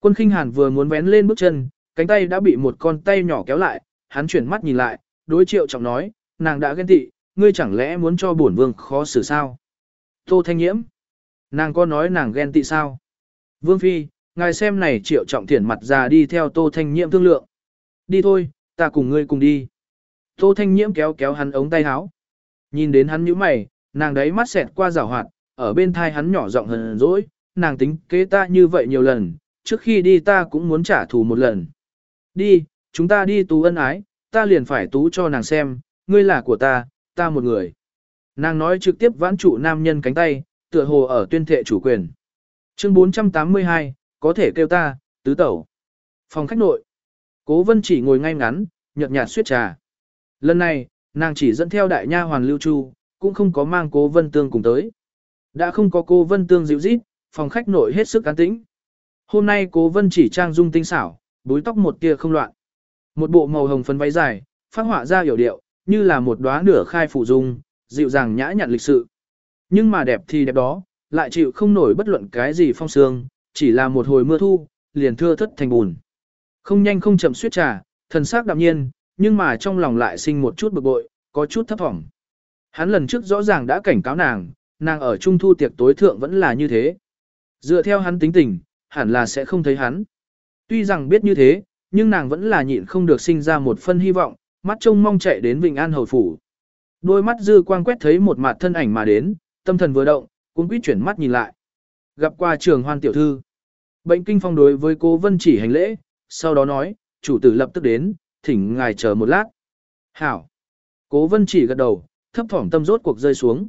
Quân khinh hàn vừa muốn vén lên bước chân, cánh tay đã bị một con tay nhỏ kéo lại, hắn chuyển mắt nhìn lại, đối triệu trọng nói, nàng đã ghen tị, ngươi chẳng lẽ muốn cho bổn vương khó xử sao? Tô Thanh Nhiễm, nàng có nói nàng ghen tị sao? Vương Phi, ngài xem này triệu trọng thiển mặt già đi theo Tô Thanh Nhiễm thương lượng. Đi thôi, ta cùng ngươi cùng đi. Tô Thanh Nhiễm kéo kéo hắn ống tay áo. Nhìn đến hắn nhíu mày, nàng đấy mắt xẹt qua rào hoạt, ở bên thai hắn nhỏ giọng hờn dỗi, nàng tính kế ta như vậy nhiều lần, trước khi đi ta cũng muốn trả thù một lần. Đi, chúng ta đi tú ân ái, ta liền phải tú cho nàng xem, ngươi là của ta, ta một người. Nàng nói trực tiếp vãn trụ nam nhân cánh tay, tựa hồ ở tuyên thệ chủ quyền. Chương 482, có thể kêu ta, tứ tẩu. Phòng khách nội. Cố vân chỉ ngồi ngay ngắn, nhợt nhạt suyết trà. Lần này, nàng chỉ dẫn theo đại nha hoàn lưu chu, cũng không có mang cố vân tương cùng tới. Đã không có cô vân tương dịu rít, phòng khách nội hết sức an tĩnh. Hôm nay cố vân chỉ trang dung tinh xảo, búi tóc một tia không loạn. Một bộ màu hồng phấn váy dài, phát họa ra hiểu điệu, như là một đóa nửa khai phụ dung, dịu dàng nhã nhặn lịch sự. Nhưng mà đẹp thì đẹp đó, lại chịu không nổi bất luận cái gì phong sương, chỉ là một hồi mưa thu, liền thưa thất thành bùn. Không nhanh không chậm suyết trà, thần sắc đạm nhiên, nhưng mà trong lòng lại sinh một chút bực bội, có chút thấp vọng. Hắn lần trước rõ ràng đã cảnh cáo nàng, nàng ở trung thu tiệc tối thượng vẫn là như thế. Dựa theo hắn tính tình, hẳn là sẽ không thấy hắn. Tuy rằng biết như thế, nhưng nàng vẫn là nhịn không được sinh ra một phân hy vọng, mắt trông mong chạy đến Vịnh An Hầu Phủ. Đôi mắt dư quang quét thấy một mặt thân ảnh mà đến, tâm thần vừa động, cũng quyết chuyển mắt nhìn lại. Gặp qua trường hoan tiểu thư. Bệnh kinh phong đối với cô Vân chỉ hành lễ, sau đó nói, chủ tử lập tức đến, thỉnh ngài chờ một lát. Hảo. Cố Vân chỉ gật đầu, thấp thỏm tâm rốt cuộc rơi xuống.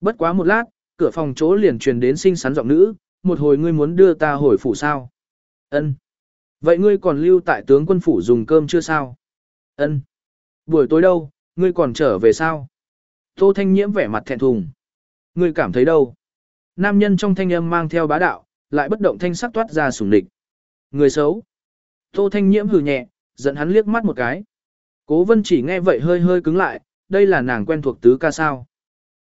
Bất quá một lát, cửa phòng chỗ liền truyền đến xinh xắn giọng nữ, một hồi ngươi muốn đưa ta hồi phủ sao? Ân. Vậy ngươi còn lưu tại tướng quân phủ dùng cơm chưa sao? Ân. Buổi tối đâu, ngươi còn trở về sao? Tô Thanh Nhiễm vẻ mặt thẹn thùng. Ngươi cảm thấy đâu? Nam nhân trong thanh âm mang theo bá đạo, lại bất động thanh sắc toát ra sủng địch. Người xấu. Tô Thanh Nhiễm hừ nhẹ, giận hắn liếc mắt một cái. Cố Vân chỉ nghe vậy hơi hơi cứng lại, đây là nàng quen thuộc tứ ca sao.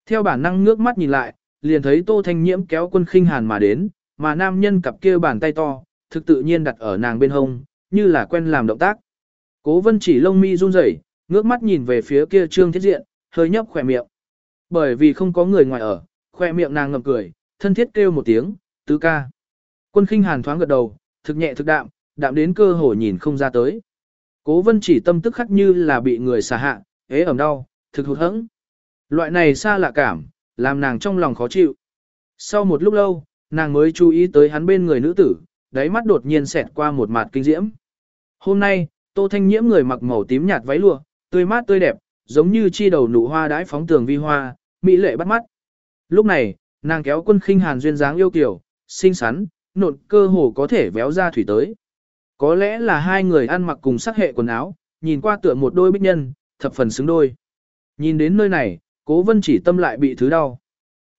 Theo bản năng ngước mắt nhìn lại, liền thấy Tô Thanh Nhiễm kéo quân khinh hàn mà đến, mà nam nhân cặp kia bàn tay to, thực tự nhiên đặt ở nàng bên hông, như là quen làm động tác. Cố vân chỉ lông mi run rẩy, ngước mắt nhìn về phía kia trương thiết diện, hơi nhấp khỏe miệng. Bởi vì không có người ngoài ở, khỏe miệng nàng ngậm cười, thân thiết kêu một tiếng, tứ ca. Quân khinh hàn thoáng gật đầu, thực nhẹ thực đạm, đạm đến cơ hồ nhìn không ra tới. Cố vân chỉ tâm tức khắc như là bị người xả hạ, ế ẩm đau, thực hụt hẫng. Loại này xa lạ cảm, làm nàng trong lòng khó chịu. Sau một lúc lâu, nàng mới chú ý tới hắn bên người nữ tử, đáy mắt đột nhiên xẹt qua một mặt kinh diễm. Hôm nay, Tô Thanh Nhiễm người mặc màu tím nhạt váy lụa, tươi mát tươi đẹp, giống như chi đầu nụ hoa đãi phóng tường vi hoa, mỹ lệ bắt mắt. Lúc này, nàng kéo quân khinh hàn duyên dáng yêu kiều, xinh xắn, nộn cơ hồ có thể véo ra thủy tới. Có lẽ là hai người ăn mặc cùng sắc hệ quần áo, nhìn qua tựa một đôi bích nhân, thập phần xứng đôi. Nhìn đến nơi này, cố vân chỉ tâm lại bị thứ đau.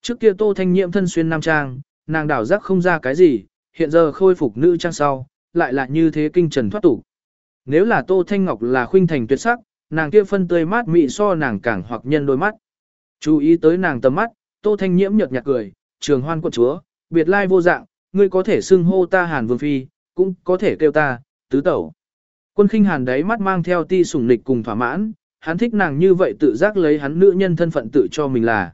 Trước kia tô thanh nhiễm thân xuyên nam trang, nàng đảo giác không ra cái gì, hiện giờ khôi phục nữ trang sau, lại là như thế kinh trần thoát tục. Nếu là tô thanh ngọc là khuynh thành tuyệt sắc, nàng kia phân tươi mát mị so nàng càng hoặc nhân đôi mắt. Chú ý tới nàng tầm mắt, tô thanh nhiễm nhợt nhạt cười, trường hoan quận chúa, biệt lai vô dạng, ngươi có thể xưng hô ta hàn vương phi, cũng có thể kêu ta, tứ tẩu. Quân khinh hàn đấy mắt mang theo ti sủng lịch cùng thỏa mãn, hắn thích nàng như vậy tự giác lấy hắn nữ nhân thân phận tự cho mình là.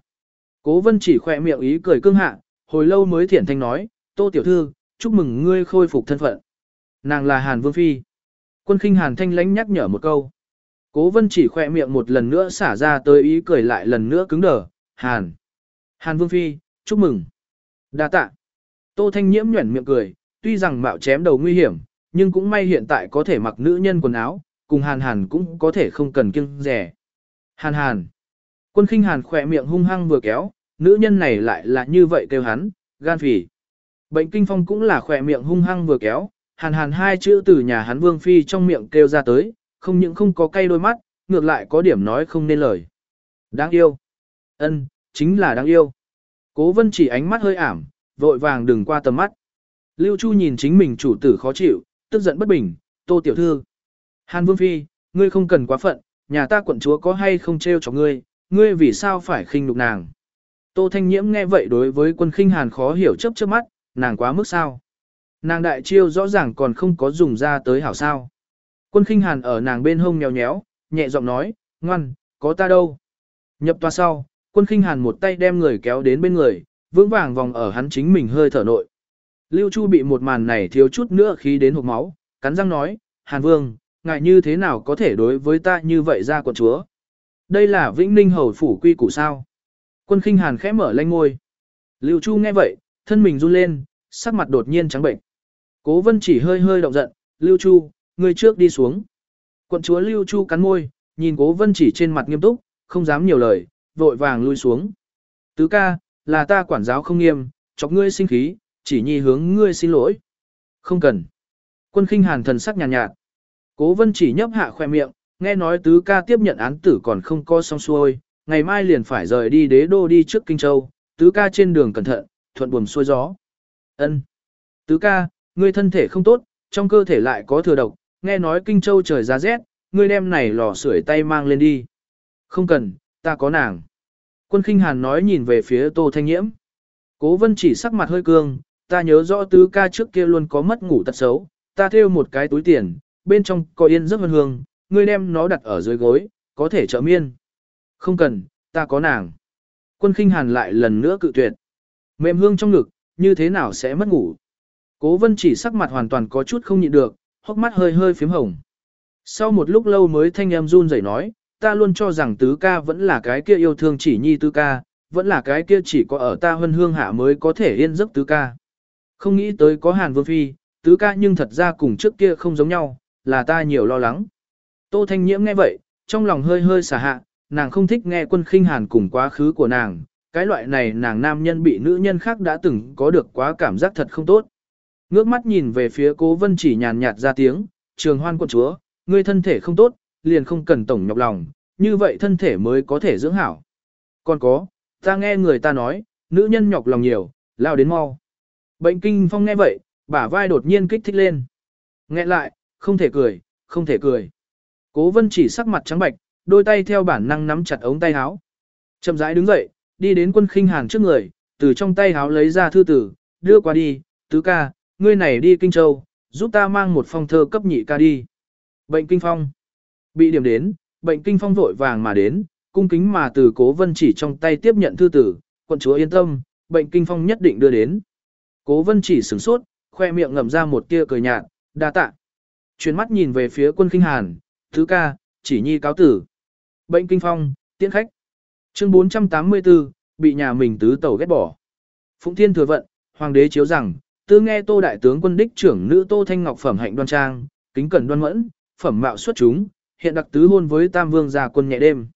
Cố vân chỉ khỏe miệng ý cười cương hạ, hồi lâu mới thiển thanh nói, tô tiểu thư, chúc mừng ngươi khôi phục thân phận. Nàng là Hàn Vương Phi. Quân khinh Hàn thanh lánh nhắc nhở một câu. Cố vân chỉ khỏe miệng một lần nữa xả ra tới ý cười lại lần nữa cứng đờ, Hàn. Hàn Vương Phi, chúc mừng. đa tạ. Tô thanh nhiễm nhuẩn miệng cười, tuy rằng mạo chém đầu nguy hiểm, nhưng cũng may hiện tại có thể mặc nữ nhân quần áo, cùng hàn hàn cũng có thể không cần kiêng rẻ. Hàn hàn. Quân khinh hàn khỏe miệng hung hăng vừa kéo, nữ nhân này lại là như vậy kêu hắn, gan phỉ. Bệnh kinh phong cũng là khỏe miệng hung hăng vừa kéo, hàn hàn hai chữ từ nhà hắn vương phi trong miệng kêu ra tới, không những không có cay đôi mắt, ngược lại có điểm nói không nên lời. Đáng yêu. ân chính là đáng yêu. Cố vân chỉ ánh mắt hơi ảm, vội vàng đừng qua tầm mắt. Lưu Chu nhìn chính mình chủ tử khó chịu, tức giận bất bình, tô tiểu thư. Hàn Vương Phi, ngươi không cần quá phận, nhà ta quận chúa có hay không trêu cho ngươi, ngươi vì sao phải khinh nhục nàng. Tô Thanh Nhiễm nghe vậy đối với quân khinh Hàn khó hiểu chấp trước mắt, nàng quá mức sao. nàng đại chiêu rõ ràng còn không có dùng ra tới hảo sao. Quân khinh hàn ở nàng bên hông nhéo nhéo, nhẹ giọng nói, ngoan, có ta đâu. Nhập toa sau, quân khinh hàn một tay đem người kéo đến bên người, vững vàng vòng ở hắn chính mình hơi thở nội. Lưu Chu bị một màn này thiếu chút nữa khí đến hộp máu, cắn răng nói, Hàn Vương, ngài như thế nào có thể đối với ta như vậy ra quận chúa? Đây là Vĩnh Ninh Hầu Phủ quy củ sao? Quân khinh Hàn khẽ mở lanh ngôi. Lưu Chu nghe vậy, thân mình run lên, sắc mặt đột nhiên trắng bệnh. Cố vân chỉ hơi hơi động giận, Lưu Chu, ngươi trước đi xuống. Quận chúa Lưu Chu cắn môi, nhìn cố vân chỉ trên mặt nghiêm túc, không dám nhiều lời, vội vàng lui xuống. Tứ ca, là ta quản giáo không nghiêm, chọc ngươi sinh khí, chỉ nhi hướng ngươi xin lỗi. Không cần. Quân khinh hàn thần sắc nhàn nhạt, nhạt. Cố vân chỉ nhấp hạ khoe miệng, nghe nói tứ ca tiếp nhận án tử còn không co xong xuôi, ngày mai liền phải rời đi đế đô đi trước Kinh Châu, tứ ca trên đường cẩn thận, thuận buồm xuôi gió. Ân, Tứ ca, ngươi thân thể không tốt, trong cơ thể lại có thừa độc, nghe nói Kinh Châu trời giá rét, ngươi đem này lò sưởi tay mang lên đi. Không cần, ta có nàng. Quân khinh hàn nói nhìn về phía Tô Thanh Nhiễm. Cố vân chỉ sắc mặt hơi cương, ta nhớ rõ tứ ca trước kia luôn có mất ngủ tật xấu, ta thêu một cái túi tiền, bên trong có yên rất vân hương, ngươi đem nó đặt ở dưới gối, có thể trợ miên. Không cần, ta có nàng. Quân khinh hàn lại lần nữa cự tuyệt. Mềm hương trong ngực, như thế nào sẽ mất ngủ. Cố vân chỉ sắc mặt hoàn toàn có chút không nhịn được, hốc mắt hơi hơi phím hồng. Sau một lúc lâu mới thanh em run rẩy nói, ta luôn cho rằng tứ ca vẫn là cái kia yêu thương chỉ nhi tứ ca, vẫn là cái kia chỉ có ở ta huân hương hạ mới có thể yên giấc tứ ca. Không nghĩ tới có hàn vương phi, tứ ca nhưng thật ra cùng trước kia không giống nhau, là ta nhiều lo lắng. Tô Thanh Nhiễm nghe vậy, trong lòng hơi hơi xả hạ, nàng không thích nghe quân khinh hàn cùng quá khứ của nàng, cái loại này nàng nam nhân bị nữ nhân khác đã từng có được quá cảm giác thật không tốt. Ngước mắt nhìn về phía cố vân chỉ nhàn nhạt ra tiếng, trường hoan quận chúa, ngươi thân thể không tốt, liền không cần tổng nhọc lòng, như vậy thân thể mới có thể dưỡng hảo. Còn có, ta nghe người ta nói, nữ nhân nhọc lòng nhiều, lao đến mau. Bệnh kinh phong nghe vậy, bả vai đột nhiên kích thích lên. Nghe lại, không thể cười, không thể cười. Cố vân chỉ sắc mặt trắng bạch, đôi tay theo bản năng nắm chặt ống tay áo. Chậm rãi đứng dậy, đi đến quân khinh hàn trước người, từ trong tay áo lấy ra thư tử, đưa qua đi, tứ ca, ngươi này đi Kinh Châu, giúp ta mang một phong thơ cấp nhị ca đi. Bệnh kinh phong. Bị điểm đến, bệnh kinh phong vội vàng mà đến, cung kính mà từ cố vân chỉ trong tay tiếp nhận thư tử, quận chúa yên tâm, bệnh kinh phong nhất định đưa đến. Cố vân chỉ sửng sốt, khoe miệng ngậm ra một tia cười nhạt, đa tạ. Chuyển mắt nhìn về phía quân kinh hàn, thứ ca, chỉ nhi cáo tử. Bệnh kinh phong, tiễn khách. Chương 484, bị nhà mình tứ tẩu ghét bỏ. Phụng Thiên thừa vận, hoàng đế chiếu rằng, tư nghe Tô đại tướng quân đích trưởng nữ Tô Thanh Ngọc phẩm hạnh đoan trang, kính cẩn đoan mẫn, phẩm mạo xuất chúng, hiện đặc tứ hôn với Tam Vương gia quân nhẹ đêm.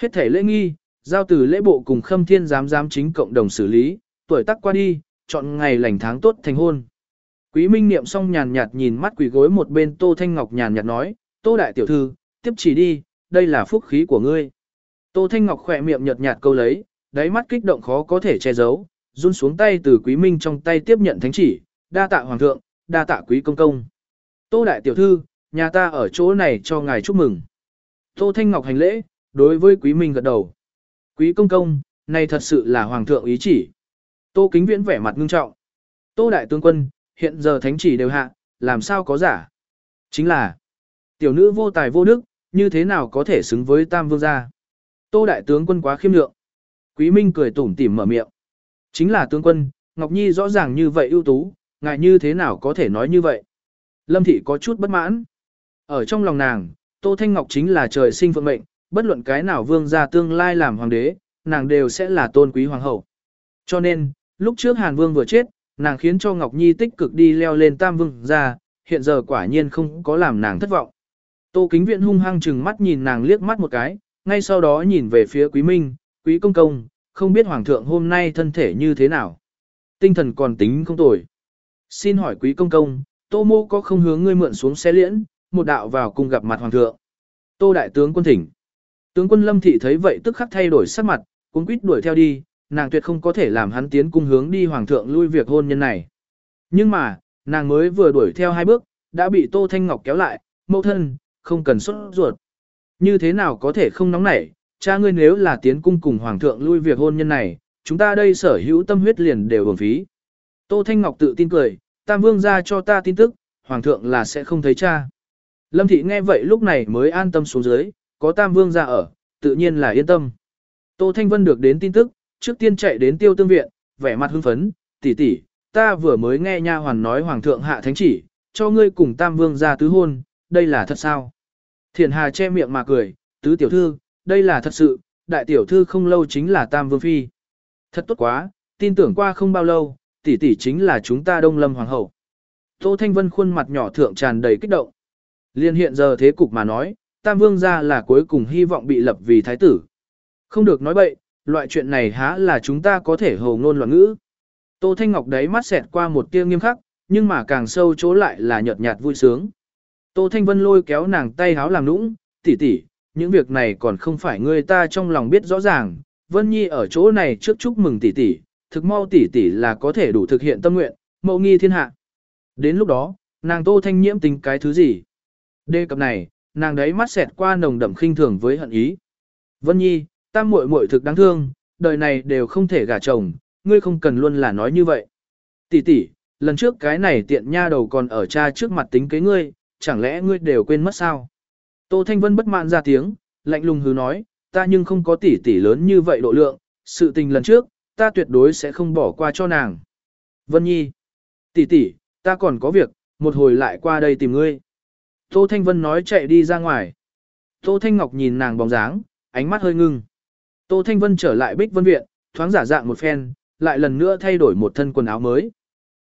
Hết thể lễ nghi, giao từ lễ bộ cùng Khâm Thiên giám giám chính cộng đồng xử lý, tuổi tác qua đi, chọn ngày lành tháng tốt thành hôn. Quý Minh niệm xong nhàn nhạt nhìn mắt quỷ gối một bên Tô Thanh Ngọc nhàn nhạt nói, Tô đại tiểu thư, tiếp chỉ đi, đây là phúc khí của ngươi. Tô Thanh Ngọc khỏe miệng nhợt nhạt câu lấy, đáy mắt kích động khó có thể che giấu, run xuống tay từ Quý Minh trong tay tiếp nhận thánh chỉ, đa tạ hoàng thượng, đa tạ quý công công. Tô đại tiểu thư, nhà ta ở chỗ này cho ngài chúc mừng. Tô Thanh Ngọc hành lễ, đối với Quý Minh gật đầu. Quý công công, này thật sự là hoàng thượng ý chỉ. Tô Kính Viễn vẻ mặt ngưng trọng. Tô đại tướng quân, hiện giờ thánh chỉ đều hạ, làm sao có giả? Chính là, tiểu nữ vô tài vô đức, như thế nào có thể xứng với tam vương gia? Tô đại tướng quân quá khiêm lượng. Quý Minh cười tủm tỉm mở miệng. Chính là tướng quân, Ngọc Nhi rõ ràng như vậy ưu tú, ngài như thế nào có thể nói như vậy? Lâm thị có chút bất mãn. Ở trong lòng nàng, Tô Thanh Ngọc chính là trời sinh vận mệnh, bất luận cái nào vương gia tương lai làm hoàng đế, nàng đều sẽ là tôn quý hoàng hậu. Cho nên, lúc trước Hàn Vương vừa chết, nàng khiến cho Ngọc Nhi tích cực đi leo lên tam vương gia, hiện giờ quả nhiên không có làm nàng thất vọng. Tô Kính Viện hung hăng chừng mắt nhìn nàng liếc mắt một cái, ngay sau đó nhìn về phía Quý Minh, Quý Công Công, không biết Hoàng thượng hôm nay thân thể như thế nào. Tinh thần còn tính không tồi. Xin hỏi Quý Công Công, Tô Mô có không hướng ngươi mượn xuống xe liễn, một đạo vào cùng gặp mặt Hoàng thượng. Tô Đại tướng quân thỉnh. Tướng quân Lâm Thị thấy vậy tức khắc thay đổi sắc mặt, cuốn quýt đuổi theo đi, nàng tuyệt không có thể làm hắn tiến cung hướng đi Hoàng thượng lui việc hôn nhân này. Nhưng mà, nàng mới vừa đuổi theo hai bước, đã bị Tô Thanh Ngọc kéo lại, mẫu thân, không cần xuất ruột. Như thế nào có thể không nóng nảy, cha ngươi nếu là tiến cung cùng hoàng thượng lui việc hôn nhân này, chúng ta đây sở hữu tâm huyết liền đều hưởng phí. Tô Thanh Ngọc tự tin cười, Tam Vương ra cho ta tin tức, Hoàng thượng là sẽ không thấy cha. Lâm Thị nghe vậy lúc này mới an tâm xuống dưới, có Tam Vương ra ở, tự nhiên là yên tâm. Tô Thanh Vân được đến tin tức, trước tiên chạy đến tiêu tương viện, vẻ mặt hưng phấn, tỷ tỷ, ta vừa mới nghe nha hoàn nói Hoàng thượng hạ thánh chỉ, cho ngươi cùng Tam Vương ra tứ hôn, đây là thật sao? Thiền Hà che miệng mà cười, tứ tiểu thư, đây là thật sự, đại tiểu thư không lâu chính là Tam Vương Phi. Thật tốt quá, tin tưởng qua không bao lâu, tỷ tỷ chính là chúng ta đông lâm hoàng hậu. Tô Thanh Vân khuôn mặt nhỏ thượng tràn đầy kích động. Liên hiện giờ thế cục mà nói, Tam Vương gia là cuối cùng hy vọng bị lập vì thái tử. Không được nói bậy, loại chuyện này há là chúng ta có thể hồ ngôn loạn ngữ. Tô Thanh Ngọc đấy mắt xẹt qua một tia nghiêm khắc, nhưng mà càng sâu chỗ lại là nhợt nhạt vui sướng. Tô Thanh Vân lôi kéo nàng tay háo làm nũng, tỷ tỷ, những việc này còn không phải ngươi ta trong lòng biết rõ ràng. Vân Nhi ở chỗ này trước chúc mừng tỷ tỷ, thực mau tỷ tỷ là có thể đủ thực hiện tâm nguyện, mậu nghi thiên hạ. Đến lúc đó, nàng Tô Thanh Nhiễm tính cái thứ gì? Đề cập này, nàng đấy mắt xẹt qua nồng đậm khinh thường với hận ý. Vân Nhi, tam muội muội thực đáng thương, đời này đều không thể gả chồng, ngươi không cần luôn là nói như vậy. Tỷ tỷ, lần trước cái này tiện nha đầu còn ở cha trước mặt tính kế ngươi, chẳng lẽ ngươi đều quên mất sao? Tô Thanh Vân bất mãn ra tiếng, lạnh lùng hứ nói, ta nhưng không có tỷ tỷ lớn như vậy độ lượng, sự tình lần trước, ta tuyệt đối sẽ không bỏ qua cho nàng. Vân Nhi, tỷ tỷ, ta còn có việc, một hồi lại qua đây tìm ngươi. Tô Thanh Vân nói chạy đi ra ngoài. Tô Thanh Ngọc nhìn nàng bóng dáng, ánh mắt hơi ngưng. Tô Thanh Vân trở lại Bích Vân Viện, thoáng giả dạng một phen, lại lần nữa thay đổi một thân quần áo mới.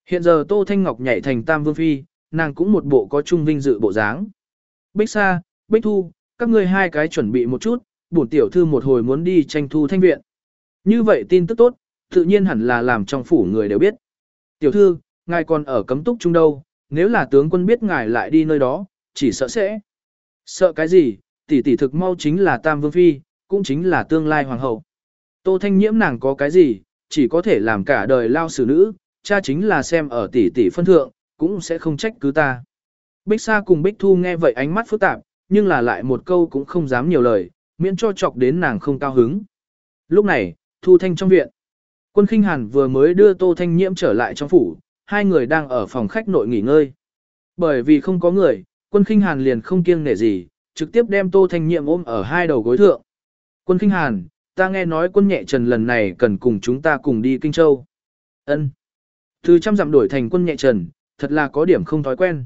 Hiện giờ Tô Thanh Ngọc nhảy thành Tam Vương Phi, nàng cũng một bộ có trung vinh dự bộ dáng. Bích Sa, Bích Thu, các ngươi hai cái chuẩn bị một chút, bổn tiểu thư một hồi muốn đi tranh thu thanh viện. Như vậy tin tức tốt, tự nhiên hẳn là làm trong phủ người đều biết. Tiểu thư, ngài còn ở cấm túc trung đâu, nếu là tướng quân biết ngài lại đi nơi đó, chỉ sợ sẽ. Sợ cái gì, tỷ tỷ thực mau chính là Tam Vương Phi, cũng chính là tương lai hoàng hậu. Tô Thanh Nhiễm nàng có cái gì, chỉ có thể làm cả đời lao xử nữ, cha chính là xem ở tỷ tỷ phân thượng, cũng sẽ không trách cứ ta. Bích Sa cùng Bích Thu nghe vậy ánh mắt phức tạp, nhưng là lại một câu cũng không dám nhiều lời, miễn cho chọc đến nàng không cao hứng. Lúc này, Thu Thanh trong viện. Quân Kinh Hàn vừa mới đưa Tô Thanh Nhiễm trở lại trong phủ, hai người đang ở phòng khách nội nghỉ ngơi. Bởi vì không có người, quân Kinh Hàn liền không kiêng nể gì, trực tiếp đem Tô Thanh Nhiễm ôm ở hai đầu gối thượng. Quân Kinh Hàn, ta nghe nói quân nhẹ trần lần này cần cùng chúng ta cùng đi Kinh Châu. Ân. Từ trăm dặm đổi thành quân nhẹ trần, thật là có điểm không thói quen.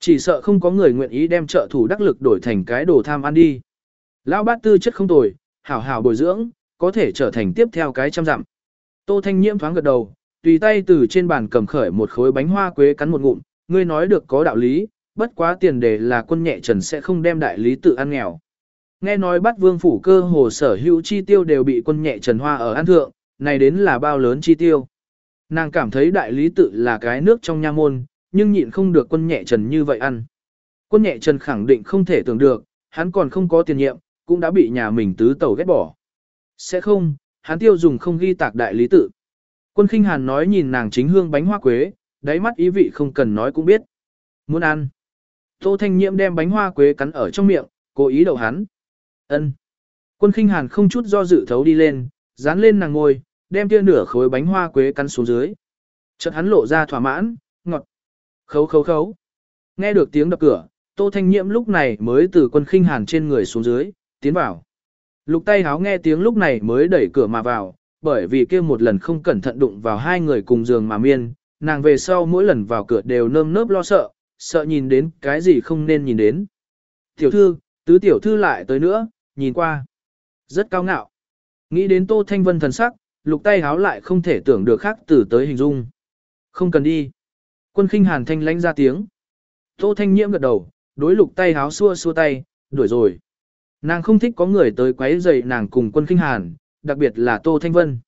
Chỉ sợ không có người nguyện ý đem trợ thủ đắc lực đổi thành cái đồ tham ăn đi. Lão bát tư chất không tồi, hảo hảo bồi dưỡng, có thể trở thành tiếp theo cái trăm dặm. Tô Thanh Nhiễm thoáng gật đầu, tùy tay từ trên bàn cầm khởi một khối bánh hoa quế cắn một ngụm, ngươi nói được có đạo lý, bất quá tiền đề là quân nhẹ trần sẽ không đem đại lý tự ăn nghèo. Nghe nói bắt vương phủ cơ hồ sở hữu chi tiêu đều bị quân nhẹ trần hoa ở ăn thượng, này đến là bao lớn chi tiêu. Nàng cảm thấy đại lý tự là cái nước trong nha môn, nhưng nhịn không được quân nhẹ trần như vậy ăn. Quân nhẹ trần khẳng định không thể tưởng được, hắn còn không có tiền nhiệm, cũng đã bị nhà mình tứ tẩu ghét bỏ. Sẽ không, hắn tiêu dùng không ghi tạc đại lý tự. Quân khinh hàn nói nhìn nàng chính hương bánh hoa quế, đáy mắt ý vị không cần nói cũng biết. Muốn ăn. Tô Thanh Nhiễm đem bánh hoa quế cắn ở trong miệng, cố ý đậu hắn. Ân. Quân khinh hàn không chút do dự thấu đi lên, dán lên nàng ngồi, đem kia nửa khối bánh hoa quế cắn xuống dưới. Chợt hắn lộ ra thỏa mãn, ngọt. Khấu khấu khấu. Nghe được tiếng đập cửa, Tô Thanh Nhiễm lúc này mới từ quân khinh hàn trên người xuống dưới, tiến vào. Lục tay háo nghe tiếng lúc này mới đẩy cửa mà vào, bởi vì kia một lần không cẩn thận đụng vào hai người cùng giường mà miên, nàng về sau mỗi lần vào cửa đều nơm nớp lo sợ, sợ nhìn đến cái gì không nên nhìn đến. Tiểu thư, tứ tiểu thư lại tới nữa, nhìn qua. Rất cao ngạo. Nghĩ đến Tô Thanh Vân thần sắc, lục tay háo lại không thể tưởng được khác từ tới hình dung. Không cần đi. Quân khinh hàn thanh lánh ra tiếng. Tô Thanh nhiễm gật đầu, đối lục tay háo xua xua tay, đuổi rồi. Nàng không thích có người tới quấy rầy nàng cùng quân khinh hàn, đặc biệt là Tô Thanh Vân.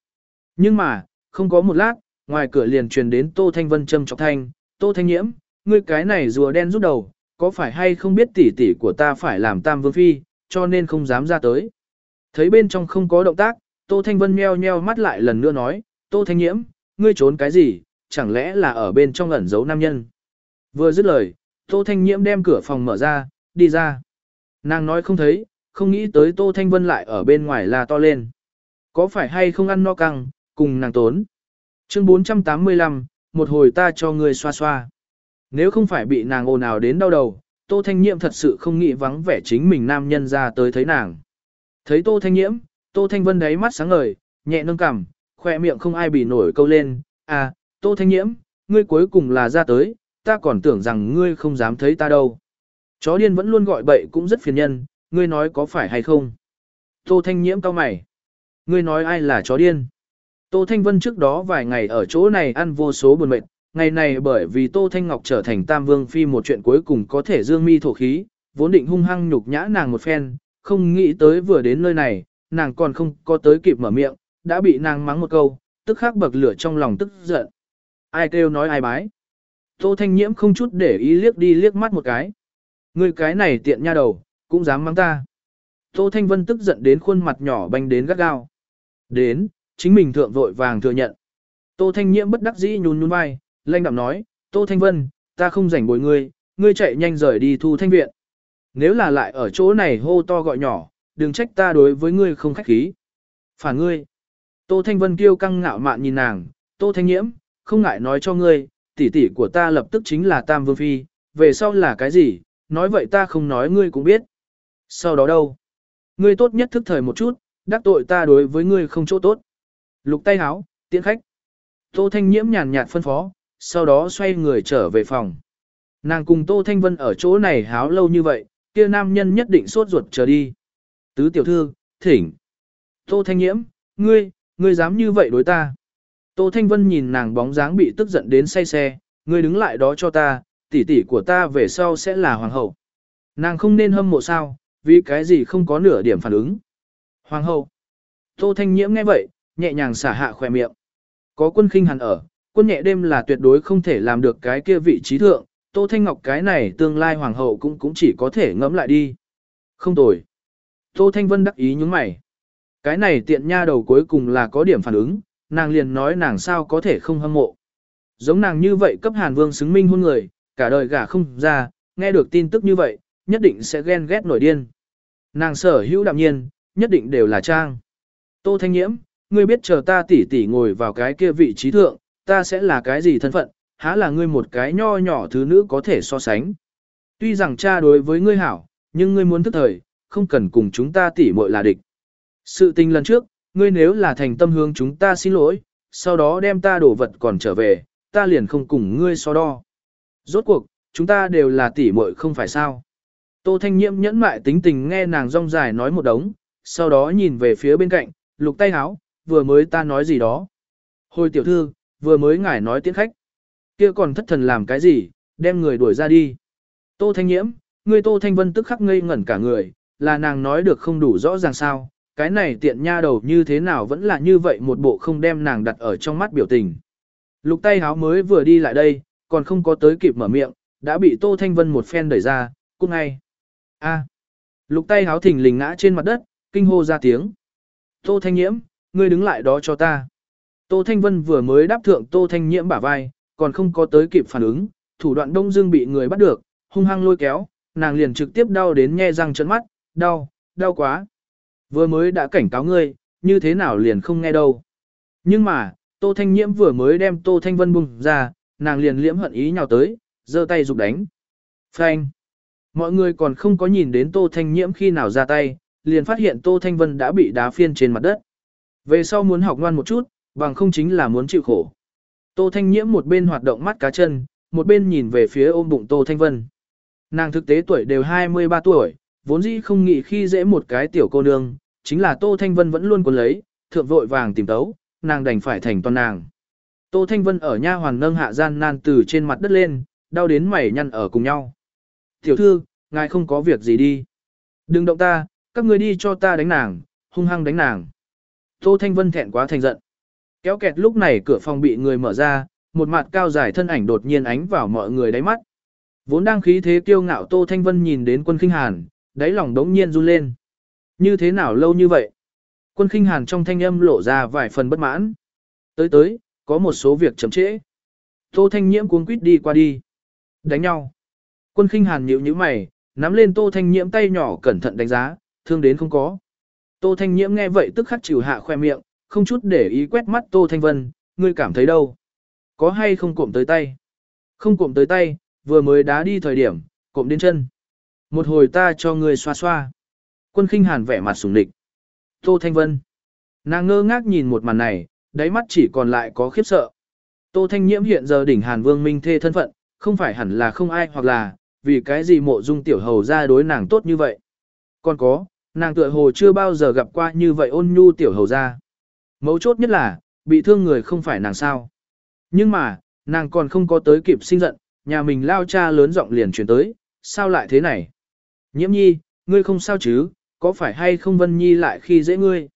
Nhưng mà, không có một lát, ngoài cửa liền truyền đến Tô Thanh Vân châm chọc thanh, Tô Thanh nhiễm, ngươi cái này rùa đen rút đầu, có phải hay không biết tỷ tỷ của ta phải làm tam vương phi, cho nên không dám ra tới. Thấy bên trong không có động tác, Tô Thanh Vân meo nheo mắt lại lần nữa nói, Tô Thanh nhiễm, ngươi trốn cái gì, chẳng lẽ là ở bên trong ẩn giấu nam nhân. Vừa dứt lời, Tô Thanh nhiễm đem cửa phòng mở ra, đi ra. Nàng nói không thấy, không nghĩ tới Tô Thanh Vân lại ở bên ngoài là to lên. Có phải hay không ăn no căng, cùng nàng tốn. Chương 485, một hồi ta cho ngươi xoa xoa. Nếu không phải bị nàng ồn ào đến đau đầu, Tô Thanh Nhiễm thật sự không nghĩ vắng vẻ chính mình nam nhân ra tới thấy nàng. Thấy Tô Thanh Nhiễm, Tô Thanh Vân đáy mắt sáng ngời, nhẹ nâng cằm, khoe miệng không ai bị nổi câu lên, à, Tô Thanh Nhiễm, ngươi cuối cùng là ra tới, ta còn tưởng rằng ngươi không dám thấy ta đâu. Chó điên vẫn luôn gọi bậy cũng rất phiền nhân, ngươi nói có phải hay không? Tô Thanh Nhiễm cao mày. Ngươi nói ai là chó điên? Tô Thanh Vân trước đó vài ngày ở chỗ này ăn vô số buồn mệt, ngày này bởi vì Tô Thanh Ngọc trở thành Tam Vương Phi một chuyện cuối cùng có thể dương mi thổ khí, vốn định hung hăng nhục nhã nàng một phen, không nghĩ tới vừa đến nơi này, nàng còn không có tới kịp mở miệng, đã bị nàng mắng một câu, tức khắc bậc lửa trong lòng tức giận. Ai kêu nói ai bái. Tô Thanh Nhiễm không chút để ý liếc đi liếc mắt một cái. Người cái này tiện nha đầu, cũng dám mắng ta. Tô Thanh Vân tức giận đến khuôn mặt nhỏ banh đến gắt gao. Đến, chính mình thượng vội vàng thừa nhận. Tô Thanh Nhiễm bất đắc dĩ nhún nhún vai, lanh đạm nói, Tô Thanh Vân, ta không rảnh bồi ngươi, ngươi chạy nhanh rời đi thu thanh viện. Nếu là lại ở chỗ này hô to gọi nhỏ, đừng trách ta đối với ngươi không khách khí. Phản ngươi. Tô Thanh Vân kêu căng ngạo mạn nhìn nàng, Tô Thanh Nhiễm, không ngại nói cho ngươi, tỷ tỷ của ta lập tức chính là Tam Vương Phi, về sau là cái gì, nói vậy ta không nói ngươi cũng biết. Sau đó đâu? Ngươi tốt nhất thức thời một chút, đắc tội ta đối với ngươi không chỗ tốt. Lục tay háo, tiễn khách. Tô Thanh Nhiễm nhàn nhạt phân phó, sau đó xoay người trở về phòng. Nàng cùng Tô Thanh Vân ở chỗ này háo lâu như vậy, kia nam nhân nhất định sốt ruột chờ đi. Tứ tiểu thư, thỉnh. Tô Thanh Nhiễm, ngươi, ngươi dám như vậy đối ta. Tô Thanh Vân nhìn nàng bóng dáng bị tức giận đến say xe, ngươi đứng lại đó cho ta, tỷ tỷ của ta về sau sẽ là hoàng hậu. Nàng không nên hâm mộ sao, vì cái gì không có nửa điểm phản ứng. Hoàng hậu. Tô Thanh Nhiễm nghe vậy, nhẹ nhàng xả hạ khỏe miệng. Có quân khinh hàn ở, quân nhẹ đêm là tuyệt đối không thể làm được cái kia vị trí thượng, Tô Thanh Ngọc cái này tương lai hoàng hậu cũng cũng chỉ có thể ngẫm lại đi. Không tồi. Tô Thanh Vân đắc ý nhướng mày. Cái này tiện nha đầu cuối cùng là có điểm phản ứng, nàng liền nói nàng sao có thể không hâm mộ. Giống nàng như vậy cấp Hàn Vương xứng minh hôn người, cả đời gả không ra, nghe được tin tức như vậy, nhất định sẽ ghen ghét nổi điên. Nàng sở hữu đạm nhiên, nhất định đều là trang. Tô Thanh Nhiễm, ngươi biết chờ ta tỉ tỉ ngồi vào cái kia vị trí thượng, ta sẽ là cái gì thân phận, há là ngươi một cái nho nhỏ thứ nữ có thể so sánh. Tuy rằng cha đối với ngươi hảo, nhưng ngươi muốn thức thời, không cần cùng chúng ta tỉ muội là địch. Sự tình lần trước, ngươi nếu là thành tâm hướng chúng ta xin lỗi, sau đó đem ta đổ vật còn trở về, ta liền không cùng ngươi so đo. Rốt cuộc, chúng ta đều là tỉ muội không phải sao. Tô Thanh Nhiễm nhẫn mại tính tình nghe nàng rong dài nói một đống, sau đó nhìn về phía bên cạnh, lục tay háo, vừa mới ta nói gì đó. Hồi tiểu thư, vừa mới ngài nói tiễn khách. kia còn thất thần làm cái gì, đem người đuổi ra đi. Tô Thanh Nhiễm, người Tô Thanh Vân tức khắc ngây ngẩn cả người, là nàng nói được không đủ rõ ràng sao, cái này tiện nha đầu như thế nào vẫn là như vậy một bộ không đem nàng đặt ở trong mắt biểu tình. Lục tay háo mới vừa đi lại đây, còn không có tới kịp mở miệng, đã bị Tô Thanh Vân một phen đẩy ra, cút ngay. A. Lục tay háo thình lình ngã trên mặt đất, kinh hô ra tiếng. Tô Thanh Nhiễm, ngươi đứng lại đó cho ta. Tô Thanh Vân vừa mới đáp thượng Tô Thanh Nhiễm bả vai, còn không có tới kịp phản ứng, thủ đoạn đông dương bị người bắt được, hung hăng lôi kéo, nàng liền trực tiếp đau đến nhe răng trợn mắt, đau, đau quá. Vừa mới đã cảnh cáo ngươi, như thế nào liền không nghe đâu. Nhưng mà, Tô Thanh Nhiễm vừa mới đem Tô Thanh Vân bùng ra, nàng liền liễm hận ý nhào tới, giơ tay dục đánh. Phanh. Mọi người còn không có nhìn đến Tô Thanh Nhiễm khi nào ra tay, liền phát hiện Tô Thanh Vân đã bị đá phiên trên mặt đất. Về sau muốn học ngoan một chút, bằng không chính là muốn chịu khổ. Tô Thanh Nhiễm một bên hoạt động mắt cá chân, một bên nhìn về phía ôm bụng Tô Thanh Vân. Nàng thực tế tuổi đều 23 tuổi, vốn dĩ không nghĩ khi dễ một cái tiểu cô nương, chính là Tô Thanh Vân vẫn luôn cuốn lấy, thượng vội vàng tìm tấu, nàng đành phải thành toàn nàng. Tô Thanh Vân ở nha hoàng nâng hạ gian nan từ trên mặt đất lên, đau đến mày nhăn ở cùng nhau. Tiểu thư, ngài không có việc gì đi. Đừng động ta, các người đi cho ta đánh nàng, hung hăng đánh nàng. Tô Thanh Vân thẹn quá thành giận. Kéo kẹt lúc này cửa phòng bị người mở ra, một mặt cao dài thân ảnh đột nhiên ánh vào mọi người đáy mắt. Vốn đang khí thế kiêu ngạo Tô Thanh Vân nhìn đến quân khinh hàn, đáy lòng đống nhiên run lên. Như thế nào lâu như vậy? Quân khinh hàn trong thanh âm lộ ra vài phần bất mãn. Tới tới, có một số việc chậm trễ. Tô Thanh Nhiễm cuống quýt đi qua đi. Đánh nhau. Quân khinh hàn nhíu nhíu mày, nắm lên Tô Thanh Nhiễm tay nhỏ cẩn thận đánh giá, thương đến không có. Tô Thanh Nhiễm nghe vậy tức khắc chịu hạ khoe miệng, không chút để ý quét mắt Tô Thanh Vân, ngươi cảm thấy đâu? Có hay không cụm tới tay? Không cụm tới tay, vừa mới đá đi thời điểm, cụm đến chân. Một hồi ta cho ngươi xoa xoa. Quân khinh hàn vẻ mặt sùng địch. Tô Thanh Vân. Nàng ngơ ngác nhìn một màn này, đáy mắt chỉ còn lại có khiếp sợ. Tô Thanh Nhiễm hiện giờ đỉnh Hàn Vương Minh thê thân phận, không phải hẳn là không ai hoặc là, vì cái gì mộ dung tiểu hầu ra đối nàng tốt như vậy. Còn có, nàng tựa hồ chưa bao giờ gặp qua như vậy ôn nhu tiểu hầu ra. Mấu chốt nhất là, bị thương người không phải nàng sao. Nhưng mà, nàng còn không có tới kịp sinh giận, nhà mình lao cha lớn giọng liền chuyển tới, sao lại thế này? Nhiễm nhi, ngươi không sao chứ, có phải hay không Vân Nhi lại khi dễ ngươi?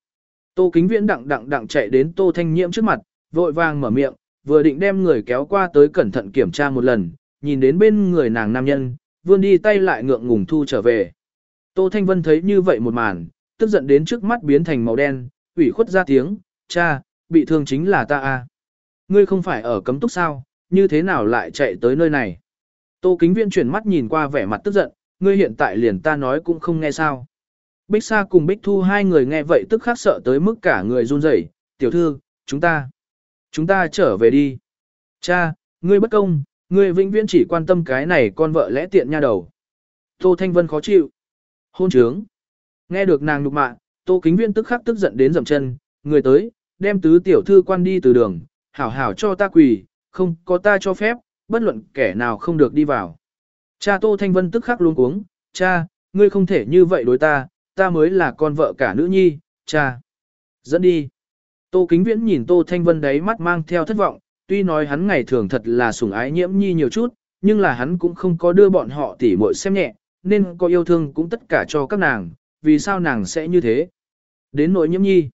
Tô Kính Viễn đặng đặng đặng chạy đến Tô Thanh Nhiễm trước mặt, vội vàng mở miệng, vừa định đem người kéo qua tới cẩn thận kiểm tra một lần, nhìn đến bên người nàng nam nhân, vươn đi tay lại ngượng ngùng thu trở về. Tô Thanh Vân thấy như vậy một màn, tức giận đến trước mắt biến thành màu đen, ủy khuất ra tiếng, cha, bị thương chính là ta à. Ngươi không phải ở cấm túc sao, như thế nào lại chạy tới nơi này? Tô Kính Viễn chuyển mắt nhìn qua vẻ mặt tức giận, ngươi hiện tại liền ta nói cũng không nghe sao. Bích Sa cùng Bích Thu hai người nghe vậy tức khắc sợ tới mức cả người run rẩy. tiểu thư, chúng ta, chúng ta trở về đi. Cha, ngươi bất công, ngươi vĩnh viễn chỉ quan tâm cái này con vợ lẽ tiện nha đầu. Tô Thanh Vân khó chịu. Hôn trướng. Nghe được nàng nhục mạ, Tô Kính Viễn tức khắc tức giận đến dậm chân, người tới, đem tứ tiểu thư quan đi từ đường, hảo hảo cho ta quỳ, không có ta cho phép, bất luận kẻ nào không được đi vào. Cha Tô Thanh Vân tức khắc luống cuống, cha, ngươi không thể như vậy đối ta, ta mới là con vợ cả nữ nhi, cha. Dẫn đi. Tô Kính Viễn nhìn Tô Thanh Vân đấy mắt mang theo thất vọng, tuy nói hắn ngày thường thật là sủng ái nhiễm nhi nhiều chút, nhưng là hắn cũng không có đưa bọn họ tỉ muội xem nhẹ, nên có yêu thương cũng tất cả cho các nàng, vì sao nàng sẽ như thế. Đến nỗi nhiễm nhi.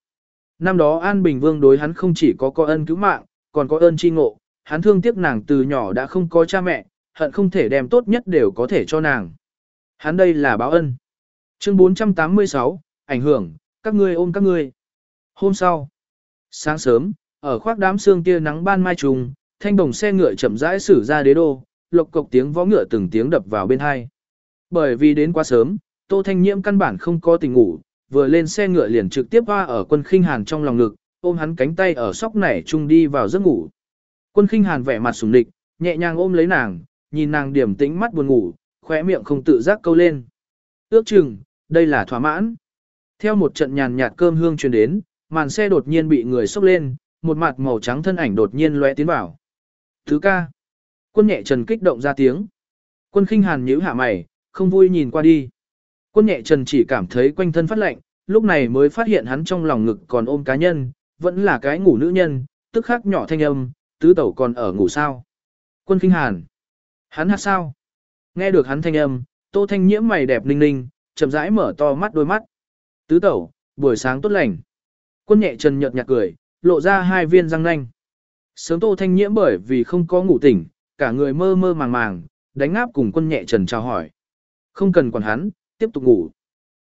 Năm đó An Bình Vương đối hắn không chỉ có có ân cứu mạng, còn có ơn chi ngộ, hắn thương tiếc nàng từ nhỏ đã không có cha mẹ, hận không thể đem tốt nhất đều có thể cho nàng. Hắn đây là báo ân. Chương 486, ảnh hưởng, các ngươi ôm các ngươi. Hôm sau, sáng sớm, ở khoác đám sương kia nắng ban mai trùng, thanh đồng xe ngựa chậm rãi xử ra đế đô, lộc cộc tiếng vó ngựa từng tiếng đập vào bên hai. Bởi vì đến quá sớm, Tô Thanh Nhiễm căn bản không có tình ngủ, vừa lên xe ngựa liền trực tiếp hoa ở quân khinh hàn trong lòng ngực, ôm hắn cánh tay ở sóc nảy chung đi vào giấc ngủ. Quân khinh hàn vẻ mặt sùng địch, nhẹ nhàng ôm lấy nàng, nhìn nàng điểm tĩnh mắt buồn ngủ, khóe miệng không tự giác câu lên. Ước chừng, đây là thỏa mãn. Theo một trận nhàn nhạt cơm hương truyền đến, màn xe đột nhiên bị người xốc lên, một mặt màu trắng thân ảnh đột nhiên lóe tiến vào. Thứ ca. Quân nhẹ trần kích động ra tiếng. Quân khinh hàn nhíu hạ mày, không vui nhìn qua đi. Quân nhẹ trần chỉ cảm thấy quanh thân phát lạnh, lúc này mới phát hiện hắn trong lòng ngực còn ôm cá nhân, vẫn là cái ngủ nữ nhân, tức khắc nhỏ thanh âm, tứ tẩu còn ở ngủ sao. Quân khinh hàn. Hắn hát sao? Nghe được hắn thanh âm, tô thanh nhiễm mày đẹp ninh ninh, chậm rãi mở to mắt đôi mắt. Tứ tẩu, buổi sáng tốt lành. Quân nhẹ trần nhợt nhạt cười, lộ ra hai viên răng nanh. Sớm tô thanh nhiễm bởi vì không có ngủ tỉnh, cả người mơ mơ màng màng, đánh áp cùng quân nhẹ trần chào hỏi. Không cần quản hắn, tiếp tục ngủ.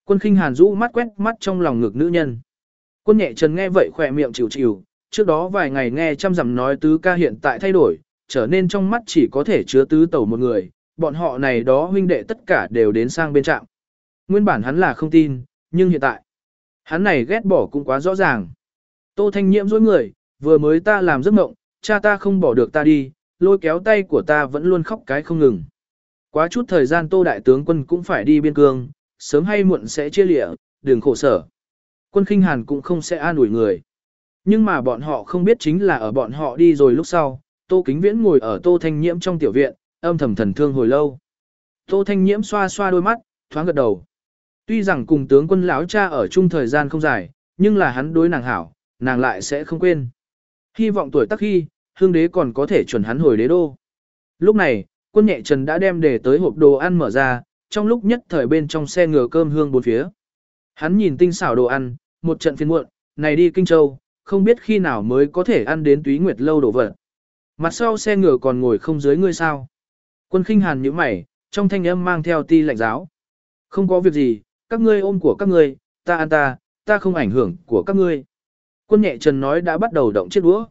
Quân khinh hàn rũ mắt quét mắt trong lòng ngực nữ nhân. Quân nhẹ trần nghe vậy khỏe miệng chịu chịu, trước đó vài ngày nghe chăm dặm nói tứ ca hiện tại thay đổi, trở nên trong mắt chỉ có thể chứa tứ tẩu một người, bọn họ này đó huynh đệ tất cả đều đến sang bên trạm. Nguyên bản hắn là không tin, nhưng hiện tại, hắn này ghét bỏ cũng quá rõ ràng. Tô Thanh Nhiễm dối người, vừa mới ta làm giấc mộng, cha ta không bỏ được ta đi, lôi kéo tay của ta vẫn luôn khóc cái không ngừng. Quá chút thời gian Tô Đại tướng quân cũng phải đi biên cương, sớm hay muộn sẽ chia lịa, đừng khổ sở. Quân khinh hàn cũng không sẽ an ủi người. Nhưng mà bọn họ không biết chính là ở bọn họ đi rồi lúc sau, Tô Kính Viễn ngồi ở Tô Thanh Nhiễm trong tiểu viện, âm thầm thần thương hồi lâu. Tô Thanh Nhiễm xoa xoa đôi mắt, thoáng gật đầu. Tuy rằng cùng tướng quân lão cha ở chung thời gian không dài, nhưng là hắn đối nàng hảo, nàng lại sẽ không quên. Hy vọng tuổi tác khi, hương đế còn có thể chuẩn hắn hồi đế đô. Lúc này, quân nhẹ trần đã đem để tới hộp đồ ăn mở ra, trong lúc nhất thời bên trong xe ngựa cơm hương bốn phía. Hắn nhìn tinh xảo đồ ăn, một trận phiên muộn, này đi Kinh Châu, không biết khi nào mới có thể ăn đến túy nguyệt lâu đồ vật. Mặt sau xe ngựa còn ngồi không dưới ngươi sao. Quân khinh hàn như mày, trong thanh âm mang theo ti lạnh giáo. Không có việc gì, các ngươi ôm của các ngươi, ta ăn ta, ta không ảnh hưởng của các ngươi. Quân nhẹ trần nói đã bắt đầu động chiếc đũa.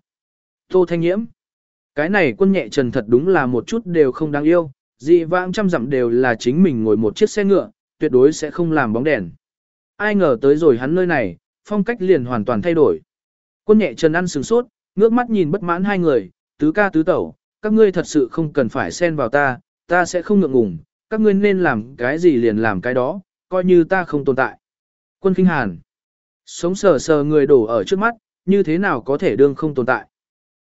Tô thanh nhiễm. Cái này quân nhẹ trần thật đúng là một chút đều không đáng yêu, dị vãng trăm dặm đều là chính mình ngồi một chiếc xe ngựa, tuyệt đối sẽ không làm bóng đèn. Ai ngờ tới rồi hắn nơi này, phong cách liền hoàn toàn thay đổi. Quân nhẹ trần ăn sừng sốt, ngước mắt nhìn bất mãn hai người, tứ ca tứ tẩu, các ngươi thật sự không cần phải xen vào ta, ta sẽ không ngượng ngùng, các ngươi nên làm cái gì liền làm cái đó, coi như ta không tồn tại. Quân Kinh Hàn. Sống sờ sờ người đổ ở trước mắt, như thế nào có thể đương không tồn tại.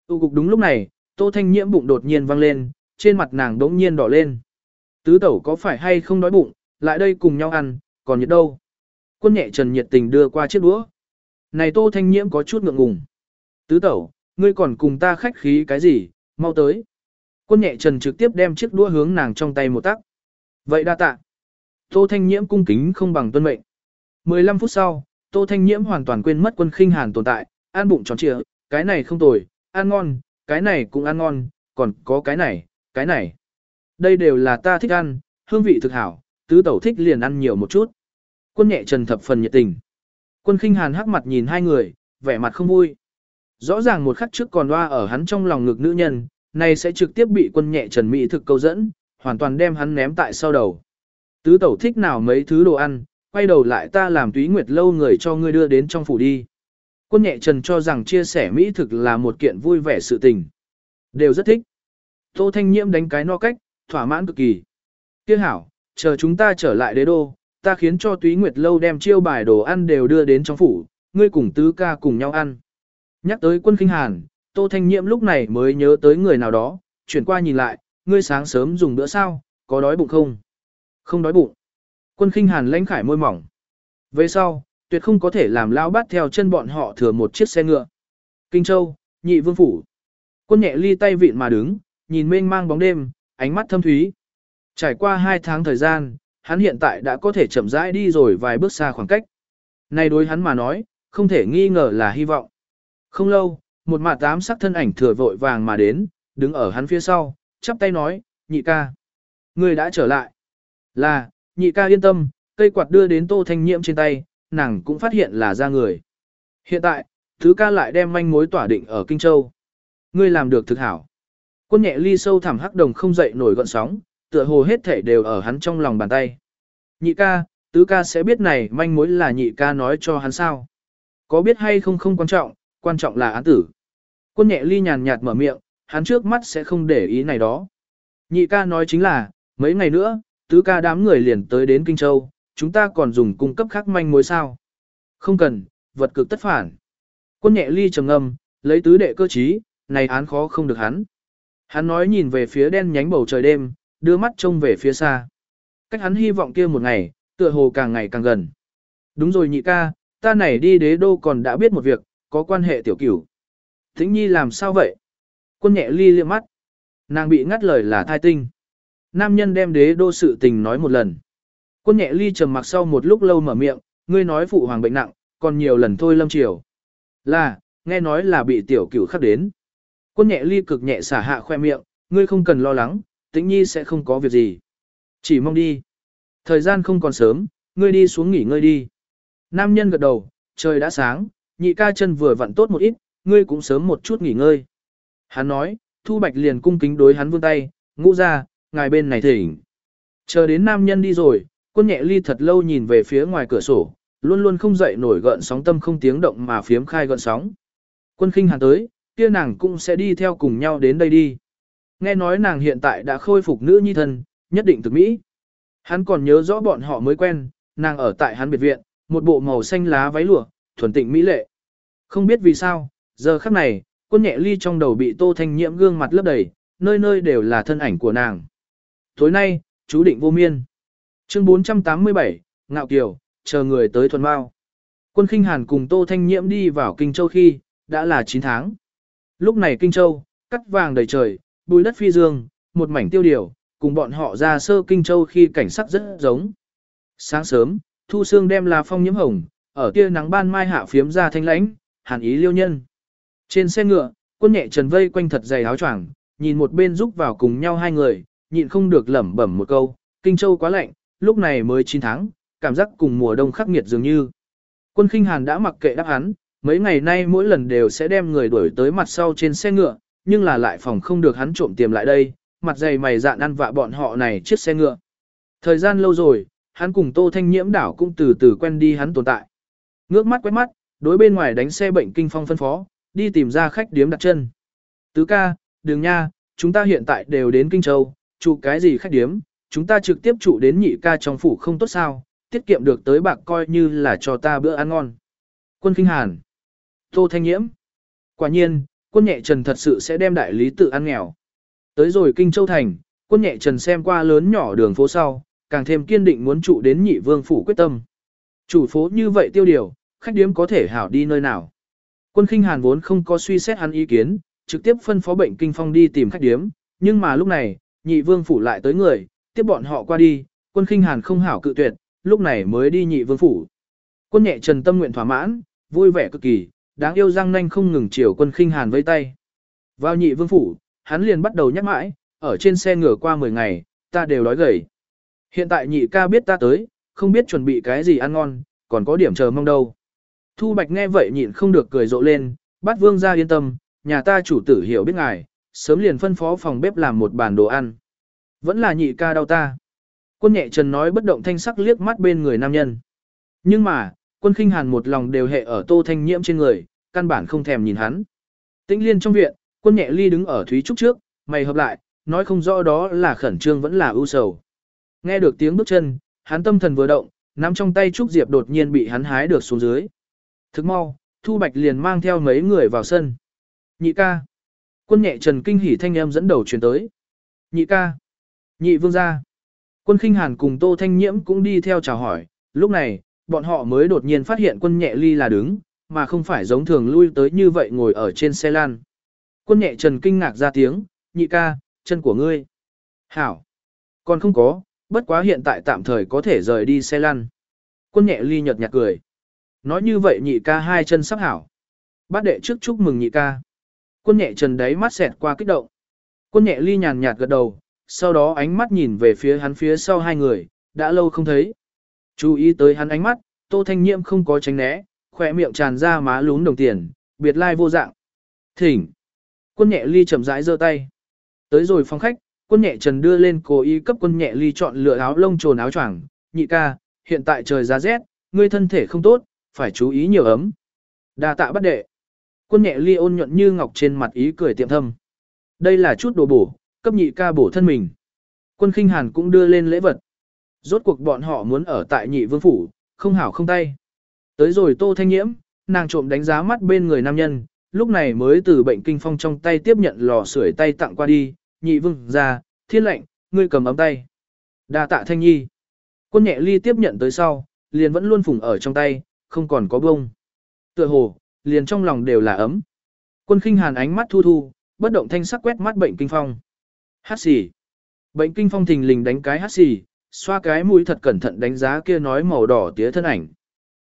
Tụ cục đúng lúc này, Tô Thanh Nhiễm bụng đột nhiên vang lên, trên mặt nàng đống nhiên đỏ lên. Tứ tẩu có phải hay không đói bụng, lại đây cùng nhau ăn, còn nhiệt đâu. Quân nhẹ trần nhiệt tình đưa qua chiếc đũa. Này Tô Thanh Nhiễm có chút ngượng ngùng. Tứ tẩu, ngươi còn cùng ta khách khí cái gì, mau tới. Quân nhẹ trần trực tiếp đem chiếc đũa hướng nàng trong tay một tắc. Vậy đa tạ. Tô Thanh Nhiễm cung kính không bằng tuân mệnh. 15 phút sau, Tô Thanh Nhiễm hoàn toàn quên mất quân khinh hàn tồn tại, ăn bụng tròn trịa, cái này không tồi, ăn ngon, cái này cũng ăn ngon, còn có cái này, cái này. Đây đều là ta thích ăn, hương vị thực hảo, tứ tẩu thích liền ăn nhiều một chút. Quân nhẹ trần thập phần nhiệt tình. Quân khinh hàn hắc mặt nhìn hai người, vẻ mặt không vui. Rõ ràng một khắc trước còn loa ở hắn trong lòng ngực nữ nhân, này sẽ trực tiếp bị quân nhẹ trần mỹ thực câu dẫn, hoàn toàn đem hắn ném tại sau đầu. Tứ tẩu thích nào mấy thứ đồ ăn, quay đầu lại ta làm túy nguyệt lâu người cho ngươi đưa đến trong phủ đi. Quân nhẹ trần cho rằng chia sẻ mỹ thực là một kiện vui vẻ sự tình. Đều rất thích. Tô Thanh Nhiễm đánh cái no cách, thỏa mãn cực kỳ. Tiếc hảo, chờ chúng ta trở lại đế đô, ta khiến cho túy nguyệt lâu đem chiêu bài đồ ăn đều đưa đến trong phủ, ngươi cùng tứ ca cùng nhau ăn. Nhắc tới quân kinh hàn, Tô Thanh Nhiễm lúc này mới nhớ tới người nào đó, chuyển qua nhìn lại, ngươi sáng sớm dùng bữa sao, có đói bụng không? Không đói bụng. Quân khinh hàn lãnh khải môi mỏng. Về sau, tuyệt không có thể làm lao bát theo chân bọn họ thừa một chiếc xe ngựa. Kinh Châu, nhị vương phủ. Quân nhẹ ly tay vịn mà đứng, nhìn mênh mang bóng đêm, ánh mắt thâm thúy. Trải qua hai tháng thời gian, hắn hiện tại đã có thể chậm rãi đi rồi vài bước xa khoảng cách. Này đối hắn mà nói, không thể nghi ngờ là hy vọng. Không lâu, một mạ tám sắc thân ảnh thừa vội vàng mà đến, đứng ở hắn phía sau, chắp tay nói, nhị ca. Người đã trở lại. Là, nhị ca yên tâm, cây quạt đưa đến tô thanh nhiễm trên tay, nàng cũng phát hiện là ra người. Hiện tại, thứ ca lại đem manh mối tỏa định ở Kinh Châu. Ngươi làm được thực hảo. Quân nhẹ ly sâu thẳm hắc đồng không dậy nổi gọn sóng, tựa hồ hết thể đều ở hắn trong lòng bàn tay. Nhị ca, tứ ca sẽ biết này manh mối là nhị ca nói cho hắn sao. Có biết hay không không quan trọng, quan trọng là án tử. Quân nhẹ ly nhàn nhạt mở miệng, hắn trước mắt sẽ không để ý này đó. Nhị ca nói chính là, mấy ngày nữa, tứ ca đám người liền tới đến Kinh Châu, chúng ta còn dùng cung cấp khác manh mối sao. Không cần, vật cực tất phản. Quân nhẹ ly trầm ngâm, lấy tứ đệ cơ trí, này án khó không được hắn. Hắn nói nhìn về phía đen nhánh bầu trời đêm, đưa mắt trông về phía xa. Cách hắn hy vọng kia một ngày, tựa hồ càng ngày càng gần. Đúng rồi nhị ca, ta này đi đế đô còn đã biết một việc, có quan hệ tiểu cửu. Thính nhi làm sao vậy? Quân nhẹ ly liếc mắt. Nàng bị ngắt lời là thai tinh. Nam nhân đem đế đô sự tình nói một lần. Quân nhẹ ly trầm mặc sau một lúc lâu mở miệng, ngươi nói phụ hoàng bệnh nặng, còn nhiều lần thôi lâm triều. Là, nghe nói là bị tiểu cửu khắc đến. Quân nhẹ ly cực nhẹ xả hạ khoe miệng, ngươi không cần lo lắng, tĩnh nhi sẽ không có việc gì. Chỉ mong đi. Thời gian không còn sớm, ngươi đi xuống nghỉ ngơi đi. Nam nhân gật đầu, trời đã sáng, nhị ca chân vừa vặn tốt một ít, ngươi cũng sớm một chút nghỉ ngơi. Hắn nói, Thu Bạch liền cung kính đối hắn vươn tay, ngũ ra, ngài bên này thỉnh. Chờ đến nam nhân đi rồi, quân nhẹ ly thật lâu nhìn về phía ngoài cửa sổ, luôn luôn không dậy nổi gợn sóng tâm không tiếng động mà phiếm khai gợn sóng. Quân khinh hàn tới, kia nàng cũng sẽ đi theo cùng nhau đến đây đi. Nghe nói nàng hiện tại đã khôi phục nữ nhi thân, nhất định thực mỹ. Hắn còn nhớ rõ bọn họ mới quen, nàng ở tại hắn biệt viện, một bộ màu xanh lá váy lụa, thuần tịnh mỹ lệ. Không biết vì sao, giờ khắc này, quân nhẹ ly trong đầu bị tô thanh nhiễm gương mặt lấp đầy, nơi nơi đều là thân ảnh của nàng. Tối nay, chú định vô miên. Chương 487, Ngạo Kiều, chờ người tới thuần bao. Quân khinh hàn cùng tô thanh nhiễm đi vào Kinh Châu khi, đã là 9 tháng. Lúc này Kinh Châu, cắt vàng đầy trời, bùi đất phi dương, một mảnh tiêu điều, cùng bọn họ ra sơ Kinh Châu khi cảnh sắc rất giống. Sáng sớm, Thu Sương đem là phong nhiễm hồng, ở tia nắng ban mai hạ phiếm ra thanh lãnh, hàn ý liêu nhân. Trên xe ngựa, quân nhẹ trần vây quanh thật dày áo choàng, nhìn một bên giúp vào cùng nhau hai người, nhịn không được lẩm bẩm một câu, Kinh Châu quá lạnh, lúc này mới 9 tháng, cảm giác cùng mùa đông khắc nghiệt dường như. Quân khinh hàn đã mặc kệ đáp hắn, mấy ngày nay mỗi lần đều sẽ đem người đuổi tới mặt sau trên xe ngựa, nhưng là lại phòng không được hắn trộm tiềm lại đây, mặt dày mày dạn ăn vạ bọn họ này chiếc xe ngựa. Thời gian lâu rồi, hắn cùng Tô Thanh Nhiễm đảo cũng từ từ quen đi hắn tồn tại. Ngước mắt quét mắt, đối bên ngoài đánh xe bệnh kinh phong phân phó, đi tìm ra khách điếm đặt chân. Tứ ca, đường nha, chúng ta hiện tại đều đến Kinh Châu, trụ cái gì khách điếm, chúng ta trực tiếp trụ đến nhị ca trong phủ không tốt sao, tiết kiệm được tới bạc coi như là cho ta bữa ăn ngon. Quân Kinh Hàn Tô Thanh Nhiễm Quả nhiên, quân nhẹ trần thật sự sẽ đem đại lý tự ăn nghèo. Tới rồi Kinh Châu Thành, quân nhẹ trần xem qua lớn nhỏ đường phố sau, càng thêm kiên định muốn trụ đến nhị vương phủ quyết tâm. Chủ phố như vậy tiêu điều, khách điếm có thể hảo đi nơi nào. Quân khinh hàn vốn không có suy xét hắn ý kiến, trực tiếp phân phó bệnh kinh phong đi tìm khách điếm, nhưng mà lúc này, nhị vương phủ lại tới người, tiếp bọn họ qua đi, quân khinh hàn không hảo cự tuyệt, lúc này mới đi nhị vương phủ. Quân nhẹ trần tâm nguyện thỏa mãn, vui vẻ cực kỳ, đáng yêu răng nanh không ngừng chiều quân khinh hàn với tay. Vào nhị vương phủ, hắn liền bắt đầu nhắc mãi, ở trên xe ngửa qua 10 ngày, ta đều đói gầy. Hiện tại nhị ca biết ta tới, không biết chuẩn bị cái gì ăn ngon, còn có điểm chờ mong đâu. Thu Bạch nghe vậy nhịn không được cười rộ lên, bắt vương ra yên tâm, nhà ta chủ tử hiểu biết ngài, sớm liền phân phó phòng bếp làm một bàn đồ ăn. Vẫn là nhị ca đau ta. Quân nhẹ trần nói bất động thanh sắc liếc mắt bên người nam nhân. Nhưng mà, quân khinh hàn một lòng đều hệ ở tô thanh nhiễm trên người, căn bản không thèm nhìn hắn. Tĩnh liên trong viện, quân nhẹ ly đứng ở Thúy Trúc trước, mày hợp lại, nói không rõ đó là khẩn trương vẫn là ưu sầu. Nghe được tiếng bước chân, hắn tâm thần vừa động, nắm trong tay Trúc Diệp đột nhiên bị hắn hái được xuống dưới. Thức mau, Thu Bạch liền mang theo mấy người vào sân. Nhị ca. Quân nhẹ trần kinh hỉ thanh em dẫn đầu truyền tới. Nhị ca. Nhị vương gia. Quân khinh hàn cùng Tô Thanh Nhiễm cũng đi theo chào hỏi. Lúc này, bọn họ mới đột nhiên phát hiện quân nhẹ ly là đứng, mà không phải giống thường lui tới như vậy ngồi ở trên xe lan. Quân nhẹ trần kinh ngạc ra tiếng, nhị ca, chân của ngươi. Hảo. Còn không có, bất quá hiện tại tạm thời có thể rời đi xe lăn. Quân nhẹ ly nhật nhạt cười. Nói như vậy nhị ca hai chân sắp hảo. Bát đệ trước chúc mừng nhị ca. Quân nhẹ trần đấy mắt xẹt qua kích động. Quân nhẹ ly nhàn nhạt gật đầu, sau đó ánh mắt nhìn về phía hắn phía sau hai người, đã lâu không thấy. Chú ý tới hắn ánh mắt, tô thanh nhiễm không có tránh né, khỏe miệng tràn ra má lún đồng tiền, biệt lai vô dạng. Thỉnh. Quân nhẹ ly chậm rãi giơ tay. Tới rồi phòng khách, quân nhẹ trần đưa lên cố ý cấp quân nhẹ ly chọn lựa áo lông trồn áo choàng. Nhị ca, hiện tại trời giá rét, ngươi thân thể không tốt, phải chú ý nhiều ấm. Đa tạ bắt đệ. Quân nhẹ ly ôn nhuận như ngọc trên mặt ý cười tiệm thâm. Đây là chút đồ bổ, cấp nhị ca bổ thân mình. Quân khinh hàn cũng đưa lên lễ vật. Rốt cuộc bọn họ muốn ở tại nhị vương phủ, không hảo không tay. Tới rồi tô thanh nhiễm, nàng trộm đánh giá mắt bên người nam nhân, lúc này mới từ bệnh kinh phong trong tay tiếp nhận lò sưởi tay tặng qua đi, nhị vương ra, thiên lệnh, ngươi cầm ấm tay. đa tạ thanh nhi. Quân nhẹ ly tiếp nhận tới sau, liền vẫn luôn phủng ở trong tay, không còn có bông. Tựa hồ, liền trong lòng đều là ấm. Quân khinh hàn ánh mắt thu thu, bất động thanh sắc quét mắt bệnh kinh phong. Hát xỉ. Bệnh kinh phong thình lình đánh cái hát xỉ, xoa cái mũi thật cẩn thận đánh giá kia nói màu đỏ tía thân ảnh.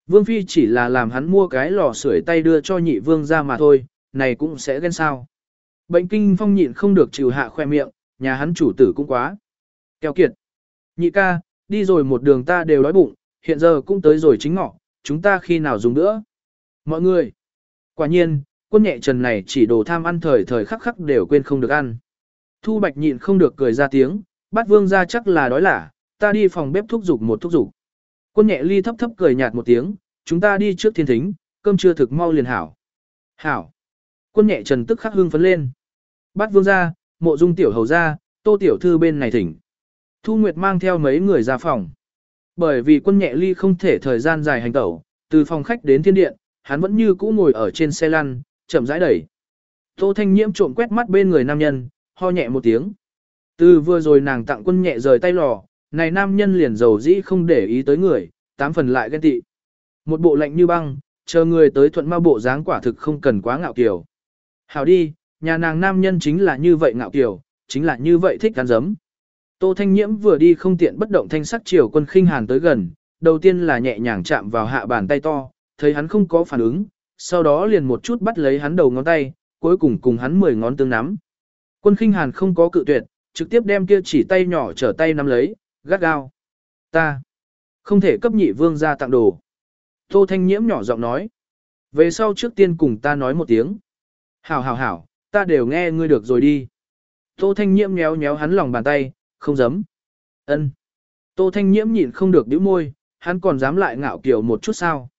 Vương Phi chỉ là làm hắn mua cái lò sưởi tay đưa cho nhị vương ra mà thôi, này cũng sẽ ghen sao. Bệnh kinh phong nhịn không được trừ hạ khoe miệng, nhà hắn chủ tử cũng quá. kéo kiệt. Nhị ca, đi rồi một đường ta đều đói bụng, hiện giờ cũng tới rồi chính ngọ, chúng ta khi nào dùng nữa. Mọi người. Quả nhiên, quân nhẹ trần này chỉ đồ tham ăn thời thời khắc khắc đều quên không được ăn. Thu bạch nhịn không được cười ra tiếng, bắt vương ra chắc là đói lả, ta đi phòng bếp thúc giục một thúc giục. Quân nhẹ ly thấp thấp cười nhạt một tiếng, chúng ta đi trước thiên thính, cơm chưa thực mau liền hảo. Hảo. Quân nhẹ trần tức khắc hưng phấn lên. Bắt vương ra, mộ dung tiểu hầu ra, tô tiểu thư bên này thỉnh. Thu Nguyệt mang theo mấy người ra phòng. Bởi vì quân nhẹ ly không thể thời gian dài hành tẩu, từ phòng khách đến thiên điện, hắn vẫn như cũ ngồi ở trên xe lăn, chậm rãi đẩy. Tô Thanh Nhiễm trộm quét mắt bên người nam nhân, ho nhẹ một tiếng. Từ vừa rồi nàng tặng quân nhẹ rời tay lò, này nam nhân liền dầu dĩ không để ý tới người, tám phần lại ghen tị. Một bộ lạnh như băng, chờ người tới thuận ma bộ dáng quả thực không cần quá ngạo kiều. Hảo đi, nhà nàng nam nhân chính là như vậy ngạo kiều, chính là như vậy thích ăn dấm. Tô Thanh Nhiễm vừa đi không tiện bất động thanh sắc chiều quân khinh hàn tới gần, đầu tiên là nhẹ nhàng chạm vào hạ bàn tay to, thấy hắn không có phản ứng, sau đó liền một chút bắt lấy hắn đầu ngón tay, cuối cùng cùng hắn mười ngón tương nắm. Quân khinh hàn không có cự tuyệt, trực tiếp đem kia chỉ tay nhỏ trở tay nắm lấy, gắt gao. Ta không thể cấp nhị vương ra tặng đồ. Tô Thanh Nhiễm nhỏ giọng nói. Về sau trước tiên cùng ta nói một tiếng. Hảo hảo hảo, ta đều nghe ngươi được rồi đi. Tô Thanh Nhiễm nhéo nhéo hắn lòng bàn tay, không dám. Ân. Tô Thanh Nhiễm nhịn không được nhíu môi, hắn còn dám lại ngạo kiểu một chút sao.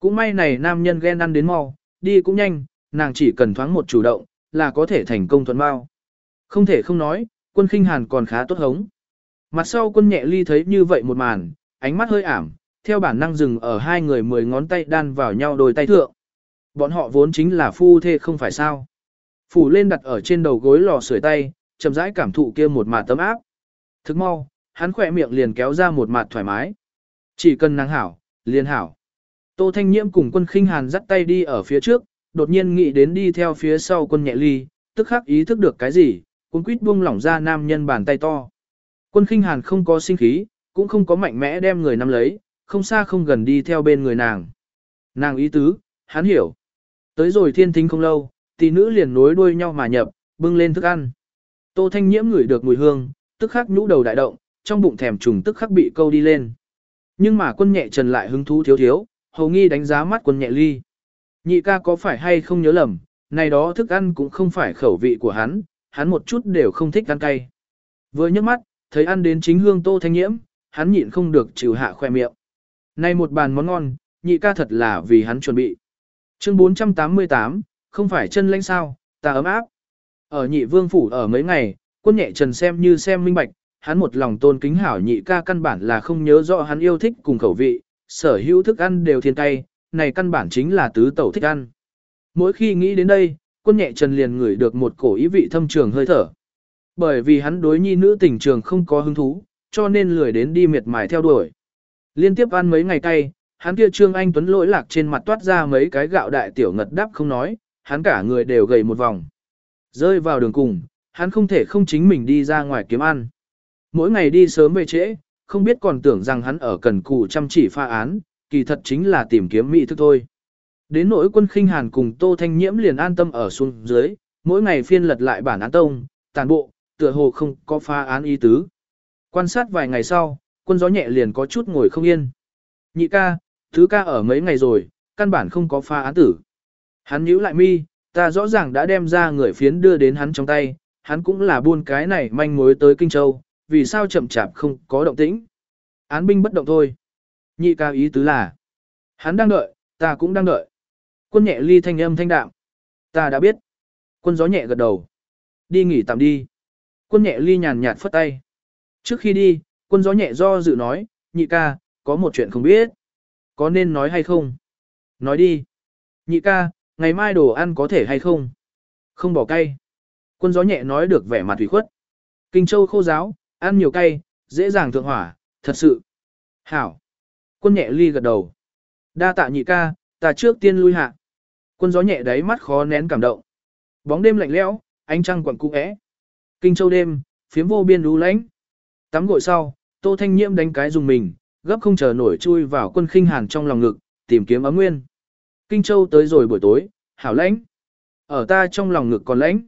Cũng may này nam nhân ghen ăn đến mau, đi cũng nhanh, nàng chỉ cần thoáng một chủ động, là có thể thành công thuận bao. Không thể không nói, quân khinh hàn còn khá tốt hống. Mặt sau quân nhẹ ly thấy như vậy một màn, ánh mắt hơi ảm, theo bản năng dừng ở hai người mười ngón tay đan vào nhau đôi tay thượng. Bọn họ vốn chính là phu thê không phải sao. Phủ lên đặt ở trên đầu gối lò sưởi tay, chậm rãi cảm thụ kia một mạt tấm áp. Thức mau, hắn khỏe miệng liền kéo ra một mạt thoải mái. Chỉ cần năng hảo, liền hảo. Tô Thanh Nhiễm cùng quân khinh hàn dắt tay đi ở phía trước, đột nhiên nghĩ đến đi theo phía sau quân nhẹ ly, tức khắc ý thức được cái gì, cuốn quýt buông lỏng ra nam nhân bàn tay to. Quân khinh hàn không có sinh khí, cũng không có mạnh mẽ đem người nắm lấy, không xa không gần đi theo bên người nàng. Nàng ý tứ, hắn hiểu. Tới rồi thiên thính không lâu, tỷ nữ liền nối đuôi nhau mà nhập, bưng lên thức ăn. Tô Thanh Nhiễm ngửi được mùi hương, tức khắc nhũ đầu đại động, trong bụng thèm trùng tức khắc bị câu đi lên. Nhưng mà quân nhẹ trần lại hứng thú thiếu thiếu, hầu nghi đánh giá mắt quân nhẹ ly. Nhị ca có phải hay không nhớ lầm, này đó thức ăn cũng không phải khẩu vị của hắn, hắn một chút đều không thích ăn cay. Vừa nhấc mắt, thấy ăn đến chính hương tô thanh nhiễm, hắn nhịn không được chịu hạ khoe miệng. Này một bàn món ngon, nhị ca thật là vì hắn chuẩn bị. Chương 488, không phải chân lãnh sao, ta ấm áp. Ở nhị vương phủ ở mấy ngày, quân nhẹ trần xem như xem minh bạch, hắn một lòng tôn kính hảo nhị ca căn bản là không nhớ rõ hắn yêu thích cùng khẩu vị, sở hữu thức ăn đều thiên cay, này căn bản chính là tứ tẩu thích ăn. Mỗi khi nghĩ đến đây, quân nhẹ trần liền ngửi được một cổ ý vị thâm trường hơi thở. Bởi vì hắn đối nhi nữ tình trường không có hứng thú, cho nên lười đến đi miệt mài theo đuổi. Liên tiếp ăn mấy ngày cay, hắn kia trương anh tuấn lỗi lạc trên mặt toát ra mấy cái gạo đại tiểu ngật đắp không nói, hắn cả người đều gầy một vòng. Rơi vào đường cùng, hắn không thể không chính mình đi ra ngoài kiếm ăn. Mỗi ngày đi sớm về trễ, không biết còn tưởng rằng hắn ở cần cù chăm chỉ pha án, kỳ thật chính là tìm kiếm mỹ thức thôi. Đến nỗi quân khinh hàn cùng Tô Thanh Nhiễm liền an tâm ở xuống dưới, mỗi ngày phiên lật lại bản án tông, tàn bộ, tựa hồ không có pha án ý tứ. Quan sát vài ngày sau, quân gió nhẹ liền có chút ngồi không yên. Nhị ca, thứ ca ở mấy ngày rồi, căn bản không có pha án tử. Hắn nhíu lại mi, ta rõ ràng đã đem ra người phiến đưa đến hắn trong tay, hắn cũng là buôn cái này manh mối tới Kinh Châu, vì sao chậm chạp không có động tĩnh. Án binh bất động thôi. Nhị ca ý tứ là, hắn đang đợi, ta cũng đang đợi. Quân nhẹ ly thanh âm thanh đạm. Ta đã biết. Quân gió nhẹ gật đầu. Đi nghỉ tạm đi. Quân nhẹ ly nhàn nhạt phất tay. Trước khi đi, quân gió nhẹ do dự nói, nhị ca, có một chuyện không biết. Có nên nói hay không? Nói đi. Nhị ca, ngày mai đồ ăn có thể hay không? Không bỏ cay. Quân gió nhẹ nói được vẻ mặt thủy khuất. Kinh châu khô giáo, ăn nhiều cay, dễ dàng thượng hỏa, thật sự. Hảo. Quân nhẹ ly gật đầu. Đa tạ nhị ca, ta trước tiên lui hạ. Quân gió nhẹ đáy mắt khó nén cảm động. Bóng đêm lạnh lẽo, ánh trăng quẩn cung é. Kinh châu đêm, phiếm vô biên lú lánh. Tắm gội sau, Tô Thanh Nhiễm đánh cái dùng mình, gấp không chờ nổi chui vào quân khinh hàn trong lòng ngực, tìm kiếm ấm nguyên. Kinh châu tới rồi buổi tối, hảo lãnh. Ở ta trong lòng ngực còn lãnh.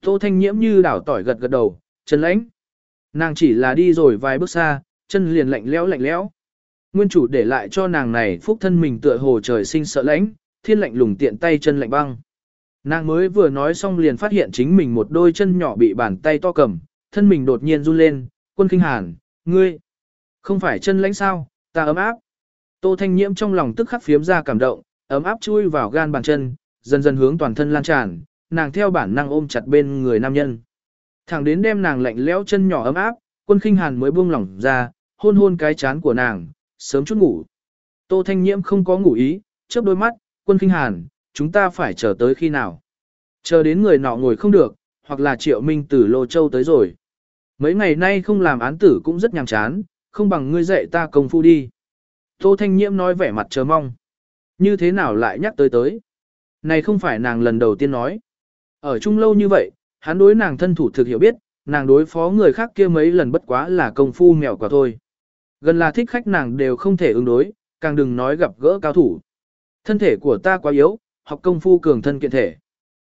Tô Thanh Nhiễm như đảo tỏi gật gật đầu, chân lãnh. Nàng chỉ là đi rồi vài bước xa, chân liền lạnh lẽo lạnh lẽo. Nguyên chủ để lại cho nàng này phúc thân mình tựa hồ trời sinh sợ lãnh, thiên lạnh lùng tiện tay chân lạnh băng. Nàng mới vừa nói xong liền phát hiện chính mình một đôi chân nhỏ bị bàn tay to cầm, thân mình đột nhiên run lên, quân kinh hàn, ngươi, không phải chân lãnh sao, ta ấm áp. Tô Thanh Nhiễm trong lòng tức khắc phiếm ra cảm động, ấm áp chui vào gan bàn chân, dần dần hướng toàn thân lan tràn, nàng theo bản năng ôm chặt bên người nam nhân. Thẳng đến đem nàng lạnh lẽo chân nhỏ ấm áp, quân khinh hàn mới buông lỏng ra, hôn hôn cái chán của nàng, sớm chút ngủ. Tô Thanh Nhiễm không có ngủ ý, chớp đôi mắt, quân khinh hàn, chúng ta phải chờ tới khi nào? Chờ đến người nọ ngồi không được, hoặc là triệu minh từ Lô Châu tới rồi. Mấy ngày nay không làm án tử cũng rất nhàm chán, không bằng ngươi dạy ta công phu đi. Tô Thanh Nhiễm nói vẻ mặt chờ mong. Như thế nào lại nhắc tới tới? Này không phải nàng lần đầu tiên nói. Ở chung lâu như vậy, hắn đối nàng thân thủ thực hiểu biết, nàng đối phó người khác kia mấy lần bất quá là công phu mèo quả thôi. Gần là thích khách nàng đều không thể ứng đối, càng đừng nói gặp gỡ cao thủ. Thân thể của ta quá yếu, học công phu cường thân kiện thể.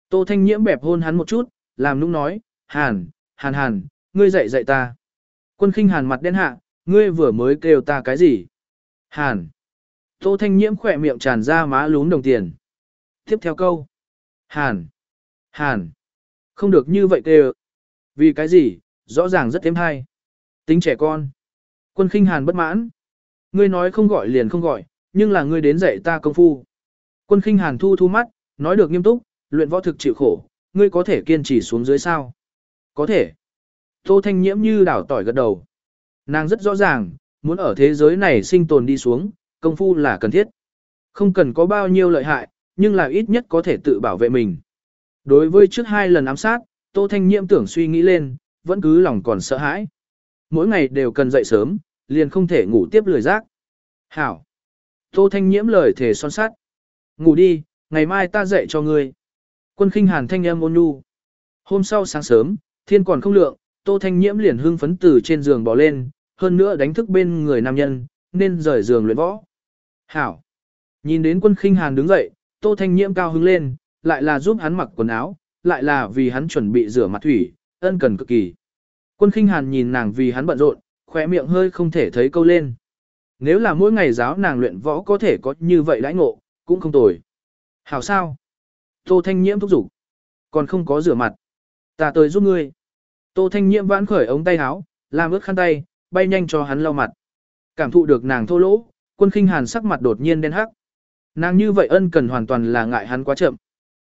Tô Thanh Nhiễm bẹp hôn hắn một chút, làm nũng nói, Hàn, Hàn Hàn, ngươi dạy dạy ta. Quân khinh Hàn mặt đen hạ, ngươi vừa mới kêu ta cái gì? Hàn. Tô Thanh Nhiễm khỏe miệng tràn ra má lún đồng tiền. Tiếp theo câu. Hàn. Hàn. Không được như vậy kêu. Vì cái gì, rõ ràng rất thêm hay. Tính trẻ con. Quân khinh hàn bất mãn. Ngươi nói không gọi liền không gọi, nhưng là ngươi đến dạy ta công phu. Quân khinh hàn thu thu mắt, nói được nghiêm túc, luyện võ thực chịu khổ, ngươi có thể kiên trì xuống dưới sao. Có thể. Tô Thanh Nhiễm như đảo tỏi gật đầu. Nàng rất rõ ràng, muốn ở thế giới này sinh tồn đi xuống, công phu là cần thiết. Không cần có bao nhiêu lợi hại, nhưng là ít nhất có thể tự bảo vệ mình. Đối với trước hai lần ám sát, Tô Thanh Nhiễm tưởng suy nghĩ lên, vẫn cứ lòng còn sợ hãi. Mỗi ngày đều cần dậy sớm, liền không thể ngủ tiếp lười giác. Hảo. Tô Thanh Nhiễm lời thể son sát. Ngủ đi, ngày mai ta dậy cho ngươi. Quân khinh hàn thanh âm ôn nhu. Hôm sau sáng sớm, thiên còn không lượng, Tô Thanh Nhiễm liền hưng phấn từ trên giường bò lên, hơn nữa đánh thức bên người nam nhân, nên rời giường luyện võ. Hảo. Nhìn đến quân khinh hàn đứng dậy, Tô Thanh Nhiễm cao hứng lên, lại là giúp hắn mặc quần áo, lại là vì hắn chuẩn bị rửa mặt thủy, ân cần cực kỳ. Quân khinh hàn nhìn nàng vì hắn bận rộn, khỏe miệng hơi không thể thấy câu lên. Nếu là mỗi ngày giáo nàng luyện võ có thể có như vậy đãi ngộ, cũng không tồi. Hảo sao? Tô Thanh Nhiễm thúc giục. Còn không có rửa mặt. Ta tới giúp ngươi. Tô Thanh Nhiễm vãn khởi ống tay áo, làm ướt khăn tay, bay nhanh cho hắn lau mặt. Cảm thụ được nàng thô lỗ, quân khinh hàn sắc mặt đột nhiên đen hắc. Nàng như vậy ân cần hoàn toàn là ngại hắn quá chậm.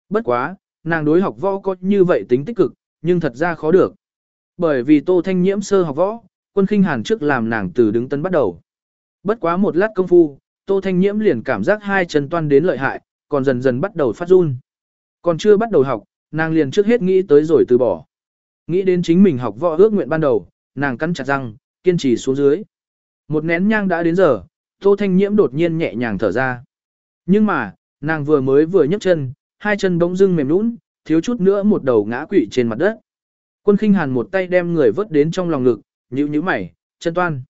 Bất quá, nàng đối học võ có như vậy tính tích cực, nhưng thật ra khó được. Bởi vì Tô Thanh Nhiễm sơ học võ, quân khinh hàn trước làm nàng từ đứng tân bắt đầu. Bất quá một lát công phu, Tô Thanh Nhiễm liền cảm giác hai chân toan đến lợi hại, còn dần dần bắt đầu phát run. Còn chưa bắt đầu học, nàng liền trước hết nghĩ tới rồi từ bỏ. Nghĩ đến chính mình học võ ước nguyện ban đầu, nàng cắn chặt răng, kiên trì xuống dưới. Một nén nhang đã đến giờ, Tô Thanh Nhiễm đột nhiên nhẹ nhàng thở ra. Nhưng mà, nàng vừa mới vừa nhấc chân, hai chân bỗng dưng mềm nũng, thiếu chút nữa một đầu ngã quỵ trên mặt đất. Quân khinh hàn một tay đem người vớt đến trong lòng ngực, nhíu nhíu mày, chân toan.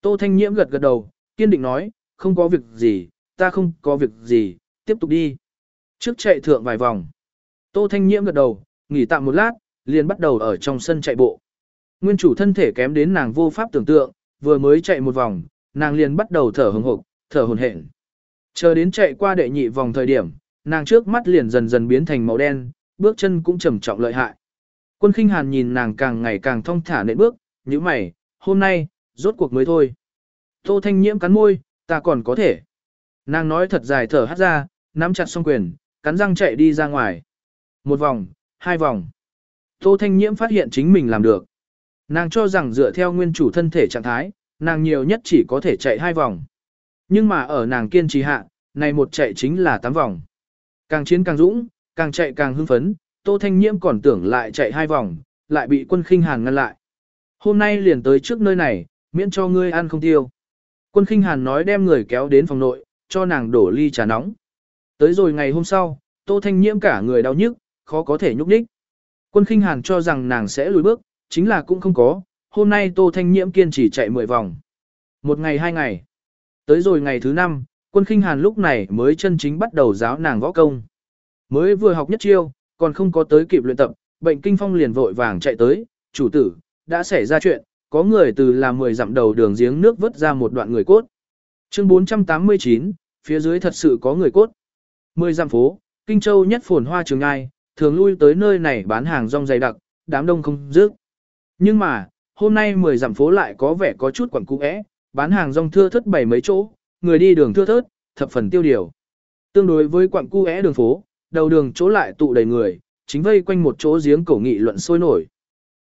Tô Thanh Nhiễm gật gật đầu, kiên định nói, không có việc gì, ta không có việc gì, tiếp tục đi. Trước chạy thượng vài vòng. Tô Thanh Nhiễm gật đầu, nghỉ tạm một lát, liền bắt đầu ở trong sân chạy bộ. Nguyên chủ thân thể kém đến nàng vô pháp tưởng tượng, vừa mới chạy một vòng, nàng liền bắt đầu thở hừng hực, thở hổn hển. Chờ đến chạy qua đệ nhị vòng thời điểm, nàng trước mắt liền dần dần biến thành màu đen, bước chân cũng trầm trọng lợi hại. Quân khinh hàn nhìn nàng càng ngày càng thong thả nệ bước, như mày, hôm nay, rốt cuộc mới thôi. Tô thanh nhiễm cắn môi, ta còn có thể. Nàng nói thật dài thở hát ra, nắm chặt song quyền, cắn răng chạy đi ra ngoài. Một vòng, hai vòng. Tô thanh nhiễm phát hiện chính mình làm được. Nàng cho rằng dựa theo nguyên chủ thân thể trạng thái, nàng nhiều nhất chỉ có thể chạy hai vòng. Nhưng mà ở nàng kiên trì hạ, này một chạy chính là tám vòng. Càng chiến càng dũng, càng chạy càng hưng phấn, Tô Thanh Nhiễm còn tưởng lại chạy hai vòng, lại bị quân khinh hàn ngăn lại. Hôm nay liền tới trước nơi này, miễn cho ngươi ăn không tiêu. Quân khinh hàn nói đem người kéo đến phòng nội, cho nàng đổ ly trà nóng. Tới rồi ngày hôm sau, Tô Thanh Nhiễm cả người đau nhức, khó có thể nhúc nhích. Quân khinh hàn cho rằng nàng sẽ lùi bước, chính là cũng không có. Hôm nay Tô Thanh Nhiễm kiên trì chạy 10 vòng. Một ngày hai ngày. Tới rồi ngày thứ năm, quân khinh hàn lúc này mới chân chính bắt đầu giáo nàng võ công. Mới vừa học nhất chiêu, còn không có tới kịp luyện tập, bệnh kinh phong liền vội vàng chạy tới, chủ tử, đã xảy ra chuyện, có người từ làm 10 dặm đầu đường giếng nước vớt ra một đoạn người cốt. Chương 489, phía dưới thật sự có người cốt. 10 dặm phố, Kinh Châu nhất phồn hoa trường ai, thường lui tới nơi này bán hàng rong dày đặc, đám đông không dứt. Nhưng mà, hôm nay 10 dặm phố lại có vẻ có chút quẩn cũ é, bán hàng rong thưa thớt bảy mấy chỗ, người đi đường thưa thớt, thập phần tiêu điều. Tương đối với quặng cu é đường phố, đầu đường chỗ lại tụ đầy người, chính vây quanh một chỗ giếng cổ nghị luận sôi nổi.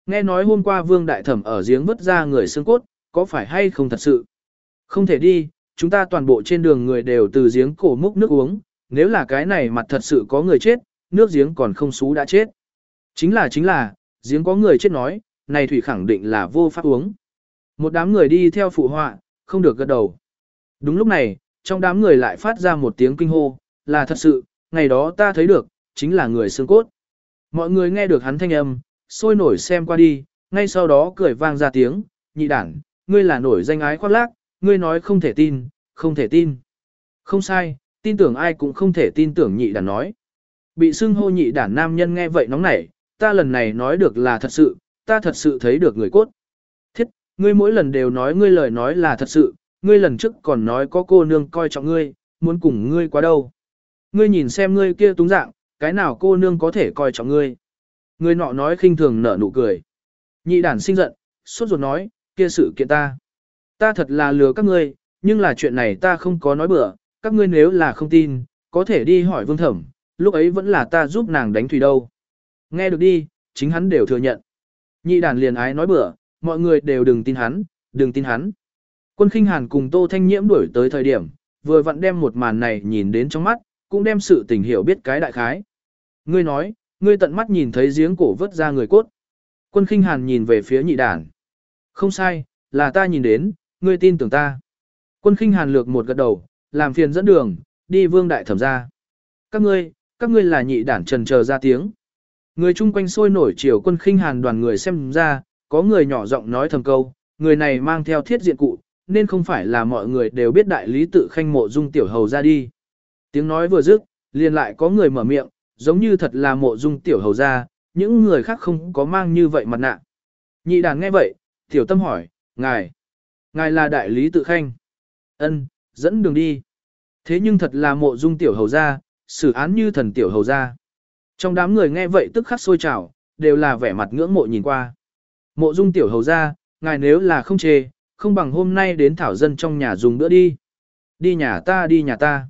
Nghe nói hôm qua Vương Đại Thẩm ở giếng vứt ra người xương cốt, có phải hay không thật sự? Không thể đi, chúng ta toàn bộ trên đường người đều từ giếng cổ múc nước uống, nếu là cái này mặt thật sự có người chết, nước giếng còn không xú đã chết. Chính là chính là, giếng có người chết nói, này thủy khẳng định là vô pháp uống. Một đám người đi theo phụ họa, không được gật đầu. Đúng lúc này, trong đám người lại phát ra một tiếng kinh hô, là thật sự, ngày đó ta thấy được, chính là người xương cốt. Mọi người nghe được hắn thanh âm, sôi nổi xem qua đi, ngay sau đó cười vang ra tiếng, nhị đảng, ngươi là nổi danh ái khoác lác, ngươi nói không thể tin, không thể tin. Không sai, tin tưởng ai cũng không thể tin tưởng nhị đản nói. Bị xưng hô nhị đản nam nhân nghe vậy nóng nảy, ta lần này nói được là thật sự, ta thật sự thấy được người cốt. Thiết, ngươi mỗi lần đều nói ngươi lời nói là thật sự, ngươi lần trước còn nói có cô nương coi trọng ngươi, muốn cùng ngươi quá đâu. Ngươi nhìn xem ngươi kia túng dạng, cái nào cô nương có thể coi trọng ngươi. Ngươi nọ nói khinh thường nở nụ cười. Nhị đản sinh giận, suốt ruột nói, kia sự kiện ta. Ta thật là lừa các ngươi, nhưng là chuyện này ta không có nói bừa, các ngươi nếu là không tin, có thể đi hỏi vương thẩm, lúc ấy vẫn là ta giúp nàng đánh thủy đâu. Nghe được đi, chính hắn đều thừa nhận. Nhị đàn liền ái nói bừa, mọi người đều đừng tin hắn, đừng tin hắn. Quân khinh hàn cùng Tô Thanh Nhiễm đuổi tới thời điểm, vừa vặn đem một màn này nhìn đến trong mắt, cũng đem sự tình hiểu biết cái đại khái. Ngươi nói, ngươi tận mắt nhìn thấy giếng cổ vớt ra người cốt. Quân khinh hàn nhìn về phía nhị đàn. Không sai, là ta nhìn đến, ngươi tin tưởng ta. Quân khinh hàn lược một gật đầu, làm phiền dẫn đường, đi vương đại thẩm ra. Các ngươi, các ngươi là nhị đản trần chờ ra tiếng. Người chung quanh sôi nổi chiều quân khinh hàn đoàn người xem ra, có người nhỏ giọng nói thầm câu, người này mang theo thiết diện cụ, nên không phải là mọi người đều biết đại lý tự khanh mộ dung tiểu hầu ra đi. Tiếng nói vừa dứt, liền lại có người mở miệng, giống như thật là mộ dung tiểu hầu ra, những người khác không có mang như vậy mặt nạ. Nhị đàn nghe vậy, tiểu tâm hỏi, ngài, ngài là đại lý tự khanh. ân dẫn đường đi. Thế nhưng thật là mộ dung tiểu hầu ra, xử án như thần tiểu hầu ra. Trong đám người nghe vậy tức khắc sôi trào, đều là vẻ mặt ngưỡng mộ nhìn qua. Mộ dung tiểu hầu ra, ngài nếu là không chê, không bằng hôm nay đến thảo dân trong nhà dùng bữa đi. Đi nhà ta đi nhà ta.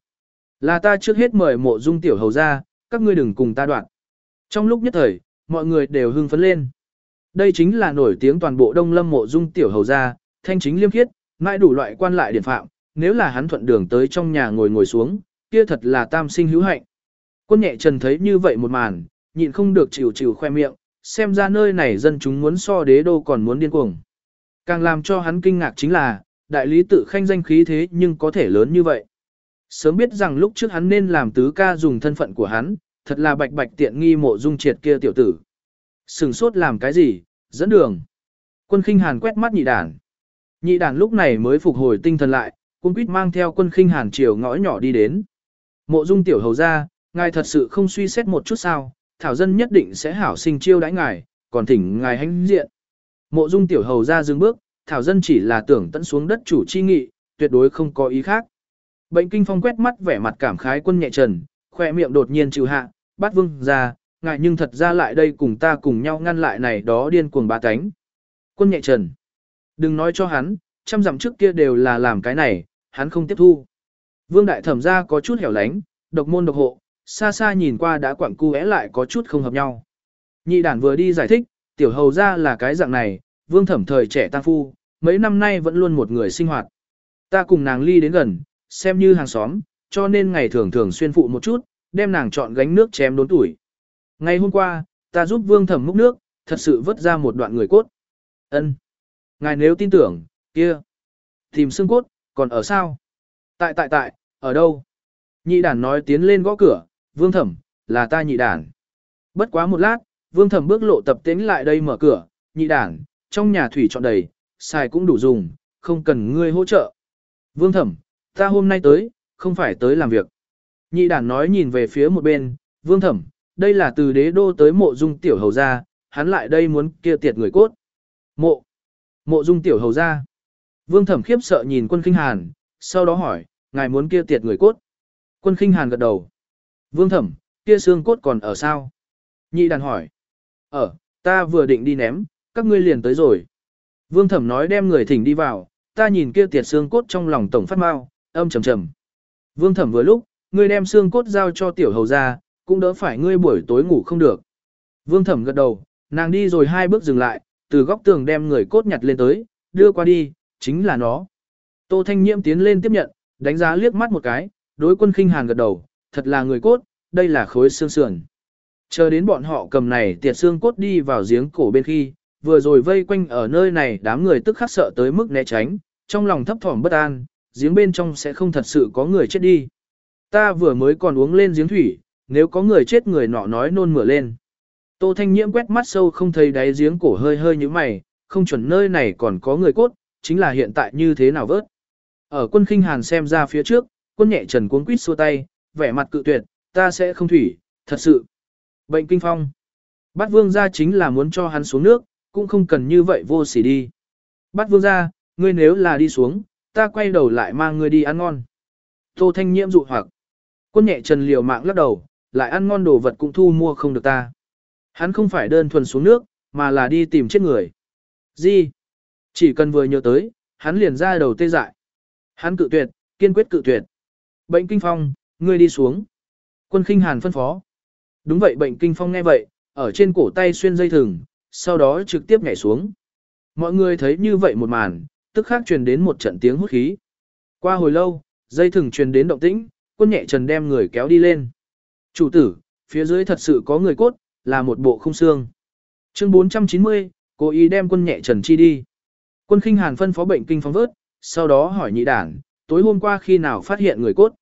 Là ta trước hết mời mộ dung tiểu hầu ra, các ngươi đừng cùng ta đoạn. Trong lúc nhất thời, mọi người đều hưng phấn lên. Đây chính là nổi tiếng toàn bộ đông lâm mộ dung tiểu hầu ra, thanh chính liêm khiết, mãi đủ loại quan lại điển phạm, nếu là hắn thuận đường tới trong nhà ngồi ngồi xuống, kia thật là tam sinh hữu hạnh. Quân nhẹ trần thấy như vậy một màn, nhịn không được chịu chịu khoe miệng, xem ra nơi này dân chúng muốn so đế đô còn muốn điên cuồng. Càng làm cho hắn kinh ngạc chính là, đại lý tự khanh danh khí thế nhưng có thể lớn như vậy. Sớm biết rằng lúc trước hắn nên làm tứ ca dùng thân phận của hắn, thật là bạch bạch tiện nghi mộ dung triệt kia tiểu tử. Sừng sốt làm cái gì, dẫn đường. Quân khinh hàn quét mắt nhị đàn. Nhị đàn lúc này mới phục hồi tinh thần lại, quân quýt mang theo quân khinh hàn chiều ngõ nhỏ đi đến. Mộ dung tiểu hầu ra, ngài thật sự không suy xét một chút sao, thảo dân nhất định sẽ hảo sinh chiêu đãi ngài, còn thỉnh ngài hãnh diện. Mộ dung tiểu hầu ra dừng bước, thảo dân chỉ là tưởng tận xuống đất chủ chi nghị, tuyệt đối không có ý khác. Bệnh kinh phong quét mắt vẻ mặt cảm khái quân nhẹ trần, khoe miệng đột nhiên chịu hạ, bắt vương ra, ngài nhưng thật ra lại đây cùng ta cùng nhau ngăn lại này đó điên cuồng ba cánh. Quân nhẹ trần, đừng nói cho hắn, trăm dặm trước kia đều là làm cái này, hắn không tiếp thu. Vương đại thẩm ra có chút hẻo lánh, độc môn độc hộ, xa xa nhìn qua đã quặng cu lại có chút không hợp nhau. Nhị đản vừa đi giải thích, tiểu hầu ra là cái dạng này, vương thẩm thời trẻ tăng phu, mấy năm nay vẫn luôn một người sinh hoạt. Ta cùng nàng ly đến gần, xem như hàng xóm, cho nên ngày thường thường xuyên phụ một chút, đem nàng chọn gánh nước chém đốn tuổi. Ngày hôm qua, ta giúp vương thẩm múc nước, thật sự vớt ra một đoạn người cốt. Ân, Ngài nếu tin tưởng, kia. Tìm xương cốt, còn ở sao? Tại tại tại, ở đâu? Nhị đản nói tiến lên gõ cửa, vương thẩm, là ta nhị đản. Bất quá một lát, vương thẩm bước lộ tập tiến lại đây mở cửa, nhị đản, trong nhà thủy trọn đầy, xài cũng đủ dùng, không cần ngươi hỗ trợ. Vương thẩm, ta hôm nay tới, không phải tới làm việc. Nhị đản nói nhìn về phía một bên, vương thẩm, đây là từ đế đô tới mộ dung tiểu hầu gia, hắn lại đây muốn kia tiệt người cốt. Mộ, mộ dung tiểu hầu gia. Vương thẩm khiếp sợ nhìn quân kinh hàn, sau đó hỏi, ngài muốn kia tiệt người cốt. Quân khinh hàn gật đầu. Vương thẩm, kia xương cốt còn ở sao? Nhị đàn hỏi. Ở, ta vừa định đi ném, các ngươi liền tới rồi. Vương thẩm nói đem người thỉnh đi vào, ta nhìn kia tiệt xương cốt trong lòng tổng phát mau, âm trầm trầm. Vương thẩm vừa lúc, ngươi đem xương cốt giao cho tiểu hầu ra, cũng đỡ phải ngươi buổi tối ngủ không được. Vương thẩm gật đầu, nàng đi rồi hai bước dừng lại, từ góc tường đem người cốt nhặt lên tới, đưa qua đi, chính là nó. Tô Thanh Nhiễm tiến lên tiếp nhận, đánh giá liếc mắt một cái, đối quân khinh hàn gật đầu, thật là người cốt, đây là khối xương sườn. Chờ đến bọn họ cầm này tiệt xương cốt đi vào giếng cổ bên khi, vừa rồi vây quanh ở nơi này đám người tức khắc sợ tới mức né tránh, trong lòng thấp thỏm bất an, giếng bên trong sẽ không thật sự có người chết đi. Ta vừa mới còn uống lên giếng thủy, nếu có người chết người nọ nói nôn mửa lên. Tô Thanh Nhiễm quét mắt sâu không thấy đáy giếng cổ hơi hơi như mày, không chuẩn nơi này còn có người cốt, chính là hiện tại như thế nào vớt. Ở quân khinh hàn xem ra phía trước, quân nhẹ trần cuốn quýt xua tay, vẻ mặt cự tuyệt, ta sẽ không thủy, thật sự. Bệnh kinh phong. Bát vương gia chính là muốn cho hắn xuống nước, cũng không cần như vậy vô sỉ đi. Bát vương gia, ngươi nếu là đi xuống, ta quay đầu lại mang ngươi đi ăn ngon. Tô thanh nhiễm dụ hoặc. Quân nhẹ trần liều mạng lắc đầu, lại ăn ngon đồ vật cũng thu mua không được ta. Hắn không phải đơn thuần xuống nước, mà là đi tìm chết người. Gì? Chỉ cần vừa nhớ tới, hắn liền ra đầu tê dại. Hắn cự tuyệt, kiên quyết cự tuyệt. Bệnh kinh phong, ngươi đi xuống. Quân khinh hàn phân phó. Đúng vậy bệnh kinh phong nghe vậy, ở trên cổ tay xuyên dây thừng, sau đó trực tiếp nhảy xuống. Mọi người thấy như vậy một màn, tức khắc truyền đến một trận tiếng hút khí. Qua hồi lâu, dây thừng truyền đến động tĩnh, quân nhẹ trần đem người kéo đi lên. Chủ tử, phía dưới thật sự có người cốt, là một bộ không xương. Chương 490, cố ý đem quân nhẹ trần chi đi. Quân khinh hàn phân phó bệnh kinh phong vớt, sau đó hỏi nhị đảng, tối hôm qua khi nào phát hiện người cốt.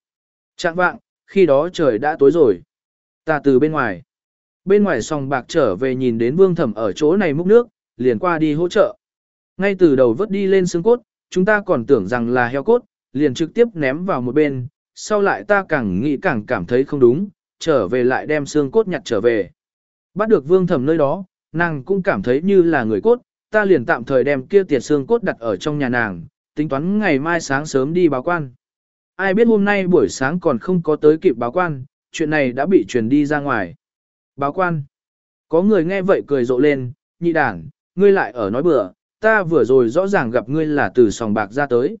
Trạng vạng, khi đó trời đã tối rồi. Ta từ bên ngoài. Bên ngoài sòng bạc trở về nhìn đến vương thẩm ở chỗ này múc nước, liền qua đi hỗ trợ. Ngay từ đầu vớt đi lên xương cốt, chúng ta còn tưởng rằng là heo cốt, liền trực tiếp ném vào một bên, sau lại ta càng nghĩ càng cảm thấy không đúng, trở về lại đem xương cốt nhặt trở về. Bắt được vương thẩm nơi đó, nàng cũng cảm thấy như là người cốt, ta liền tạm thời đem kia tiệt xương cốt đặt ở trong nhà nàng, tính toán ngày mai sáng sớm đi báo quan. Ai biết hôm nay buổi sáng còn không có tới kịp báo quan, chuyện này đã bị truyền đi ra ngoài. Báo quan. Có người nghe vậy cười rộ lên, nhị đảng, ngươi lại ở nói bừa, ta vừa rồi rõ ràng gặp ngươi là từ sòng bạc ra tới.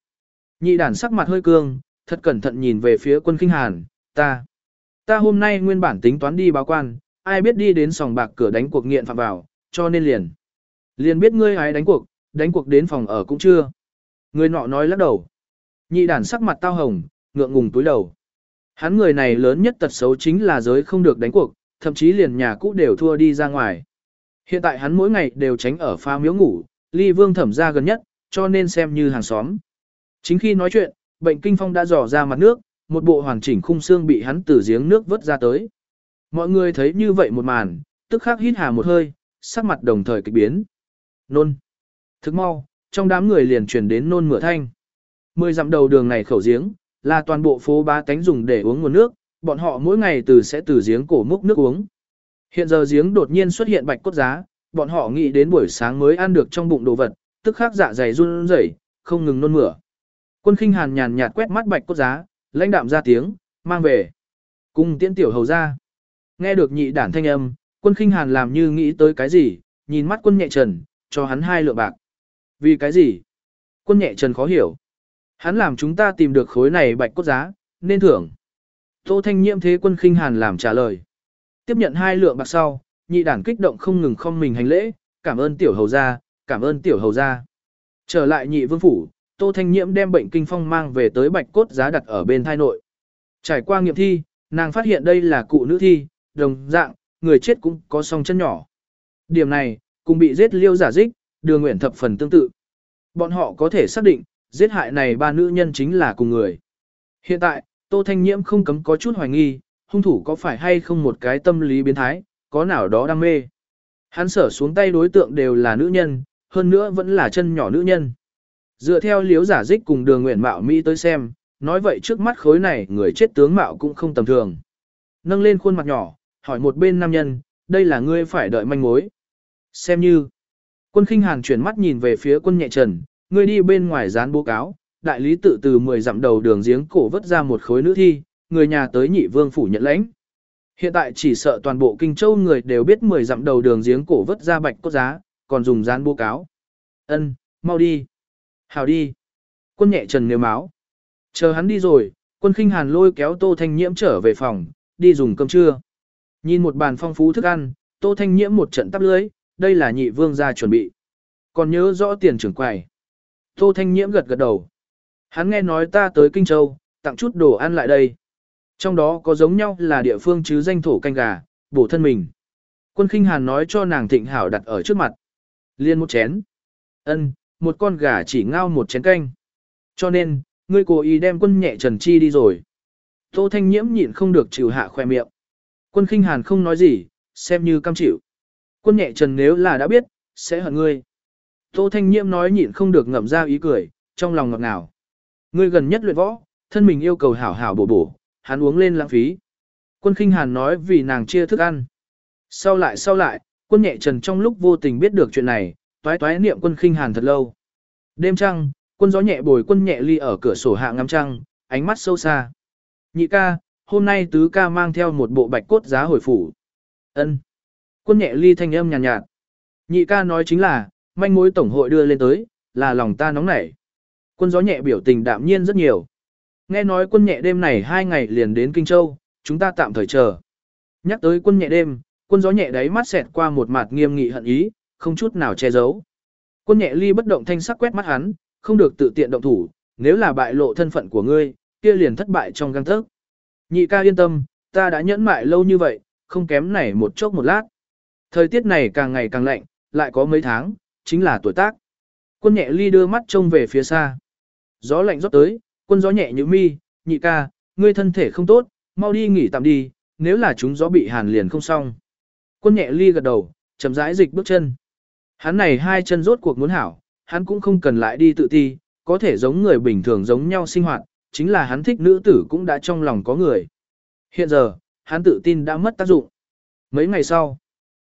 Nhị đản sắc mặt hơi cương, thật cẩn thận nhìn về phía quân kinh hàn, ta. Ta hôm nay nguyên bản tính toán đi báo quan, ai biết đi đến sòng bạc cửa đánh cuộc nghiện phạm vào, cho nên liền. Liền biết ngươi hái đánh cuộc, đánh cuộc đến phòng ở cũng chưa. Người nọ nói lắc đầu. Nhị đản sắc mặt tao hồng, ngượng ngùng túi đầu. Hắn người này lớn nhất tật xấu chính là giới không được đánh cuộc, thậm chí liền nhà cũ đều thua đi ra ngoài. Hiện tại hắn mỗi ngày đều tránh ở pha miếu ngủ, ly vương thẩm ra gần nhất, cho nên xem như hàng xóm. Chính khi nói chuyện, bệnh kinh phong đã dò ra mặt nước, một bộ hoàn chỉnh khung xương bị hắn từ giếng nước vớt ra tới. Mọi người thấy như vậy một màn, tức khắc hít hà một hơi, sắc mặt đồng thời kịch biến. Nôn. Thức mau, trong đám người liền truyền đến nôn mửa thanh. Mười dặm đầu đường này khẩu giếng, là toàn bộ phố ba tánh dùng để uống nguồn nước, bọn họ mỗi ngày từ sẽ từ giếng cổ múc nước uống. Hiện giờ giếng đột nhiên xuất hiện bạch cốt giá, bọn họ nghĩ đến buổi sáng mới ăn được trong bụng đồ vật, tức khắc dạ dày run rẩy, không ngừng nôn mửa. Quân khinh hàn nhàn nhạt quét mắt bạch cốt giá, lãnh đạm ra tiếng, mang về. Cung tiễn tiểu hầu ra. Nghe được nhị đản thanh âm, quân khinh hàn làm như nghĩ tới cái gì, nhìn mắt quân nhẹ trần, cho hắn hai lượng bạc. Vì cái gì? Quân nhẹ trần khó hiểu. Hắn làm chúng ta tìm được khối này bạch cốt giá, nên thưởng. Tô thanh nhiễm thế quân khinh hàn làm trả lời. Tiếp nhận hai lượng bạc sau, nhị đản kích động không ngừng không mình hành lễ, cảm ơn tiểu hầu gia, cảm ơn tiểu hầu gia. Trở lại nhị vương phủ, Tô Thanh Nhiễm đem bệnh kinh phong mang về tới bạch cốt giá đặt ở bên thai nội. Trải qua nghiệm thi, nàng phát hiện đây là cụ nữ thi, đồng dạng, người chết cũng có song chân nhỏ. Điểm này, cùng bị giết liêu giả dích, đường nguyện thập phần tương tự. Bọn họ có thể xác định, giết hại này ba nữ nhân chính là cùng người. Hiện tại, Tô Thanh Nhiễm không cấm có chút hoài nghi, hung thủ có phải hay không một cái tâm lý biến thái, có nào đó đam mê. Hắn sở xuống tay đối tượng đều là nữ nhân, hơn nữa vẫn là chân nhỏ nữ nhân. Dựa theo liếu giả dích cùng đường nguyện mạo Mỹ tới xem, nói vậy trước mắt khối này người chết tướng mạo cũng không tầm thường. Nâng lên khuôn mặt nhỏ, hỏi một bên nam nhân, đây là ngươi phải đợi manh mối. Xem như, quân khinh hàn chuyển mắt nhìn về phía quân nhẹ trần, ngươi đi bên ngoài dán bố cáo, đại lý tự từ 10 dặm đầu đường giếng cổ vất ra một khối nữ thi, người nhà tới nhị vương phủ nhận lãnh. Hiện tại chỉ sợ toàn bộ kinh châu người đều biết 10 dặm đầu đường giếng cổ vất ra bạch cốt giá, còn dùng dán bố cáo. Ân, mau đi. Hào đi. Quân nhẹ trần nếu máu. Chờ hắn đi rồi, quân khinh hàn lôi kéo Tô Thanh Nhiễm trở về phòng, đi dùng cơm trưa. Nhìn một bàn phong phú thức ăn, Tô Thanh Nhiễm một trận tắp lưới, đây là nhị vương gia chuẩn bị. Còn nhớ rõ tiền trưởng quầy. Tô Thanh Nhiễm gật gật đầu. Hắn nghe nói ta tới Kinh Châu, tặng chút đồ ăn lại đây. Trong đó có giống nhau là địa phương chứ danh thổ canh gà, bổ thân mình. Quân khinh hàn nói cho nàng thịnh hảo đặt ở trước mặt. Liên một chén. ân một con gà chỉ ngao một chén canh. Cho nên, ngươi cố ý đem quân nhẹ trần chi đi rồi. Tô Thanh Nhiễm nhịn không được chịu hạ khoe miệng. Quân khinh hàn không nói gì, xem như cam chịu. Quân nhẹ trần nếu là đã biết, sẽ hận ngươi. Tô Thanh Nhiễm nói nhịn không được ngậm ra ý cười, trong lòng ngọt ngào. Ngươi gần nhất luyện võ, thân mình yêu cầu hảo hảo bổ bổ, hắn uống lên lãng phí. Quân khinh hàn nói vì nàng chia thức ăn. Sau lại sau lại, quân nhẹ trần trong lúc vô tình biết được chuyện này, toái toái niệm quân khinh hàn thật lâu. Đêm trăng, quân gió nhẹ bồi quân nhẹ ly ở cửa sổ hạ ngắm trăng, ánh mắt sâu xa. Nhị ca, hôm nay tứ ca mang theo một bộ bạch cốt giá hồi phủ. Ân. Quân nhẹ ly thanh âm nhàn nhạt, nhạt. Nhị ca nói chính là, manh mối tổng hội đưa lên tới, là lòng ta nóng nảy. Quân gió nhẹ biểu tình đạm nhiên rất nhiều. Nghe nói quân nhẹ đêm này hai ngày liền đến Kinh Châu, chúng ta tạm thời chờ. Nhắc tới quân nhẹ đêm, quân gió nhẹ đáy mắt xẹt qua một mặt nghiêm nghị hận ý, không chút nào che giấu. Quân nhẹ ly bất động thanh sắc quét mắt hắn, không được tự tiện động thủ, nếu là bại lộ thân phận của ngươi, kia liền thất bại trong găng thức. Nhị ca yên tâm, ta đã nhẫn mại lâu như vậy, không kém này một chốc một lát. Thời tiết này càng ngày càng lạnh, lại có mấy tháng, chính là tuổi tác. Quân nhẹ ly đưa mắt trông về phía xa. Gió lạnh rót tới, quân gió nhẹ như mi, nhị ca, ngươi thân thể không tốt, mau đi nghỉ tạm đi, nếu là chúng gió bị hàn liền không xong. Quân nhẹ ly gật đầu, chậm rãi dịch bước chân. Hắn này hai chân rốt cuộc muốn hảo, hắn cũng không cần lại đi tự ti, có thể giống người bình thường giống nhau sinh hoạt, chính là hắn thích nữ tử cũng đã trong lòng có người. Hiện giờ, hắn tự tin đã mất tác dụng. Mấy ngày sau,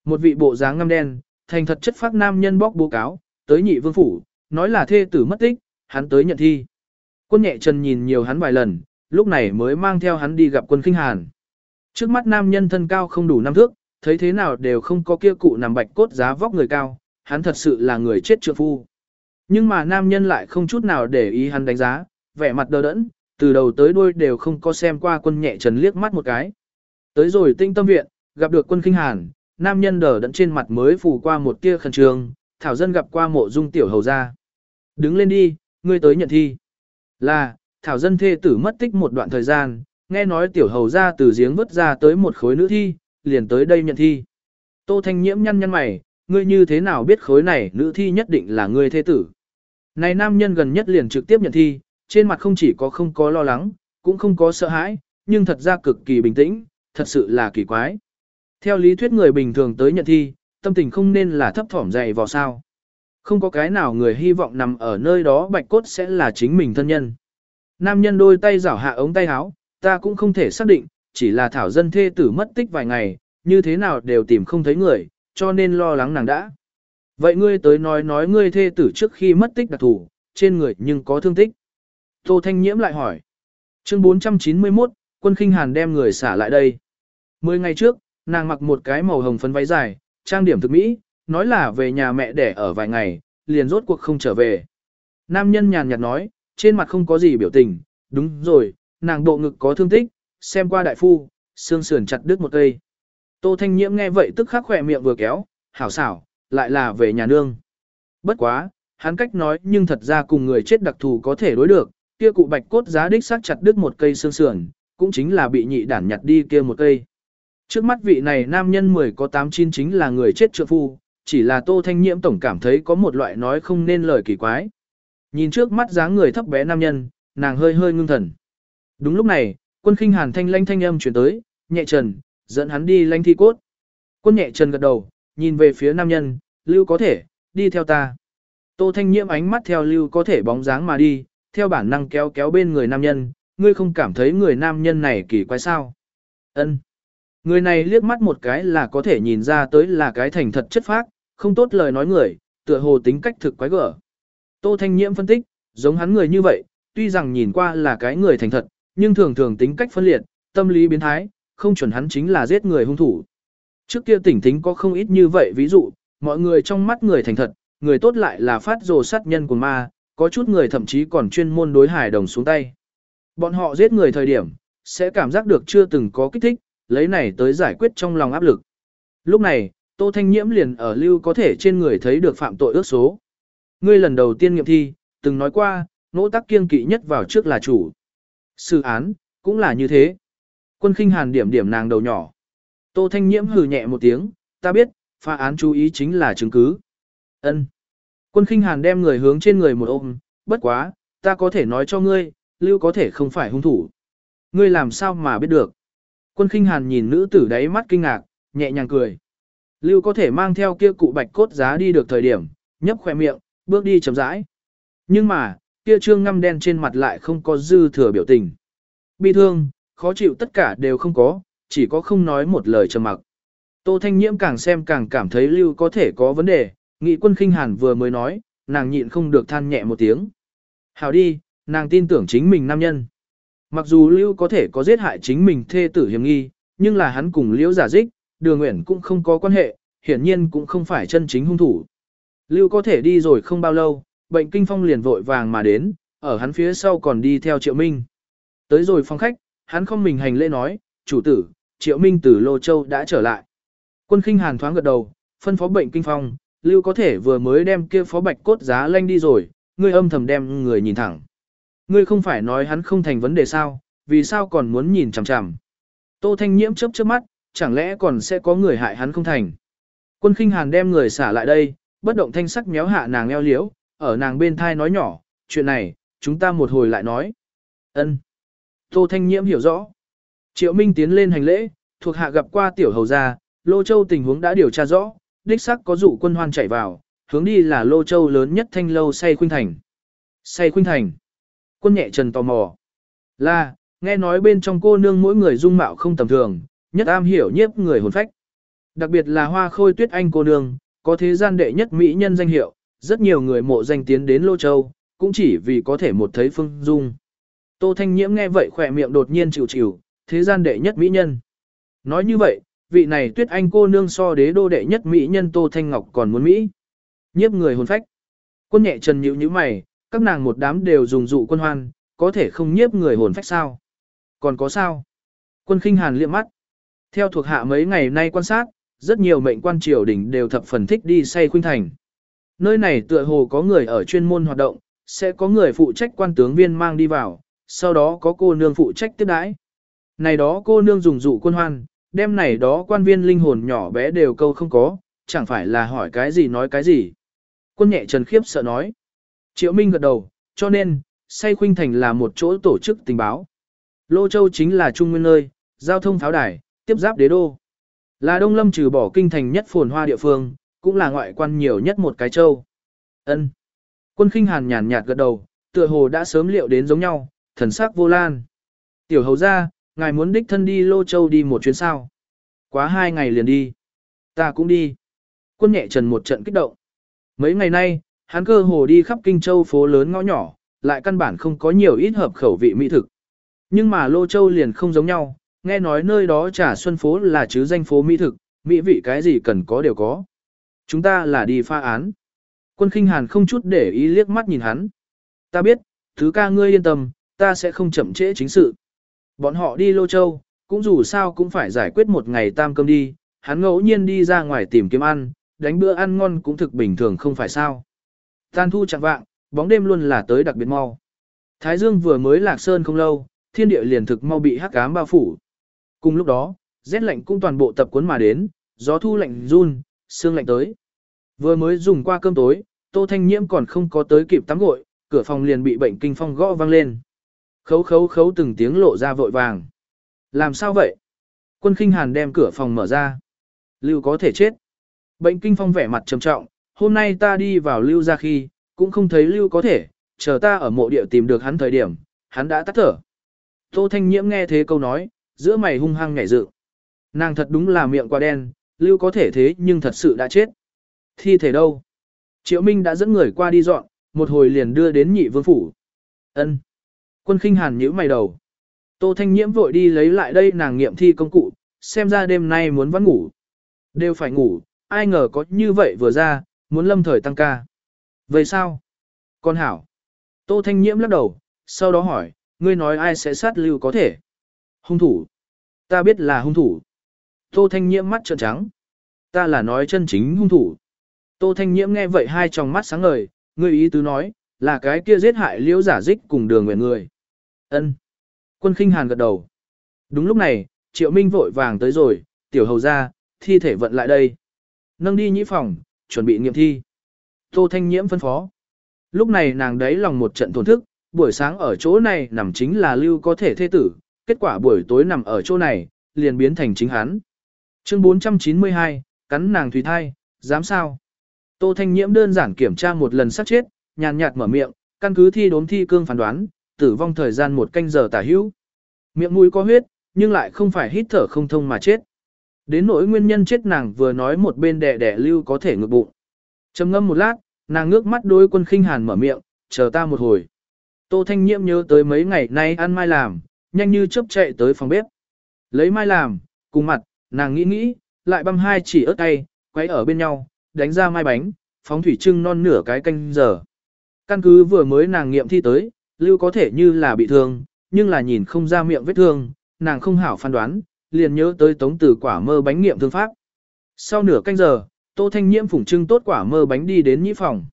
một vị bộ dáng ngăm đen, thành thật chất phác nam nhân bóc bố cáo, tới nhị vương phủ, nói là thê tử mất tích, hắn tới nhận thi. Quân nhẹ trần nhìn nhiều hắn vài lần, lúc này mới mang theo hắn đi gặp quân kinh hàn. Trước mắt nam nhân thân cao không đủ năm thước, thấy thế nào đều không có kia cụ nằm bạch cốt giá vóc người cao, hắn thật sự là người chết trượng phu. Nhưng mà nam nhân lại không chút nào để ý hắn đánh giá, vẻ mặt đờ đẫn, từ đầu tới đuôi đều không có xem qua quân nhẹ trần liếc mắt một cái. Tới rồi tinh tâm viện, gặp được quân kinh hàn, nam nhân đờ đẫn trên mặt mới phủ qua một tia khẩn trương, thảo dân gặp qua mộ dung tiểu hầu ra. Đứng lên đi, ngươi tới nhận thi. Là, thảo dân thê tử mất tích một đoạn thời gian, nghe nói tiểu hầu ra từ giếng vứt ra tới một khối nữ thi, liền tới đây nhận thi. Tô Thanh Nhiễm nhăn nhăn mày, ngươi như thế nào biết khối này nữ thi nhất định là ngươi thê tử. Này nam nhân gần nhất liền trực tiếp nhận thi, trên mặt không chỉ có không có lo lắng, cũng không có sợ hãi, nhưng thật ra cực kỳ bình tĩnh, thật sự là kỳ quái. Theo lý thuyết người bình thường tới nhận thi, tâm tình không nên là thấp thỏm dày vào sao. Không có cái nào người hy vọng nằm ở nơi đó bạch cốt sẽ là chính mình thân nhân. Nam nhân đôi tay rảo hạ ống tay áo, ta cũng không thể xác định, chỉ là thảo dân thê tử mất tích vài ngày, như thế nào đều tìm không thấy người, cho nên lo lắng nàng đã. Vậy ngươi tới nói nói ngươi thê tử trước khi mất tích đặc thủ, trên người nhưng có thương tích. Tô Thanh Nhiễm lại hỏi. Chương 491, quân khinh hàn đem người xả lại đây. Mười ngày trước, nàng mặc một cái màu hồng phấn váy dài, trang điểm thực mỹ, nói là về nhà mẹ đẻ ở vài ngày, liền rốt cuộc không trở về. Nam nhân nhàn nhạt nói, trên mặt không có gì biểu tình, đúng rồi, nàng bộ ngực có thương tích, xem qua đại phu, xương sườn chặt đứt một cây. Tô Thanh Nhiễm nghe vậy tức khắc khỏe miệng vừa kéo, hảo xảo, lại là về nhà nương. Bất quá, hắn cách nói nhưng thật ra cùng người chết đặc thù có thể đối được, kia cụ bạch cốt giá đích xác chặt đứt một cây xương sườn, cũng chính là bị nhị đản nhặt đi kia một cây. Trước mắt vị này nam nhân 10 có 8 chín chính là người chết trượng phu, chỉ là Tô Thanh Nhiễm tổng cảm thấy có một loại nói không nên lời kỳ quái. Nhìn trước mắt dáng người thấp bé nam nhân, nàng hơi hơi ngưng thần. Đúng lúc này, quân khinh hàn thanh lanh thanh âm chuyển tới, nhẹ trần, dẫn hắn đi lanh thi cốt. Quân nhẹ trần gật đầu, nhìn về phía nam nhân, lưu có thể, đi theo ta. Tô thanh nhiễm ánh mắt theo lưu có thể bóng dáng mà đi, theo bản năng kéo kéo bên người nam nhân, ngươi không cảm thấy người nam nhân này kỳ quái sao. Ân. Người này liếc mắt một cái là có thể nhìn ra tới là cái thành thật chất phác, không tốt lời nói người, tựa hồ tính cách thực quái gở. Tô Thanh Nhiễm phân tích, giống hắn người như vậy, tuy rằng nhìn qua là cái người thành thật, nhưng thường thường tính cách phân liệt, tâm lý biến thái, không chuẩn hắn chính là giết người hung thủ. Trước kia tỉnh thính có không ít như vậy ví dụ, mọi người trong mắt người thành thật, người tốt lại là phát rồ sát nhân của ma, có chút người thậm chí còn chuyên môn đối hải đồng xuống tay. Bọn họ giết người thời điểm, sẽ cảm giác được chưa từng có kích thích, lấy này tới giải quyết trong lòng áp lực. Lúc này, Tô Thanh Nhiễm liền ở lưu có thể trên người thấy được phạm tội ước số. Ngươi lần đầu tiên nghiệm thi, từng nói qua, nỗ tắc kiên kỵ nhất vào trước là chủ. Sự án, cũng là như thế. Quân khinh hàn điểm điểm nàng đầu nhỏ. Tô Thanh Nhiễm hừ nhẹ một tiếng, ta biết, phá án chú ý chính là chứng cứ. Ân. Quân khinh hàn đem người hướng trên người một ôm, bất quá, ta có thể nói cho ngươi, lưu có thể không phải hung thủ. Ngươi làm sao mà biết được. Quân khinh hàn nhìn nữ tử đáy mắt kinh ngạc, nhẹ nhàng cười. Lưu có thể mang theo kia cụ bạch cốt giá đi được thời điểm, nhấp khỏe miệng, bước đi chậm rãi. Nhưng mà, kia trương ngăm đen trên mặt lại không có dư thừa biểu tình. Bi thương, khó chịu tất cả đều không có, chỉ có không nói một lời trầm mặc. Tô Thanh Nhiễm càng xem càng cảm thấy Lưu có thể có vấn đề, nghị quân khinh hàn vừa mới nói, nàng nhịn không được than nhẹ một tiếng. Hào đi, nàng tin tưởng chính mình nam nhân. Mặc dù Lưu có thể có giết hại chính mình thê tử hiểm nghi, nhưng là hắn cùng Liễu giả dích, đường nguyện cũng không có quan hệ, hiển nhiên cũng không phải chân chính hung thủ. Lưu có thể đi rồi không bao lâu, bệnh kinh phong liền vội vàng mà đến, ở hắn phía sau còn đi theo Triệu Minh. Tới rồi phòng khách, hắn không mình hành lễ nói, chủ tử, Triệu Minh từ Lô Châu đã trở lại. Quân khinh hàn thoáng gật đầu, phân phó bệnh kinh phong, lưu có thể vừa mới đem kia phó bạch cốt giá lanh đi rồi, ngươi âm thầm đem người nhìn thẳng. Ngươi không phải nói hắn không thành vấn đề sao, vì sao còn muốn nhìn chằm chằm. Tô Thanh Nhiễm chớp chớp mắt, chẳng lẽ còn sẽ có người hại hắn không thành. Quân khinh hàn đem người xả lại đây, bất động thanh sắc méo hạ nàng eo liếu, ở nàng bên thai nói nhỏ, chuyện này, chúng ta một hồi lại nói. ân Tô Thanh Nhiễm hiểu rõ. Triệu Minh tiến lên hành lễ, thuộc hạ gặp qua tiểu hầu gia, Lô Châu tình huống đã điều tra rõ, đích xác có dụ quân hoan chạy vào, hướng đi là Lô Châu lớn nhất thanh lâu say khuynh thành. Say khuynh thành. Quân nhẹ trần tò mò. Là, nghe nói bên trong cô nương mỗi người dung mạo không tầm thường, nhất am hiểu nhiếp người hồn phách. Đặc biệt là hoa khôi tuyết anh cô nương, có thế gian đệ nhất mỹ nhân danh hiệu, rất nhiều người mộ danh tiến đến Lô Châu, cũng chỉ vì có thể một thấy phương dung. Tô Thanh Nhiễm nghe vậy khỏe miệng đột nhiên chịu chịu, thế gian đệ nhất mỹ nhân. Nói như vậy, vị này tuyết anh cô nương so đế đô đệ nhất mỹ nhân Tô Thanh Ngọc còn muốn Mỹ. Nhiếp người hồn phách. Quân nhẹ trần nhữ như mày, các nàng một đám đều dùng dụ quân hoan, có thể không nhiếp người hồn phách sao? Còn có sao? Quân khinh hàn liệm mắt. Theo thuộc hạ mấy ngày nay quan sát, rất nhiều mệnh quan triều đình đều thập phần thích đi say khuynh thành. Nơi này tựa hồ có người ở chuyên môn hoạt động, sẽ có người phụ trách quan tướng viên mang đi vào, sau đó có cô nương phụ trách tiếp đãi. Này đó cô nương dùng dụ quân hoan, đêm này đó quan viên linh hồn nhỏ bé đều câu không có, chẳng phải là hỏi cái gì nói cái gì. Quân nhẹ trần khiếp sợ nói. Triệu Minh gật đầu, cho nên, say khuynh thành là một chỗ tổ chức tình báo. Lô Châu chính là trung nguyên nơi, giao thông pháo đài, tiếp giáp đế đô. Là Đông Lâm trừ bỏ kinh thành nhất phồn hoa địa phương, cũng là ngoại quan nhiều nhất một cái châu. Ân. Quân khinh hàn nhàn nhạt gật đầu, tựa hồ đã sớm liệu đến giống nhau, thần sắc vô lan. Tiểu hầu ra, ngài muốn đích thân đi Lô Châu đi một chuyến sao. Quá hai ngày liền đi. Ta cũng đi. Quân nhẹ trần một trận kích động. Mấy ngày nay, hắn cơ hồ đi khắp kinh châu phố lớn ngõ nhỏ, lại căn bản không có nhiều ít hợp khẩu vị mỹ thực. Nhưng mà Lô Châu liền không giống nhau, nghe nói nơi đó trà xuân phố là chứ danh phố mỹ thực, mỹ vị cái gì cần có đều có. Chúng ta là đi pha án. Quân khinh hàn không chút để ý liếc mắt nhìn hắn. Ta biết, thứ ca ngươi yên tâm, ta sẽ không chậm trễ chính sự. Bọn họ đi Lô Châu, cũng dù sao cũng phải giải quyết một ngày tam cơm đi, hắn ngẫu nhiên đi ra ngoài tìm kiếm ăn, đánh bữa ăn ngon cũng thực bình thường không phải sao. Tan thu chẳng vạng, bóng đêm luôn là tới đặc biệt mau. Thái Dương vừa mới lạc sơn không lâu, thiên địa liền thực mau bị hắc ám bao phủ. Cùng lúc đó, rét lạnh cũng toàn bộ tập cuốn mà đến, gió thu lạnh run, sương lạnh tới. Vừa mới dùng qua cơm tối, Tô Thanh Nhiễm còn không có tới kịp tắm gội, cửa phòng liền bị bệnh kinh phong gõ vang lên. Khấu khấu khấu từng tiếng lộ ra vội vàng. Làm sao vậy? Quân khinh hàn đem cửa phòng mở ra. Lưu có thể chết. Bệnh kinh phong vẻ mặt trầm trọng, hôm nay ta đi vào lưu ra khi, cũng không thấy lưu có thể, chờ ta ở mộ địa tìm được hắn thời điểm, hắn đã tắt thở. Tô Thanh Nhiễm nghe thế câu nói, giữa mày hung hăng nhảy dự, Nàng thật đúng là miệng quá đen, lưu có thể thế nhưng thật sự đã chết. Thi thể đâu? Triệu Minh đã dẫn người qua đi dọn, một hồi liền đưa đến nhị vương phủ. Ân. Quân khinh hàn nhíu mày đầu. Tô Thanh Nhiễm vội đi lấy lại đây nàng nghiệm thi công cụ, xem ra đêm nay muốn vẫn ngủ. Đều phải ngủ, ai ngờ có như vậy vừa ra, muốn lâm thời tăng ca. Vậy sao? Con hảo. Tô Thanh Nhiễm lắc đầu, sau đó hỏi, ngươi nói ai sẽ sát lưu có thể? Hung thủ. Ta biết là hung thủ. Tô Thanh Nhiễm mắt trợn trắng. Ta là nói chân chính hung thủ. Tô Thanh Nhiễm nghe vậy hai tròng mắt sáng ngời, ngươi ý tứ nói, là cái kia giết hại liễu giả dích cùng đường nguyện người. Ân. Quân khinh hàn gật đầu. Đúng lúc này, Triệu Minh vội vàng tới rồi, tiểu hầu ra, thi thể vận lại đây. Nâng đi nhĩ phòng, chuẩn bị nghiệm thi. Tô Thanh Nhiễm phân phó. Lúc này nàng đấy lòng một trận tổn thức, buổi sáng ở chỗ này nằm chính là lưu có thể thê tử, kết quả buổi tối nằm ở chỗ này, liền biến thành chính hắn. Chương 492, cắn nàng thủy thai, dám sao? Tô Thanh Nhiễm đơn giản kiểm tra một lần sát chết, nhàn nhạt mở miệng, căn cứ thi đốm thi cương phán đoán, tử vong thời gian một canh giờ tả hữu. Miệng mũi có huyết, nhưng lại không phải hít thở không thông mà chết. Đến nỗi nguyên nhân chết nàng vừa nói một bên đẻ đẻ lưu có thể ngược bụng. trầm ngâm một lát, nàng ngước mắt đôi quân khinh hàn mở miệng, chờ ta một hồi. Tô Thanh Nhiễm nhớ tới mấy ngày nay ăn mai làm, nhanh như chớp chạy tới phòng bếp. Lấy mai làm, cùng mặt, nàng nghĩ nghĩ, lại băm hai chỉ ớt cay, quấy ở bên nhau, đánh ra mai bánh, phóng thủy trưng non nửa cái canh giờ. Căn cứ vừa mới nàng nghiệm thi tới, lưu có thể như là bị thương, nhưng là nhìn không ra miệng vết thương, nàng không hảo phán đoán, liền nhớ tới tống tử quả mơ bánh nghiệm thương pháp. Sau nửa canh giờ, Tô Thanh Nhiễm phủng trưng tốt quả mơ bánh đi đến nhĩ phòng.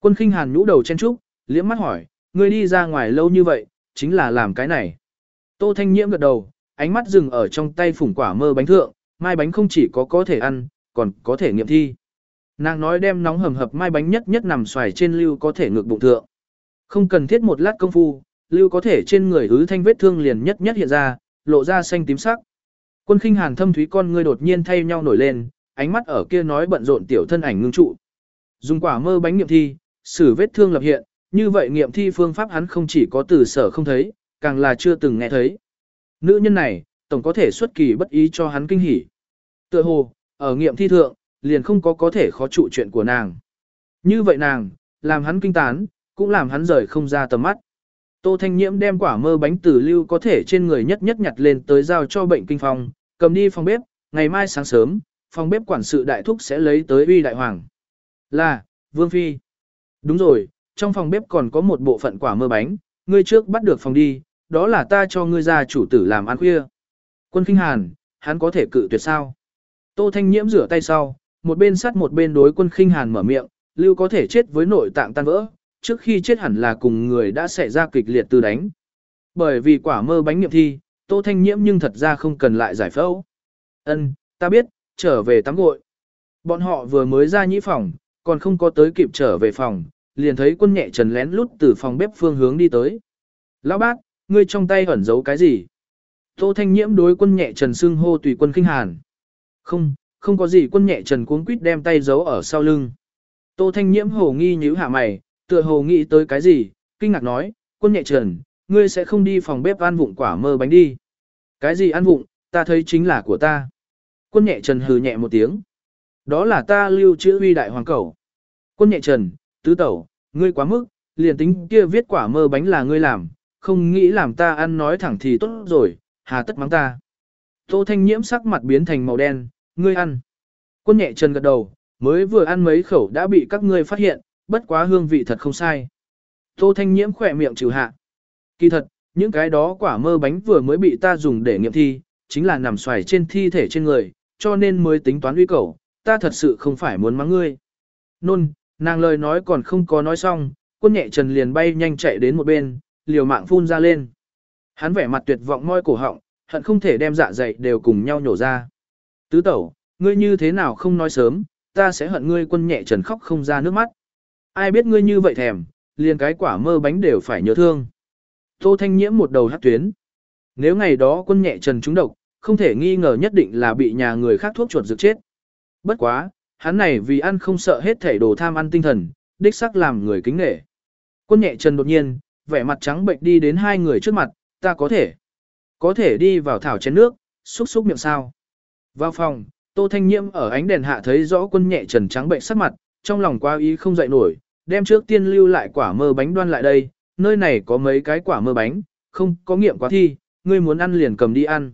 Quân khinh hàn nhũ đầu chen trúc, liễm mắt hỏi, ngươi đi ra ngoài lâu như vậy, chính là làm cái này. Tô Thanh Nhiễm gật đầu, ánh mắt dừng ở trong tay phủng quả mơ bánh thượng, mai bánh không chỉ có có thể ăn, còn có thể nghiệm thi. Nàng nói đem nóng hầm hập mai bánh nhất nhất nằm xoài trên lưu có thể ngược bụng thượng. Không cần thiết một lát công phu, lưu có thể trên người ứ thanh vết thương liền nhất nhất hiện ra, lộ ra xanh tím sắc. Quân khinh hàn thâm thúy con ngươi đột nhiên thay nhau nổi lên, ánh mắt ở kia nói bận rộn tiểu thân ảnh ngưng trụ. Dùng quả mơ bánh nghiệm thi, xử vết thương lập hiện, như vậy nghiệm thi phương pháp hắn không chỉ có từ sở không thấy, càng là chưa từng nghe thấy. Nữ nhân này, tổng có thể xuất kỳ bất ý cho hắn kinh hỉ. Tựa hồ, ở nghiệm thi thượng, liền không có có thể khó trụ chuyện của nàng. Như vậy nàng, làm hắn kinh tán, cũng làm hắn rời không ra tầm mắt. Tô Thanh Nhiễm đem quả mơ bánh tử lưu có thể trên người nhất nhất nhặt lên tới giao cho bệnh kinh phong, cầm đi phòng bếp, ngày mai sáng sớm, phòng bếp quản sự đại thúc sẽ lấy tới uy đại hoàng. Là, Vương Phi. Đúng rồi, trong phòng bếp còn có một bộ phận quả mơ bánh, ngươi trước bắt được phòng đi, đó là ta cho ngươi ra chủ tử làm ăn khuya. Quân Kinh Hàn, hắn có thể cự tuyệt sao? Tô Thanh Nhiễm rửa tay sau, một bên sắt một bên đối quân Kinh Hàn mở miệng, lưu có thể chết với nội tạng tan vỡ, trước khi chết hẳn là cùng người đã xảy ra kịch liệt từ đánh. Bởi vì quả mơ bánh nghiệm thi, Tô Thanh Nhiễm nhưng thật ra không cần lại giải phẫu. Ân, ta biết, trở về tắm gội. Bọn họ vừa mới ra nhĩ phòng, còn không có tới kịp trở về phòng, liền thấy quân nhẹ trần lén lút từ phòng bếp phương hướng đi tới. Lão bác, ngươi trong tay ẩn giấu cái gì? Tô Thanh Nhiễm đối quân nhẹ trần xưng hô tùy quân kinh hàn. Không, không có gì quân nhẹ trần cuống quýt đem tay giấu ở sau lưng. Tô Thanh Nhiễm hồ nghi nhíu hạ mày, tựa hồ nghĩ tới cái gì, kinh ngạc nói, quân nhẹ trần, ngươi sẽ không đi phòng bếp ăn vụng quả mơ bánh đi. Cái gì ăn vụng, ta thấy chính là của ta. Quân nhẹ trần hừ nhẹ một tiếng. Đó là ta lưu chữ huy đại hoàng cầu. Quân nhẹ trần, tứ tẩu, ngươi quá mức, liền tính kia viết quả mơ bánh là ngươi làm, không nghĩ làm ta ăn nói thẳng thì tốt rồi, hà tất mắng ta. Tô thanh nhiễm sắc mặt biến thành màu đen, ngươi ăn. Quân nhẹ trần gật đầu, mới vừa ăn mấy khẩu đã bị các ngươi phát hiện, bất quá hương vị thật không sai. Tô thanh nhiễm khỏe miệng trừ hạ. Kỳ thật, những cái đó quả mơ bánh vừa mới bị ta dùng để nghiệm thi, chính là nằm xoài trên thi thể trên người, cho nên mới tính toán uy cầu, ta thật sự không phải muốn mắng ngươi. Nôn, nàng lời nói còn không có nói xong, quân nhẹ trần liền bay nhanh chạy đến một bên, liều mạng phun ra lên. Hắn vẻ mặt tuyệt vọng môi cổ họng, hận không thể đem dạ dày đều cùng nhau nhổ ra. Tứ tẩu, ngươi như thế nào không nói sớm, ta sẽ hận ngươi quân nhẹ trần khóc không ra nước mắt. Ai biết ngươi như vậy thèm, liền cái quả mơ bánh đều phải nhớ thương. Tô Thanh Nhiễm một đầu hát tuyến. Nếu ngày đó quân nhẹ trần trúng độc, không thể nghi ngờ nhất định là bị nhà người khác thuốc chuột dược chết. Bất quá, hắn này vì ăn không sợ hết thể đồ tham ăn tinh thần, đích sắc làm người kính nể. Quân nhẹ trần đột nhiên, vẻ mặt trắng bệnh đi đến hai người trước mặt, ta có thể, có thể đi vào thảo chén nước, xúc xúc miệng sao. Vào phòng, Tô Thanh Nhiễm ở ánh đèn hạ thấy rõ quân nhẹ trần trắng bệnh sắc mặt, trong lòng qua ý không dậy nổi, đem trước tiên lưu lại quả mơ bánh đoan lại đây, nơi này có mấy cái quả mơ bánh, không có nghiệm quá thi, ngươi muốn ăn liền cầm đi ăn.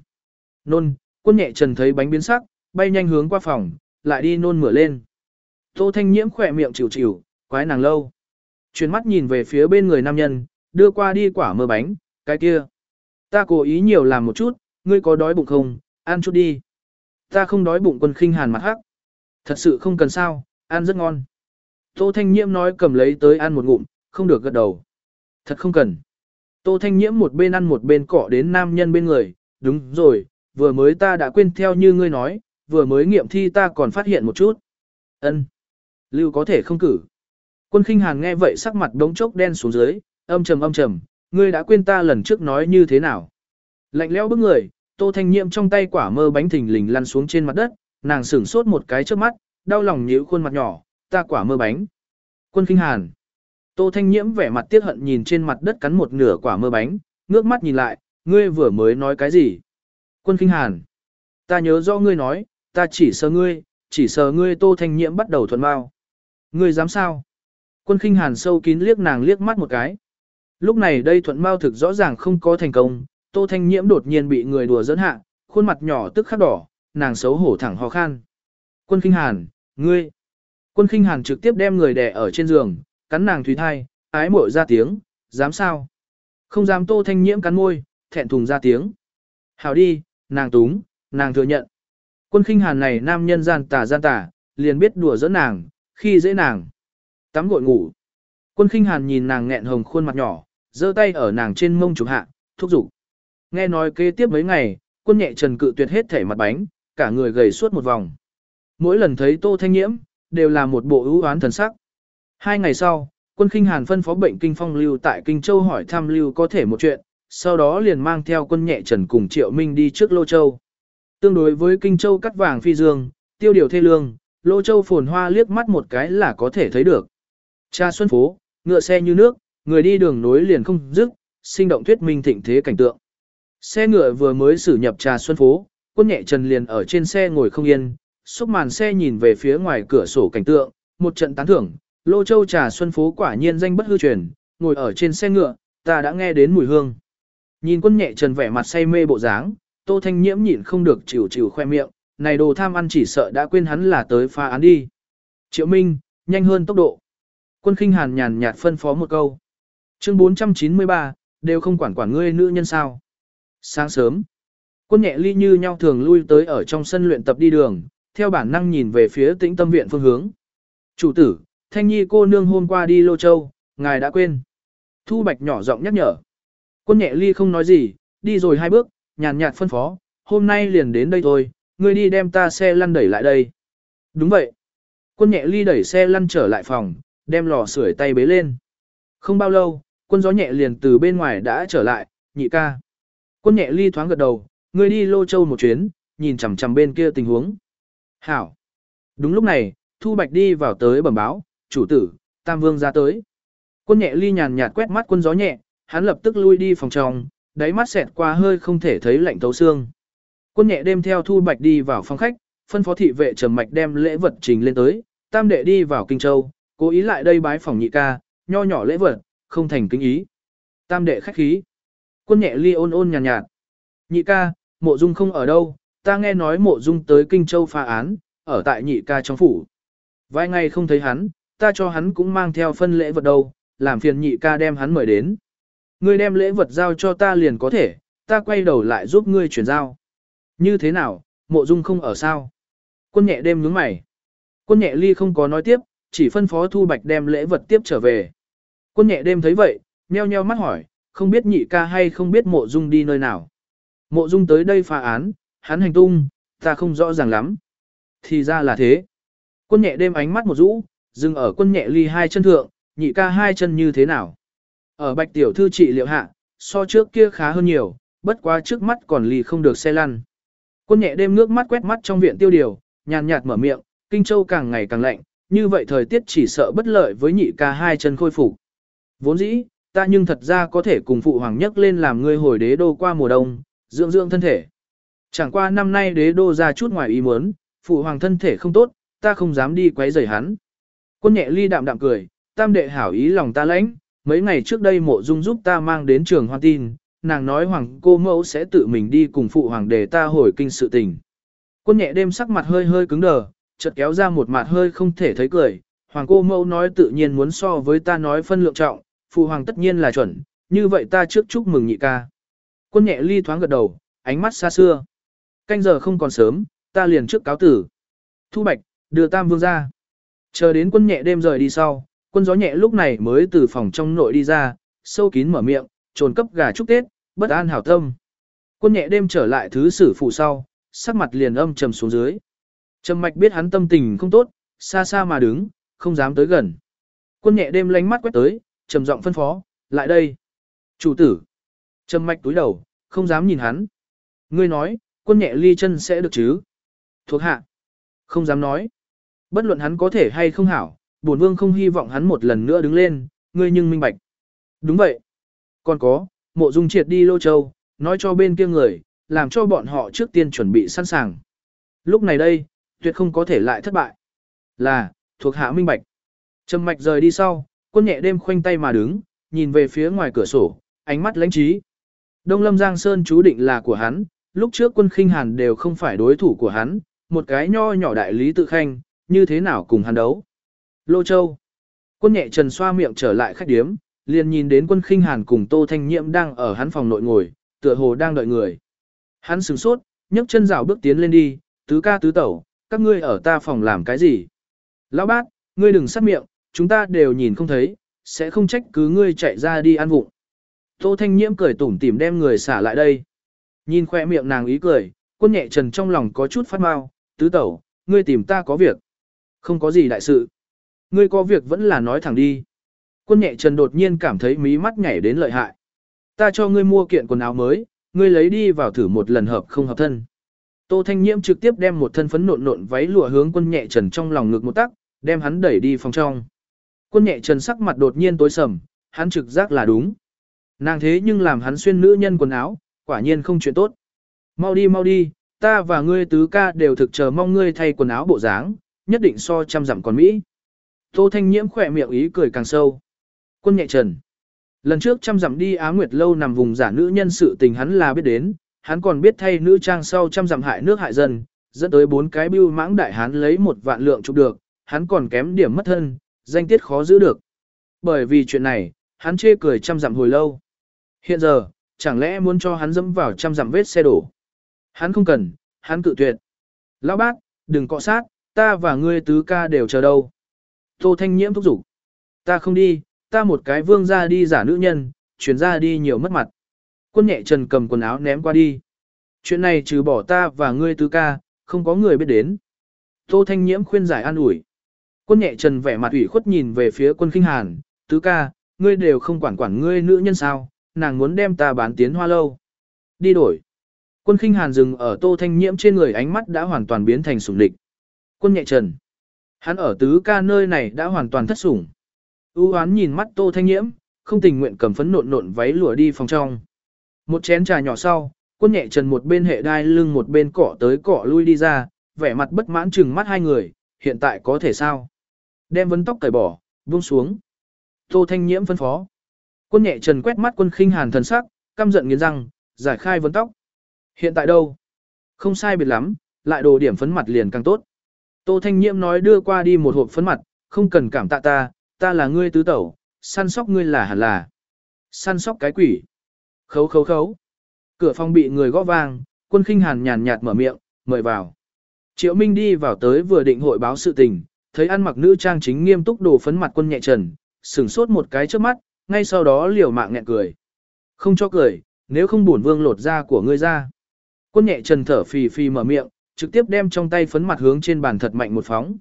Nôn, quân nhẹ trần thấy bánh biến sắc, bay nhanh hướng qua phòng, lại đi nôn mửa lên. Tô Thanh Nhiễm khỏe miệng chịu chịu, quái nàng lâu. Chuyển mắt nhìn về phía bên người nam nhân, đưa qua đi quả mơ bánh, cái kia. Ta cố ý nhiều làm một chút, ngươi có đói bụng không, ăn chút đi. Ta không đói bụng quân khinh hàn mặt hắc. Thật sự không cần sao, ăn rất ngon. Tô Thanh Nhiễm nói cầm lấy tới ăn một ngụm, không được gật đầu. Thật không cần. Tô Thanh Nhiễm một bên ăn một bên cọ đến nam nhân bên người, đúng rồi, vừa mới ta đã quên theo như ngươi nói, vừa mới nghiệm thi ta còn phát hiện một chút. Ân, Lưu có thể không cử. Quân khinh hàn nghe vậy sắc mặt đống chốc đen xuống dưới, âm trầm âm trầm, ngươi đã quên ta lần trước nói như thế nào. Lạnh lẽo bức người, tô thanh nhiệm trong tay quả mơ bánh thình lình lăn xuống trên mặt đất, nàng sửng sốt một cái trước mắt, đau lòng nhíu khuôn mặt nhỏ, ta quả mơ bánh. Quân khinh hàn. Tô thanh nhiễm vẻ mặt tiếc hận nhìn trên mặt đất cắn một nửa quả mơ bánh, ngước mắt nhìn lại, ngươi vừa mới nói cái gì? Quân Kinh hàn. Ta nhớ rõ ngươi nói, ta chỉ sợ ngươi, chỉ sợ ngươi tô thanh nhiễm bắt đầu thuận bao. Ngươi dám sao? Quân Kinh hàn sâu kín liếc nàng liếc mắt một cái. Lúc này đây thuận bao thực rõ ràng không có thành công, tô thanh nhiễm đột nhiên bị người đùa dẫn hạ, khuôn mặt nhỏ tức khắc đỏ, nàng xấu hổ thẳng ho khan. Quân Kinh hàn, ngươi. Quân Kinh hàn trực tiếp đem người đè ở trên giường, cắn nàng thủy thai, ái mội ra tiếng, dám sao? Không dám tô thanh nhiễm cắn môi, thẹn thùng ra tiếng. Hảo đi, nàng túng, nàng thừa nhận. Quân khinh hàn này nam nhân gian tà gian tà, liền biết đùa giỡn nàng, khi dễ nàng. Tắm gội ngủ. Quân khinh hàn nhìn nàng nghẹn hồng khuôn mặt nhỏ, giơ tay ở nàng trên mông chụp hạ, thúc giục. Nghe nói kế tiếp mấy ngày, quân nhẹ trần cự tuyệt hết thể mặt bánh, cả người gầy suốt một vòng. Mỗi lần thấy tô thanh nhiễm, đều là một bộ ưu oán thần sắc. Hai ngày sau, quân khinh hàn phân phó bệnh kinh phong lưu tại Kinh Châu hỏi thăm lưu có thể một chuyện, sau đó liền mang theo quân nhẹ trần cùng triệu minh đi trước Lô Châu. Tương đối với Kinh Châu cắt vàng phi dương, tiêu điều thê lương, Lô Châu phồn hoa liếc mắt một cái là có thể thấy được. Cha xuân phố, ngựa xe như nước, người đi đường nối liền không dứt, sinh động thuyết minh thịnh thế cảnh tượng. Xe ngựa vừa mới xử nhập trà xuân phố, quân nhẹ trần liền ở trên xe ngồi không yên, xúc màn xe nhìn về phía ngoài cửa sổ cảnh tượng, một trận tán thưởng, Lô Châu trà xuân phố quả nhiên danh bất hư truyền, ngồi ở trên xe ngựa, ta đã nghe đến mùi hương. Nhìn quân nhẹ trần vẻ mặt say mê bộ dáng, Tô Thanh Nhiễm nhịn không được chịu chịu khoe miệng, này đồ tham ăn chỉ sợ đã quên hắn là tới phá án đi. Triệu Minh, nhanh hơn tốc độ. Quân khinh hàn nhàn nhạt phân phó một câu. Chương 493, đều không quản quản ngươi nữ nhân sao. Sáng sớm, quân nhẹ ly như nhau thường lui tới ở trong sân luyện tập đi đường, theo bản năng nhìn về phía tĩnh tâm viện phương hướng. Chủ tử, Thanh Nhi cô nương hôm qua đi Lô Châu, ngài đã quên. Thu Bạch nhỏ giọng nhắc nhở. Quân nhẹ ly không nói gì, đi rồi hai bước, nhàn nhạt phân phó, hôm nay liền đến đây thôi, ngươi đi đem ta xe lăn đẩy lại đây. Đúng vậy. Quân nhẹ ly đẩy xe lăn trở lại phòng, đem lò sưởi tay bế lên. Không bao lâu, quân gió nhẹ liền từ bên ngoài đã trở lại, nhị ca. Quân nhẹ ly thoáng gật đầu, ngươi đi lô châu một chuyến, nhìn chằm chằm bên kia tình huống. Hảo. Đúng lúc này, Thu Bạch đi vào tới bẩm báo, chủ tử, Tam Vương ra tới. Quân nhẹ ly nhàn nhạt quét mắt quân gió nhẹ, hắn lập tức lui đi phòng trong, đáy mắt xẹt qua hơi không thể thấy lạnh tấu xương. Quân nhẹ đêm theo Thu Bạch đi vào phòng khách, phân phó thị vệ trầm mạch đem lễ vật trình lên tới, tam đệ đi vào Kinh Châu, cố ý lại đây bái phòng nhị ca, nho nhỏ lễ vật, không thành kinh ý. Tam đệ khách khí. Quân nhẹ ly ôn ôn nhàn nhạt, nhạt. Nhị ca, mộ dung không ở đâu, ta nghe nói mộ dung tới Kinh Châu phá án, ở tại nhị ca trong phủ. Vài ngày không thấy hắn, ta cho hắn cũng mang theo phân lễ vật đâu, làm phiền nhị ca đem hắn mời đến. Ngươi đem lễ vật giao cho ta liền có thể, ta quay đầu lại giúp ngươi chuyển giao. Như thế nào, mộ dung không ở sao? Quân nhẹ đêm nhướng mày. Quân nhẹ ly không có nói tiếp, chỉ phân phó Thu Bạch đem lễ vật tiếp trở về. Quân nhẹ đêm thấy vậy, nheo nheo mắt hỏi, không biết nhị ca hay không biết mộ dung đi nơi nào. Mộ dung tới đây phá án, hắn hành tung, ta không rõ ràng lắm. Thì ra là thế. Quân nhẹ đêm ánh mắt một rũ, dừng ở quân nhẹ ly hai chân thượng, nhị ca hai chân như thế nào. Ở bạch tiểu thư trị liệu hạ, so trước kia khá hơn nhiều, bất quá trước mắt còn ly không được xe lăn. Quân nhẹ đêm nước mắt quét mắt trong viện tiêu điều, nhàn nhạt mở miệng, kinh châu càng ngày càng lạnh, như vậy thời tiết chỉ sợ bất lợi với nhị ca hai chân khôi phục. Vốn dĩ, ta nhưng thật ra có thể cùng phụ hoàng nhất lên làm ngươi hồi đế đô qua mùa đông, dưỡng dưỡng thân thể. Chẳng qua năm nay đế đô ra chút ngoài ý muốn, phụ hoàng thân thể không tốt, ta không dám đi quấy rầy hắn. Quân nhẹ ly đạm đạm cười, tam đệ hảo ý lòng ta lãnh, mấy ngày trước đây mộ dung giúp ta mang đến trường hoan tin, nàng nói hoàng cô mẫu sẽ tự mình đi cùng phụ hoàng để ta hồi kinh sự tình. Quân nhẹ đêm sắc mặt hơi hơi cứng đờ, chợt kéo ra một mặt hơi không thể thấy cười, hoàng cô mẫu nói tự nhiên muốn so với ta nói phân lượng trọng, phụ hoàng tất nhiên là chuẩn, như vậy ta trước chúc mừng nhị ca. Quân nhẹ ly thoáng gật đầu, ánh mắt xa xưa. Canh giờ không còn sớm, ta liền trước cáo tử. Thu bạch, đưa tam vương ra. Chờ đến quân nhẹ đêm rời đi sau, quân gió nhẹ lúc này mới từ phòng trong nội đi ra, sâu kín mở miệng, trồn cấp gà chúc Tết, bất an hảo tâm. Quân nhẹ đêm trở lại thứ sử phụ sau, sắc mặt liền âm trầm xuống dưới. Trầm mạch biết hắn tâm tình không tốt, xa xa mà đứng, không dám tới gần. Quân nhẹ đêm lánh mắt quét tới, trầm giọng phân phó, lại đây. Chủ tử. Trầm mạch túi đầu, không dám nhìn hắn. Ngươi nói, quân nhẹ ly chân sẽ được chứ? Thuộc hạ. Không dám nói. Bất luận hắn có thể hay không hảo, bổn vương không hy vọng hắn một lần nữa đứng lên, ngươi nhưng minh bạch. Đúng vậy. Còn có, mộ dung triệt đi Lô Châu, nói cho bên kia người, làm cho bọn họ trước tiên chuẩn bị sẵn sàng. Lúc này đây, tuyệt không có thể lại thất bại. Là, thuộc hạ minh bạch. Trầm mạch rời đi sau, quân nhẹ đêm khoanh tay mà đứng, nhìn về phía ngoài cửa sổ, ánh mắt lãnh trí. Đông Lâm Giang Sơn chú định là của hắn, lúc trước quân khinh hàn đều không phải đối thủ của hắn, một cái nho nhỏ đại lý tự khanh, như thế nào cùng hắn đấu. Lô Châu. Quân nhẹ trần xoa miệng trở lại khách điếm, liền nhìn đến quân khinh hàn cùng Tô Thanh Nhiễm đang ở hắn phòng nội ngồi, tựa hồ đang đợi người. Hắn sửng sốt, nhấc chân rảo bước tiến lên đi, tứ ca tứ tẩu, các ngươi ở ta phòng làm cái gì? Lão bát, ngươi đừng sát miệng, chúng ta đều nhìn không thấy, sẽ không trách cứ ngươi chạy ra đi ăn vụng. Tô Thanh Nhiễm cười tủm tỉm đem người xả lại đây. Nhìn khoe miệng nàng ý cười, quân nhẹ trần trong lòng có chút phát mau, tứ tẩu, ngươi tìm ta có việc. Không có gì đại sự. Ngươi có việc vẫn là nói thẳng đi. Quân nhẹ trần đột nhiên cảm thấy mí mắt nhảy đến lợi hại. Ta cho ngươi mua kiện quần áo mới, ngươi lấy đi vào thử một lần hợp không hợp thân. Tô Thanh Nhiễm trực tiếp đem một thân phấn nộn nộn váy lụa hướng quân nhẹ trần trong lòng ngực một tắc, đem hắn đẩy đi phòng trong. Quân nhẹ trần sắc mặt đột nhiên tối sầm, hắn trực giác là đúng. Nàng thế nhưng làm hắn xuyên nữ nhân quần áo, quả nhiên không chuyện tốt. Mau đi mau đi, ta và ngươi tứ ca đều thực chờ mong ngươi thay quần áo bộ dáng, nhất định so trăm dặm còn Mỹ. Tô Thanh Nhiễm khỏe miệng ý cười càng sâu. Quân nhẹ trần. Lần trước trăm dặm đi Á Nguyệt lâu nằm vùng giả nữ nhân sự tình hắn là biết đến, hắn còn biết thay nữ trang sau trăm dặm hại nước hại dân, dẫn tới bốn cái bưu mãng đại hắn lấy một vạn lượng chụp được, hắn còn kém điểm mất thân, danh tiết khó giữ được. Bởi vì chuyện này, hắn chê cười trăm dặm hồi lâu. Hiện giờ, chẳng lẽ muốn cho hắn dẫm vào trăm dặm vết xe đổ. Hắn không cần, hắn cự tuyệt. Lão bác, đừng cọ sát, ta và ngươi tứ ca đều chờ đâu. Tô Thanh Nhiễm thúc giục. Ta không đi, ta một cái vương ra đi giả nữ nhân, chuyển ra đi nhiều mất mặt. Quân nhẹ trần cầm quần áo ném qua đi. Chuyện này trừ bỏ ta và ngươi tứ ca, không có người biết đến. Tô Thanh Nhiễm khuyên giải an ủi. Quân nhẹ trần vẻ mặt ủy khuất nhìn về phía quân kinh hàn, tứ ca, ngươi đều không quản quản ngươi nữ nhân sao, nàng muốn đem ta bán tiến hoa lâu. Đi đổi. Quân khinh hàn dừng ở tô thanh nhiễm trên người ánh mắt đã hoàn toàn biến thành sủng địch. Quân nhẹ trần. Hắn ở tứ ca nơi này đã hoàn toàn thất sủng. U hoán nhìn mắt tô thanh nhiễm, không tình nguyện cầm phấn nộn nộn váy lụa đi phòng trong. Một chén trà nhỏ sau, quân nhẹ trần một bên hệ đai lưng một bên cỏ tới cỏ lui đi ra, vẻ mặt bất mãn chừng mắt hai người, hiện tại có thể sao? Đem vấn tóc cởi bỏ, buông xuống. Tô thanh nhiễm phân phó. Quân nhẹ trần quét mắt quân khinh hàn thần sắc, căm giận nghiến răng, giải khai vấn tóc. Hiện tại đâu? Không sai biệt lắm, lại đồ điểm phấn mặt liền càng tốt. Tô Thanh Nhiễm nói đưa qua đi một hộp phấn mặt, không cần cảm tạ ta, ta là ngươi tứ tẩu, săn sóc ngươi là hẳn là. Săn sóc cái quỷ. Khấu khấu khấu. Cửa phòng bị người gõ vang, quân khinh hàn nhàn nhạt mở miệng, mời vào. Triệu Minh đi vào tới vừa định hội báo sự tình, thấy ăn mặc nữ trang chính nghiêm túc đồ phấn mặt quân nhẹ trần, sửng sốt một cái trước mắt, ngay sau đó liều mạng nghẹn cười. Không cho cười, nếu không bổn vương lột da của ngươi ra. Quân nhẹ trần thở phì phì mở miệng, trực tiếp đem trong tay phấn mặt hướng trên bàn thật mạnh một phóng.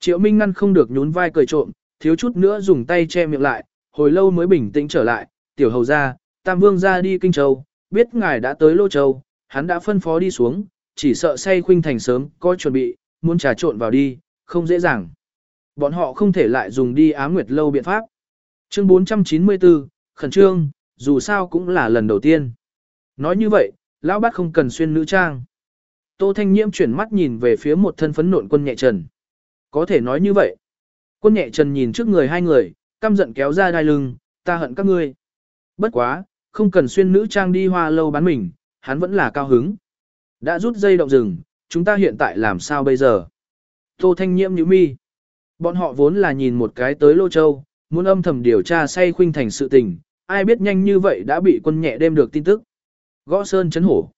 Triệu Minh ngăn không được nhún vai cười trộm, thiếu chút nữa dùng tay che miệng lại, hồi lâu mới bình tĩnh trở lại, tiểu hầu ra, tam vương ra đi kinh châu, biết ngài đã tới lô châu, hắn đã phân phó đi xuống, chỉ sợ say khuynh thành sớm, có chuẩn bị, muốn trà trộn vào đi, không dễ dàng. Bọn họ không thể lại dùng đi á nguyệt lâu biện pháp. Chương 494, khẩn trương, dù sao cũng là lần đầu tiên. Nói như vậy, lão bát không cần xuyên nữ trang. Tô Thanh Nhiễm chuyển mắt nhìn về phía một thân phấn nộn quân nhẹ trần. Có thể nói như vậy. Quân nhẹ trần nhìn trước người hai người, căm giận kéo ra đai lưng, ta hận các ngươi. Bất quá, không cần xuyên nữ trang đi hoa lâu bán mình, hắn vẫn là cao hứng. Đã rút dây động rừng, chúng ta hiện tại làm sao bây giờ? Tô Thanh Nhiễm nhíu mi. Bọn họ vốn là nhìn một cái tới Lô Châu, muốn âm thầm điều tra say khuynh thành sự tình, ai biết nhanh như vậy đã bị quân nhẹ đem được tin tức. Gõ sơn chấn hổ.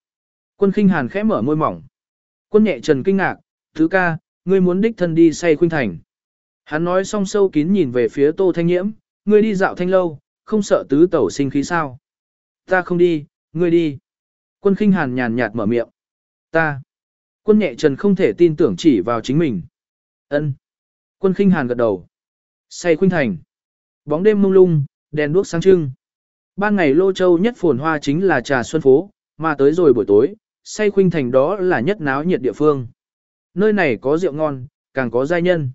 Quân khinh hàn khẽ mở môi mỏng. Quân nhẹ trần kinh ngạc, thứ ca, ngươi muốn đích thân đi say khuynh thành. Hắn nói xong sâu kín nhìn về phía tô thanh nhiễm, ngươi đi dạo thanh lâu, không sợ tứ tẩu sinh khí sao. Ta không đi, ngươi đi. Quân khinh hàn nhàn nhạt mở miệng. Ta. Quân nhẹ trần không thể tin tưởng chỉ vào chính mình. ân Quân khinh hàn gật đầu. Say khuynh thành. Bóng đêm mông lung, đèn đuốc sáng trưng. Ban ngày Lô Châu nhất phồn hoa chính là trà xuân phố, mà tới rồi buổi tối, say khuynh thành đó là nhất náo nhiệt địa phương. Nơi này có rượu ngon, càng có giai nhân.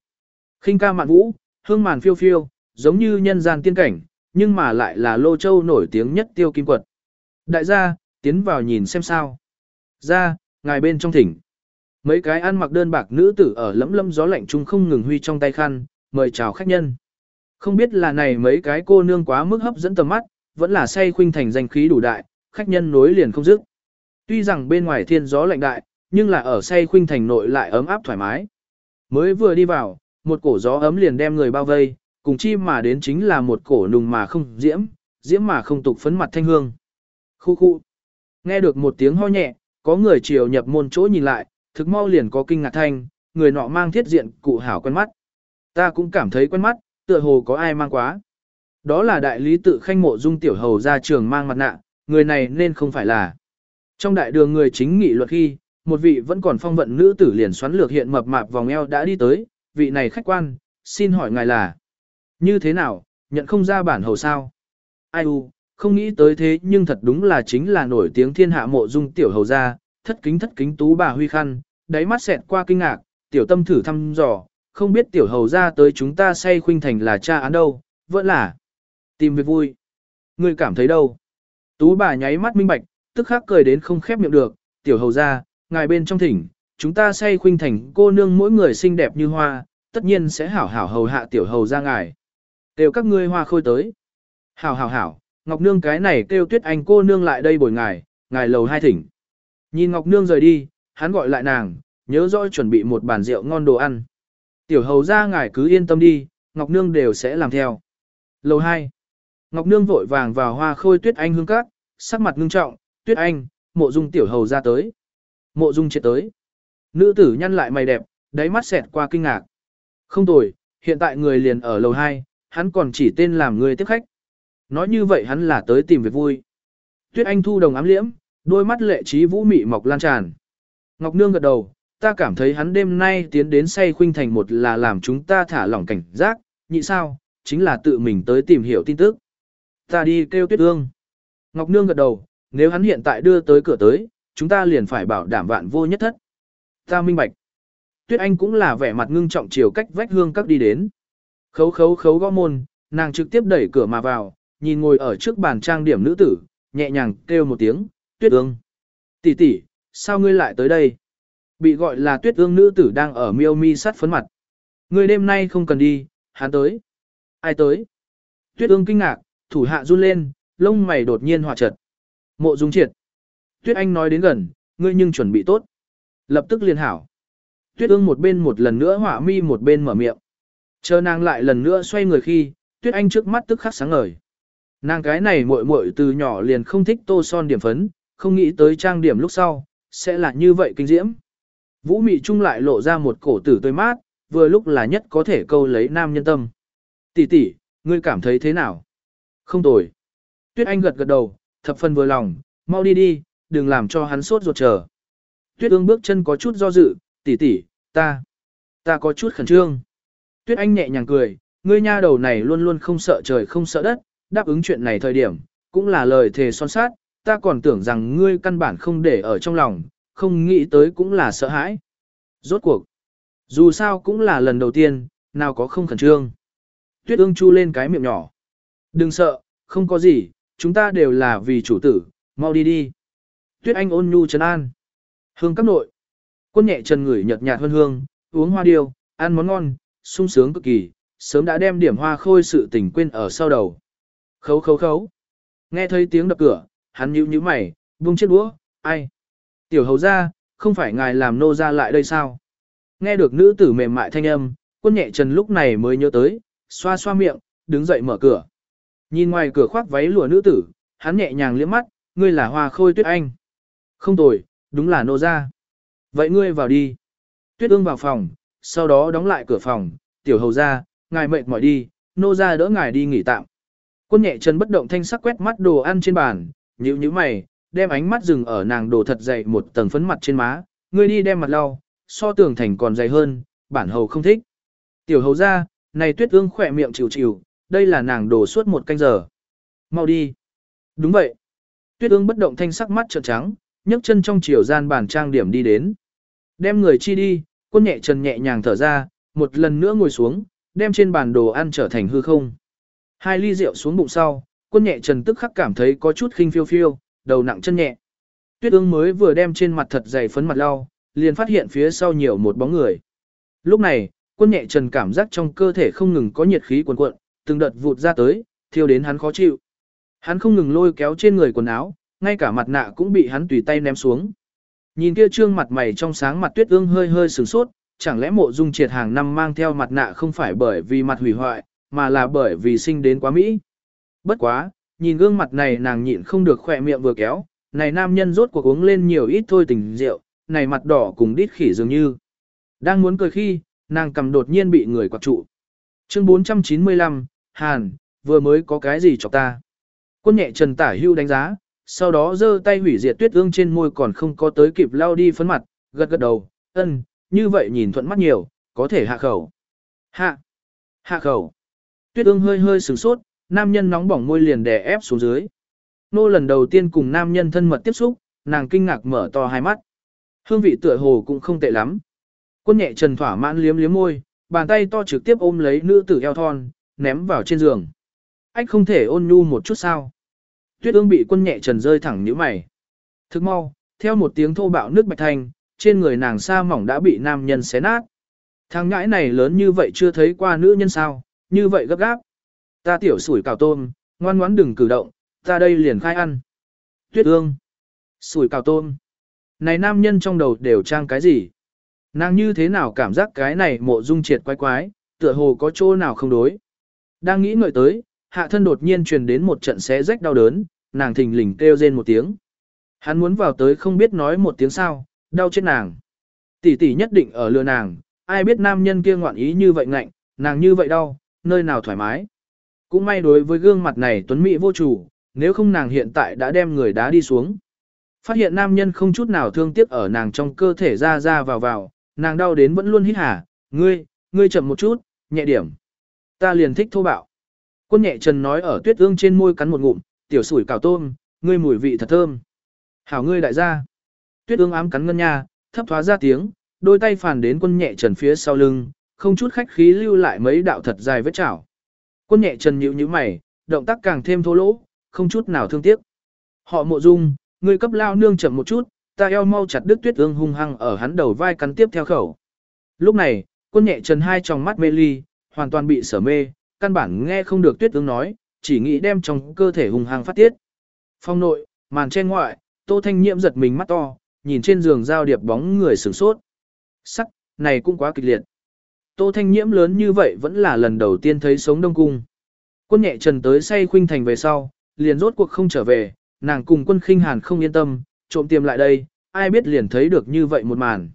khinh ca mạn vũ, hương màn phiêu phiêu, giống như nhân gian tiên cảnh, nhưng mà lại là Lô Châu nổi tiếng nhất tiêu kim quật. Đại gia, tiến vào nhìn xem sao. Ra, ngài bên trong thỉnh. Mấy cái ăn mặc đơn bạc nữ tử ở lẫm lẫm gió lạnh chung không ngừng huy trong tay khăn, mời chào khách nhân. Không biết là này mấy cái cô nương quá mức hấp dẫn tầm mắt, vẫn là say khuynh thành danh khí đủ đại, khách nhân nối liền không dứt. Tuy rằng bên ngoài thiên gió lạnh đại, nhưng là ở say khuynh thành nội lại ấm áp thoải mái. Mới vừa đi vào, một cổ gió ấm liền đem người bao vây, cùng chi mà đến chính là một cổ nùng mà không diễm, diễm mà không tục phấn mặt thanh hương. Khu khu. Nghe được một tiếng ho nhẹ, có người chiều nhập môn chỗ nhìn lại, thực mau liền có kinh ngạc thanh, người nọ mang thiết diện cụ hảo quen mắt. Ta cũng cảm thấy quen mắt, tựa hồ có ai mang quá. Đó là đại lý tự khanh mộ dung tiểu hầu ra trường mang mặt nạ, người này nên không phải là. Trong đại đường người chính nghị luật khi, một vị vẫn còn phong vận nữ tử liền xoắn lược hiện mập mạp vòng eo đã đi tới, vị này khách quan, xin hỏi ngài là. Như thế nào, nhận không ra bản hầu sao? Ai u, không nghĩ tới thế nhưng thật đúng là chính là nổi tiếng thiên hạ mộ dung tiểu hầu gia, thất kính thất kính tú bà huy khăn, đáy mắt xẹt qua kinh ngạc, tiểu tâm thử thăm dò, không biết tiểu hầu gia tới chúng ta say khuynh thành là cha án đâu, vẫn là tìm việc vui. Ngươi cảm thấy đâu? Tú bà nháy mắt minh bạch, tức khắc cười đến không khép miệng được, tiểu hầu gia, ngài bên trong thỉnh, chúng ta say khuynh thành cô nương mỗi người xinh đẹp như hoa, tất nhiên sẽ hảo hảo hầu hạ tiểu hầu gia ngài. Đều các ngươi hoa khôi tới. Hảo hảo hảo, Ngọc Nương cái này kêu tuyết anh cô nương lại đây bồi ngài, ngài lầu hai thỉnh. Nhìn Ngọc Nương rời đi, hắn gọi lại nàng, nhớ rõ chuẩn bị một bàn rượu ngon đồ ăn. Tiểu hầu ra ngài cứ yên tâm đi, Ngọc Nương đều sẽ làm theo. Lầu 2. Ngọc Nương vội vàng vào hoa khôi tuyết anh hương cát, sắc mặt ngưng trọng, tuyết anh, mộ dung tiểu hầu ra tới. Mộ dung chết tới. Nữ tử nhăn lại mày đẹp, đáy mắt xẹt qua kinh ngạc. Không tồi, hiện tại người liền ở lầu 2, hắn còn chỉ tên làm người tiếp khách. Nói như vậy hắn là tới tìm việc vui. Tuyết Anh thu đồng ám liễm, đôi mắt lệ trí vũ mị mọc lan tràn. Ngọc Nương gật đầu, ta cảm thấy hắn đêm nay tiến đến say khuynh thành một là làm chúng ta thả lỏng cảnh giác, nhị sao, chính là tự mình tới tìm hiểu tin tức. Ta đi kêu Tuyết Ương. Ngọc Nương gật đầu, nếu hắn hiện tại đưa tới cửa tới, chúng ta liền phải bảo đảm vạn vô nhất thất. Ta minh bạch. Tuyết Anh cũng là vẻ mặt ngưng trọng chiều cách vách hương các đi đến. Khấu khấu khấu gõ môn, nàng trực tiếp đẩy cửa mà vào, nhìn ngồi ở trước bàn trang điểm nữ tử, nhẹ nhàng kêu một tiếng, tuyết ương. Tỷ tỷ, sao ngươi lại tới đây? Bị gọi là tuyết ương nữ tử đang ở miêu mi sắt phấn mặt. Ngươi đêm nay không cần đi, hắn tới. Ai tới? Tuyết ương kinh ngạc, thủ hạ run lên, lông mày đột nhiên hòa chật. Mộ dung triệt. Tuyết anh nói đến gần, ngươi nhưng chuẩn bị tốt. Lập tức liền hảo. Tuyết ương một bên một lần nữa hỏa mi một bên mở miệng. Chờ nàng lại lần nữa xoay người khi, Tuyết anh trước mắt tức khắc sáng ngời. Nàng cái này muội muội từ nhỏ liền không thích tô son điểm phấn, không nghĩ tới trang điểm lúc sau, sẽ là như vậy kinh diễm. Vũ mị trung lại lộ ra một cổ tử tươi mát, vừa lúc là nhất có thể câu lấy nam nhân tâm. Tỷ tỷ, ngươi cảm thấy thế nào? Không tồi. Tuyết Anh gật gật đầu, thập phần vừa lòng, mau đi đi, đừng làm cho hắn sốt ruột chờ. Tuyết ương bước chân có chút do dự, tỷ tỷ, ta, ta có chút khẩn trương. Tuyết Anh nhẹ nhàng cười, ngươi nha đầu này luôn luôn không sợ trời không sợ đất, đáp ứng chuyện này thời điểm, cũng là lời thề son sát, ta còn tưởng rằng ngươi căn bản không để ở trong lòng, không nghĩ tới cũng là sợ hãi. Rốt cuộc, dù sao cũng là lần đầu tiên, nào có không khẩn trương. Tuyết ương chu lên cái miệng nhỏ. Đừng sợ, không có gì, chúng ta đều là vì chủ tử, mau đi đi. Tuyết anh ôn nhu trấn an. Hương các nội. Quân nhẹ trần ngửi nhợt nhạt hơn hương, uống hoa điêu, ăn món ngon, sung sướng cực kỳ, sớm đã đem điểm hoa khôi sự tình quên ở sau đầu. Khấu khấu khấu. Nghe thấy tiếng đập cửa, hắn nhíu nhíu mày, buông chiếc đũa, ai? Tiểu hầu ra, không phải ngài làm nô ra lại đây sao? Nghe được nữ tử mềm mại thanh âm, quân nhẹ trần lúc này mới nhớ tới, xoa xoa miệng, đứng dậy mở cửa. Nhìn ngoài cửa khoác váy lụa nữ tử, hắn nhẹ nhàng liếc mắt, ngươi là hoa khôi tuyết anh. Không tồi, đúng là nô ra. Vậy ngươi vào đi. Tuyết ương vào phòng, sau đó đóng lại cửa phòng, tiểu hầu ra, ngài mệt mỏi đi, nô ra đỡ ngài đi nghỉ tạm. Quân nhẹ chân bất động thanh sắc quét mắt đồ ăn trên bàn, nhíu nhíu mày, đem ánh mắt dừng ở nàng đồ thật dày một tầng phấn mặt trên má, ngươi đi đem mặt lau, so tường thành còn dày hơn, bản hầu không thích. Tiểu hầu ra, này tuyết ương khỏe miệng chịu chịu, đây là nàng đổ suốt một canh giờ. Mau đi. Đúng vậy. Tuyết ương bất động thanh sắc mắt trợn trắng, nhấc chân trong chiều gian bàn trang điểm đi đến. Đem người chi đi, quân nhẹ chân nhẹ nhàng thở ra, một lần nữa ngồi xuống, đem trên bàn đồ ăn trở thành hư không. Hai ly rượu xuống bụng sau, quân nhẹ trần tức khắc cảm thấy có chút khinh phiêu phiêu, đầu nặng chân nhẹ. Tuyết ương mới vừa đem trên mặt thật dày phấn mặt lau, liền phát hiện phía sau nhiều một bóng người. Lúc này, quân nhẹ trần cảm giác trong cơ thể không ngừng có nhiệt khí cuồn cuộn, từng đợt vụt ra tới, thiêu đến hắn khó chịu. Hắn không ngừng lôi kéo trên người quần áo, ngay cả mặt nạ cũng bị hắn tùy tay ném xuống. Nhìn kia trương mặt mày trong sáng mặt tuyết ương hơi hơi sửng sốt, chẳng lẽ mộ dung triệt hàng năm mang theo mặt nạ không phải bởi vì mặt hủy hoại, mà là bởi vì sinh đến quá Mỹ. Bất quá, nhìn gương mặt này nàng nhịn không được khỏe miệng vừa kéo, này nam nhân rốt cuộc uống lên nhiều ít thôi tình rượu, này mặt đỏ cùng đít khỉ dường như. Đang muốn cười khi, nàng cầm đột nhiên bị người quạt trụ. Chương 495, Hàn, vừa mới có cái gì chọc ta. Quân nhẹ trần tả hưu đánh giá, sau đó giơ tay hủy diệt tuyết ương trên môi còn không có tới kịp lao đi phấn mặt, gật gật đầu, ân, như vậy nhìn thuận mắt nhiều, có thể hạ khẩu. Hạ, hạ khẩu. Tuyết ương hơi hơi sửng sốt, nam nhân nóng bỏng môi liền đè ép xuống dưới. Nô lần đầu tiên cùng nam nhân thân mật tiếp xúc, nàng kinh ngạc mở to hai mắt. Hương vị tựa hồ cũng không tệ lắm. Quân nhẹ trần thỏa mãn liếm liếm môi, bàn tay to trực tiếp ôm lấy nữ tử eo thon, ném vào trên giường. Anh không thể ôn nhu một chút sao. Tuyết ương bị quân nhẹ trần rơi thẳng như mày. Thức mau, theo một tiếng thô bạo nước bạch thanh, trên người nàng sa mỏng đã bị nam nhân xé nát. Thằng ngãi này lớn như vậy chưa thấy qua nữ nhân sao, như vậy gấp gáp. Ta tiểu sủi cào tôm, ngoan ngoãn đừng cử động, ta đây liền khai ăn. Tuyết ương. Sủi cào tôm. Này nam nhân trong đầu đều trang cái gì? Nàng như thế nào cảm giác cái này mộ dung triệt quái quái, tựa hồ có chỗ nào không đối. Đang nghĩ ngợi tới, hạ thân đột nhiên truyền đến một trận xé rách đau đớn, nàng thình lình kêu rên một tiếng. Hắn muốn vào tới không biết nói một tiếng sao, đau chết nàng. Tỷ tỷ nhất định ở lừa nàng, ai biết nam nhân kia ngoạn ý như vậy ngạnh, nàng như vậy đau, nơi nào thoải mái. Cũng may đối với gương mặt này tuấn mỹ vô chủ, nếu không nàng hiện tại đã đem người đá đi xuống. Phát hiện nam nhân không chút nào thương tiếc ở nàng trong cơ thể ra ra vào vào, nàng đau đến vẫn luôn hít hả, ngươi, ngươi chậm một chút, nhẹ điểm. Ta liền thích thô bạo. Quân nhẹ trần nói ở tuyết ương trên môi cắn một ngụm, tiểu sủi cào tôm, ngươi mùi vị thật thơm. Hảo ngươi đại gia. Tuyết ương ám cắn ngân nha, thấp thoá ra tiếng, đôi tay phản đến quân nhẹ trần phía sau lưng, không chút khách khí lưu lại mấy đạo thật dài vết chảo. Quân nhẹ trần nhíu nhíu mày, động tác càng thêm thô lỗ, không chút nào thương tiếc. Họ mộ dung, ngươi cấp lao nương chậm một chút, ta eo mau chặt đứt tuyết ương hung hăng ở hắn đầu vai cắn tiếp theo khẩu. Lúc này, quân nhẹ trần hai tròng mắt mê ly, hoàn toàn bị sở mê, căn bản nghe không được tuyết ương nói, chỉ nghĩ đem trong cơ thể hùng hăng phát tiết. Phong nội, màn trên ngoại, tô thanh nhiễm giật mình mắt to, nhìn trên giường giao điệp bóng người sửng sốt. Sắc, này cũng quá kịch liệt. Tô thanh nhiễm lớn như vậy vẫn là lần đầu tiên thấy sống đông cung. Quân nhẹ trần tới say khuynh thành về sau, liền rốt cuộc không trở về, nàng cùng quân khinh hàn không yên tâm, trộm tiêm lại đây, ai biết liền thấy được như vậy một màn.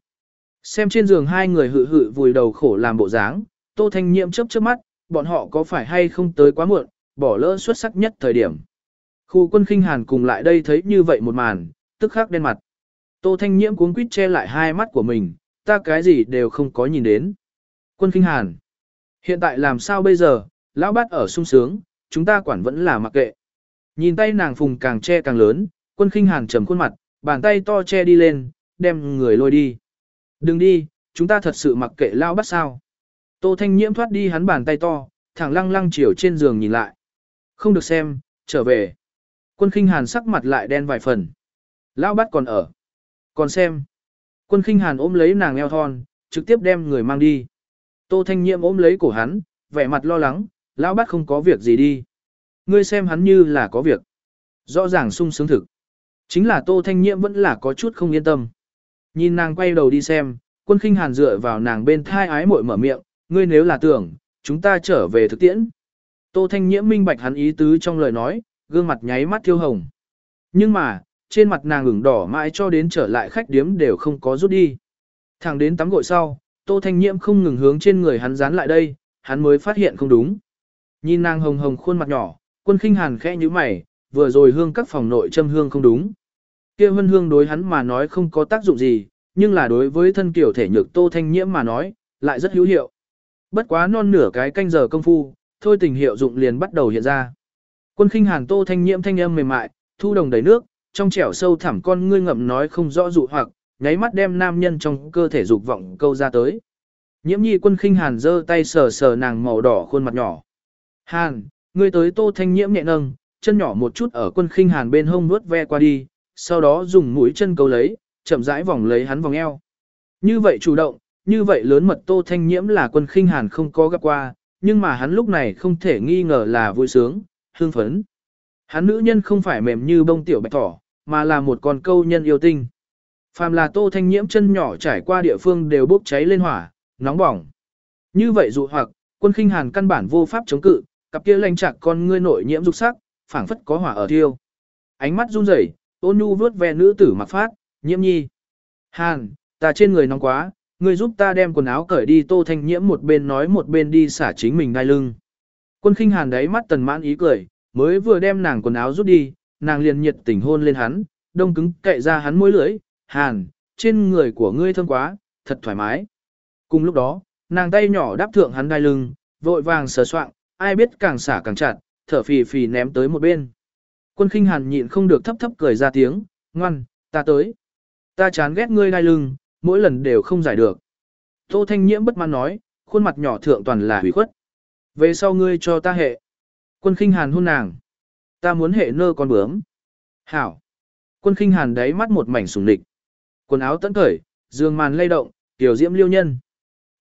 Xem trên giường hai người hự hự vùi đầu khổ làm bộ dáng, tô thanh nhiễm chớp chớp mắt, bọn họ có phải hay không tới quá muộn, bỏ lỡ xuất sắc nhất thời điểm. Khu quân khinh hàn cùng lại đây thấy như vậy một màn, tức khắc đen mặt. Tô thanh nhiễm cuống quýt che lại hai mắt của mình, ta cái gì đều không có nhìn đến. Quân khinh hàn. Hiện tại làm sao bây giờ, lão bát ở sung sướng, chúng ta quản vẫn là mặc kệ. Nhìn tay nàng phùng càng che càng lớn, quân khinh hàn trầm khuôn mặt, bàn tay to che đi lên, đem người lôi đi. Đừng đi, chúng ta thật sự mặc kệ lão bát sao. Tô Thanh Nhiễm thoát đi hắn bàn tay to, thẳng lăng lăng chiều trên giường nhìn lại. Không được xem, trở về. Quân khinh hàn sắc mặt lại đen vài phần. Lão bắt còn ở. Còn xem. Quân khinh hàn ôm lấy nàng eo thon, trực tiếp đem người mang đi. Tô Thanh Nhiễm ôm lấy cổ hắn, vẻ mặt lo lắng, lão bắt không có việc gì đi. Ngươi xem hắn như là có việc. Rõ ràng sung sướng thực. Chính là Tô Thanh Nhiễm vẫn là có chút không yên tâm. Nhìn nàng quay đầu đi xem, quân khinh hàn dựa vào nàng bên thai ái mội mở miệng, ngươi nếu là tưởng, chúng ta trở về thực tiễn. Tô Thanh Nhiễm minh bạch hắn ý tứ trong lời nói, gương mặt nháy mắt thiêu hồng. Nhưng mà, trên mặt nàng ửng đỏ mãi cho đến trở lại khách điếm đều không có rút đi. Thẳng đến tắm gội sau, Tô Thanh Nhiễm không ngừng hướng trên người hắn dán lại đây, hắn mới phát hiện không đúng. Nhìn nàng hồng hồng khuôn mặt nhỏ, quân khinh hàn khẽ như mày, vừa rồi hương các phòng nội châm hương không đúng. kia vân hương đối hắn mà nói không có tác dụng gì, nhưng là đối với thân kiểu thể nhược Tô Thanh Nhiễm mà nói, lại rất hữu hiệu. Bất quá non nửa cái canh giờ công phu, thôi tình hiệu dụng liền bắt đầu hiện ra. Quân khinh hàn tô thanh nhiễm thanh âm mềm mại, thu đồng đầy nước, trong trẻo sâu thẳm con ngươi ngậm nói không rõ dụ hoặc, nháy mắt đem nam nhân trong cơ thể dục vọng câu ra tới. Nhiễm nhi quân khinh hàn giơ tay sờ sờ nàng màu đỏ khuôn mặt nhỏ. Hàn, ngươi tới tô thanh nhiễm nhẹ nâng, chân nhỏ một chút ở quân khinh hàn bên hông nuốt ve qua đi, sau đó dùng mũi chân câu lấy, chậm rãi vòng lấy hắn vòng eo. Như vậy chủ động, như vậy lớn mật Tô Thanh Nhiễm là quân khinh hàn không có gặp qua, nhưng mà hắn lúc này không thể nghi ngờ là vui sướng, hương phấn. Hắn nữ nhân không phải mềm như bông tiểu bạch thỏ, mà là một con câu nhân yêu tinh. Phàm là Tô Thanh Nhiễm chân nhỏ trải qua địa phương đều bốc cháy lên hỏa, nóng bỏng. Như vậy dụ hoặc, quân khinh hàn căn bản vô pháp chống cự, cặp kia lanh chạc con ngươi nội nhiễm dục sắc, phảng phất có hỏa ở thiêu. Ánh mắt run rẩy, ôn nhu vướt ve nữ tử mặc phát, nhiễm nhi. Hàn, ta trên người nóng quá, ngươi giúp ta đem quần áo cởi đi Tô Thanh Nhiễm một bên nói một bên đi xả chính mình đai lưng. Quân khinh hàn đáy mắt tần mãn ý cười, mới vừa đem nàng quần áo rút đi, nàng liền nhiệt tình hôn lên hắn, đông cứng cậy ra hắn môi lưỡi, hàn, trên người của ngươi thơm quá, thật thoải mái. Cùng lúc đó, nàng tay nhỏ đáp thượng hắn đai lưng, vội vàng sờ soạng, ai biết càng xả càng chặt, thở phì phì ném tới một bên. Quân khinh hàn nhịn không được thấp thấp cười ra tiếng, ngoan, ta tới. Ta chán ghét ngươi đai lưng, mỗi lần đều không giải được. Tô Thanh Nhiễm bất mãn nói, khuôn mặt nhỏ thượng toàn là hủy khuất. Về sau ngươi cho ta hệ. Quân khinh hàn hôn nàng. Ta muốn hệ nơ con bướm. Hảo. Quân khinh hàn đáy mắt một mảnh sùng địch. Quần áo tẫn cởi, giường màn lay động, tiểu diễm liêu nhân.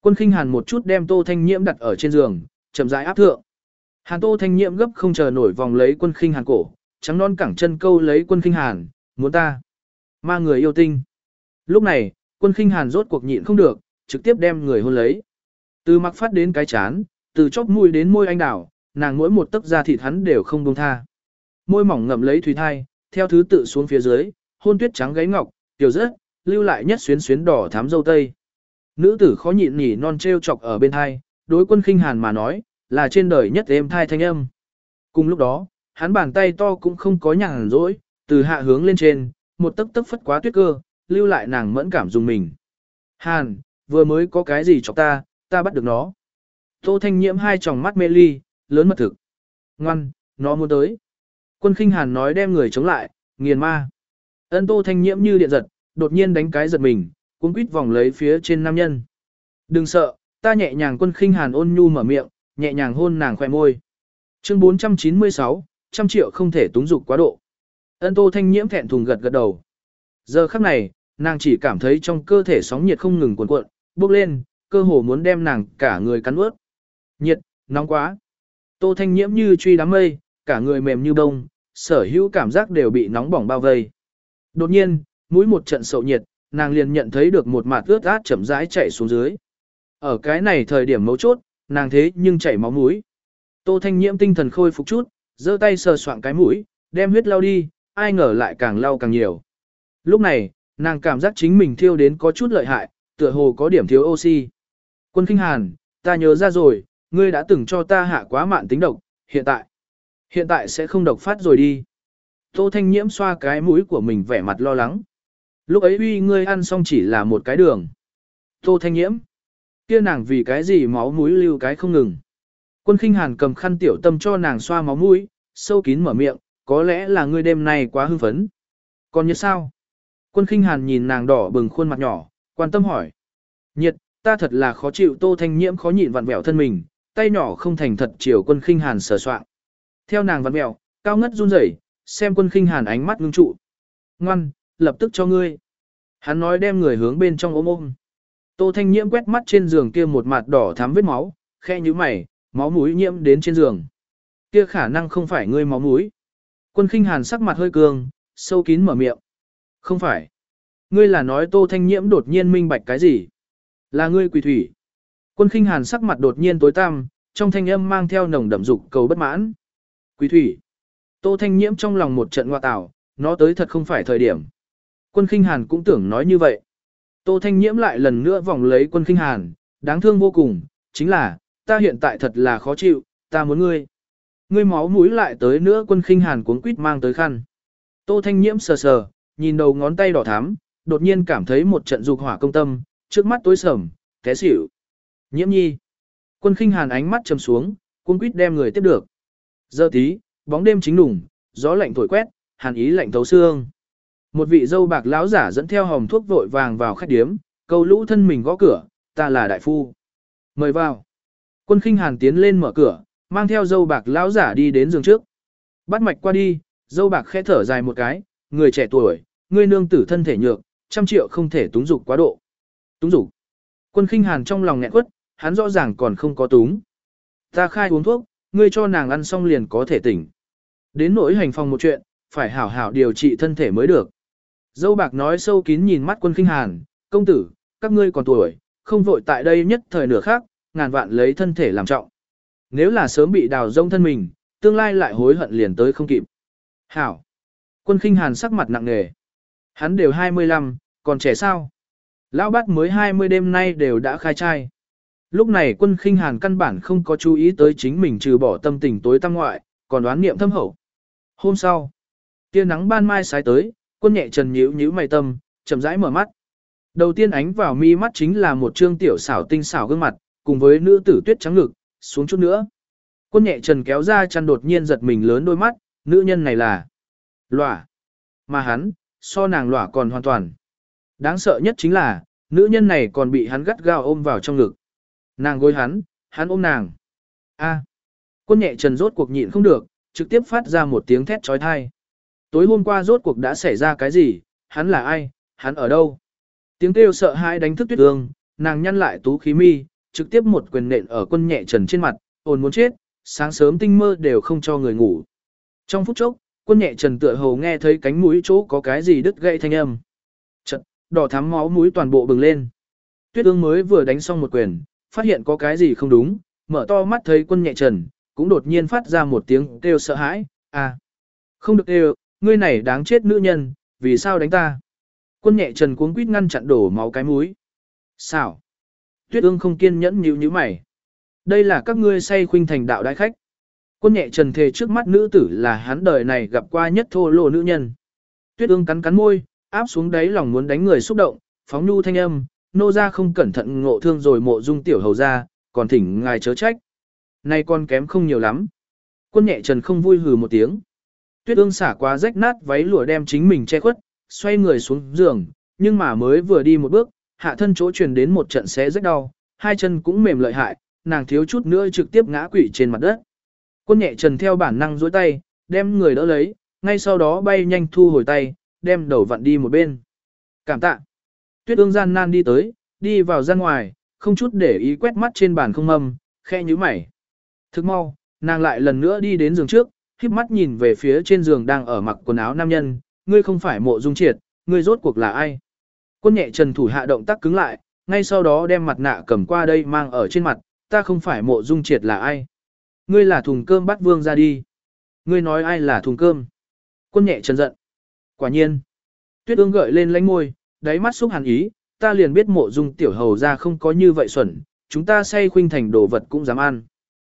Quân khinh hàn một chút đem tô thanh nhiễm đặt ở trên giường, chậm rãi áp thượng. Hàn tô thanh nhiễm gấp không chờ nổi vòng lấy quân khinh hàn cổ, trắng non cẳng chân câu lấy quân khinh hàn, muốn ta. Ma người yêu tinh. Lúc này, quân khinh hàn rốt cuộc nhịn không được, trực tiếp đem người hôn lấy. Từ mặc phát đến cái chán, từ chóp mũi đến môi anh đảo, nàng mỗi một tấc da thịt hắn đều không buông tha. Môi mỏng ngậm lấy thủy thai, theo thứ tự xuống phía dưới, hôn tuyết trắng gáy ngọc, tiểu rất, lưu lại nhất xuyến xuyến đỏ thám dâu tây. Nữ tử khó nhịn nhỉ non treo chọc ở bên thai, đối quân khinh hàn mà nói, là trên đời nhất êm thai thanh âm. Cùng lúc đó, hắn bàn tay to cũng không có nhàn rỗi, từ hạ hướng lên trên, một tấc tấc phất quá tuyết cơ, lưu lại nàng mẫn cảm dùng mình. Hàn, vừa mới có cái gì chọc ta, ta bắt được nó. Tô Thanh Nhiễm hai tròng mắt mê ly, lớn mật thực. Ngoan, nó muốn tới. Quân khinh hàn nói đem người chống lại, nghiền ma. Ân Tô Thanh Nhiễm như điện giật, đột nhiên đánh cái giật mình, cuốn quýt vòng lấy phía trên nam nhân. Đừng sợ, ta nhẹ nhàng quân khinh hàn ôn nhu mở miệng, nhẹ nhàng hôn nàng khoe môi. Chương 496, trăm triệu không thể túng dục quá độ. Ân Tô Thanh Nhiễm thẹn thùng gật gật đầu. Giờ khắc này, nàng chỉ cảm thấy trong cơ thể sóng nhiệt không ngừng cuộn cuộn, bốc lên, cơ hồ muốn đem nàng cả người cắn ướt. Nhiệt, nóng quá. Tô Thanh Nhiễm như truy đám mây, cả người mềm như bông, sở hữu cảm giác đều bị nóng bỏng bao vây. Đột nhiên, mũi một trận sậu nhiệt, nàng liền nhận thấy được một mạt ướt át chậm rãi chạy xuống dưới. Ở cái này thời điểm mấu chốt, nàng thế nhưng chảy máu mũi. Tô Thanh Nhiễm tinh thần khôi phục chút, giơ tay sờ soạng cái mũi, đem huyết lau đi, ai ngờ lại càng lau càng nhiều. Lúc này, nàng cảm giác chính mình thiêu đến có chút lợi hại, tựa hồ có điểm thiếu oxy. Quân Kinh Hàn, ta nhớ ra rồi, ngươi đã từng cho ta hạ quá mạn tính độc, hiện tại, hiện tại sẽ không độc phát rồi đi. Tô Thanh Nhiễm xoa cái mũi của mình vẻ mặt lo lắng. Lúc ấy uy ngươi ăn xong chỉ là một cái đường. Tô Thanh Nhiễm, kia nàng vì cái gì máu mũi lưu cái không ngừng. Quân Kinh Hàn cầm khăn tiểu tâm cho nàng xoa máu mũi, sâu kín mở miệng, có lẽ là ngươi đêm nay quá hưng phấn. Còn như sao? Quân Kinh Hàn nhìn nàng đỏ bừng khuôn mặt nhỏ, quan tâm hỏi. Nhiệt, ta thật là khó chịu Tô Thanh Nhiễm khó nhịn vặn vẹo thân mình, tay nhỏ không thành thật chiều quân khinh hàn sờ soạn. Theo nàng vặn vẹo, cao ngất run rẩy, xem quân khinh hàn ánh mắt ngưng trụ. Ngoan, lập tức cho ngươi. Hắn nói đem người hướng bên trong ôm ôm. Tô Thanh Nhiễm quét mắt trên giường kia một mặt đỏ thắm vết máu, khe như mày, máu mũi nhiễm đến trên giường. Kia khả năng không phải ngươi máu mũi. Quân khinh hàn sắc mặt hơi cường, sâu kín mở miệng. Không phải. Ngươi là nói Tô Thanh Nhiễm đột nhiên minh bạch cái gì? Là ngươi quỷ thủy. Quân khinh hàn sắc mặt đột nhiên tối tăm, trong thanh âm mang theo nồng đậm dục cầu bất mãn. Quỷ thủy. Tô Thanh Nhiễm trong lòng một trận ngoa tảo, nó tới thật không phải thời điểm. Quân khinh hàn cũng tưởng nói như vậy. Tô Thanh Nhiễm lại lần nữa vòng lấy quân khinh hàn, đáng thương vô cùng, chính là, ta hiện tại thật là khó chịu, ta muốn ngươi. Ngươi máu mũi lại tới nữa quân khinh hàn cuống quýt mang tới khăn. Tô Thanh Nhiễm sờ sờ, nhìn đầu ngón tay đỏ thắm, đột nhiên cảm thấy một trận dục hỏa công tâm, trước mắt tối sầm, té xỉu. Nhiễm nhi. Quân khinh hàn ánh mắt trầm xuống, cuống quýt đem người tiếp được. Giờ tí, bóng đêm chính đủng, gió lạnh thổi quét, hàn ý lạnh thấu xương. Một vị dâu bạc lão giả dẫn theo hồng thuốc vội vàng vào khách điếm, câu lũ thân mình gõ cửa, ta là đại phu. Mời vào. Quân khinh hàn tiến lên mở cửa, mang theo dâu bạc lão giả đi đến giường trước. Bắt mạch qua đi, dâu bạc khẽ thở dài một cái, người trẻ tuổi, ngươi nương tử thân thể nhược, trăm triệu không thể túng dục quá độ. Túng dục. Quân khinh hàn trong lòng nghẹn quất, hắn rõ ràng còn không có túng. Ta khai uống thuốc, ngươi cho nàng ăn xong liền có thể tỉnh. Đến nỗi hành phòng một chuyện, phải hảo hảo điều trị thân thể mới được. Dâu bạc nói sâu kín nhìn mắt quân khinh hàn, công tử, các ngươi còn tuổi, không vội tại đây nhất thời nửa khác, ngàn vạn lấy thân thể làm trọng. Nếu là sớm bị đào rông thân mình, tương lai lại hối hận liền tới không kịp. Hảo. Quân khinh hàn sắc mặt nặng nề. Hắn đều 25, còn trẻ sao? Lão bát mới 20 đêm nay đều đã khai trai. Lúc này quân khinh hàn căn bản không có chú ý tới chính mình trừ bỏ tâm tình tối tăm ngoại, còn đoán niệm thâm hậu. Hôm sau, tia nắng ban mai sái tới, quân nhẹ trần nhíu nhíu mày tâm, chậm rãi mở mắt. Đầu tiên ánh vào mi mắt chính là một trương tiểu xảo tinh xảo gương mặt, cùng với nữ tử tuyết trắng ngực, xuống chút nữa. Quân nhẹ trần kéo ra chăn đột nhiên giật mình lớn đôi mắt, nữ nhân này là lỏa. Mà hắn, so nàng lỏa còn hoàn toàn. Đáng sợ nhất chính là, nữ nhân này còn bị hắn gắt gao ôm vào trong ngực. Nàng gối hắn, hắn ôm nàng. A. Quân nhẹ trần rốt cuộc nhịn không được, trực tiếp phát ra một tiếng thét trói thai. Tối hôm qua rốt cuộc đã xảy ra cái gì, hắn là ai, hắn ở đâu? Tiếng kêu sợ hãi đánh thức tuyết ương, nàng nhăn lại tú khí mi, trực tiếp một quyền nện ở quân nhẹ trần trên mặt, ồn muốn chết, sáng sớm tinh mơ đều không cho người ngủ. Trong phút chốc, quân nhẹ trần tựa hồ nghe thấy cánh mũi chỗ có cái gì đứt gãy thanh âm. Chật, đỏ thắm máu mũi toàn bộ bừng lên. Tuyết ương mới vừa đánh xong một quyền, phát hiện có cái gì không đúng, mở to mắt thấy quân nhẹ trần, cũng đột nhiên phát ra một tiếng kêu sợ hãi, à, không được kêu, ngươi này đáng chết nữ nhân, vì sao đánh ta? Quân nhẹ trần cuống quýt ngăn chặn đổ máu cái mũi. Sao? Tuyết ương không kiên nhẫn nhíu nhíu mày. Đây là các ngươi say khuynh thành đạo đại khách. Quân nhẹ trần thề trước mắt nữ tử là hắn đời này gặp qua nhất thô lỗ nữ nhân. Tuyết ương cắn cắn môi, áp xuống đáy lòng muốn đánh người xúc động, phóng nu thanh âm, nô ra không cẩn thận ngộ thương rồi mộ dung tiểu hầu ra, còn thỉnh ngài chớ trách. Nay con kém không nhiều lắm. Quân nhẹ trần không vui hừ một tiếng. Tuyết ương xả qua rách nát váy lụa đem chính mình che khuất, xoay người xuống giường, nhưng mà mới vừa đi một bước, hạ thân chỗ truyền đến một trận xé rách đau, hai chân cũng mềm lợi hại, nàng thiếu chút nữa trực tiếp ngã quỵ trên mặt đất. Quân nhẹ trần theo bản năng duỗi tay, đem người đỡ lấy, ngay sau đó bay nhanh thu hồi tay, đem đầu vặn đi một bên. Cảm tạ. Tuyết ương gian nan đi tới, đi vào gian ngoài, không chút để ý quét mắt trên bàn không mâm, khe như mày. Thức mau, nàng lại lần nữa đi đến giường trước, khiếp mắt nhìn về phía trên giường đang ở mặc quần áo nam nhân, ngươi không phải mộ dung triệt, ngươi rốt cuộc là ai? Quân nhẹ trần thủ hạ động tác cứng lại, ngay sau đó đem mặt nạ cầm qua đây mang ở trên mặt, ta không phải mộ dung triệt là ai? Ngươi là thùng cơm bắt vương ra đi. Ngươi nói ai là thùng cơm? Quân nhẹ trần giận. Quả nhiên. Tuyết ương gợi lên lánh môi, đáy mắt xúc hàn ý, ta liền biết mộ dung tiểu hầu ra không có như vậy xuẩn, chúng ta say khuynh thành đồ vật cũng dám ăn.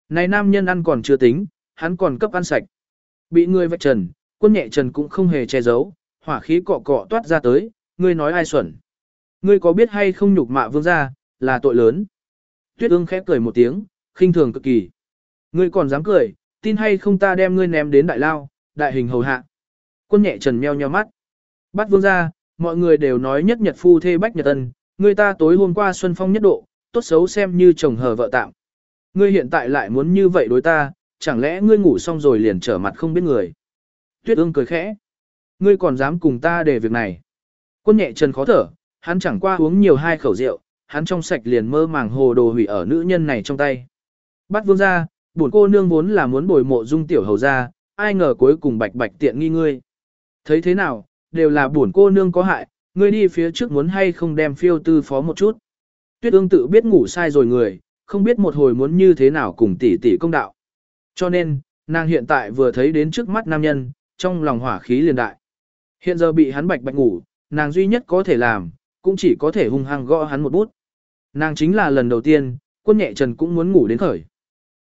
Này nam nhân ăn còn chưa tính, hắn còn cấp ăn sạch. Bị ngươi vạch trần, quân nhẹ trần cũng không hề che giấu, hỏa khí cọ cọ toát ra tới, ngươi nói ai xuẩn. Ngươi có biết hay không nhục mạ vương gia, là tội lớn. Tuyết ương khép cười một tiếng, khinh thường cực kỳ. Ngươi còn dám cười, tin hay không ta đem ngươi ném đến đại lao, đại hình hầu hạ. Quân nhẹ trần meo nheo mắt. Bắt vương gia, mọi người đều nói nhất nhật phu thê bách nhật ân, người ta tối hôm qua xuân phong nhất độ, tốt xấu xem như chồng hờ vợ tạm. Ngươi hiện tại lại muốn như vậy đối ta, chẳng lẽ ngươi ngủ xong rồi liền trở mặt không biết người. Tuyết ương cười khẽ. Ngươi còn dám cùng ta để việc này. Quân nhẹ trần khó thở, hắn chẳng qua uống nhiều hai khẩu rượu, hắn trong sạch liền mơ màng hồ đồ hủy ở nữ nhân này trong tay. Bắt vương ra, buồn cô nương vốn là muốn bồi mộ dung tiểu hầu ra, ai ngờ cuối cùng bạch bạch tiện nghi ngươi. Thấy thế nào, đều là buồn cô nương có hại, ngươi đi phía trước muốn hay không đem phiêu tư phó một chút. Tuyết ương tự biết ngủ sai rồi người, không biết một hồi muốn như thế nào cùng tỷ tỷ công đạo. Cho nên, nàng hiện tại vừa thấy đến trước mắt nam nhân, trong lòng hỏa khí liền đại. Hiện giờ bị hắn bạch bạch ngủ, nàng duy nhất có thể làm, cũng chỉ có thể hung hăng gõ hắn một bút. Nàng chính là lần đầu tiên, quân nhẹ trần cũng muốn ngủ đến khởi.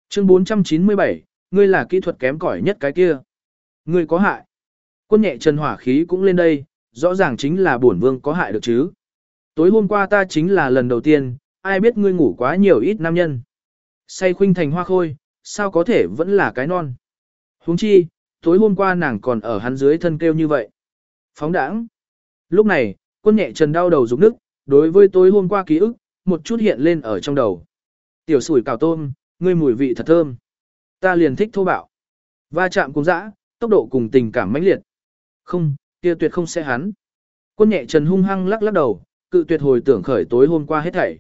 Chương 497, ngươi là kỹ thuật kém cỏi nhất cái kia. Ngươi có hại. Quân nhẹ chân hỏa khí cũng lên đây, rõ ràng chính là bổn vương có hại được chứ. Tối hôm qua ta chính là lần đầu tiên, ai biết ngươi ngủ quá nhiều ít nam nhân. Say khuynh thành hoa khôi, sao có thể vẫn là cái non. huống chi, tối hôm qua nàng còn ở hắn dưới thân kêu như vậy. Phóng đãng. Lúc này, quân nhẹ trần đau đầu rụng nức, đối với tối hôm qua ký ức, một chút hiện lên ở trong đầu. Tiểu sủi cào tôm, ngươi mùi vị thật thơm. Ta liền thích thô bạo. Va chạm cùng dã, tốc độ cùng tình cảm mãnh liệt. Không, kia tuyệt không sẽ hắn. Quân nhẹ trần hung hăng lắc lắc đầu, cự tuyệt hồi tưởng khởi tối hôm qua hết thảy.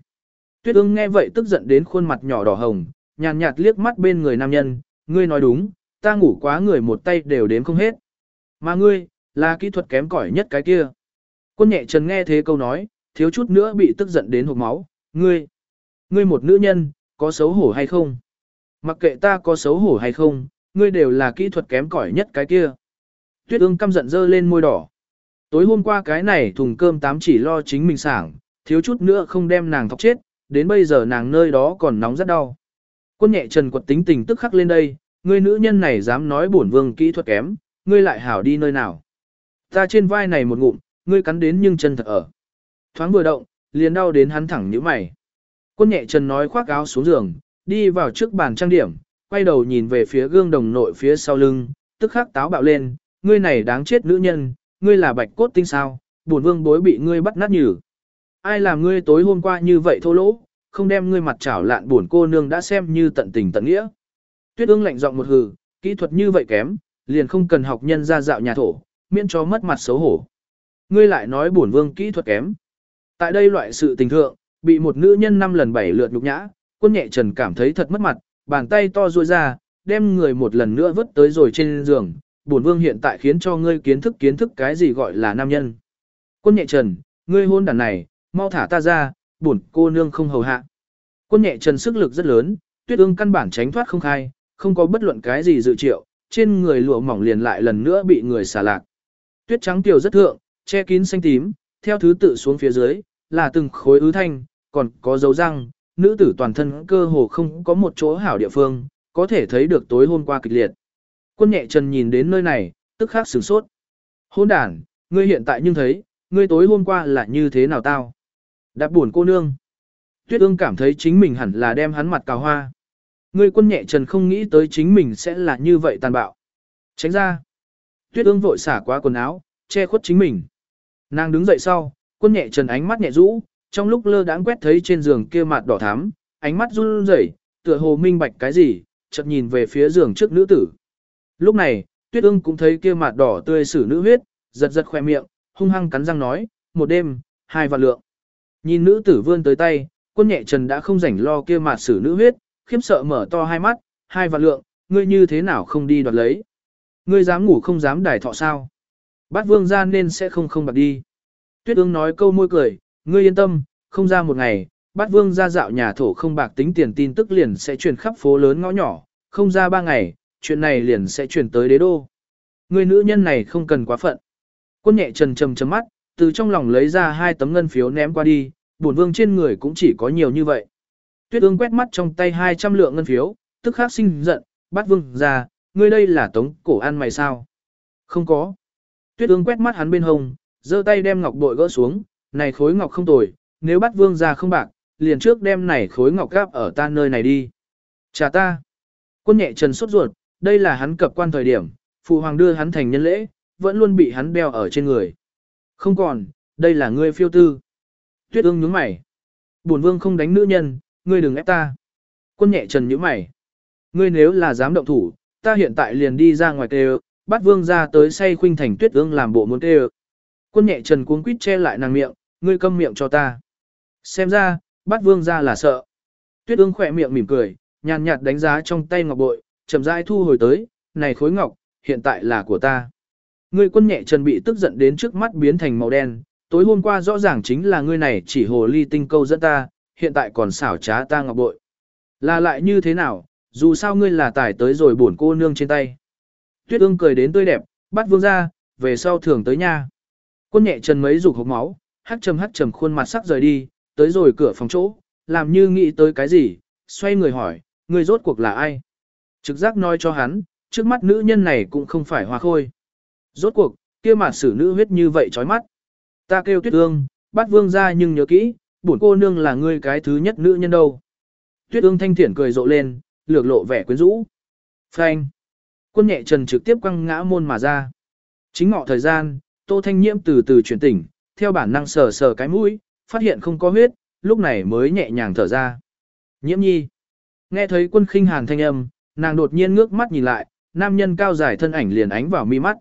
Tuyết ương nghe vậy tức giận đến khuôn mặt nhỏ đỏ hồng, nhàn nhạt, liếc mắt bên người nam nhân, ngươi nói đúng, ta ngủ quá người một tay đều đếm không hết. Mà ngươi, là kỹ thuật kém cỏi nhất cái kia. Quân nhẹ trần nghe thế câu nói, thiếu chút nữa bị tức giận đến hộp máu, ngươi, ngươi một nữ nhân, có xấu hổ hay không? Mặc kệ ta có xấu hổ hay không, ngươi đều là kỹ thuật kém cỏi nhất cái kia. Tuyết ương căm giận dơ lên môi đỏ. Tối hôm qua cái này thùng cơm tám chỉ lo chính mình sảng, thiếu chút nữa không đem nàng thọc chết, đến bây giờ nàng nơi đó còn nóng rất đau. Quân nhẹ trần quật tính tình tức khắc lên đây, ngươi nữ nhân này dám nói bổn vương kỹ thuật kém, ngươi lại hảo đi nơi nào. Ta trên vai này một ngụm, ngươi cắn đến nhưng chân thật ở. Thoáng vừa động, liền đau đến hắn thẳng như mày. Quân nhẹ chân nói khoác áo xuống giường, đi vào trước bàn trang điểm, quay đầu nhìn về phía gương đồng nội phía sau lưng, tức khắc táo bạo lên, ngươi này đáng chết nữ nhân, ngươi là bạch cốt tinh sao, bổn vương bối bị ngươi bắt nát nhử. Ai làm ngươi tối hôm qua như vậy thô lỗ, không đem ngươi mặt chảo lạn buồn cô nương đã xem như tận tình tận nghĩa. Tuyết ương lạnh giọng một hừ, kỹ thuật như vậy kém, liền không cần học nhân ra dạo nhà thổ, miễn cho mất mặt xấu hổ. Ngươi lại nói bổn vương kỹ thuật kém. Tại đây loại sự tình thượng, bị một nữ nhân năm lần bảy lượt nhục nhã, quân nhẹ trần cảm thấy thật mất mặt, bàn tay to ruôi ra, đem người một lần nữa vứt tới rồi trên giường. Bổn vương hiện tại khiến cho ngươi kiến thức kiến thức cái gì gọi là nam nhân. Quân nhẹ trần, ngươi hôn đàn này, mau thả ta ra, bổn cô nương không hầu hạ. Quân nhẹ trần sức lực rất lớn, tuyết ương căn bản tránh thoát không khai, không có bất luận cái gì dự triệu, trên người lụa mỏng liền lại lần nữa bị người xả lạc. Tuyết trắng tiểu rất thượng, che kín xanh tím, theo thứ tự xuống phía dưới, là từng khối ứ thanh, còn có dấu răng, nữ tử toàn thân cơ hồ không có một chỗ hảo địa phương, có thể thấy được tối hôm qua kịch liệt. Quân nhẹ trần nhìn đến nơi này, tức khắc sửng sốt. Hôn đàn, ngươi hiện tại nhưng thấy, ngươi tối hôm qua là như thế nào tao? Đạp buồn cô nương. Tuyết ương cảm thấy chính mình hẳn là đem hắn mặt cào hoa. Ngươi quân nhẹ trần không nghĩ tới chính mình sẽ là như vậy tàn bạo. Tránh ra. Tuyết ương vội xả qua quần áo, che khuất chính mình. Nàng đứng dậy sau, quân nhẹ trần ánh mắt nhẹ rũ, trong lúc lơ đãng quét thấy trên giường kia mặt đỏ thắm, ánh mắt run rẩy, tựa hồ minh bạch cái gì, chợt nhìn về phía giường trước nữ tử. Lúc này, Tuyết ương cũng thấy kia mặt đỏ tươi sử nữ huyết, giật giật khoe miệng, hung hăng cắn răng nói, một đêm, hai vạn lượng. Nhìn nữ tử vươn tới tay, quân nhẹ trần đã không rảnh lo kia mặt sử nữ huyết, khiếp sợ mở to hai mắt, hai vạn lượng, ngươi như thế nào không đi đoạt lấy. Ngươi dám ngủ không dám đài thọ sao. Bát vương ra nên sẽ không không bạc đi. Tuyết ương nói câu môi cười, ngươi yên tâm, không ra một ngày, bát vương ra dạo nhà thổ không bạc tính tiền tin tức liền sẽ truyền khắp phố lớn ngõ nhỏ, không ra ba ngày, chuyện này liền sẽ truyền tới đế đô. Người nữ nhân này không cần quá phận. Quân nhẹ trần trầm chấm mắt, từ trong lòng lấy ra hai tấm ngân phiếu ném qua đi, bổn vương trên người cũng chỉ có nhiều như vậy. Tuyết ương quét mắt trong tay 200 lượng ngân phiếu, tức khắc sinh giận, bắt vương ra, ngươi đây là tống cổ ăn mày sao? Không có. Tuyết ương quét mắt hắn bên hông, giơ tay đem ngọc bội gỡ xuống, này khối ngọc không tồi, nếu bắt vương ra không bạc, liền trước đem này khối ngọc gáp ở ta nơi này đi. Chà ta. Quân nhẹ trần sốt ruột, đây là hắn cập quan thời điểm, phụ hoàng đưa hắn thành nhân lễ, vẫn luôn bị hắn đeo ở trên người. Không còn, đây là ngươi phiêu tư. Tuyết ương nhướng mày. Bổn vương không đánh nữ nhân, ngươi đừng ép ta. Quân nhẹ trần nhướng mày. Ngươi nếu là dám động thủ, ta hiện tại liền đi ra ngoài kêu, bắt vương ra tới say khuynh thành tuyết ương làm bộ muốn kêu. Quân nhẹ trần cuống quýt che lại nàng miệng, ngươi câm miệng cho ta. Xem ra, bắt vương ra là sợ. Tuyết ương khỏe miệng mỉm cười, nhàn nhạt đánh giá trong tay ngọc bội, chậm rãi thu hồi tới, này khối ngọc, hiện tại là của ta. Ngươi quân nhẹ trần bị tức giận đến trước mắt biến thành màu đen, tối hôm qua rõ ràng chính là ngươi này chỉ hồ ly tinh câu dẫn ta, hiện tại còn xảo trá ta ngọc bội. Là lại như thế nào, dù sao ngươi là tải tới rồi bổn cô nương trên tay. Tuyết ương cười đến tươi đẹp, bắt vương ra, về sau thường tới nha. Quân nhẹ trần mấy rục hộp máu, hắc trầm hắc trầm khuôn mặt sắc rời đi, tới rồi cửa phòng chỗ, làm như nghĩ tới cái gì, xoay người hỏi, người rốt cuộc là ai? Trực giác nói cho hắn, trước mắt nữ nhân này cũng không phải hoa khôi. Rốt cuộc, kia mặt xử nữ huyết như vậy chói mắt. Ta kêu tuyết ương, bắt vương ra nhưng nhớ kỹ, bổn cô nương là ngươi cái thứ nhất nữ nhân đâu. Tuyết ương thanh thiển cười rộ lên, lược lộ vẻ quyến rũ. Phanh. Quân nhẹ trần trực tiếp quăng ngã môn mà ra. Chính ngọ thời gian, tô thanh nhiễm từ từ chuyển tỉnh, theo bản năng sờ sờ cái mũi, phát hiện không có huyết, lúc này mới nhẹ nhàng thở ra. Nhiễm nhi. Nghe thấy quân khinh hàn thanh âm, nàng đột nhiên ngước mắt nhìn lại, nam nhân cao dài thân ảnh liền ánh vào mi mắt.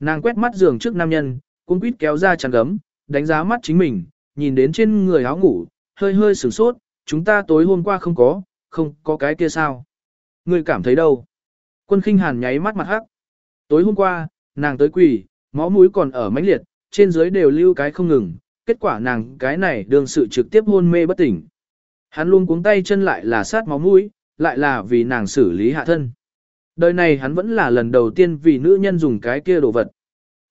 Nàng quét mắt giường trước nam nhân, cũng quýt kéo ra chăn gấm, đánh giá mắt chính mình, nhìn đến trên người áo ngủ, hơi hơi sửng sốt, chúng ta tối hôm qua không có, không có cái kia sao. Người cảm thấy đâu? Quân khinh hàn nháy mắt mặt hắc. Tối hôm qua, nàng tới quỳ, máu mũi còn ở mãnh liệt, trên dưới đều lưu cái không ngừng, kết quả nàng cái này đương sự trực tiếp hôn mê bất tỉnh. Hắn luôn cuống tay chân lại là sát máu mũi, lại là vì nàng xử lý hạ thân. Đời này hắn vẫn là lần đầu tiên vì nữ nhân dùng cái kia đồ vật.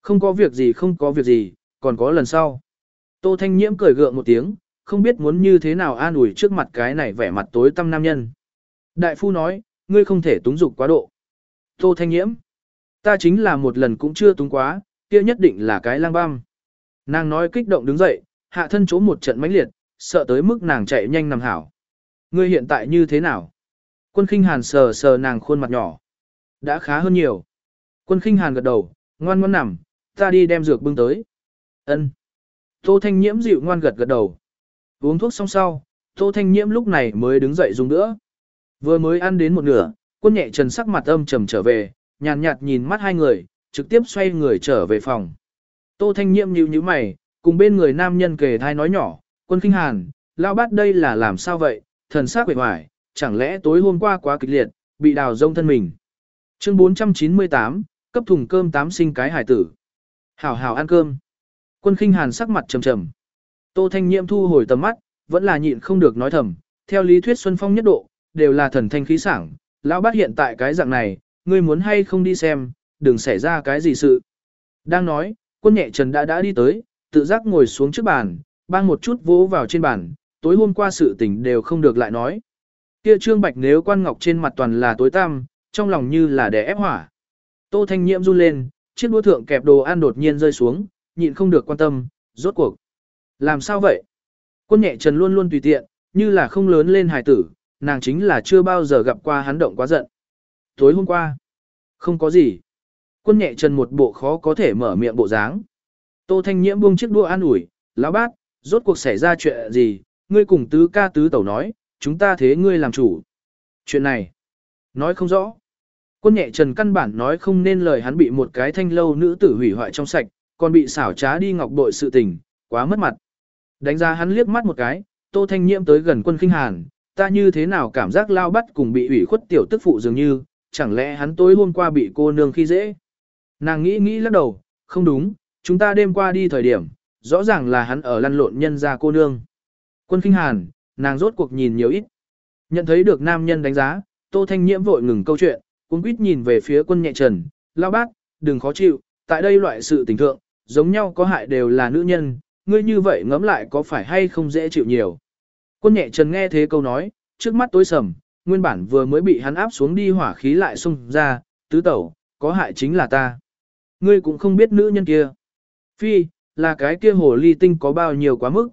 Không có việc gì không có việc gì, còn có lần sau. Tô Thanh Nhiễm cười gượng một tiếng, không biết muốn như thế nào an ủi trước mặt cái này vẻ mặt tối tăm nam nhân. Đại phu nói, ngươi không thể túng dục quá độ. Tô Thanh Nhiễm, ta chính là một lần cũng chưa túng quá, kia nhất định là cái lang băm. Nàng nói kích động đứng dậy, hạ thân chỗ một trận mãnh liệt, sợ tới mức nàng chạy nhanh nằm hảo. Ngươi hiện tại như thế nào? Quân khinh hàn sờ sờ nàng khuôn mặt nhỏ. Đã khá hơn nhiều. Quân khinh hàn gật đầu, ngoan ngoan nằm, ta đi đem dược bưng tới. Ân. Tô Thanh Nhiễm dịu ngoan gật gật đầu. Uống thuốc xong sau, Tô Thanh Nhiễm lúc này mới đứng dậy dùng nữa. Vừa mới ăn đến một nửa, quân nhẹ trần sắc mặt âm trầm trở về, nhàn nhạt nhìn mắt hai người, trực tiếp xoay người trở về phòng. Tô Thanh Nhiệm nhíu nhíu mày, cùng bên người nam nhân kề thai nói nhỏ, quân kinh hàn, lão bát đây là làm sao vậy, thần sắc quệ hoài, chẳng lẽ tối hôm qua quá kịch liệt, bị đào rông thân mình. Chương 498, cấp thùng cơm tám sinh cái hải tử. Hảo hảo ăn cơm. Quân khinh hàn sắc mặt trầm trầm. Tô Thanh Nhiệm thu hồi tầm mắt, vẫn là nhịn không được nói thầm, theo lý thuyết Xuân Phong nhất độ, đều là thần thanh khí sảng, lão bát hiện tại cái dạng này, ngươi muốn hay không đi xem, đừng xảy ra cái gì sự. Đang nói, quân nhẹ trần đã đã đi tới, tự giác ngồi xuống trước bàn, bang một chút vỗ vào trên bàn, tối hôm qua sự tình đều không được lại nói. Kia trương bạch nếu quan ngọc trên mặt toàn là tối tăm, trong lòng như là đè ép hỏa. Tô Thanh Nhiễm run lên, chiếc đũa thượng kẹp đồ ăn đột nhiên rơi xuống, nhịn không được quan tâm, rốt cuộc. Làm sao vậy? Quân nhẹ trần luôn luôn tùy tiện, như là không lớn lên hài tử, nàng chính là chưa bao giờ gặp qua hắn động quá giận. Tối hôm qua, không có gì. Quân nhẹ chân một bộ khó có thể mở miệng bộ dáng. Tô Thanh Nhiễm buông chiếc đũa an ủi, lão bát, rốt cuộc xảy ra chuyện gì, ngươi cùng tứ ca tứ tẩu nói, chúng ta thế ngươi làm chủ. Chuyện này, nói không rõ. Quân nhẹ trần căn bản nói không nên lời hắn bị một cái thanh lâu nữ tử hủy hoại trong sạch, còn bị xảo trá đi ngọc bội sự tình, quá mất mặt. Đánh ra hắn liếc mắt một cái, tô thanh nhiễm tới gần quân khinh hàn, ta như thế nào cảm giác lao bắt cùng bị ủy khuất tiểu tức phụ dường như, chẳng lẽ hắn tối hôm qua bị cô nương khi dễ. Nàng nghĩ nghĩ lắc đầu, không đúng, chúng ta đêm qua đi thời điểm, rõ ràng là hắn ở lăn lộn nhân ra cô nương. Quân khinh hàn, nàng rốt cuộc nhìn nhiều ít. Nhận thấy được nam nhân đánh giá, tô thanh nhiễm vội ngừng câu chuyện, cũng quýt nhìn về phía quân nhẹ trần, lao bác, đừng khó chịu, tại đây loại sự tình thượng, giống nhau có hại đều là nữ nhân, ngươi như vậy ngẫm lại có phải hay không dễ chịu nhiều. Quân nhẹ trần nghe thế câu nói, trước mắt tối sầm, nguyên bản vừa mới bị hắn áp xuống đi hỏa khí lại xung ra, tứ tẩu, có hại chính là ta. Ngươi cũng không biết nữ nhân kia. Phi, là cái kia hồ ly tinh có bao nhiêu quá mức.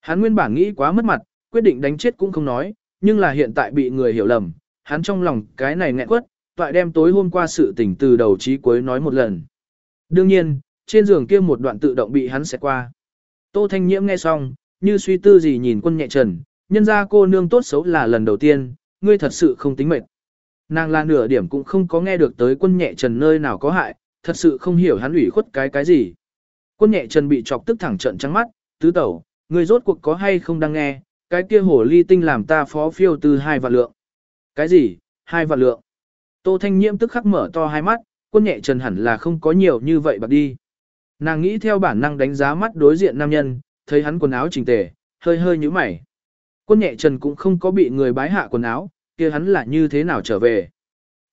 Hắn nguyên bản nghĩ quá mất mặt, quyết định đánh chết cũng không nói, nhưng là hiện tại bị người hiểu lầm, hắn trong lòng cái này nghẹn quất, toại đem tối hôm qua sự tình từ đầu chí cuối nói một lần. Đương nhiên, trên giường kia một đoạn tự động bị hắn xẹt qua. Tô Thanh Nhiễm nghe xong, như suy tư gì nhìn quân nhẹ trần, nhân ra cô nương tốt xấu là lần đầu tiên, ngươi thật sự không tính mệt. Nàng là nửa điểm cũng không có nghe được tới quân nhẹ trần nơi nào có hại, thật sự không hiểu hắn ủy khuất cái cái gì. Quân nhẹ chân bị chọc tức thẳng trận trắng mắt, tứ tẩu, người rốt cuộc có hay không đang nghe, cái kia hổ ly tinh làm ta phó phiêu từ hai vạn lượng. Cái gì, hai vạn lượng? Tô Thanh Nhiễm tức khắc mở to hai mắt, quân nhẹ trần hẳn là không có nhiều như vậy bạc đi. Nàng nghĩ theo bản năng đánh giá mắt đối diện nam nhân, thấy hắn quần áo chỉnh tề, hơi hơi như mày. Quân nhẹ trần cũng không có bị người bái hạ quần áo, kia hắn là như thế nào trở về.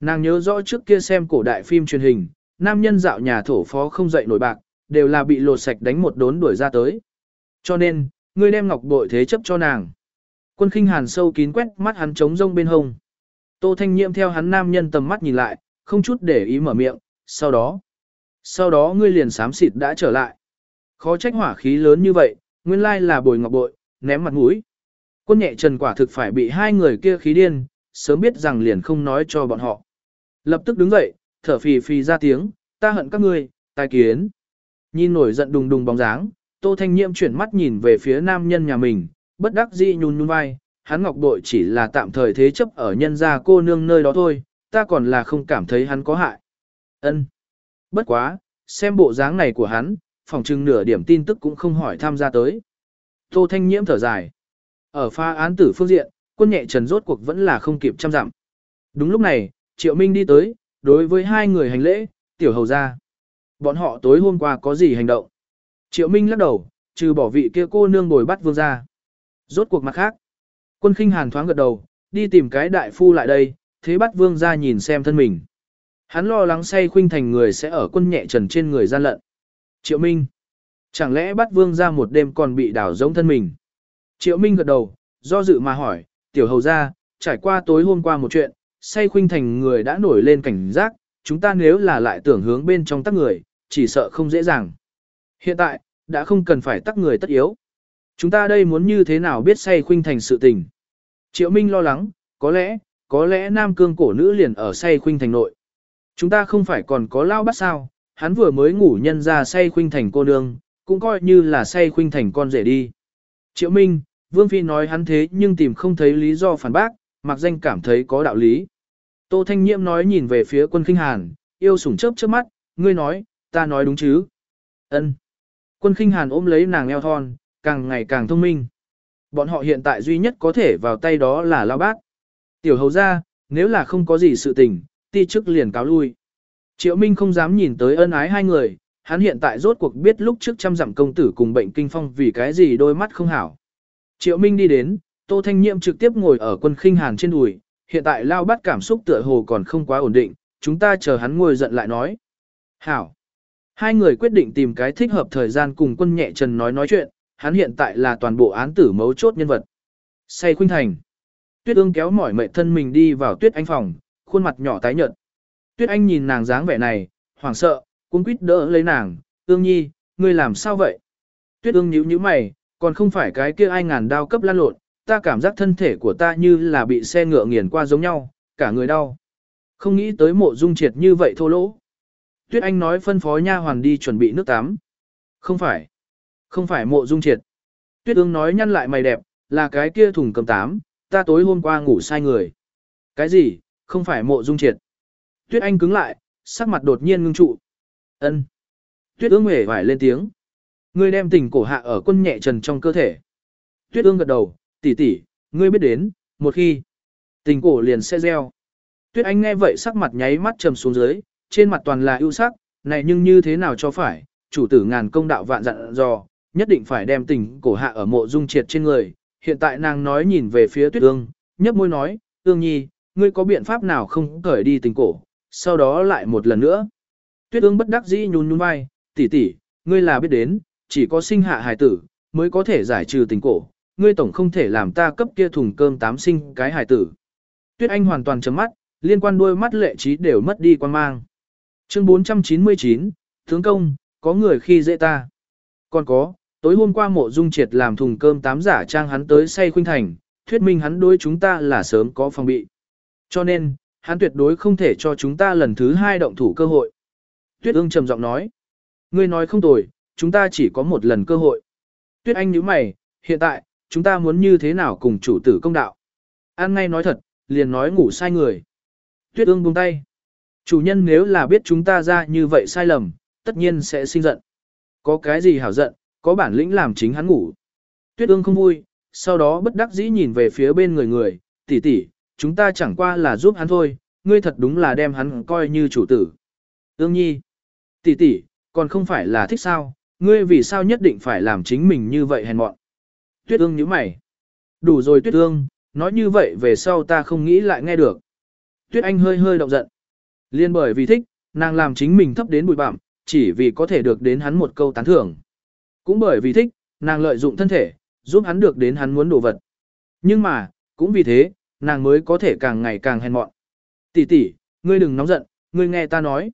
Nàng nhớ rõ trước kia xem cổ đại phim truyền hình, nam nhân dạo nhà thổ phó không dậy nổi bạc, đều là bị lột sạch đánh một đốn đuổi ra tới. Cho nên, ngươi đem ngọc bội thế chấp cho nàng. Quân khinh hàn sâu kín quét mắt hắn trống rông bên hông. Tô Thanh Nhiệm theo hắn nam nhân tầm mắt nhìn lại, không chút để ý mở miệng, sau đó. Sau đó ngươi liền sám xịt đã trở lại. Khó trách hỏa khí lớn như vậy, nguyên lai là bồi ngọc bội, ném mặt mũi. Quân nhẹ trần quả thực phải bị hai người kia khí điên, sớm biết rằng liền không nói cho bọn họ. Lập tức đứng dậy, thở phì phì ra tiếng, ta hận các ngươi, tài kiến. Nhìn nổi giận đùng đùng bóng dáng, Tô Thanh Nhiệm chuyển mắt nhìn về phía nam nhân nhà mình, bất đắc dĩ nhún nhún vai, hắn ngọc bội chỉ là tạm thời thế chấp ở nhân gia cô nương nơi đó thôi, ta còn là không cảm thấy hắn có hại. Ân. Bất quá, xem bộ dáng này của hắn, phòng trưng nửa điểm tin tức cũng không hỏi tham gia tới. Tô Thanh Nhiễm thở dài. Ở pha án tử phương diện, quân nhẹ trần rốt cuộc vẫn là không kịp chăm dặm. Đúng lúc này, Triệu Minh đi tới, đối với hai người hành lễ, tiểu hầu ra. Bọn họ tối hôm qua có gì hành động? Triệu Minh lắc đầu, trừ bỏ vị kia cô nương bồi bắt vương ra. Rốt cuộc mặt khác. Quân khinh hàn thoáng gật đầu, đi tìm cái đại phu lại đây, thế bắt vương ra nhìn xem thân mình. Hắn lo lắng say khuynh thành người sẽ ở quân nhẹ trần trên người gian lận. Triệu Minh. Chẳng lẽ bắt vương ra một đêm còn bị đảo giống thân mình? Triệu Minh gật đầu, do dự mà hỏi, tiểu hầu ra, trải qua tối hôm qua một chuyện, say khuynh thành người đã nổi lên cảnh giác, chúng ta nếu là lại tưởng hướng bên trong tắc người, chỉ sợ không dễ dàng. Hiện tại, đã không cần phải tắc người tất yếu. Chúng ta đây muốn như thế nào biết say khuynh thành sự tình. Triệu Minh lo lắng, có lẽ, có lẽ nam cương cổ nữ liền ở say khuynh thành nội. Chúng ta không phải còn có lao bắt sao, hắn vừa mới ngủ nhân ra say khuynh thành cô nương, cũng coi như là say khuynh thành con rể đi. Triệu Minh, Vương Phi nói hắn thế nhưng tìm không thấy lý do phản bác, mặc danh cảm thấy có đạo lý. Tô Thanh Nhiễm nói nhìn về phía quân khinh hàn, yêu sủng chớp chớp mắt, ngươi nói, ta nói đúng chứ. Ân. Quân khinh hàn ôm lấy nàng eo thon, càng ngày càng thông minh. Bọn họ hiện tại duy nhất có thể vào tay đó là lao bác. Tiểu hầu ra, nếu là không có gì sự tình, ti chức liền cáo lui. Triệu Minh không dám nhìn tới ân ái hai người, hắn hiện tại rốt cuộc biết lúc trước trăm dặm công tử cùng bệnh kinh phong vì cái gì đôi mắt không hảo. Triệu Minh đi đến, Tô Thanh Nhiệm trực tiếp ngồi ở quân khinh hàn trên đùi, hiện tại lao bắt cảm xúc tựa hồ còn không quá ổn định, chúng ta chờ hắn ngồi giận lại nói. Hảo. Hai người quyết định tìm cái thích hợp thời gian cùng quân nhẹ trần nói nói chuyện, hắn hiện tại là toàn bộ án tử mấu chốt nhân vật. Say khuynh thành. Tuyết ương kéo mỏi mệt thân mình đi vào tuyết anh phòng, khuôn mặt nhỏ tái nhợt. Tuyết anh nhìn nàng dáng vẻ này, hoảng sợ, cũng quýt đỡ lấy nàng, ương nhi, ngươi làm sao vậy? Tuyết ương nhíu nhíu mày, còn không phải cái kia ai ngàn đao cấp lan lộn, ta cảm giác thân thể của ta như là bị xe ngựa nghiền qua giống nhau, cả người đau. Không nghĩ tới mộ dung triệt như vậy thô lỗ. Tuyết Anh nói phân phó nha hoàn đi chuẩn bị nước tắm. Không phải. Không phải mộ dung triệt. Tuyết ương nói nhăn lại mày đẹp, là cái kia thùng cầm tám, ta tối hôm qua ngủ sai người. Cái gì, không phải mộ dung triệt. Tuyết Anh cứng lại, sắc mặt đột nhiên ngưng trụ. ân Tuyết ương hề vải lên tiếng. Ngươi đem tình cổ hạ ở quân nhẹ trần trong cơ thể. Tuyết ương gật đầu, tỷ tỷ, ngươi biết đến, một khi tình cổ liền sẽ gieo. Tuyết Anh nghe vậy sắc mặt nháy mắt trầm xuống dưới, trên mặt toàn là ưu sắc, này nhưng như thế nào cho phải, chủ tử ngàn công đạo vạn dặn dò, nhất định phải đem tình cổ hạ ở mộ dung triệt trên người. Hiện tại nàng nói nhìn về phía tuyết ương, nhấp môi nói, ương nhi, ngươi có biện pháp nào không cởi đi tình cổ, sau đó lại một lần nữa. Tuyết ương bất đắc dĩ nhún nhún vai, tỷ tỷ, ngươi là biết đến, chỉ có sinh hạ hài tử, mới có thể giải trừ tình cổ, ngươi tổng không thể làm ta cấp kia thùng cơm tám sinh cái hài tử. Tuyết Anh hoàn toàn chấm mắt, liên quan đôi mắt lệ trí đều mất đi quan mang. Chương 499, Tướng công, có người khi dễ ta. Còn có, tối hôm qua mộ dung triệt làm thùng cơm tám giả trang hắn tới say khuynh thành, thuyết minh hắn đối chúng ta là sớm có phòng bị. Cho nên, hắn tuyệt đối không thể cho chúng ta lần thứ hai động thủ cơ hội. Tuyết ương trầm giọng nói, ngươi nói không tồi, chúng ta chỉ có một lần cơ hội. Tuyết anh nhíu mày, hiện tại, chúng ta muốn như thế nào cùng chủ tử công đạo. An ngay nói thật, liền nói ngủ sai người. Tuyết ương buông tay. Chủ nhân nếu là biết chúng ta ra như vậy sai lầm, tất nhiên sẽ sinh giận. Có cái gì hảo giận, có bản lĩnh làm chính hắn ngủ. Tuyết ương không vui, sau đó bất đắc dĩ nhìn về phía bên người người, tỷ tỷ, chúng ta chẳng qua là giúp hắn thôi, ngươi thật đúng là đem hắn coi như chủ tử. Ương nhi, tỷ tỷ, còn không phải là thích sao, ngươi vì sao nhất định phải làm chính mình như vậy hèn mọn. Tuyết ương nhíu mày. Đủ rồi tuyết ương, nói như vậy về sau ta không nghĩ lại nghe được. Tuyết anh hơi hơi động giận. Liên bởi vì thích, nàng làm chính mình thấp đến bụi bặm, chỉ vì có thể được đến hắn một câu tán thưởng. Cũng bởi vì thích, nàng lợi dụng thân thể, giúp hắn được đến hắn muốn đồ vật. Nhưng mà, cũng vì thế, nàng mới có thể càng ngày càng hèn mọn. Tỷ tỷ, ngươi đừng nóng giận, ngươi nghe ta nói.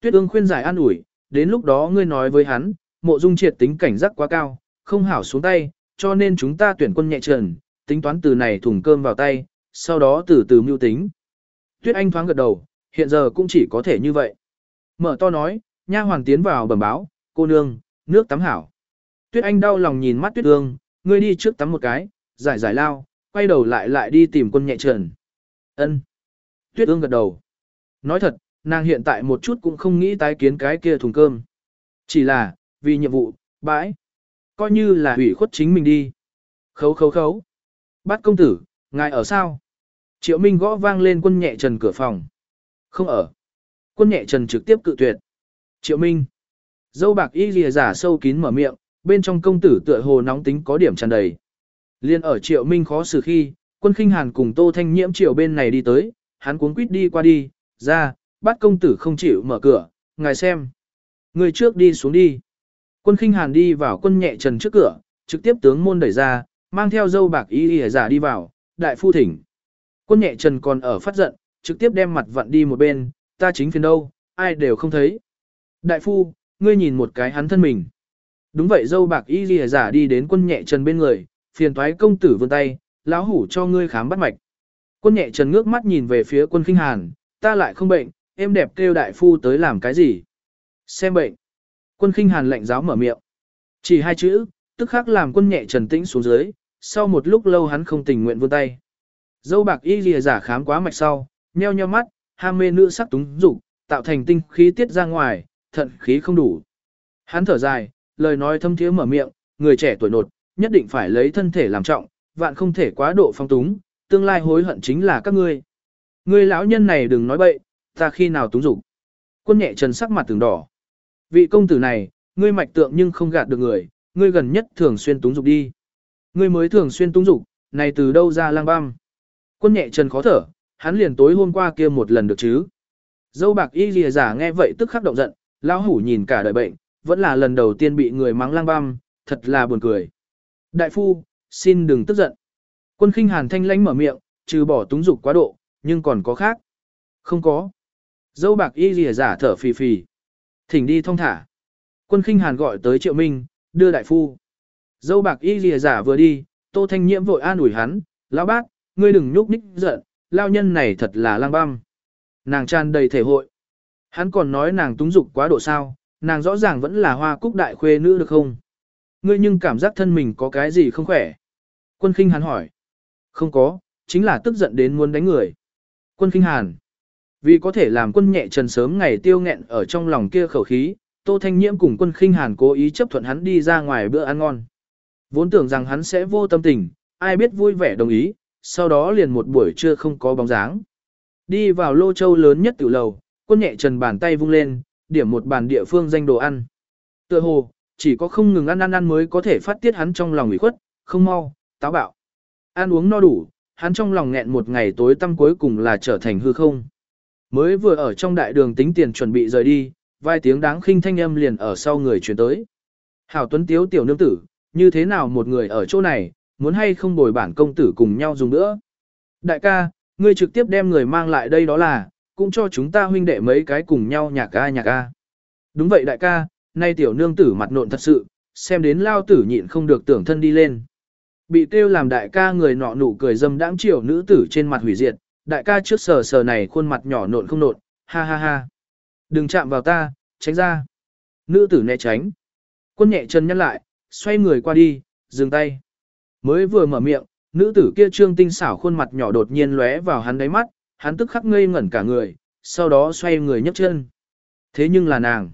Tuyết ương khuyên giải an ủi, đến lúc đó ngươi nói với hắn, mộ dung triệt tính cảnh giác quá cao, không hảo xuống tay, cho nên chúng ta tuyển quân nhẹ trần, tính toán từ này thùng cơm vào tay, sau đó từ từ mưu tính. Tuyết Anh thoáng gật đầu, hiện giờ cũng chỉ có thể như vậy. Mở to nói, nha hoàng tiến vào bẩm báo, cô nương, nước tắm hảo. Tuyết Anh đau lòng nhìn mắt Tuyết Ương, ngươi đi trước tắm một cái, giải giải lao, quay đầu lại lại đi tìm quân nhẹ trần. Ân. Tuyết Ương gật đầu. Nói thật, nàng hiện tại một chút cũng không nghĩ tái kiến cái kia thùng cơm. Chỉ là, vì nhiệm vụ, bãi. Coi như là hủy khuất chính mình đi. Khấu khấu khấu. Bát công tử, ngài ở sao? Triệu Minh gõ vang lên quân nhẹ trần cửa phòng. Không ở. Quân nhẹ trần trực tiếp cự tuyệt. Triệu Minh. Dâu bạc y lìa giả sâu kín mở miệng, bên trong công tử tựa hồ nóng tính có điểm tràn đầy. Liên ở Triệu Minh khó xử khi, quân khinh hàn cùng Tô Thanh Nhiễm Triệu bên này đi tới, hắn cuốn quýt đi qua đi, ra, bắt công tử không chịu mở cửa, ngài xem. Người trước đi xuống đi. Quân khinh hàn đi vào quân nhẹ trần trước cửa, trực tiếp tướng môn đẩy ra, mang theo dâu bạc y y giả đi vào, đại phu thỉnh. Quân nhẹ trần còn ở phát giận, trực tiếp đem mặt vặn đi một bên, ta chính phiền đâu, ai đều không thấy. Đại phu, ngươi nhìn một cái hắn thân mình. Đúng vậy dâu bạc y y giả đi đến quân nhẹ trần bên người, phiền toái công tử vươn tay, lão hủ cho ngươi khám bắt mạch. Quân nhẹ trần ngước mắt nhìn về phía quân khinh hàn, ta lại không bệnh, em đẹp kêu đại phu tới làm cái gì. Xem bệnh. Quân khinh hàn lạnh giáo mở miệng. Chỉ hai chữ, tức khắc làm quân nhẹ trần tĩnh xuống dưới, sau một lúc lâu hắn không tình nguyện vươn tay. Dâu bạc y lìa giả khám quá mạch sau, nheo nheo mắt, ham mê nữ sắc túng dục tạo thành tinh khí tiết ra ngoài, thận khí không đủ. Hắn thở dài, lời nói thâm thiế mở miệng, người trẻ tuổi nột, nhất định phải lấy thân thể làm trọng, vạn không thể quá độ phong túng, tương lai hối hận chính là các ngươi. Ngươi lão nhân này đừng nói bậy, ta khi nào túng dục. Quân nhẹ trần sắc mặt từng đỏ. Vị công tử này, ngươi mạch tượng nhưng không gạt được người, ngươi gần nhất thường xuyên túng dục đi. Ngươi mới thường xuyên túng dục, này từ đâu ra lang băm. Quân nhẹ trần khó thở, hắn liền tối hôm qua kia một lần được chứ. Dâu bạc y lìa giả nghe vậy tức khắc động giận, lão hủ nhìn cả đời bệnh, vẫn là lần đầu tiên bị người mắng lang băm, thật là buồn cười. Đại phu, xin đừng tức giận. Quân khinh hàn thanh lãnh mở miệng, trừ bỏ túng dục quá độ, nhưng còn có khác. Không có. Dâu bạc y lìa giả thở phì phì. Thỉnh đi thông thả. Quân khinh hàn gọi tới triệu minh, đưa đại phu. Dâu bạc y lìa giả vừa đi, tô thanh nhiễm vội an ủi hắn, lão bác, ngươi đừng nhúc ních giận, lao nhân này thật là lang băm. Nàng tràn đầy thể hội. Hắn còn nói nàng túng dục quá độ sao, nàng rõ ràng vẫn là hoa cúc đại khuê nữ được không? Ngươi nhưng cảm giác thân mình có cái gì không khỏe? Quân khinh hắn hỏi. Không có, chính là tức giận đến muốn đánh người. Quân khinh hàn. Vì có thể làm quân nhẹ trần sớm ngày tiêu nghẹn ở trong lòng kia khẩu khí, Tô Thanh Nhiễm cùng quân khinh hàn cố ý chấp thuận hắn đi ra ngoài bữa ăn ngon. Vốn tưởng rằng hắn sẽ vô tâm tình, ai biết vui vẻ đồng ý, sau đó liền một buổi trưa không có bóng dáng. Đi vào lô châu lớn nhất tiểu lầu, quân nhẹ trần bàn tay vung lên, điểm một bàn địa phương danh đồ ăn. Tựa hồ, chỉ có không ngừng ăn ăn ăn mới có thể phát tiết hắn trong lòng ủy khuất, không mau, táo bạo. Ăn uống no đủ, hắn trong lòng nghẹn một ngày tối tăm cuối cùng là trở thành hư không. Mới vừa ở trong đại đường tính tiền chuẩn bị rời đi, vài tiếng đáng khinh thanh âm liền ở sau người chuyển tới. Hảo Tuấn Tiếu tiểu nương tử, như thế nào một người ở chỗ này, muốn hay không bồi bản công tử cùng nhau dùng nữa. Đại ca, ngươi trực tiếp đem người mang lại đây đó là, cũng cho chúng ta huynh đệ mấy cái cùng nhau nhạc ca nhạc ca. Đúng vậy đại ca, nay tiểu nương tử mặt nộn thật sự, xem đến lao tử nhịn không được tưởng thân đi lên. Bị kêu làm đại ca người nọ nụ cười dâm đãng chiều nữ tử trên mặt hủy diệt, đại ca trước sờ sờ này khuôn mặt nhỏ nộn không nộn, ha ha ha. Đừng chạm vào ta, tránh ra. Nữ tử né tránh. Quân nhẹ chân nhăn lại, xoay người qua đi, dừng tay. Mới vừa mở miệng, nữ tử kia trương tinh xảo khuôn mặt nhỏ đột nhiên lóe vào hắn đáy mắt, hắn tức khắc ngây ngẩn cả người, sau đó xoay người nhấc chân. Thế nhưng là nàng.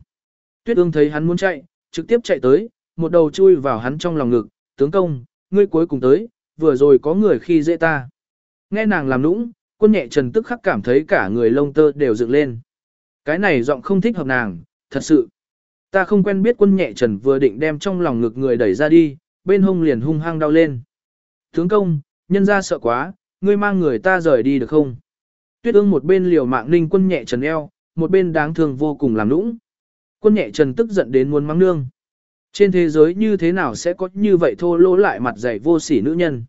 Tuyết ương thấy hắn muốn chạy, trực tiếp chạy tới, một đầu chui vào hắn trong lòng ngực, tướng công, ngươi cuối cùng tới, vừa rồi có người khi dễ ta. Nghe nàng làm nũng, quân nhẹ trần tức khắc cảm thấy cả người lông tơ đều dựng lên. Cái này giọng không thích hợp nàng, thật sự. Ta không quen biết quân nhẹ trần vừa định đem trong lòng ngực người đẩy ra đi, bên hông liền hung hăng đau lên. Tướng công, nhân ra sợ quá, ngươi mang người ta rời đi được không? Tuyết ương một bên liều mạng ninh quân nhẹ trần eo, một bên đáng thương vô cùng làm nũng. Quân nhẹ trần tức giận đến muốn mắng nương. Trên thế giới như thế nào sẽ có như vậy thô lỗ lại mặt dày vô sỉ nữ nhân?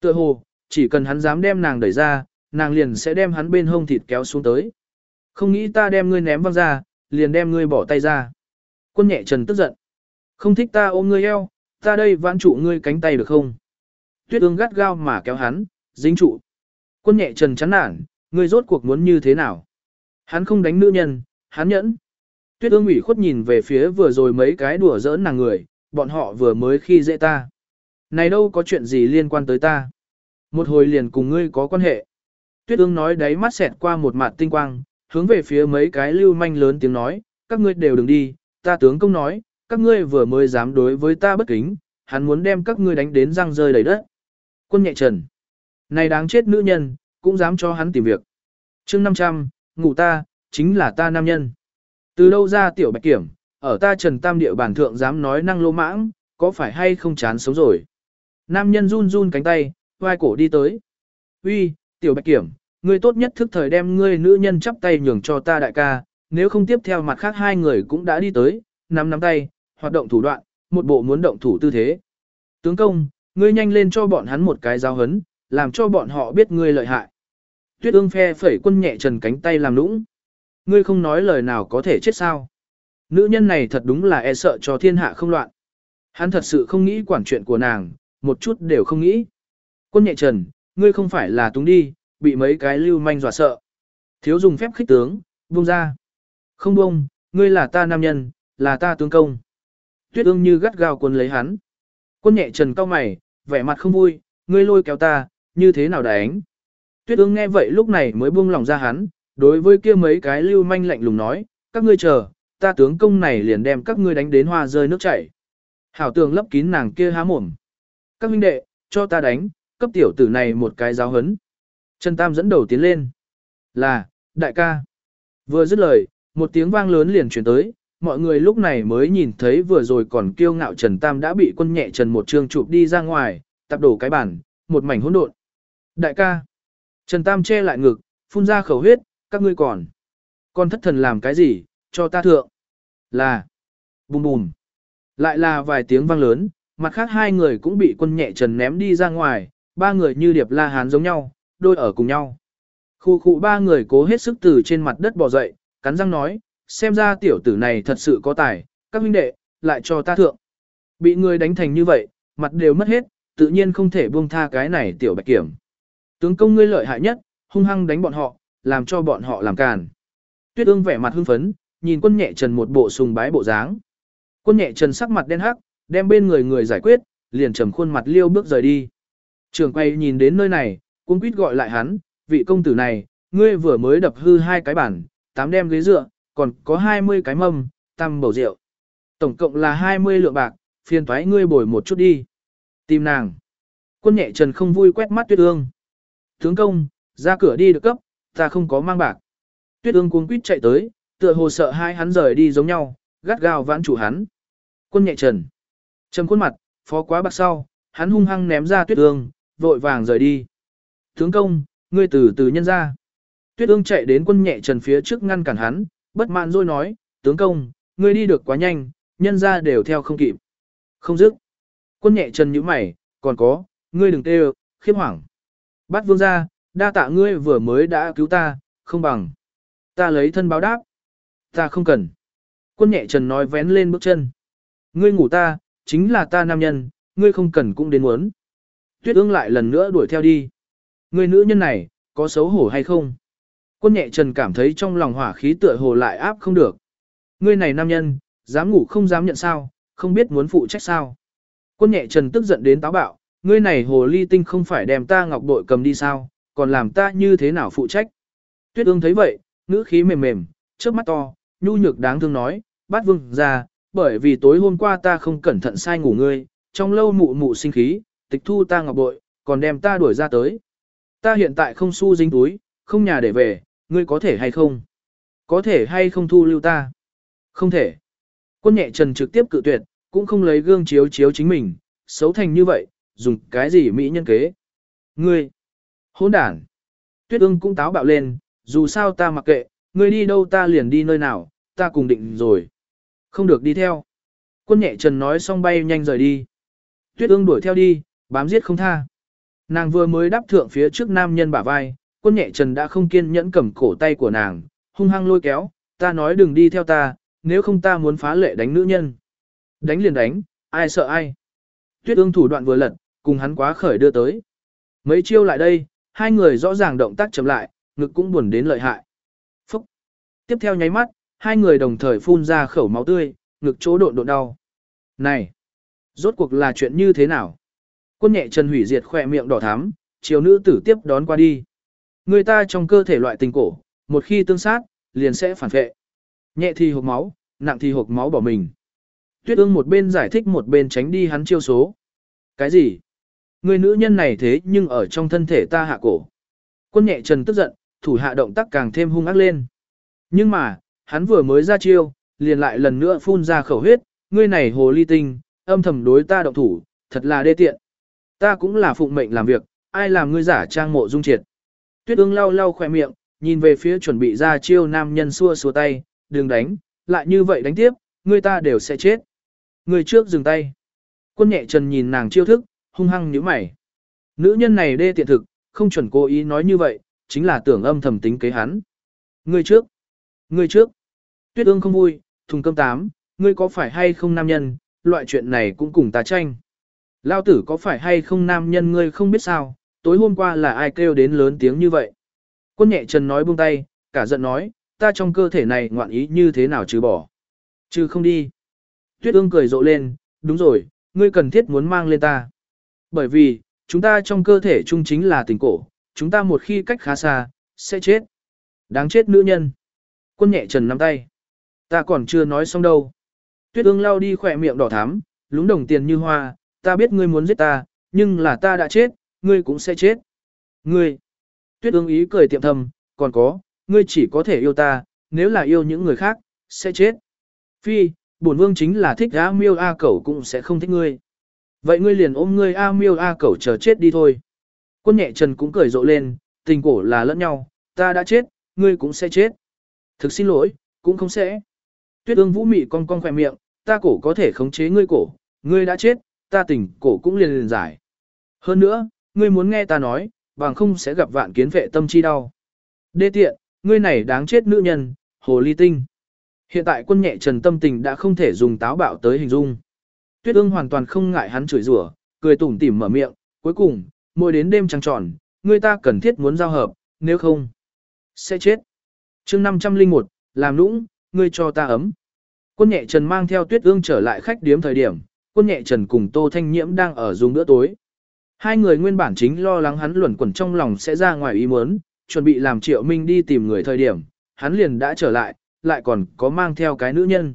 Tựa hồ, chỉ cần hắn dám đem nàng đẩy ra, nàng liền sẽ đem hắn bên hông thịt kéo xuống tới. Không nghĩ ta đem ngươi ném văng ra, liền đem ngươi bỏ tay ra. Quân nhẹ trần tức giận. Không thích ta ôm ngươi eo, ta đây vãn trụ ngươi cánh tay được không? Tuyết ương gắt gao mà kéo hắn, dính trụ. Quân nhẹ trần chán nản, ngươi rốt cuộc muốn như thế nào? Hắn không đánh nữ nhân, hắn nhẫn. Tuyết ương ủy khuất nhìn về phía vừa rồi mấy cái đùa giỡn nàng người, bọn họ vừa mới khi dễ ta. Này đâu có chuyện gì liên quan tới ta. Một hồi liền cùng ngươi có quan hệ. Tuyết ương nói đáy mắt xẹt qua một mặt tinh quang, hướng về phía mấy cái lưu manh lớn tiếng nói, các ngươi đều đừng đi, ta tướng công nói, các ngươi vừa mới dám đối với ta bất kính, hắn muốn đem các ngươi đánh đến răng rơi đầy đất. Quân nhẹ trần. Này đáng chết nữ nhân, cũng dám cho hắn tìm việc. chương 500, ngủ ta, chính là ta nam nhân. Từ đâu ra tiểu bạch kiểm, ở ta trần tam địa bản thượng dám nói năng lô mãng, có phải hay không chán sống rồi. Nam nhân run run cánh tay, vai cổ đi tới. Uy, tiểu bạch kiểm, ngươi tốt nhất thức thời đem ngươi nữ nhân chắp tay nhường cho ta đại ca, nếu không tiếp theo mặt khác hai người cũng đã đi tới, nắm nắm tay, hoạt động thủ đoạn, một bộ muốn động thủ tư thế. Tướng công, ngươi nhanh lên cho bọn hắn một cái giáo hấn, làm cho bọn họ biết ngươi lợi hại. Tuyết ương phe phẩy quân nhẹ trần cánh tay làm nũng. Ngươi không nói lời nào có thể chết sao. Nữ nhân này thật đúng là e sợ cho thiên hạ không loạn. Hắn thật sự không nghĩ quản chuyện của nàng, một chút đều không nghĩ. Quân nhẹ trần, ngươi không phải là túng đi, bị mấy cái lưu manh dọa sợ. Thiếu dùng phép khích tướng, buông ra. Không buông, ngươi là ta nam nhân, là ta tướng công. Tuyết ương như gắt gao quân lấy hắn. Quân nhẹ trần cao mày, vẻ mặt không vui, ngươi lôi kéo ta, như thế nào đánh. Tuyết ương nghe vậy lúc này mới buông lòng ra hắn, đối với kia mấy cái lưu manh lạnh lùng nói, các ngươi chờ, ta tướng công này liền đem các ngươi đánh đến hoa rơi nước chảy. Hảo tường lấp kín nàng kia há mồm. Các huynh đệ, cho ta đánh, cấp tiểu tử này một cái giáo hấn. Trần Tam dẫn đầu tiến lên. Là, đại ca. Vừa dứt lời, một tiếng vang lớn liền chuyển tới, mọi người lúc này mới nhìn thấy vừa rồi còn kiêu ngạo Trần Tam đã bị quân nhẹ Trần một trương chụp đi ra ngoài, tập đổ cái bản, một mảnh hỗn độn. Đại ca. Trần Tam che lại ngực, phun ra khẩu huyết, các ngươi còn. Con thất thần làm cái gì, cho ta thượng. Là. Bùm bùm. Lại là vài tiếng vang lớn, mặt khác hai người cũng bị quân nhẹ Trần ném đi ra ngoài, ba người như điệp la hán giống nhau, đôi ở cùng nhau. Khu khu ba người cố hết sức từ trên mặt đất bò dậy, cắn răng nói, xem ra tiểu tử này thật sự có tài, các huynh đệ, lại cho ta thượng. Bị người đánh thành như vậy, mặt đều mất hết, tự nhiên không thể buông tha cái này tiểu bạch kiểm. Tướng công ngươi lợi hại nhất, hung hăng đánh bọn họ, làm cho bọn họ làm càn. Tuyết ương vẻ mặt hưng phấn, nhìn quân nhẹ trần một bộ sùng bái bộ dáng. Quân nhẹ trần sắc mặt đen hắc, đem bên người người giải quyết, liền trầm khuôn mặt liêu bước rời đi. Trường quay nhìn đến nơi này, cung quýt gọi lại hắn, vị công tử này, ngươi vừa mới đập hư hai cái bản, tám đem ghế dựa, còn có 20 cái mâm, tam bầu rượu. Tổng cộng là 20 lượng bạc, phiền thoái ngươi bồi một chút đi. Tìm nàng. Quân nhẹ trần không vui quét mắt tuyết ương. Tướng công, ra cửa đi được cấp, ta không có mang bạc. Tuyết ương cuống quýt chạy tới, tựa hồ sợ hai hắn rời đi giống nhau, gắt gao vãn chủ hắn. Quân nhẹ trần. Trầm khuôn mặt, phó quá bạc sau, hắn hung hăng ném ra tuyết ương, vội vàng rời đi. Tướng công, ngươi từ từ nhân ra. Tuyết ương chạy đến quân nhẹ trần phía trước ngăn cản hắn, bất mãn rồi nói, tướng công, ngươi đi được quá nhanh, nhân ra đều theo không kịp. Không dứt. Quân nhẹ trần như mày, còn có, ngươi đừng tê khiếp hoảng. Bắt vương ra, đa tạ ngươi vừa mới đã cứu ta, không bằng. Ta lấy thân báo đáp. Ta không cần. Quân nhẹ trần nói vén lên bước chân. Ngươi ngủ ta, chính là ta nam nhân, ngươi không cần cũng đến muốn. Tuyết ương lại lần nữa đuổi theo đi. Ngươi nữ nhân này, có xấu hổ hay không? Quân nhẹ trần cảm thấy trong lòng hỏa khí tựa hồ lại áp không được. Ngươi này nam nhân, dám ngủ không dám nhận sao, không biết muốn phụ trách sao. Quân nhẹ trần tức giận đến táo bạo, ngươi này hồ ly tinh không phải đem ta ngọc bội cầm đi sao, còn làm ta như thế nào phụ trách. Tuyết ương thấy vậy, ngữ khí mềm mềm, trước mắt to, nhu nhược đáng thương nói, bát vương ra, bởi vì tối hôm qua ta không cẩn thận sai ngủ ngươi, trong lâu mụ mụ sinh khí, tịch thu ta ngọc bội, còn đem ta đuổi ra tới. Ta hiện tại không xu dính túi, không nhà để về, ngươi có thể hay không? Có thể hay không thu lưu ta? Không thể. Quân nhẹ trần trực tiếp cự tuyệt, cũng không lấy gương chiếu chiếu chính mình, xấu thành như vậy, dùng cái gì mỹ nhân kế? Ngươi! Hỗn đản! Tuyết ương cũng táo bạo lên, dù sao ta mặc kệ, ngươi đi đâu ta liền đi nơi nào, ta cùng định rồi. Không được đi theo. Quân nhẹ trần nói xong bay nhanh rời đi. Tuyết ương đuổi theo đi, bám giết không tha. Nàng vừa mới đáp thượng phía trước nam nhân bả vai, quân nhẹ trần đã không kiên nhẫn cầm cổ tay của nàng, hung hăng lôi kéo, ta nói đừng đi theo ta, nếu không ta muốn phá lệ đánh nữ nhân. Đánh liền đánh, ai sợ ai. Tuyết ương thủ đoạn vừa lật, cùng hắn quá khởi đưa tới. Mấy chiêu lại đây, hai người rõ ràng động tác chậm lại, ngực cũng buồn đến lợi hại. Phúc! Tiếp theo nháy mắt, hai người đồng thời phun ra khẩu máu tươi, ngực chỗ độn độn đau. Này! Rốt cuộc là chuyện như thế nào? Quân nhẹ chân hủy diệt khỏe miệng đỏ thắm, chiều nữ tử tiếp đón qua đi. Người ta trong cơ thể loại tình cổ, một khi tương sát, liền sẽ phản vệ. Nhẹ thì hộp máu, nặng thì hộp máu bỏ mình. Tuyết ương một bên giải thích một bên tránh đi hắn chiêu số. Cái gì? Người nữ nhân này thế nhưng ở trong thân thể ta hạ cổ. Quân nhẹ trần tức giận, thủ hạ động tác càng thêm hung ác lên. Nhưng mà, hắn vừa mới ra chiêu, liền lại lần nữa phun ra khẩu huyết, ngươi này hồ ly tinh, âm thầm đối ta động thủ, thật là đê tiện. Ta cũng là phụng mệnh làm việc, ai làm ngươi giả trang mộ dung triệt. Tuyết ương lau lau khỏe miệng, nhìn về phía chuẩn bị ra chiêu nam nhân xua xua tay, đừng đánh, lại như vậy đánh tiếp, ngươi ta đều sẽ chết. Người trước dừng tay. Quân nhẹ trần nhìn nàng chiêu thức, hung hăng nhíu mày. Nữ nhân này đê tiện thực, không chuẩn cố ý nói như vậy, chính là tưởng âm thầm tính kế hắn. Người trước. Người trước. Tuyết ương không vui, thùng cơm tám, ngươi có phải hay không nam nhân, loại chuyện này cũng cùng ta tranh. Lao tử có phải hay không nam nhân ngươi không biết sao, tối hôm qua là ai kêu đến lớn tiếng như vậy. Quân nhẹ trần nói buông tay, cả giận nói, ta trong cơ thể này ngoạn ý như thế nào chứ bỏ. Trừ không đi. Tuyết ương cười rộ lên, đúng rồi, ngươi cần thiết muốn mang lên ta. Bởi vì, chúng ta trong cơ thể chung chính là tình cổ, chúng ta một khi cách khá xa, sẽ chết. Đáng chết nữ nhân. Quân nhẹ trần nắm tay. Ta còn chưa nói xong đâu. Tuyết ương lao đi khỏe miệng đỏ thắm, lúng đồng tiền như hoa, ta biết ngươi muốn giết ta, nhưng là ta đã chết, ngươi cũng sẽ chết. Ngươi. Tuyết ương ý cười tiệm thầm, còn có, ngươi chỉ có thể yêu ta, nếu là yêu những người khác, sẽ chết. Phi, bổn vương chính là thích A miêu A cẩu cũng sẽ không thích ngươi. Vậy ngươi liền ôm ngươi A miêu A cẩu chờ chết đi thôi. Quân nhẹ trần cũng cười rộ lên, tình cổ là lẫn nhau, ta đã chết, ngươi cũng sẽ chết. Thực xin lỗi, cũng không sẽ. Tuyết ương vũ mị con con khỏe miệng, ta cổ có thể khống chế ngươi cổ, ngươi đã chết, ta tình cổ cũng liền liền giải. Hơn nữa, ngươi muốn nghe ta nói, bằng không sẽ gặp vạn kiến vệ tâm chi đau. Đê tiện, ngươi này đáng chết nữ nhân, hồ ly tinh. Hiện tại quân nhẹ trần tâm tình đã không thể dùng táo bạo tới hình dung. Tuyết ương hoàn toàn không ngại hắn chửi rủa, cười tủm tỉm mở miệng, cuối cùng, mỗi đến đêm trăng tròn, ngươi ta cần thiết muốn giao hợp, nếu không, sẽ chết. chương 501, làm nũng, ngươi cho ta ấm. Quân nhẹ trần mang theo tuyết ương trở lại khách điếm thời điểm, quân nhẹ trần cùng Tô Thanh Nhiễm đang ở dùng bữa tối. Hai người nguyên bản chính lo lắng hắn luẩn quẩn trong lòng sẽ ra ngoài ý muốn, chuẩn bị làm triệu minh đi tìm người thời điểm, hắn liền đã trở lại, lại còn có mang theo cái nữ nhân.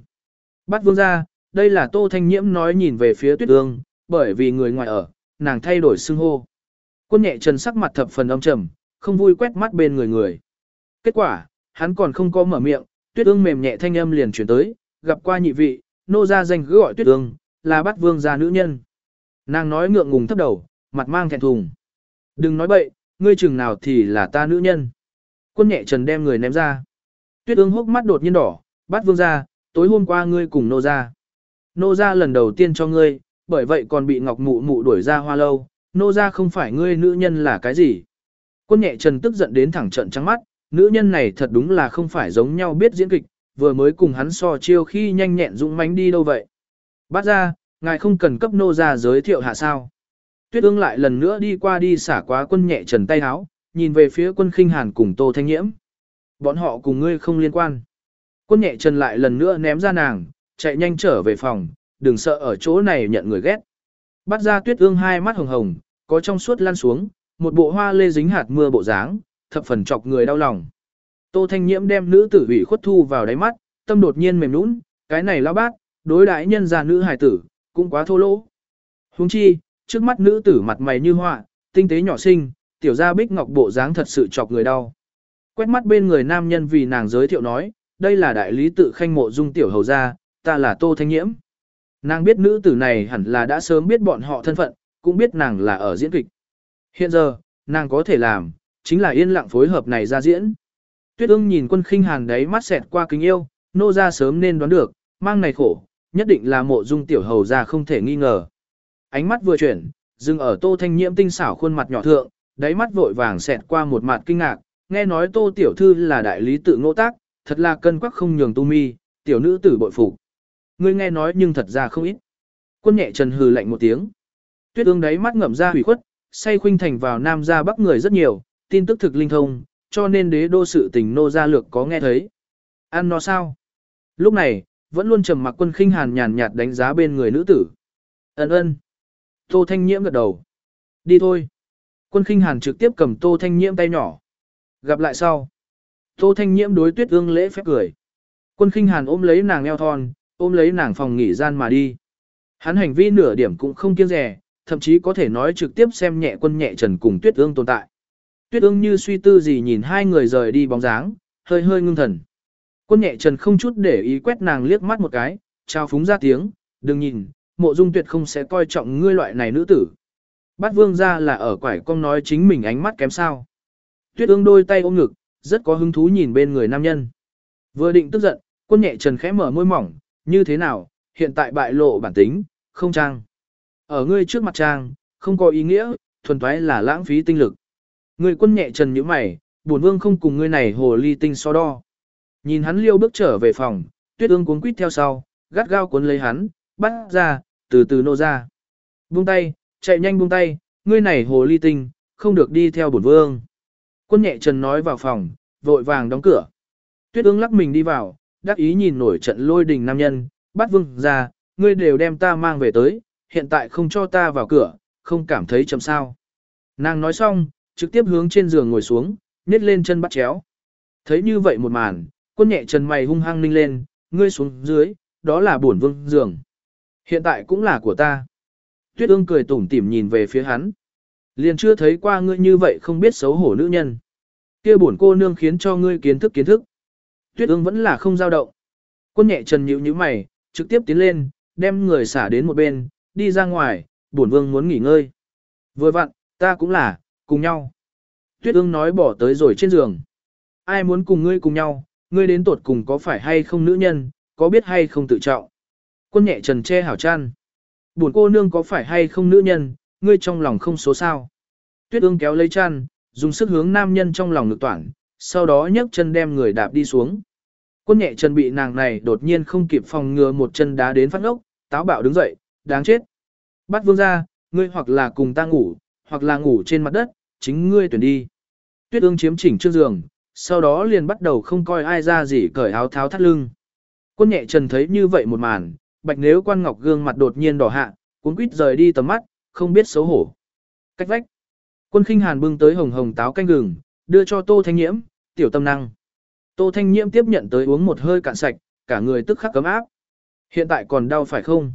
Bắt vương ra, đây là Tô Thanh Nhiễm nói nhìn về phía tuyết ương, bởi vì người ngoài ở, nàng thay đổi xưng hô. Quân nhẹ trần sắc mặt thập phần âm trầm, không vui quét mắt bên người người. Kết quả, hắn còn không có mở miệng, tuyết ương mềm nhẹ thanh âm liền chuyển tới, gặp qua nhị vị, nô ra danh cứ gọi tuyết ương, là bắt vương gia nữ nhân. Nàng nói ngượng ngùng thấp đầu, mặt mang thẹn thùng. Đừng nói bậy, ngươi chừng nào thì là ta nữ nhân. Quân nhẹ trần đem người ném ra. Tuyết ương hốc mắt đột nhiên đỏ, bắt vương gia, tối hôm qua ngươi cùng nô gia, Nô gia lần đầu tiên cho ngươi, bởi vậy còn bị ngọc mụ mụ đuổi ra hoa lâu, nô gia không phải ngươi nữ nhân là cái gì. Quân nhẹ trần tức giận đến thẳng trận trắng mắt, nữ nhân này thật đúng là không phải giống nhau biết diễn kịch, vừa mới cùng hắn so chiêu khi nhanh nhẹn dũng mánh đi đâu vậy. Bát ra, ngài không cần cấp nô ra giới thiệu hạ sao. Tuyết ương lại lần nữa đi qua đi xả quá quân nhẹ trần tay háo, nhìn về phía quân khinh hàn cùng tô thanh nhiễm. Bọn họ cùng ngươi không liên quan. Quân nhẹ trần lại lần nữa ném ra nàng, chạy nhanh trở về phòng, đừng sợ ở chỗ này nhận người ghét. Bắt ra tuyết ương hai mắt hồng hồng, có trong suốt lăn xuống, một bộ hoa lê dính hạt mưa bộ dáng, thập phần chọc người đau lòng. Tô Thanh Nhiễm đem nữ tử ủy khuất thu vào đáy mắt, tâm đột nhiên mềm nũng, cái này lao bác, đối đãi nhân gia nữ hài tử, cũng quá thô lỗ. Huống chi, trước mắt nữ tử mặt mày như họa, tinh tế nhỏ xinh, tiểu gia bích ngọc bộ dáng thật sự chọc người đau. Quét mắt bên người nam nhân vì nàng giới thiệu nói, đây là đại lý tự khanh mộ dung tiểu hầu gia, ta là Tô Thanh Nhiễm. Nàng biết nữ tử này hẳn là đã sớm biết bọn họ thân phận, cũng biết nàng là ở diễn kịch. Hiện giờ, nàng có thể làm, chính là yên lặng phối hợp này ra diễn. Tuyết ương nhìn quân khinh hàn đấy mắt xẹt qua kính yêu, nô ra sớm nên đoán được, mang này khổ, nhất định là mộ dung tiểu hầu ra không thể nghi ngờ. Ánh mắt vừa chuyển, dừng ở tô thanh nhiễm tinh xảo khuôn mặt nhỏ thượng, đáy mắt vội vàng xẹt qua một mặt kinh ngạc, nghe nói tô tiểu thư là đại lý tự ngộ tác, thật là cân quắc không nhường tu mi, tiểu nữ tử bội phục. Ngươi nghe nói nhưng thật ra không ít. Quân nhẹ trần hừ lạnh một tiếng. Tuyết ương đáy mắt ngậm ra hủy khuất, say khuynh thành vào nam ra bắc người rất nhiều, tin tức thực linh thông, cho nên đế đô sự tình nô gia lược có nghe thấy. Ăn nó sao? Lúc này, vẫn luôn trầm mặc quân khinh hàn nhàn nhạt đánh giá bên người nữ tử. Ấn ơn. Tô Thanh Nhiễm gật đầu. Đi thôi. Quân khinh hàn trực tiếp cầm Tô Thanh Nhiễm tay nhỏ. Gặp lại sau. Tô Thanh Nhiễm đối tuyết ương lễ phép cười. Quân khinh hàn ôm lấy nàng eo thon, ôm lấy nàng phòng nghỉ gian mà đi. Hắn hành vi nửa điểm cũng không kiêng rẻ, thậm chí có thể nói trực tiếp xem nhẹ quân nhẹ trần cùng tuyết ương tồn tại. Tuyết ương như suy tư gì nhìn hai người rời đi bóng dáng, hơi hơi ngưng thần. Quân nhẹ trần không chút để ý quét nàng liếc mắt một cái, trao phúng ra tiếng, đừng nhìn, mộ dung tuyệt không sẽ coi trọng ngươi loại này nữ tử. Bát vương ra là ở quải công nói chính mình ánh mắt kém sao. Tuyết ương đôi tay ôm ngực, rất có hứng thú nhìn bên người nam nhân. Vừa định tức giận, quân nhẹ trần khẽ mở môi mỏng, như thế nào, hiện tại bại lộ bản tính, không trang. Ở ngươi trước mặt trang, không có ý nghĩa, thuần toái là lãng phí tinh lực. Người quân nhẹ trần như mày, buồn vương không cùng ngươi này hồ ly tinh so đo. Nhìn hắn liêu bước trở về phòng, tuyết ương cuốn quýt theo sau, gắt gao cuốn lấy hắn, bắt ra, từ từ nô ra. Buông tay, chạy nhanh buông tay, ngươi này hồ ly tinh, không được đi theo bổn vương. Quân nhẹ trần nói vào phòng, vội vàng đóng cửa. Tuyết ương lắc mình đi vào, đắc ý nhìn nổi trận lôi đình nam nhân, bắt vương ra, ngươi đều đem ta mang về tới, hiện tại không cho ta vào cửa, không cảm thấy chậm sao. Nàng nói xong, trực tiếp hướng trên giường ngồi xuống, nhét lên chân bắt chéo. Thấy như vậy một màn, quân nhẹ trần mày hung hăng ninh lên, ngươi xuống dưới, đó là bổn vương giường. Hiện tại cũng là của ta. Tuyết ương cười tủm tỉm nhìn về phía hắn. Liền chưa thấy qua ngươi như vậy không biết xấu hổ nữ nhân. kia bổn cô nương khiến cho ngươi kiến thức kiến thức. Tuyết ương vẫn là không dao động. Quân nhẹ trần nhíu nhíu mày, trực tiếp tiến lên, đem người xả đến một bên, đi ra ngoài, bổn vương muốn nghỉ ngơi. Vừa vặn, ta cũng là, cùng nhau. Tuyết ương nói bỏ tới rồi trên giường. Ai muốn cùng ngươi cùng nhau, ngươi đến tột cùng có phải hay không nữ nhân, có biết hay không tự trọng. Quân nhẹ trần che hảo chăn. Buồn cô nương có phải hay không nữ nhân, ngươi trong lòng không số sao. Tuyết ương kéo lấy chăn, dùng sức hướng nam nhân trong lòng ngực toản, sau đó nhấc chân đem người đạp đi xuống. Quân nhẹ trần bị nàng này đột nhiên không kịp phòng ngừa một chân đá đến phát ngốc, táo bạo đứng dậy, đáng chết. Bắt vương ra, ngươi hoặc là cùng ta ngủ, hoặc là ngủ trên mặt đất, chính ngươi tuyển đi. Tuyết ương chiếm chỉnh trước giường, sau đó liền bắt đầu không coi ai ra gì cởi áo tháo thắt lưng. Quân nhẹ trần thấy như vậy một màn, bạch nếu quan ngọc gương mặt đột nhiên đỏ hạ, cuốn quýt rời đi tầm mắt, không biết xấu hổ. Cách vách. Quân khinh hàn bưng tới hồng hồng táo canh gừng, đưa cho tô thanh nhiễm, tiểu tâm năng. Tô thanh nhiễm tiếp nhận tới uống một hơi cạn sạch, cả người tức khắc cấm áp. Hiện tại còn đau phải không?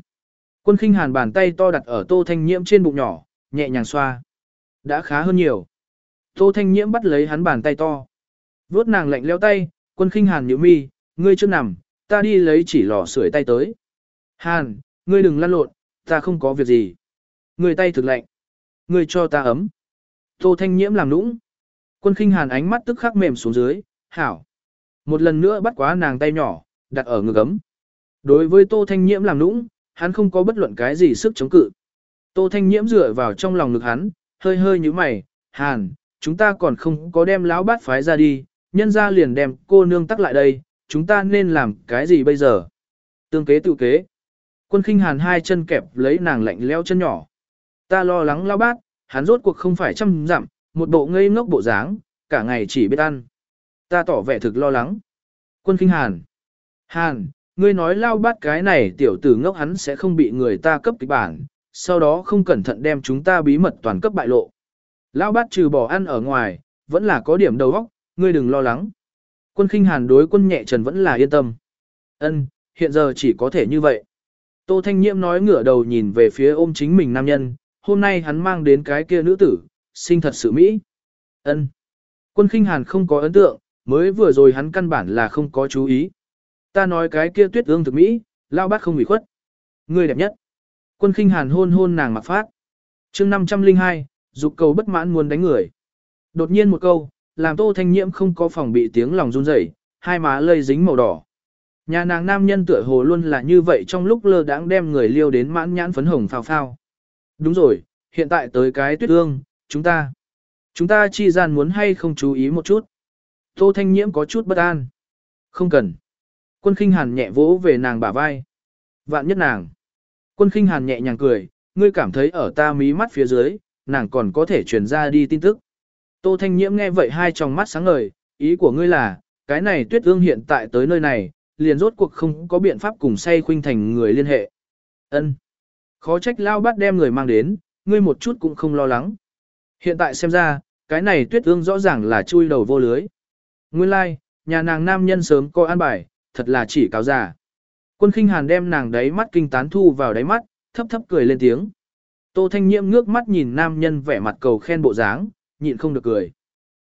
Quân khinh hàn bàn tay to đặt ở tô thanh nhiễm trên bụng nhỏ, nhẹ nhàng xoa. Đã khá hơn nhiều. Tô thanh nhiễm bắt lấy hắn bàn tay to. Vốt nàng lạnh leo tay, quân khinh hàn nhíu mi, ngươi chưa nằm, ta đi lấy chỉ lò sưởi tay tới. Hàn, ngươi đừng lăn lộn, ta không có việc gì. Ngươi tay thực lạnh. Ngươi cho ta ấm. Tô thanh nhiễm làm nũng. Quân khinh hàn ánh mắt tức khắc mềm xuống dưới, hảo. Một lần nữa bắt quá nàng tay nhỏ, đặt ở ngực ấm. Đối với tô thanh nhiễm làm nũng, hắn không có bất luận cái gì sức chống cự. Tô thanh nhiễm dựa vào trong lòng ngực hắn, hơi hơi như mày, hàn, chúng ta còn không có đem lão bát phái ra đi, nhân ra liền đem cô nương tắc lại đây, chúng ta nên làm cái gì bây giờ? Tương kế tự kế. Quân khinh hàn hai chân kẹp lấy nàng lạnh leo chân nhỏ. Ta lo lắng lao bát, hắn rốt cuộc không phải chăm dặm, một bộ ngây ngốc bộ dáng, cả ngày chỉ biết ăn. Ta tỏ vẻ thực lo lắng. Quân khinh hàn. Hàn, ngươi nói lao bát cái này tiểu tử ngốc hắn sẽ không bị người ta cấp kịch bản, sau đó không cẩn thận đem chúng ta bí mật toàn cấp bại lộ. Lao bát trừ bỏ ăn ở ngoài, vẫn là có điểm đầu óc, ngươi đừng lo lắng. Quân khinh hàn đối quân nhẹ trần vẫn là yên tâm. Ân, hiện giờ chỉ có thể như vậy. Tô Thanh Nhiễm nói ngửa đầu nhìn về phía ôm chính mình nam nhân, hôm nay hắn mang đến cái kia nữ tử, sinh thật sự mỹ. Ân. Quân khinh hàn không có ấn tượng, mới vừa rồi hắn căn bản là không có chú ý. Ta nói cái kia tuyết ương thực mỹ, lao bát không bị khuất. Người đẹp nhất. Quân khinh hàn hôn hôn nàng mặc phát. chương 502, dục cầu bất mãn muốn đánh người. Đột nhiên một câu, làm tô thanh nhiễm không có phòng bị tiếng lòng run rẩy, hai má lây dính màu đỏ. Nhà nàng nam nhân tựa hồ luôn là như vậy trong lúc lơ đãng đem người liêu đến mãn nhãn phấn hồng phao phao. Đúng rồi, hiện tại tới cái tuyết ương, chúng ta. Chúng ta chi gian muốn hay không chú ý một chút. Tô Thanh Nhiễm có chút bất an. Không cần. Quân khinh hàn nhẹ vỗ về nàng bả vai. Vạn nhất nàng. Quân khinh hàn nhẹ nhàng cười, ngươi cảm thấy ở ta mí mắt phía dưới, nàng còn có thể truyền ra đi tin tức. Tô Thanh Nhiễm nghe vậy hai tròng mắt sáng ngời, ý của ngươi là, cái này tuyết ương hiện tại tới nơi này, liền rốt cuộc không có biện pháp cùng say khuynh thành người liên hệ. Ân, Khó trách lao bắt đem người mang đến, ngươi một chút cũng không lo lắng. Hiện tại xem ra, cái này tuyết ương rõ ràng là chui đầu vô lưới. Nguyên lai, like, nhà nàng nam nhân sớm coi an bài, thật là chỉ cáo giả. Quân khinh hàn đem nàng đáy mắt kinh tán thu vào đáy mắt, thấp thấp cười lên tiếng. Tô Thanh Nhiễm ngước mắt nhìn nam nhân vẻ mặt cầu khen bộ dáng, nhịn không được cười.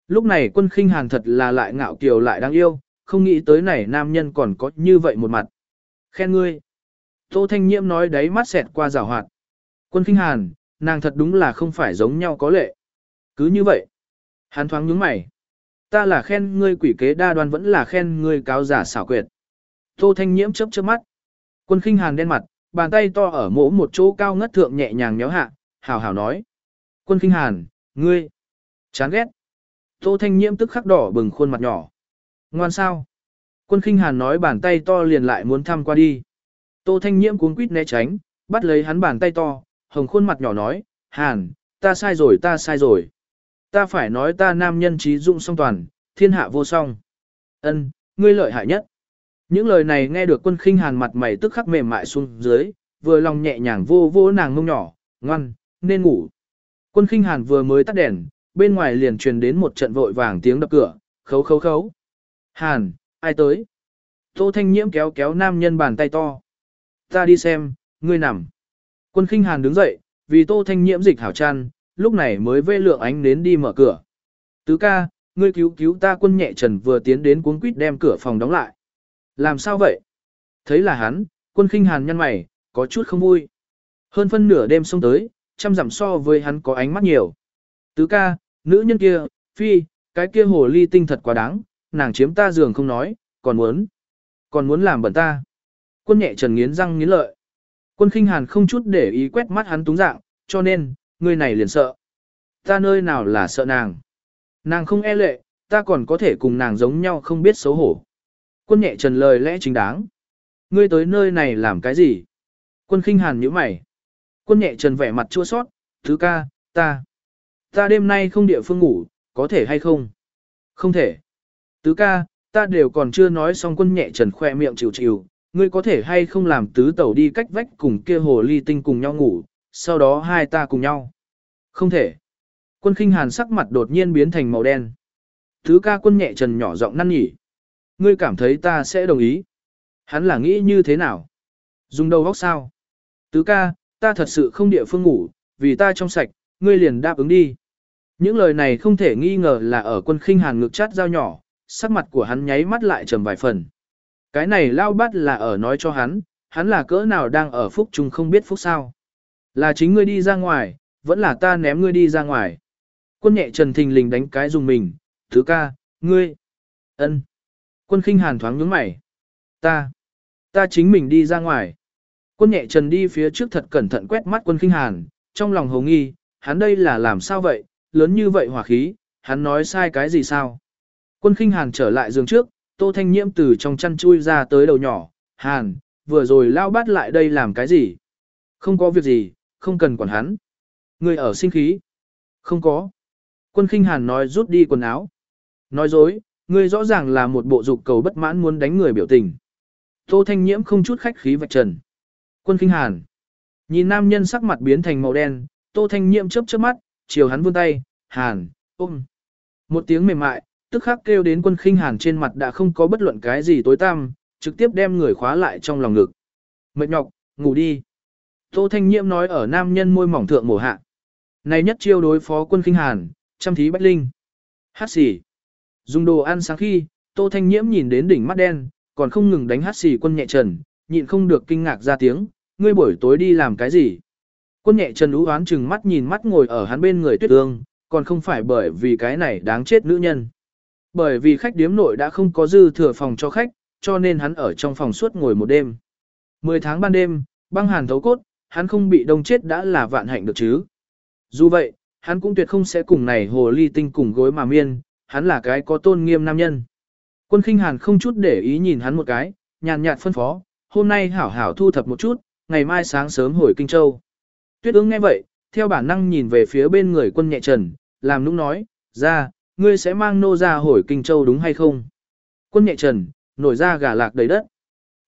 Lúc này quân khinh hàn thật là lại ngạo kiều lại đáng yêu, không nghĩ tới này nam nhân còn có như vậy một mặt. Khen ngươi. Tô Thanh Nhiễm nói đấy mắt xẹt qua rào hoạt. Quân khinh hàn, nàng thật đúng là không phải giống nhau có lệ. Cứ như vậy. Hắn thoáng nhướng mày. Ta là khen ngươi quỷ kế đa đoan vẫn là khen ngươi cáo giả xảo quyệt. Tô Thanh Nhiễm chớp chớp mắt. Quân khinh hàn đen mặt, bàn tay to ở mỗ một chỗ cao ngất thượng nhẹ nhàng nhéo hạ, hào hào nói. Quân khinh hàn, ngươi, chán ghét. Tô thanh nhiễm tức khắc đỏ bừng khuôn mặt nhỏ. Ngoan sao? Quân khinh hàn nói bàn tay to liền lại muốn thăm qua đi. Tô thanh nhiễm cuống quýt né tránh, bắt lấy hắn bàn tay to, hồng khuôn mặt nhỏ nói, hàn, ta sai rồi ta sai rồi. Ta phải nói ta nam nhân trí dụng song toàn, thiên hạ vô song. Ân, ngươi lợi hại nhất. Những lời này nghe được quân khinh hàn mặt mày tức khắc mềm mại xuống dưới, vừa lòng nhẹ nhàng vô vô nàng mông nhỏ, ngoan, nên ngủ. Quân khinh hàn vừa mới tắt đèn, bên ngoài liền truyền đến một trận vội vàng tiếng đập cửa, khấu khấu khấu. Hàn, ai tới? Tô Thanh Nhiễm kéo kéo nam nhân bàn tay to. Ta đi xem, ngươi nằm. Quân khinh hàn đứng dậy, vì Tô Thanh Nhiễm dịch hảo chăn, lúc này mới vê lượng ánh nến đi mở cửa. Tứ ca, ngươi cứu cứu ta quân nhẹ trần vừa tiến đến cuốn quýt đem cửa phòng đóng lại. Làm sao vậy? Thấy là hắn, quân khinh hàn nhăn mày, có chút không vui. Hơn phân nửa đêm xong tới, chăm giảm so với hắn có ánh mắt nhiều. Tứ ca, nữ nhân kia, phi, cái kia hồ ly tinh thật quá đáng, nàng chiếm ta giường không nói, còn muốn, còn muốn làm bẩn ta. Quân nhẹ trần nghiến răng nghiến lợi. Quân khinh hàn không chút để ý quét mắt hắn túng dạng, cho nên, người này liền sợ. Ta nơi nào là sợ nàng. Nàng không e lệ, ta còn có thể cùng nàng giống nhau không biết xấu hổ. Quân nhẹ trần lời lẽ chính đáng. Ngươi tới nơi này làm cái gì? Quân khinh hàn nhíu mày. Quân nhẹ trần vẻ mặt chua sót, thứ ca, ta. Ta đêm nay không địa phương ngủ, có thể hay không? Không thể. Tứ ca, ta đều còn chưa nói xong quân nhẹ trần khoe miệng chịu chịu, ngươi có thể hay không làm tứ tẩu đi cách vách cùng kia hồ ly tinh cùng nhau ngủ, sau đó hai ta cùng nhau. Không thể. Quân khinh hàn sắc mặt đột nhiên biến thành màu đen. Tứ ca quân nhẹ trần nhỏ giọng năn nhỉ. Ngươi cảm thấy ta sẽ đồng ý. Hắn là nghĩ như thế nào? Dùng đầu góc sao? Tứ ca, ta thật sự không địa phương ngủ, vì ta trong sạch, ngươi liền đáp ứng đi. Những lời này không thể nghi ngờ là ở quân khinh hàn ngực chát dao nhỏ, sắc mặt của hắn nháy mắt lại trầm vài phần. Cái này lao bắt là ở nói cho hắn, hắn là cỡ nào đang ở phúc chung không biết phúc sao. Là chính ngươi đi ra ngoài, vẫn là ta ném ngươi đi ra ngoài. Quân nhẹ trần thình lình đánh cái dùng mình, thứ ca, ngươi, ân. Quân khinh hàn thoáng nhướng mày. Ta, ta chính mình đi ra ngoài. Quân nhẹ trần đi phía trước thật cẩn thận quét mắt quân khinh hàn, trong lòng hồ nghi, hắn đây là làm sao vậy, lớn như vậy hỏa khí, hắn nói sai cái gì sao? Quân khinh hàn trở lại giường trước, tô thanh nhiễm từ trong chăn chui ra tới đầu nhỏ, hàn, vừa rồi lao bát lại đây làm cái gì? Không có việc gì, không cần quản hắn. Người ở sinh khí. Không có. Quân khinh hàn nói rút đi quần áo. Nói dối, ngươi rõ ràng là một bộ dục cầu bất mãn muốn đánh người biểu tình. Tô thanh nhiễm không chút khách khí vạch trần. Quân khinh hàn. Nhìn nam nhân sắc mặt biến thành màu đen, tô thanh nhiễm chớp chớp mắt, chiều hắn vươn tay, hàn, ôm. Một tiếng mềm mại, tức khắc kêu đến quân khinh hàn trên mặt đã không có bất luận cái gì tối tăm, trực tiếp đem người khóa lại trong lòng ngực. Mệt nhọc, ngủ đi. Tô thanh nhiễm nói ở nam nhân môi mỏng thượng mổ hạ. Này nhất chiêu đối phó quân khinh hàn, chăm thí bách linh. Hát xỉ. Dùng đồ ăn sáng khi, tô thanh nhiễm nhìn đến đỉnh mắt đen, còn không ngừng đánh hát xỉ quân nhẹ trần, nhịn không được kinh ngạc ra tiếng, ngươi buổi tối đi làm cái gì? Quân nhẹ chân ú oán chừng mắt nhìn mắt ngồi ở hắn bên người tuyết ương, còn không phải bởi vì cái này đáng chết nữ nhân. Bởi vì khách điếm nội đã không có dư thừa phòng cho khách, cho nên hắn ở trong phòng suốt ngồi một đêm. Mười tháng ban đêm, băng hàn thấu cốt, hắn không bị đông chết đã là vạn hạnh được chứ. Dù vậy, hắn cũng tuyệt không sẽ cùng này hồ ly tinh cùng gối mà miên, hắn là cái có tôn nghiêm nam nhân. Quân khinh hàn không chút để ý nhìn hắn một cái, nhàn nhạt phân phó, hôm nay hảo hảo thu thập một chút, ngày mai sáng sớm hồi Kinh Châu. Tuyết ương nghe vậy, theo bản năng nhìn về phía bên người quân nhẹ trần, làm nũng nói, ra, ngươi sẽ mang nô ra hồi Kinh Châu đúng hay không? Quân nhẹ trần, nổi ra gà lạc đầy đất.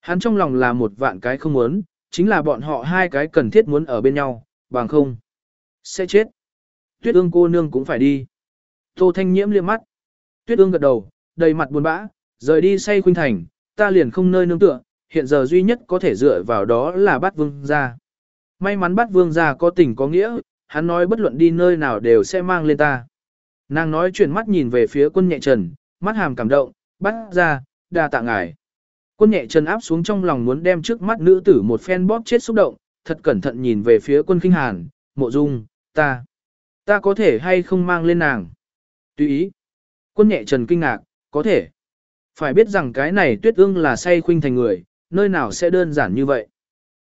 Hắn trong lòng là một vạn cái không muốn, chính là bọn họ hai cái cần thiết muốn ở bên nhau, bằng không. Sẽ chết. Tuyết ương cô nương cũng phải đi. Tô Thanh Nhiễm liếc mắt. Tuyết ương gật đầu, đầy mặt buồn bã, rời đi say khuynh thành, ta liền không nơi nương tựa, hiện giờ duy nhất có thể dựa vào đó là bát vương gia. May mắn bắt vương gia có tình có nghĩa, hắn nói bất luận đi nơi nào đều sẽ mang lên ta. Nàng nói chuyển mắt nhìn về phía quân nhẹ trần, mắt hàm cảm động, bắt ra, đa tạ ngài. Quân nhẹ trần áp xuống trong lòng muốn đem trước mắt nữ tử một phen bóp chết xúc động, thật cẩn thận nhìn về phía quân kinh hàn, mộ dung, ta, ta có thể hay không mang lên nàng. Tùy ý. Quân nhẹ trần kinh ngạc, có thể. Phải biết rằng cái này tuyết ương là say khuynh thành người, nơi nào sẽ đơn giản như vậy.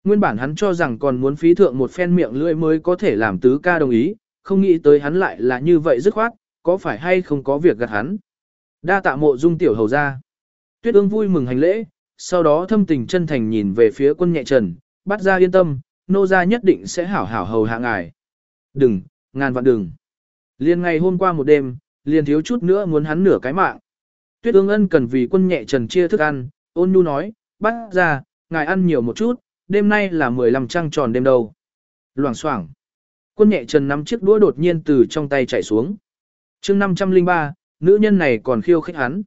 Nguyên bản hắn cho rằng còn muốn phí thượng một phen miệng lưỡi mới có thể làm tứ ca đồng ý, không nghĩ tới hắn lại là như vậy dứt khoát, có phải hay không có việc gạt hắn. Đa tạ mộ dung tiểu hầu ra. Tuyết ương vui mừng hành lễ, sau đó thâm tình chân thành nhìn về phía quân nhẹ trần, bắt ra yên tâm, nô gia nhất định sẽ hảo hảo hầu hạ ngài. Đừng, ngàn vạn đừng. Liên ngày hôm qua một đêm, liền thiếu chút nữa muốn hắn nửa cái mạng. Tuyết ương ân cần vì quân nhẹ trần chia thức ăn, ôn nhu nói, bắt ra, ngài ăn nhiều một chút, đêm nay là 15 trăng tròn đêm đầu. Loảng xoảng. Quân nhẹ trần nắm chiếc đũa đột nhiên từ trong tay chảy xuống. chương 503, nữ nhân này còn khiêu khích hắn.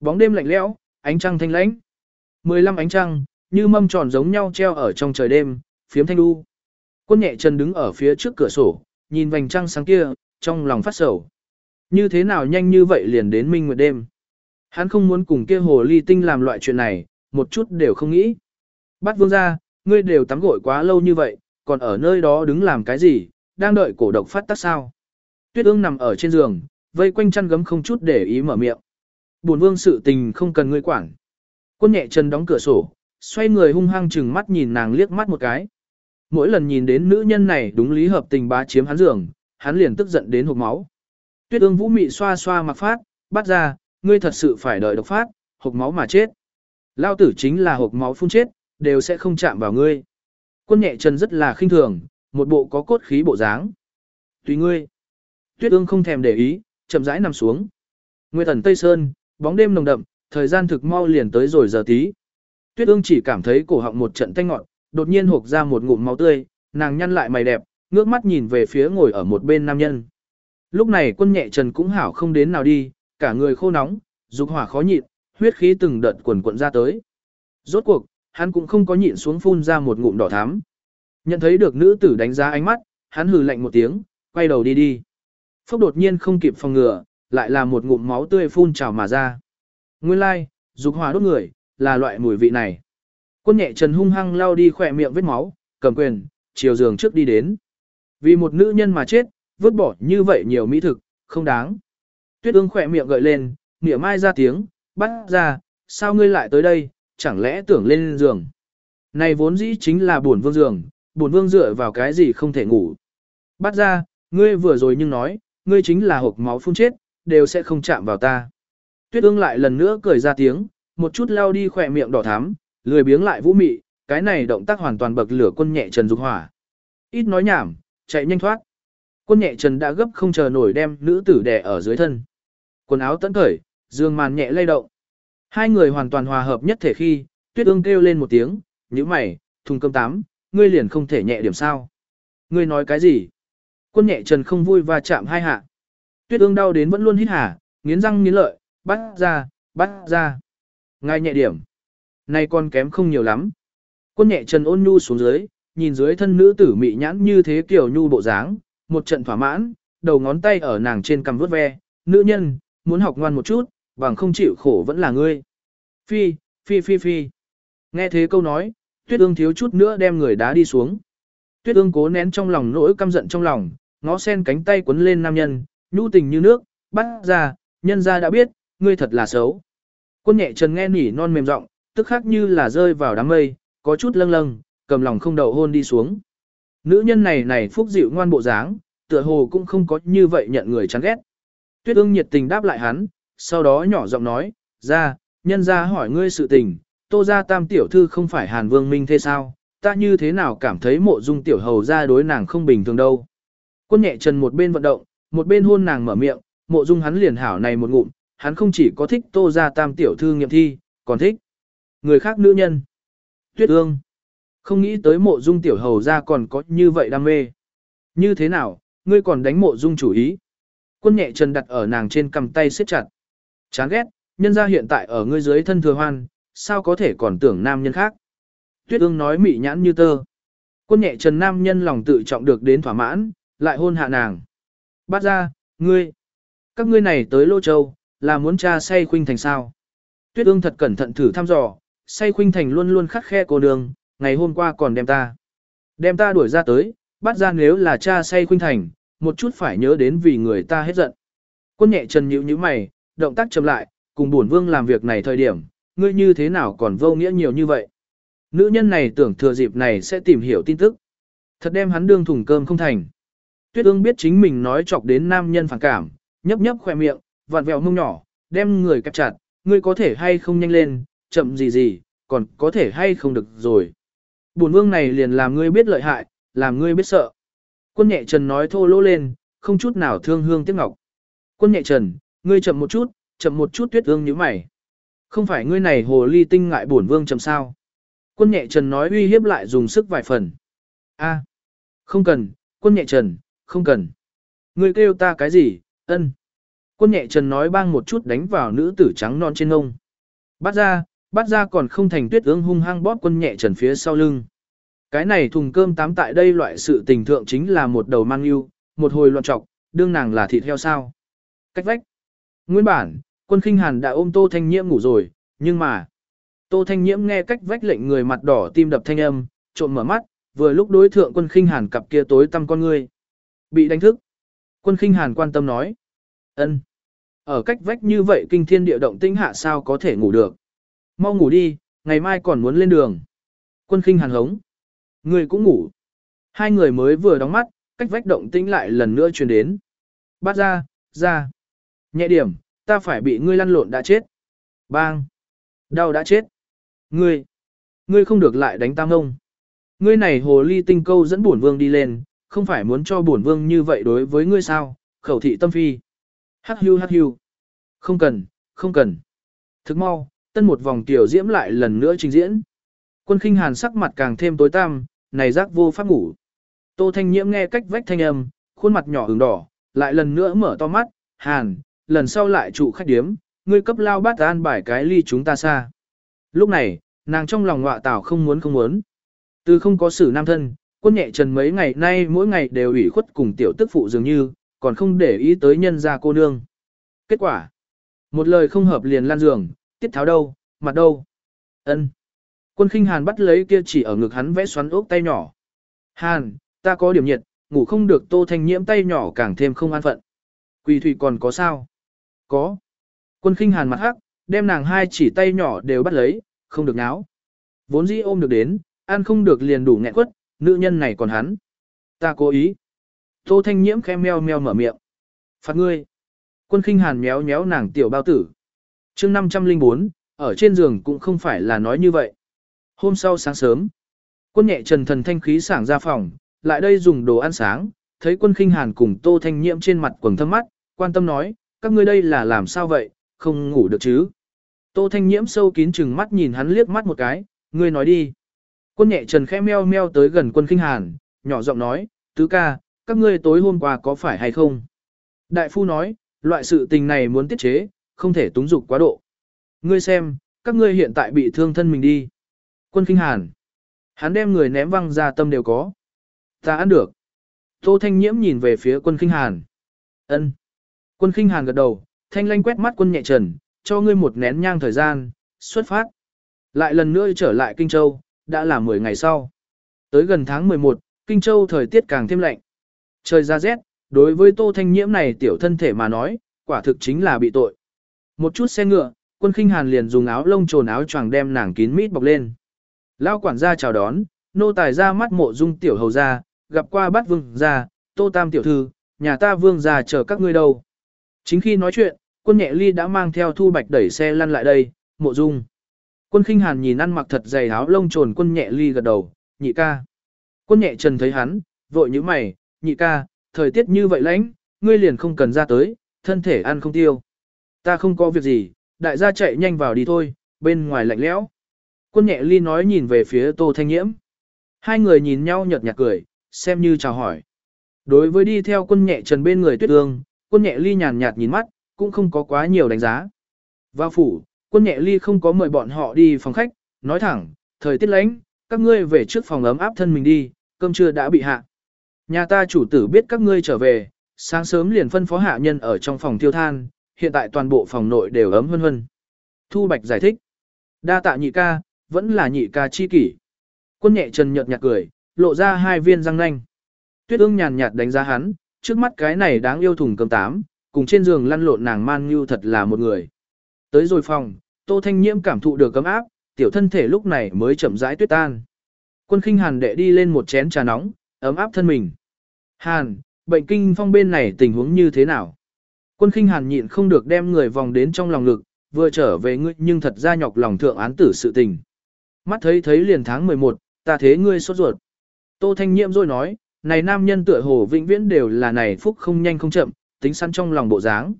Bóng đêm lạnh lẽo, ánh trăng thanh lãnh. 15 ánh trăng, như mâm tròn giống nhau treo ở trong trời đêm, phiếm thanh đu. Quân nhẹ chân đứng ở phía trước cửa sổ, nhìn vành trăng sáng kia, trong lòng phát sầu. Như thế nào nhanh như vậy liền đến minh nguyệt đêm. Hắn không muốn cùng kia hồ ly tinh làm loại chuyện này, một chút đều không nghĩ. Bắt vương ra, ngươi đều tắm gội quá lâu như vậy, còn ở nơi đó đứng làm cái gì, đang đợi cổ độc phát tác sao. Tuyết ương nằm ở trên giường, vây quanh chăn gấm không chút để ý mở miệng. Bổn vương sự tình không cần ngươi quản. Quân nhẹ chân đóng cửa sổ, xoay người hung hăng chừng mắt nhìn nàng liếc mắt một cái. Mỗi lần nhìn đến nữ nhân này đúng lý hợp tình bá chiếm hắn giường, hắn liền tức giận đến hộc máu. Tuyết ương vũ mị xoa xoa mặc phát, bắt ra, ngươi thật sự phải đợi độc phát, hộc máu mà chết. Lao tử chính là hộc máu phun chết, đều sẽ không chạm vào ngươi. Quân nhẹ trần rất là khinh thường, một bộ có cốt khí bộ dáng. Tùy ngươi. Tuyết ương không thèm để ý, chậm rãi nằm xuống. Nguyệt ẩn Tây Sơn, bóng đêm nồng đậm, thời gian thực mau liền tới rồi giờ tí. Tuyết ương chỉ cảm thấy cổ họng một trận tanh ngọn, đột nhiên hộp ra một ngụm máu tươi, nàng nhăn lại mày đẹp, ngước mắt nhìn về phía ngồi ở một bên nam nhân. Lúc này quân nhẹ trần cũng hảo không đến nào đi, cả người khô nóng, dục hỏa khó nhịn, huyết khí từng đợt quần cuộn ra tới. Rốt cuộc, hắn cũng không có nhịn xuống phun ra một ngụm đỏ thắm. Nhận thấy được nữ tử đánh giá ánh mắt, hắn hừ lạnh một tiếng, quay đầu đi đi. Phốc đột nhiên không kịp phòng ngừa, lại là một ngụm máu tươi phun trào mà ra. Nguyên lai, like, dục hỏa đốt người, là loại mùi vị này. Quân nhẹ trần hung hăng lao đi khỏe miệng vết máu, cầm quyền, chiều giường trước đi đến. Vì một nữ nhân mà chết, vứt bỏ như vậy nhiều mỹ thực, không đáng. Tuyết ương khỏe miệng gợi lên, nỉa mai ra tiếng, bắt ra, sao ngươi lại tới đây, chẳng lẽ tưởng lên giường. Này vốn dĩ chính là buồn vương giường, buồn vương dựa vào cái gì không thể ngủ. Bắt ra, ngươi vừa rồi nhưng nói, ngươi chính là hộp máu phun chết, đều sẽ không chạm vào ta. Tuyết ương lại lần nữa cười ra tiếng, một chút lao đi khỏe miệng đỏ thắm, lười biếng lại vũ mị, cái này động tác hoàn toàn bậc lửa quân nhẹ trần dục hỏa. Ít nói nhảm, chạy nhanh thoát. Quân nhẹ trần đã gấp không chờ nổi đem nữ tử đè ở dưới thân. Quần áo tẫn khởi, dương màn nhẹ lay động. Hai người hoàn toàn hòa hợp nhất thể khi, tuyết ương kêu lên một tiếng, như mày, thùng cơm tám, ngươi liền không thể nhẹ điểm sao. Ngươi nói cái gì? Quân nhẹ trần không vui và chạm hai hạ. Tuyết ương đau đến vẫn luôn hít hả, nghiến răng nghiến lợi, bắt ra, bắt ra. Ngay nhẹ điểm. Này con kém không nhiều lắm. Quân nhẹ trần ôn nhu xuống dưới, nhìn dưới thân nữ tử mị nhãn như thế kiểu nhu bộ dáng, một trận thỏa mãn, đầu ngón tay ở nàng trên cằm vuốt ve, nữ nhân, muốn học ngoan một chút, bằng không chịu khổ vẫn là ngươi. Phi, phi phi phi. Nghe thế câu nói, tuyết ương thiếu chút nữa đem người đá đi xuống. Tuyết ương cố nén trong lòng nỗi căm giận trong lòng, ngó sen cánh tay quấn lên nam nhân, nhu tình như nước, bắt ra, nhân ra đã biết, ngươi thật là xấu. Quân nhẹ trần nghe nỉ non mềm giọng, tức khác như là rơi vào đám mây, có chút lâng lâng, cầm lòng không đầu hôn đi xuống. Nữ nhân này này phúc dịu ngoan bộ dáng, tựa hồ cũng không có như vậy nhận người chán ghét. Tuyết ương nhiệt tình đáp lại hắn, sau đó nhỏ giọng nói, ra, nhân ra hỏi ngươi sự tình, tô ra tam tiểu thư không phải hàn vương minh thế sao, ta như thế nào cảm thấy mộ dung tiểu hầu ra đối nàng không bình thường đâu. Quân nhẹ trần một bên vận động, một bên hôn nàng mở miệng, mộ dung hắn liền hảo này một ngụm, hắn không chỉ có thích tô ra tam tiểu thư nghiệm thi, còn thích người khác nữ nhân. Tuyết ương. Không nghĩ tới mộ dung tiểu hầu ra còn có như vậy đam mê. Như thế nào, ngươi còn đánh mộ dung chủ ý. Quân nhẹ chân đặt ở nàng trên cầm tay siết chặt. Chán ghét, nhân ra hiện tại ở ngươi dưới thân thừa hoan, sao có thể còn tưởng nam nhân khác. Tuyết ương nói mị nhãn như tơ. Quân nhẹ trần nam nhân lòng tự trọng được đến thỏa mãn, lại hôn hạ nàng. Bắt ra, ngươi. Các ngươi này tới Lô Châu, là muốn cha say khuynh thành sao. Tuyết ương thật cẩn thận thử thăm dò, say khuynh thành luôn luôn khắc khe cô đường, ngày hôm qua còn đem ta. Đem ta đuổi ra tới, bắt ra nếu là cha say khuynh thành, một chút phải nhớ đến vì người ta hết giận. Quân nhẹ trần nhíu như mày, động tác chậm lại, cùng bổn vương làm việc này thời điểm, ngươi như thế nào còn vô nghĩa nhiều như vậy. Nữ nhân này tưởng thừa dịp này sẽ tìm hiểu tin tức. Thật đem hắn đương thùng cơm không thành. Tuyết ương biết chính mình nói chọc đến nam nhân phản cảm, nhấp nhấp khỏe miệng, vặn vẹo mông nhỏ, đem người kẹp chặt, ngươi có thể hay không nhanh lên, chậm gì gì, còn có thể hay không được rồi. Bổn vương này liền làm ngươi biết lợi hại, làm ngươi biết sợ. Quân nhẹ trần nói thô lỗ lên, không chút nào thương hương tiếc ngọc. Quân nhẹ trần, ngươi chậm một chút, chậm một chút tuyết ương như mày. Không phải ngươi này hồ ly tinh ngại bổn vương chậm sao. Quân nhẹ trần nói uy hiếp lại dùng sức vài phần. a không cần, quân nhẹ trần, không cần. Ngươi kêu ta cái gì, ân. Quân nhẹ trần nói bang một chút đánh vào nữ tử trắng non trên ngông. Bắt ra, bắt ra còn không thành tuyết ương hung hăng bóp quân nhẹ trần phía sau lưng. Cái này thùng cơm tám tại đây loại sự tình thượng chính là một đầu mang yêu, một hồi loạn trọc, đương nàng là thịt heo sao. Cách vách. Nguyên bản, quân khinh hàn đã ôm Tô Thanh Nhiễm ngủ rồi, nhưng mà... Tô Thanh Nhiễm nghe cách vách lệnh người mặt đỏ tim đập thanh âm, trộn mở mắt, vừa lúc đối thượng quân khinh hàn cặp kia tối tăm con ngươi. Bị đánh thức. Quân khinh hàn quan tâm nói. ân Ở cách vách như vậy kinh thiên địa động tinh hạ sao có thể ngủ được. Mau ngủ đi, ngày mai còn muốn lên đường. Quân khinh hàn hống. Người cũng ngủ. Hai người mới vừa đóng mắt, cách vách động tĩnh lại lần nữa truyền đến. Bắt ra, ra. Nhẹ điểm, ta phải bị ngươi lăn lộn đã chết. Bang. Đau đã chết. Ngươi. Ngươi không được lại đánh ta ông. Ngươi này hồ ly tinh câu dẫn bổn vương đi lên, không phải muốn cho bổn vương như vậy đối với ngươi sao, khẩu thị tâm phi. Hắc hưu hắc hưu. Không cần, không cần. Thức mau, tân một vòng tiểu diễm lại lần nữa trình diễn. Quân khinh hàn sắc mặt càng thêm tối tăm, này giác vô pháp ngủ. Tô Thanh Nhiễm nghe cách vách thanh âm, khuôn mặt nhỏ ửng đỏ, lại lần nữa mở to mắt, hàn, lần sau lại trụ khách điếm, ngươi cấp lao bát an bài cái ly chúng ta xa. Lúc này, nàng trong lòng ngọa tảo không muốn không muốn. Từ không có xử nam thân, quân nhẹ trần mấy ngày nay mỗi ngày đều ủy khuất cùng tiểu tức phụ dường như, còn không để ý tới nhân gia cô nương. Kết quả, một lời không hợp liền lan giường, tiết tháo đâu, mặt đâu. ân Quân khinh hàn bắt lấy kia chỉ ở ngực hắn vẽ xoắn ốc tay nhỏ. Hàn, ta có điểm nhiệt, ngủ không được tô thanh nhiễm tay nhỏ càng thêm không an phận. Quỳ thủy còn có sao? Có. Quân khinh hàn mặt hắc, đem nàng hai chỉ tay nhỏ đều bắt lấy, không được náo. Vốn dĩ ôm được đến, ăn không được liền đủ nghẹn quất, nữ nhân này còn hắn. Ta cố ý. Tô thanh nhiễm khẽ meo meo mở miệng. Phạt ngươi. Quân khinh hàn méo méo nàng tiểu bao tử. chương 504, ở trên giường cũng không phải là nói như vậy. Hôm sau sáng sớm, quân nhẹ trần thần thanh khí sảng ra phòng, lại đây dùng đồ ăn sáng, thấy quân khinh hàn cùng tô thanh nhiễm trên mặt quầng thâm mắt, quan tâm nói, các ngươi đây là làm sao vậy, không ngủ được chứ. Tô thanh nhiễm sâu kín chừng mắt nhìn hắn liếc mắt một cái, ngươi nói đi. Quân nhẹ trần khẽ meo meo tới gần quân khinh hàn, nhỏ giọng nói, tứ ca, các ngươi tối hôm qua có phải hay không? Đại phu nói, loại sự tình này muốn tiết chế, không thể túng dục quá độ. Ngươi xem, các ngươi hiện tại bị thương thân mình đi. Quân khinh hàn. Hắn đem người ném văng ra tâm đều có. Ta ăn được. Tô Thanh Nhiễm nhìn về phía quân khinh hàn. ân Quân khinh hàn gật đầu, thanh lanh quét mắt quân nhẹ trần, cho ngươi một nén nhang thời gian, xuất phát. Lại lần nữa trở lại Kinh Châu, đã là 10 ngày sau. Tới gần tháng 11, Kinh Châu thời tiết càng thêm lạnh. Trời ra rét, đối với Tô Thanh Nhiễm này tiểu thân thể mà nói, quả thực chính là bị tội. Một chút xe ngựa, quân khinh hàn liền dùng áo lông trồn áo choàng đem nàng kín mít bọc lên. Lao quản gia chào đón, nô tài ra mắt mộ dung tiểu hầu ra, gặp qua bát vương gia, tô tam tiểu thư, nhà ta vương gia chờ các ngươi đâu. Chính khi nói chuyện, quân nhẹ ly đã mang theo thu bạch đẩy xe lăn lại đây, mộ dung. Quân khinh hàn nhìn ăn mặc thật dày áo lông trồn quân nhẹ ly gật đầu, nhị ca. Quân nhẹ trần thấy hắn, vội như mày, nhị ca, thời tiết như vậy lãnh, ngươi liền không cần ra tới, thân thể ăn không tiêu. Ta không có việc gì, đại gia chạy nhanh vào đi thôi, bên ngoài lạnh lẽo. Quân nhẹ ly nói nhìn về phía tô thanh nhiễm. Hai người nhìn nhau nhợt nhạt cười, xem như chào hỏi. Đối với đi theo quân nhẹ trần bên người tuyết ương, quân nhẹ ly nhàn nhạt nhìn mắt, cũng không có quá nhiều đánh giá. Vào phủ, quân nhẹ ly không có mời bọn họ đi phòng khách, nói thẳng, thời tiết lánh, các ngươi về trước phòng ấm áp thân mình đi, cơm trưa đã bị hạ. Nhà ta chủ tử biết các ngươi trở về, sáng sớm liền phân phó hạ nhân ở trong phòng tiêu than, hiện tại toàn bộ phòng nội đều ấm hơn hơn. Thu Bạch giải thích, đa tạ nhị ca, vẫn là nhị ca chi kỷ. Quân nhẹ trần nhợt nhạt cười, lộ ra hai viên răng nanh. Tuyết ương nhàn nhạt đánh giá hắn, trước mắt cái này đáng yêu thùng cơm tám, cùng trên giường lăn lộn nàng man như thật là một người. Tới rồi phòng, Tô Thanh Nhiễm cảm thụ được cấm áp, tiểu thân thể lúc này mới chậm rãi tuyết tan. Quân khinh hàn đệ đi lên một chén trà nóng, ấm áp thân mình. Hàn, bệnh kinh phong bên này tình huống như thế nào? Quân khinh hàn nhịn không được đem người vòng đến trong lòng ngực, vừa trở về ngươi nhưng thật ra nhọc lòng thượng án tử sự tình. Mắt thấy thấy liền tháng 11, ta thế ngươi sốt ruột. Tô Thanh Nhiệm rồi nói, này nam nhân tựa hồ vĩnh viễn đều là này phúc không nhanh không chậm, tính săn trong lòng bộ dáng.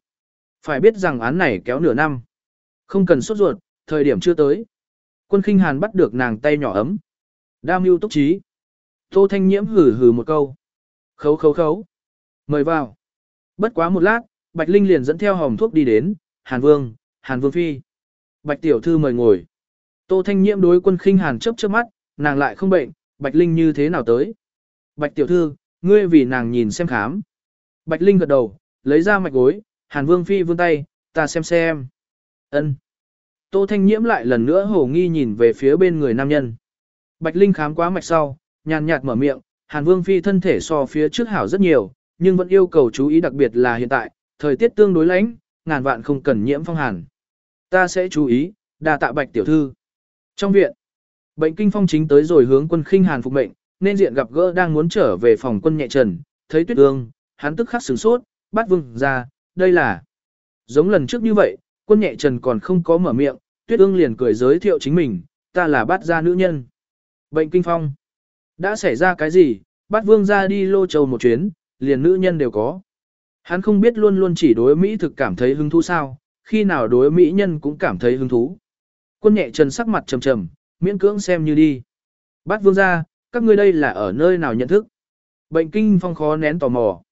Phải biết rằng án này kéo nửa năm. Không cần sốt ruột, thời điểm chưa tới. Quân khinh hàn bắt được nàng tay nhỏ ấm. Đa mưu túc trí. Tô Thanh Nhiễm hử hử một câu. Khấu khấu khấu. Mời vào. Bất quá một lát, Bạch Linh liền dẫn theo hòm thuốc đi đến, Hàn Vương, Hàn Vương Phi. Bạch Tiểu Thư mời ngồi. Tô Thanh Nhiễm đối quân khinh Hàn chớp chớp mắt, nàng lại không bệnh, Bạch Linh như thế nào tới. Bạch Tiểu Thư, ngươi vì nàng nhìn xem khám. Bạch Linh gật đầu, lấy ra mạch gối, Hàn Vương Phi vươn tay, ta xem xem. ân Tô Thanh Nhiễm lại lần nữa hồ nghi nhìn về phía bên người nam nhân. Bạch Linh khám quá mạch sau, nhàn nhạt mở miệng, Hàn Vương Phi thân thể so phía trước hảo rất nhiều, nhưng vẫn yêu cầu chú ý đặc biệt là hiện tại, thời tiết tương đối lạnh, ngàn vạn không cần nhiễm phong hàn. Ta sẽ chú ý, đà tạ Bạch tiểu thư. Trong viện, bệnh kinh phong chính tới rồi hướng quân khinh hàn phục mệnh, nên diện gặp gỡ đang muốn trở về phòng quân nhẹ trần, thấy tuyết ương, hắn tức khắc sửng sốt, bắt vương ra, đây là. Giống lần trước như vậy, quân nhẹ trần còn không có mở miệng, tuyết ương liền cười giới thiệu chính mình, ta là bát gia nữ nhân. Bệnh kinh phong. Đã xảy ra cái gì, bát vương ra đi lô châu một chuyến, liền nữ nhân đều có. Hắn không biết luôn luôn chỉ đối Mỹ thực cảm thấy hứng thú sao, khi nào đối Mỹ nhân cũng cảm thấy hứng thú. Quân nhẹ trần sắc mặt trầm trầm, miễn cưỡng xem như đi. Bát vương ra, các ngươi đây là ở nơi nào nhận thức. Bệnh kinh phong khó nén tò mò.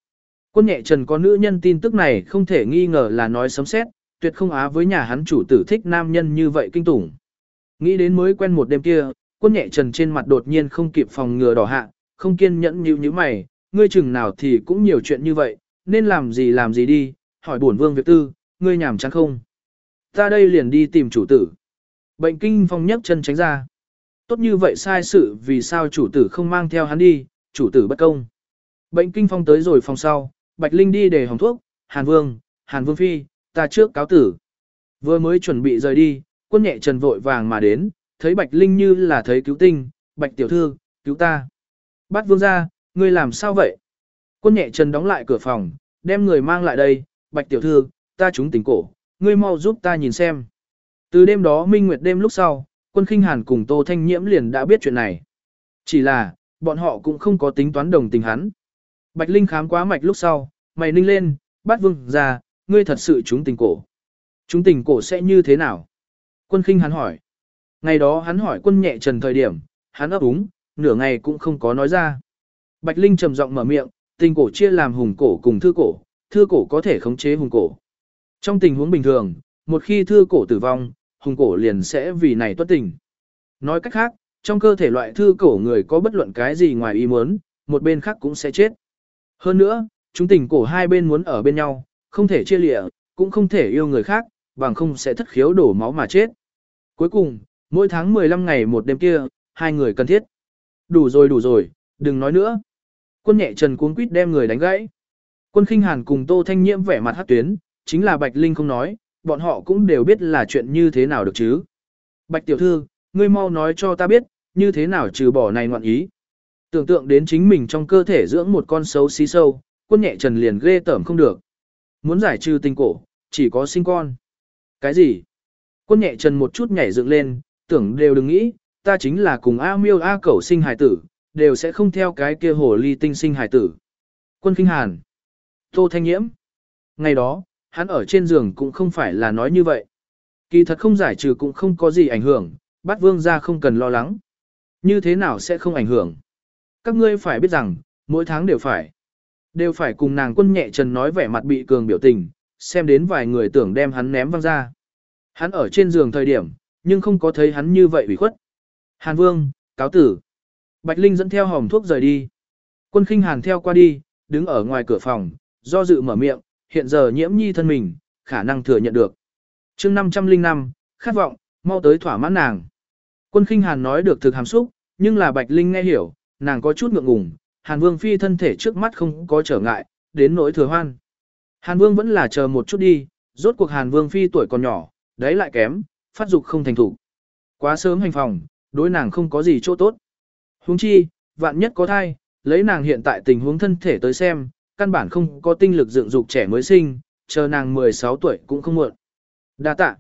Quân nhẹ trần có nữ nhân tin tức này không thể nghi ngờ là nói sấm xét, tuyệt không á với nhà hắn chủ tử thích nam nhân như vậy kinh tủng. Nghĩ đến mới quen một đêm kia, quân nhẹ trần trên mặt đột nhiên không kịp phòng ngừa đỏ hạ, không kiên nhẫn như như mày, ngươi chừng nào thì cũng nhiều chuyện như vậy, nên làm gì làm gì đi, hỏi bổn vương việc tư, ngươi nhảm chán không. Ta đây liền đi tìm chủ tử. Bệnh kinh phong nhấc chân tránh ra. Tốt như vậy sai sự vì sao chủ tử không mang theo hắn đi, chủ tử bất công. Bệnh kinh phong tới rồi phòng sau, Bạch Linh đi để hồng thuốc, Hàn Vương, Hàn Vương Phi, ta trước cáo tử. Vừa mới chuẩn bị rời đi, quân nhẹ trần vội vàng mà đến, thấy Bạch Linh như là thấy cứu tinh, Bạch tiểu thư, cứu ta. Bắt vương ra, ngươi làm sao vậy? Quân nhẹ trần đóng lại cửa phòng, đem người mang lại đây, Bạch tiểu thư, ta trúng tỉnh cổ, ngươi mau giúp ta nhìn xem. Từ đêm đó minh nguyệt đêm lúc sau, quân khinh hàn cùng Tô Thanh Nhiễm liền đã biết chuyện này. Chỉ là, bọn họ cũng không có tính toán đồng tình hắn. Bạch Linh khám quá mạch lúc sau, mày ninh lên, Bát vương ra, ngươi thật sự chúng tình cổ. chúng tình cổ sẽ như thế nào? Quân khinh hắn hỏi. Ngày đó hắn hỏi quân nhẹ trần thời điểm, hắn ấp úng, nửa ngày cũng không có nói ra. Bạch Linh trầm giọng mở miệng, tình cổ chia làm hùng cổ cùng thư cổ, thư cổ có thể khống chế hùng cổ. Trong tình huống bình thường, một khi thư cổ tử vong, hùng cổ liền sẽ vì này tuất tình. Nói cách khác, trong cơ thể loại thư cổ người có bất luận cái gì ngoài ý muốn, một bên khác cũng sẽ chết. Hơn nữa, chúng tình cổ hai bên muốn ở bên nhau, không thể chia lịa, cũng không thể yêu người khác, bằng không sẽ thất khiếu đổ máu mà chết. Cuối cùng, mỗi tháng 15 ngày một đêm kia, hai người cần thiết. Đủ rồi đủ rồi, đừng nói nữa. Quân nhẹ trần cuống quýt đem người đánh gãy. Quân khinh hàn cùng Tô Thanh Nhiễm vẻ mặt hát tuyến, chính là Bạch Linh không nói, bọn họ cũng đều biết là chuyện như thế nào được chứ. Bạch tiểu thư, ngươi mau nói cho ta biết, như thế nào trừ bỏ này ngoạn ý. Tưởng tượng đến chính mình trong cơ thể dưỡng một con xấu xí sâu, quân nhẹ trần liền ghê tởm không được. Muốn giải trừ tình cổ, chỉ có sinh con. Cái gì? Quân nhẹ trần một chút nhảy dựng lên, tưởng đều đừng nghĩ, ta chính là cùng A miêu A cẩu sinh hài tử, đều sẽ không theo cái kia hồ ly tinh sinh hài tử. Quân kinh hàn. Tô Thanh Nhiễm. Ngày đó, hắn ở trên giường cũng không phải là nói như vậy. Kỳ thật không giải trừ cũng không có gì ảnh hưởng, bát vương ra không cần lo lắng. Như thế nào sẽ không ảnh hưởng? Các ngươi phải biết rằng, mỗi tháng đều phải. Đều phải cùng nàng quân nhẹ trần nói vẻ mặt bị cường biểu tình, xem đến vài người tưởng đem hắn ném văng ra. Hắn ở trên giường thời điểm, nhưng không có thấy hắn như vậy ủy khuất. Hàn Vương, cáo tử. Bạch Linh dẫn theo hòm thuốc rời đi. Quân khinh Hàn theo qua đi, đứng ở ngoài cửa phòng, do dự mở miệng, hiện giờ nhiễm nhi thân mình, khả năng thừa nhận được. chương 505, khát vọng, mau tới thỏa mãn nàng. Quân khinh Hàn nói được thực hàm xúc, nhưng là Bạch Linh nghe hiểu, nàng có chút ngượng ngùng, Hàn Vương phi thân thể trước mắt không có trở ngại, đến nỗi thừa hoan. Hàn Vương vẫn là chờ một chút đi, rốt cuộc Hàn Vương phi tuổi còn nhỏ, đấy lại kém, phát dục không thành thủ. Quá sớm hành phòng, đối nàng không có gì chỗ tốt. Huống chi, vạn nhất có thai, lấy nàng hiện tại tình huống thân thể tới xem, căn bản không có tinh lực dựng dục trẻ mới sinh, chờ nàng 16 tuổi cũng không muộn. Đa tạ.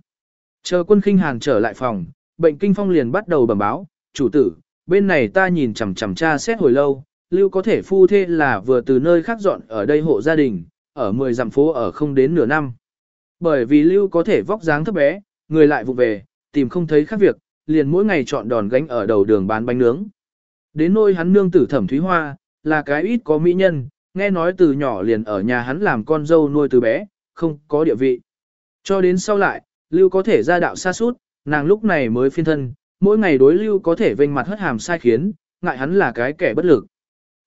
Chờ quân khinh hàn trở lại phòng, bệnh kinh phong liền bắt đầu bẩm báo, chủ tử, bên này ta nhìn chằm chằm cha xét hồi lâu, lưu có thể phu thê là vừa từ nơi khác dọn ở đây hộ gia đình, ở 10 dặm phố ở không đến nửa năm. Bởi vì lưu có thể vóc dáng thấp bé, người lại vụ về, tìm không thấy khác việc, liền mỗi ngày chọn đòn gánh ở đầu đường bán bánh nướng. Đến nôi hắn nương tử thẩm thúy hoa, là cái ít có mỹ nhân, nghe nói từ nhỏ liền ở nhà hắn làm con dâu nuôi từ bé, không có địa vị. Cho đến sau lại, lưu có thể ra đạo xa suốt, nàng lúc này mới phiên thân, mỗi ngày đối lưu có thể vênh mặt hất hàm sai khiến, ngại hắn là cái kẻ bất lực.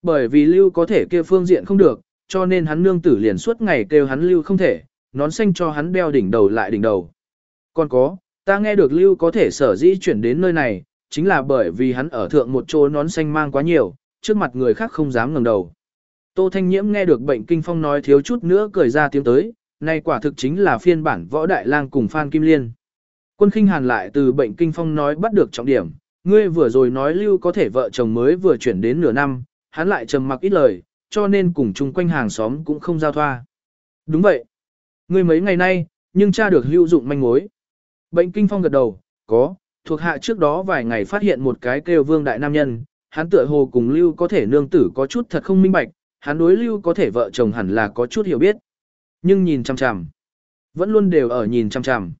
Bởi vì lưu có thể kia phương diện không được, cho nên hắn nương tử liền suốt ngày kêu hắn lưu không thể, nón xanh cho hắn đeo đỉnh đầu lại đỉnh đầu. Còn có, ta nghe được lưu có thể sở dĩ chuyển đến nơi này, chính là bởi vì hắn ở thượng một chỗ nón xanh mang quá nhiều, trước mặt người khác không dám ngẩng đầu. Tô Thanh Nhiễm nghe được bệnh kinh phong nói thiếu chút nữa cười ra tiếng tới, nay quả thực chính là phiên bản võ đại lang cùng Phan Kim Liên. Quân khinh hàn lại từ bệnh kinh phong nói bắt được trọng điểm, ngươi vừa rồi nói lưu có thể vợ chồng mới vừa chuyển đến nửa năm, hắn lại trầm mặc ít lời, cho nên cùng chung quanh hàng xóm cũng không giao thoa. Đúng vậy. Ngươi mấy ngày nay, nhưng cha được hữu dụng manh mối. Bệnh kinh phong gật đầu, có, thuộc hạ trước đó vài ngày phát hiện một cái kêu vương đại nam nhân, hắn tựa hồ cùng lưu có thể nương tử có chút thật không minh bạch, hắn đối lưu có thể vợ chồng hẳn là có chút hiểu biết. Nhưng nhìn chằm chằm, vẫn luôn đều ở nhìn chằm chằm.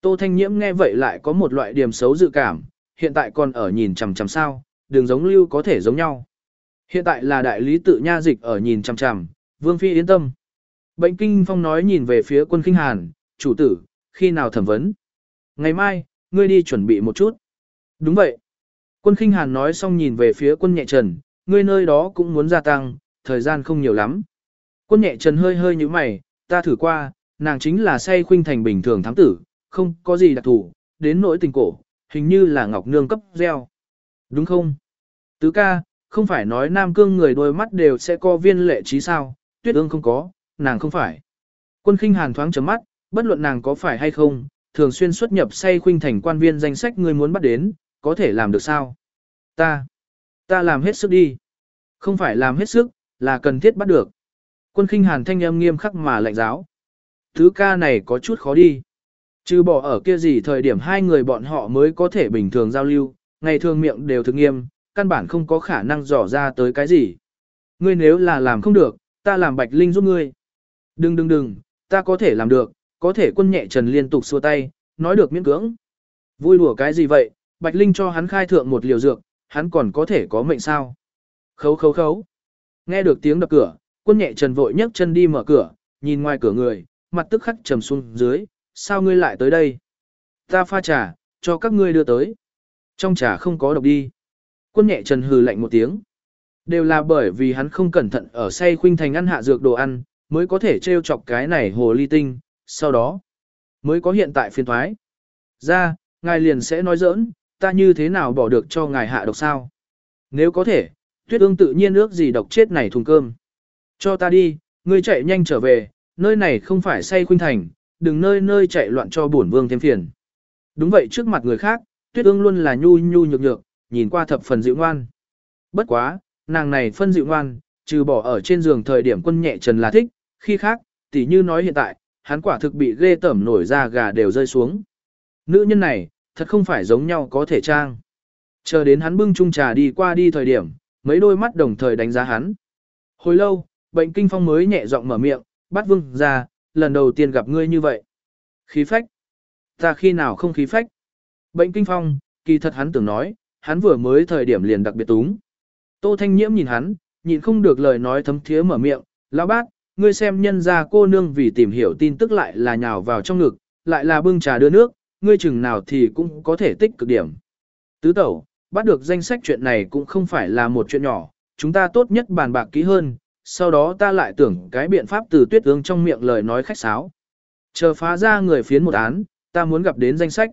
Tô Thanh Nhiễm nghe vậy lại có một loại điểm xấu dự cảm, hiện tại còn ở nhìn chằm chằm sao, đường giống lưu có thể giống nhau. Hiện tại là đại lý tự nha dịch ở nhìn chằm chằm, Vương Phi yên tâm. Bệnh kinh phong nói nhìn về phía quân kinh hàn, chủ tử, khi nào thẩm vấn. Ngày mai, ngươi đi chuẩn bị một chút. Đúng vậy. Quân kinh hàn nói xong nhìn về phía quân nhẹ trần, ngươi nơi đó cũng muốn gia tăng, thời gian không nhiều lắm. Quân nhẹ trần hơi hơi như mày, ta thử qua, nàng chính là say khuynh thành bình thường thám tử, không có gì đặc thù, đến nỗi tình cổ, hình như là ngọc nương cấp gieo. Đúng không? Tứ ca, không phải nói nam cương người đôi mắt đều sẽ có viên lệ trí sao, tuyết ương không có, nàng không phải. Quân khinh hàn thoáng chấm mắt, bất luận nàng có phải hay không, thường xuyên xuất nhập say khuynh thành quan viên danh sách người muốn bắt đến, có thể làm được sao? Ta, ta làm hết sức đi. Không phải làm hết sức, là cần thiết bắt được. Quân khinh hàn thanh âm nghiêm khắc mà lạnh giáo. Thứ ca này có chút khó đi. Chứ bỏ ở kia gì thời điểm hai người bọn họ mới có thể bình thường giao lưu, ngày thường miệng đều thực nghiêm, căn bản không có khả năng dò ra tới cái gì. Ngươi nếu là làm không được, ta làm bạch linh giúp ngươi. Đừng đừng đừng, ta có thể làm được, có thể quân nhẹ trần liên tục xua tay, nói được miễn cưỡng. Vui đùa cái gì vậy, bạch linh cho hắn khai thượng một liều dược, hắn còn có thể có mệnh sao. Khấu khấu khấu. Nghe được tiếng đập cửa, quân nhẹ trần vội nhấc chân đi mở cửa, nhìn ngoài cửa người, mặt tức khắc trầm xuống dưới, sao ngươi lại tới đây? Ta pha trà, cho các ngươi đưa tới. Trong trà không có độc đi. Quân nhẹ trần hừ lạnh một tiếng. Đều là bởi vì hắn không cẩn thận ở say khuynh thành ăn hạ dược đồ ăn, mới có thể trêu chọc cái này hồ ly tinh, sau đó mới có hiện tại phiên thoái. Ra, ngài liền sẽ nói giỡn, ta như thế nào bỏ được cho ngài hạ độc sao? Nếu có thể, tuyết ương tự nhiên ước gì độc chết này thùng cơm. Cho ta đi, ngươi chạy nhanh trở về, nơi này không phải say khuynh thành, đừng nơi nơi chạy loạn cho bổn vương thêm phiền. Đúng vậy trước mặt người khác, tuyết ương luôn là nhu nhu nhược nhược, nhìn qua thập phần dịu ngoan. Bất quá, nàng này phân dịu ngoan, trừ bỏ ở trên giường thời điểm quân nhẹ trần là thích, khi khác, tỉ như nói hiện tại, hắn quả thực bị ghê tẩm nổi ra gà đều rơi xuống. Nữ nhân này, thật không phải giống nhau có thể trang. Chờ đến hắn bưng chung trà đi qua đi thời điểm, mấy đôi mắt đồng thời đánh giá hắn. Hồi lâu, bệnh kinh phong mới nhẹ giọng mở miệng, bắt vương ra, lần đầu tiên gặp ngươi như vậy. Khí phách. Ta khi nào không khí phách. Bệnh kinh phong, kỳ thật hắn tưởng nói, hắn vừa mới thời điểm liền đặc biệt túng. Tô Thanh Nhiễm nhìn hắn, nhìn không được lời nói thấm thiế mở miệng, lão bác, ngươi xem nhân ra cô nương vì tìm hiểu tin tức lại là nhào vào trong ngực, lại là bưng trà đưa nước, ngươi chừng nào thì cũng có thể tích cực điểm. Tứ tẩu, bắt được danh sách chuyện này cũng không phải là một chuyện nhỏ, chúng ta tốt nhất bàn bạc kỹ hơn, sau đó ta lại tưởng cái biện pháp từ tuyết ương trong miệng lời nói khách sáo. Chờ phá ra người phiến một án, ta muốn gặp đến danh sách.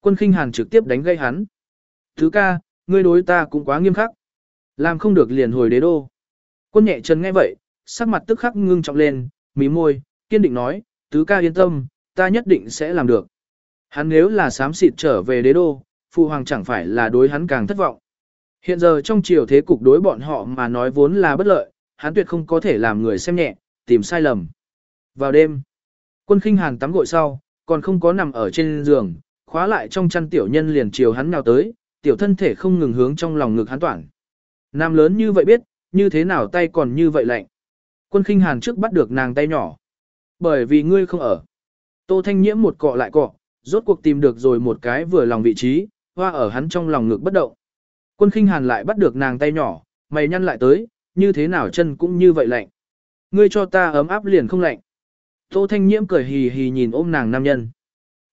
Quân khinh hàn trực tiếp đánh gây hắn. Thứ ca, ngươi đối ta cũng quá nghiêm khắc. Làm không được liền hồi đế đô. Quân nhẹ chân nghe vậy, sắc mặt tức khắc ngưng trọng lên, mí môi, kiên định nói, tứ ca yên tâm, ta nhất định sẽ làm được. Hắn nếu là sám xịt trở về đế đô, phụ hoàng chẳng phải là đối hắn càng thất vọng. Hiện giờ trong triều thế cục đối bọn họ mà nói vốn là bất lợi, hắn tuyệt không có thể làm người xem nhẹ, tìm sai lầm. Vào đêm, quân khinh hàn tắm gội sau, còn không có nằm ở trên giường, khóa lại trong chăn tiểu nhân liền chiều hắn nào tới, tiểu thân thể không ngừng hướng trong lòng ngực hắn toàn. Nam lớn như vậy biết, như thế nào tay còn như vậy lạnh. Quân khinh hàn trước bắt được nàng tay nhỏ. Bởi vì ngươi không ở. Tô Thanh Nhiễm một cọ lại cọ, rốt cuộc tìm được rồi một cái vừa lòng vị trí, hoa ở hắn trong lòng ngực bất động. Quân khinh hàn lại bắt được nàng tay nhỏ, mày nhăn lại tới, như thế nào chân cũng như vậy lạnh. Ngươi cho ta ấm áp liền không lạnh. Tô Thanh Nhiễm cười hì hì nhìn ôm nàng nam nhân.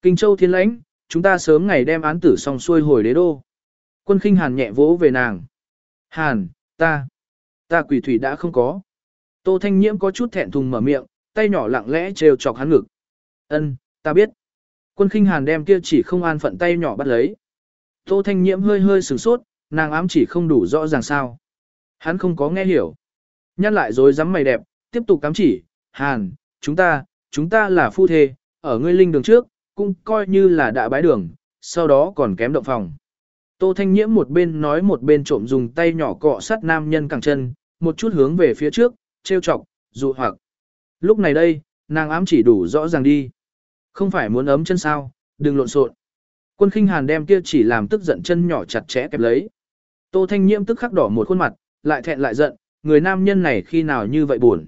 Kinh Châu Thiên Lãnh, chúng ta sớm ngày đem án tử xong xuôi hồi đế đô. Quân khinh hàn nhẹ vỗ về nàng. Hàn, ta, ta quỷ thủy đã không có. Tô Thanh Nhiễm có chút thẹn thùng mở miệng, tay nhỏ lặng lẽ trêu chọc hắn ngực. Ân, ta biết. Quân khinh hàn đem kia chỉ không an phận tay nhỏ bắt lấy. Tô Thanh Nhiễm hơi hơi sửng sốt, nàng ám chỉ không đủ rõ ràng sao. Hắn không có nghe hiểu. Nhăn lại rồi dám mày đẹp, tiếp tục cám chỉ, Hàn, chúng ta, chúng ta là phu thê, ở ngươi linh đường trước, cũng coi như là đã bái đường, sau đó còn kém động phòng. Tô Thanh Nhiễm một bên nói một bên trộm dùng tay nhỏ cọ sát nam nhân cẳng chân, một chút hướng về phía trước, trêu chọc, dụ hoặc. Lúc này đây, nàng ám chỉ đủ rõ ràng đi. Không phải muốn ấm chân sao, đừng lộn xộn. Quân khinh hàn đem kia chỉ làm tức giận chân nhỏ chặt chẽ kẹp lấy. Tô Thanh Nhiễm tức khắc đỏ một khuôn mặt, lại thẹn lại giận, người nam nhân này khi nào như vậy buồn.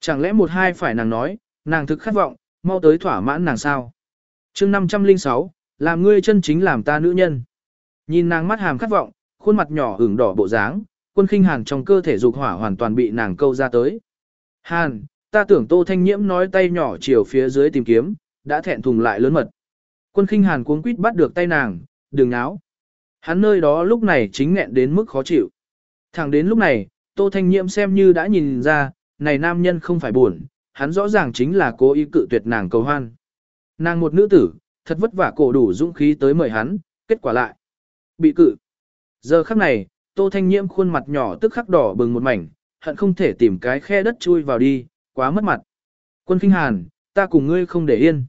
Chẳng lẽ một hai phải nàng nói, nàng thực khát vọng, mau tới thỏa mãn nàng sao. chương 506, làm ngươi chân chính làm ta nữ nhân. Nhìn nàng mắt hàm khát vọng, khuôn mặt nhỏ ửng đỏ bộ dáng, quân khinh hàn trong cơ thể dục hỏa hoàn toàn bị nàng câu ra tới. Hàn, ta tưởng tô thanh nhiễm nói tay nhỏ chiều phía dưới tìm kiếm, đã thẹn thùng lại lớn mật. Quân khinh hàn cuống quýt bắt được tay nàng, đừng náo. Hắn nơi đó lúc này chính nghẹn đến mức khó chịu. Thẳng đến lúc này, tô thanh nhiễm xem như đã nhìn ra, này nam nhân không phải buồn, hắn rõ ràng chính là cố ý cự tuyệt nàng cầu hoan. Nàng một nữ tử, thật vất vả cổ đủ dũng khí tới mời hắn, kết quả lại. Bị cự. Giờ khắc này, tô thanh nhiễm khuôn mặt nhỏ tức khắc đỏ bừng một mảnh, hận không thể tìm cái khe đất chui vào đi, quá mất mặt. Quân Kinh hàn, ta cùng ngươi không để yên.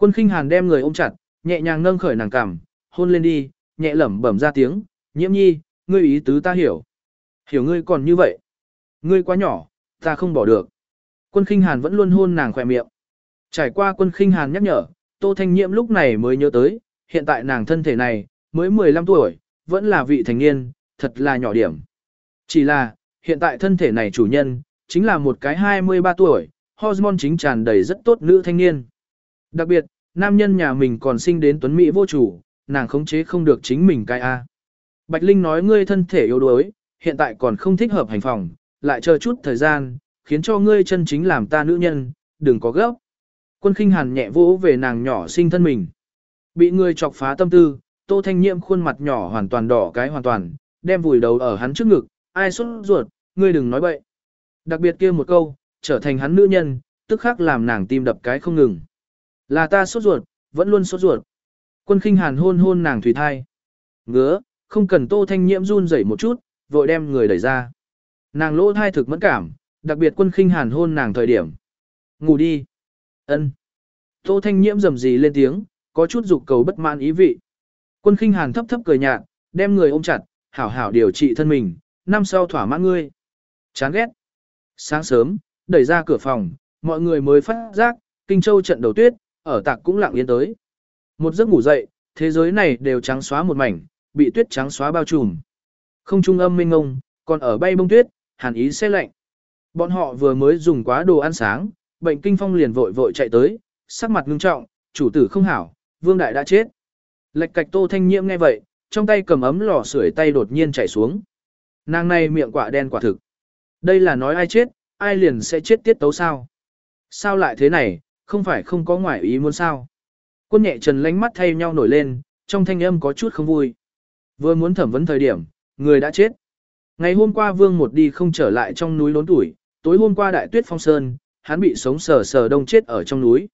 Quân khinh hàn đem người ôm chặt, nhẹ nhàng nâng khởi nàng cằm, hôn lên đi, nhẹ lẩm bẩm ra tiếng, nhiễm nhi, ngươi ý tứ ta hiểu. Hiểu ngươi còn như vậy. Ngươi quá nhỏ, ta không bỏ được. Quân khinh hàn vẫn luôn hôn nàng khỏe miệng. Trải qua quân khinh hàn nhắc nhở, tô thanh nhiễm lúc này mới nhớ tới, hiện tại nàng thân thể này, mới 15 tuổi, vẫn là vị thành niên, thật là nhỏ điểm. Chỉ là, hiện tại thân thể này chủ nhân, chính là một cái 23 tuổi, hormone chính tràn đầy rất tốt nữ thanh niên. Đặc biệt, nam nhân nhà mình còn sinh đến tuấn mỹ vô chủ, nàng khống chế không được chính mình cai A. Bạch Linh nói ngươi thân thể yếu đuối, hiện tại còn không thích hợp hành phòng, lại chờ chút thời gian, khiến cho ngươi chân chính làm ta nữ nhân, đừng có gấp. Quân khinh hàn nhẹ vỗ về nàng nhỏ sinh thân mình. Bị ngươi chọc phá tâm tư, tô thanh nhiễm khuôn mặt nhỏ hoàn toàn đỏ cái hoàn toàn, đem vùi đầu ở hắn trước ngực, ai xuất ruột, ngươi đừng nói bậy. Đặc biệt kia một câu, trở thành hắn nữ nhân, tức khắc làm nàng tim đập cái không ngừng. Là ta sốt ruột, vẫn luôn sốt ruột. Quân khinh hàn hôn hôn nàng thủy thai. Ngứa, không cần tô thanh nhiễm run rẩy một chút, vội đem người đẩy ra. Nàng lỗ thai thực mẫn cảm, đặc biệt quân khinh hàn hôn nàng thời điểm. Ngủ đi. ân Tô thanh nhiễm rầm rì lên tiếng, có chút dục cầu bất mãn ý vị. Quân khinh hàn thấp thấp cười nhạt, đem người ôm chặt, hảo hảo điều trị thân mình, năm sau thỏa mãn ngươi. Chán ghét. Sáng sớm, đẩy ra cửa phòng, mọi người mới phát giác, Kinh Châu trận đầu tuyết, ở tạc cũng lặng yên tới. Một giấc ngủ dậy, thế giới này đều trắng xóa một mảnh, bị tuyết trắng xóa bao trùm. Không trung âm minh ngông, còn ở bay bông tuyết, hàn ý xe lạnh. Bọn họ vừa mới dùng quá đồ ăn sáng, bệnh kinh phong liền vội vội chạy tới, sắc mặt ngưng trọng, chủ tử không hảo, vương đại đã chết. Lệch cạch tô thanh nhiễm nghe vậy, trong tay cầm ấm lò sưởi tay đột nhiên chảy xuống. Nàng này miệng quả đen quả thực. Đây là nói ai chết, ai liền sẽ chết tiết tấu sao. Sao lại thế này, không phải không có ngoại ý muốn sao. Quân nhẹ trần lánh mắt thay nhau nổi lên, trong thanh âm có chút không vui. Vừa muốn thẩm vấn thời điểm, người đã chết. Ngày hôm qua vương một đi không trở lại trong núi lốn tuổi, tối hôm qua đại tuyết phong sơn, hắn bị sống sờ sờ đông chết ở trong núi.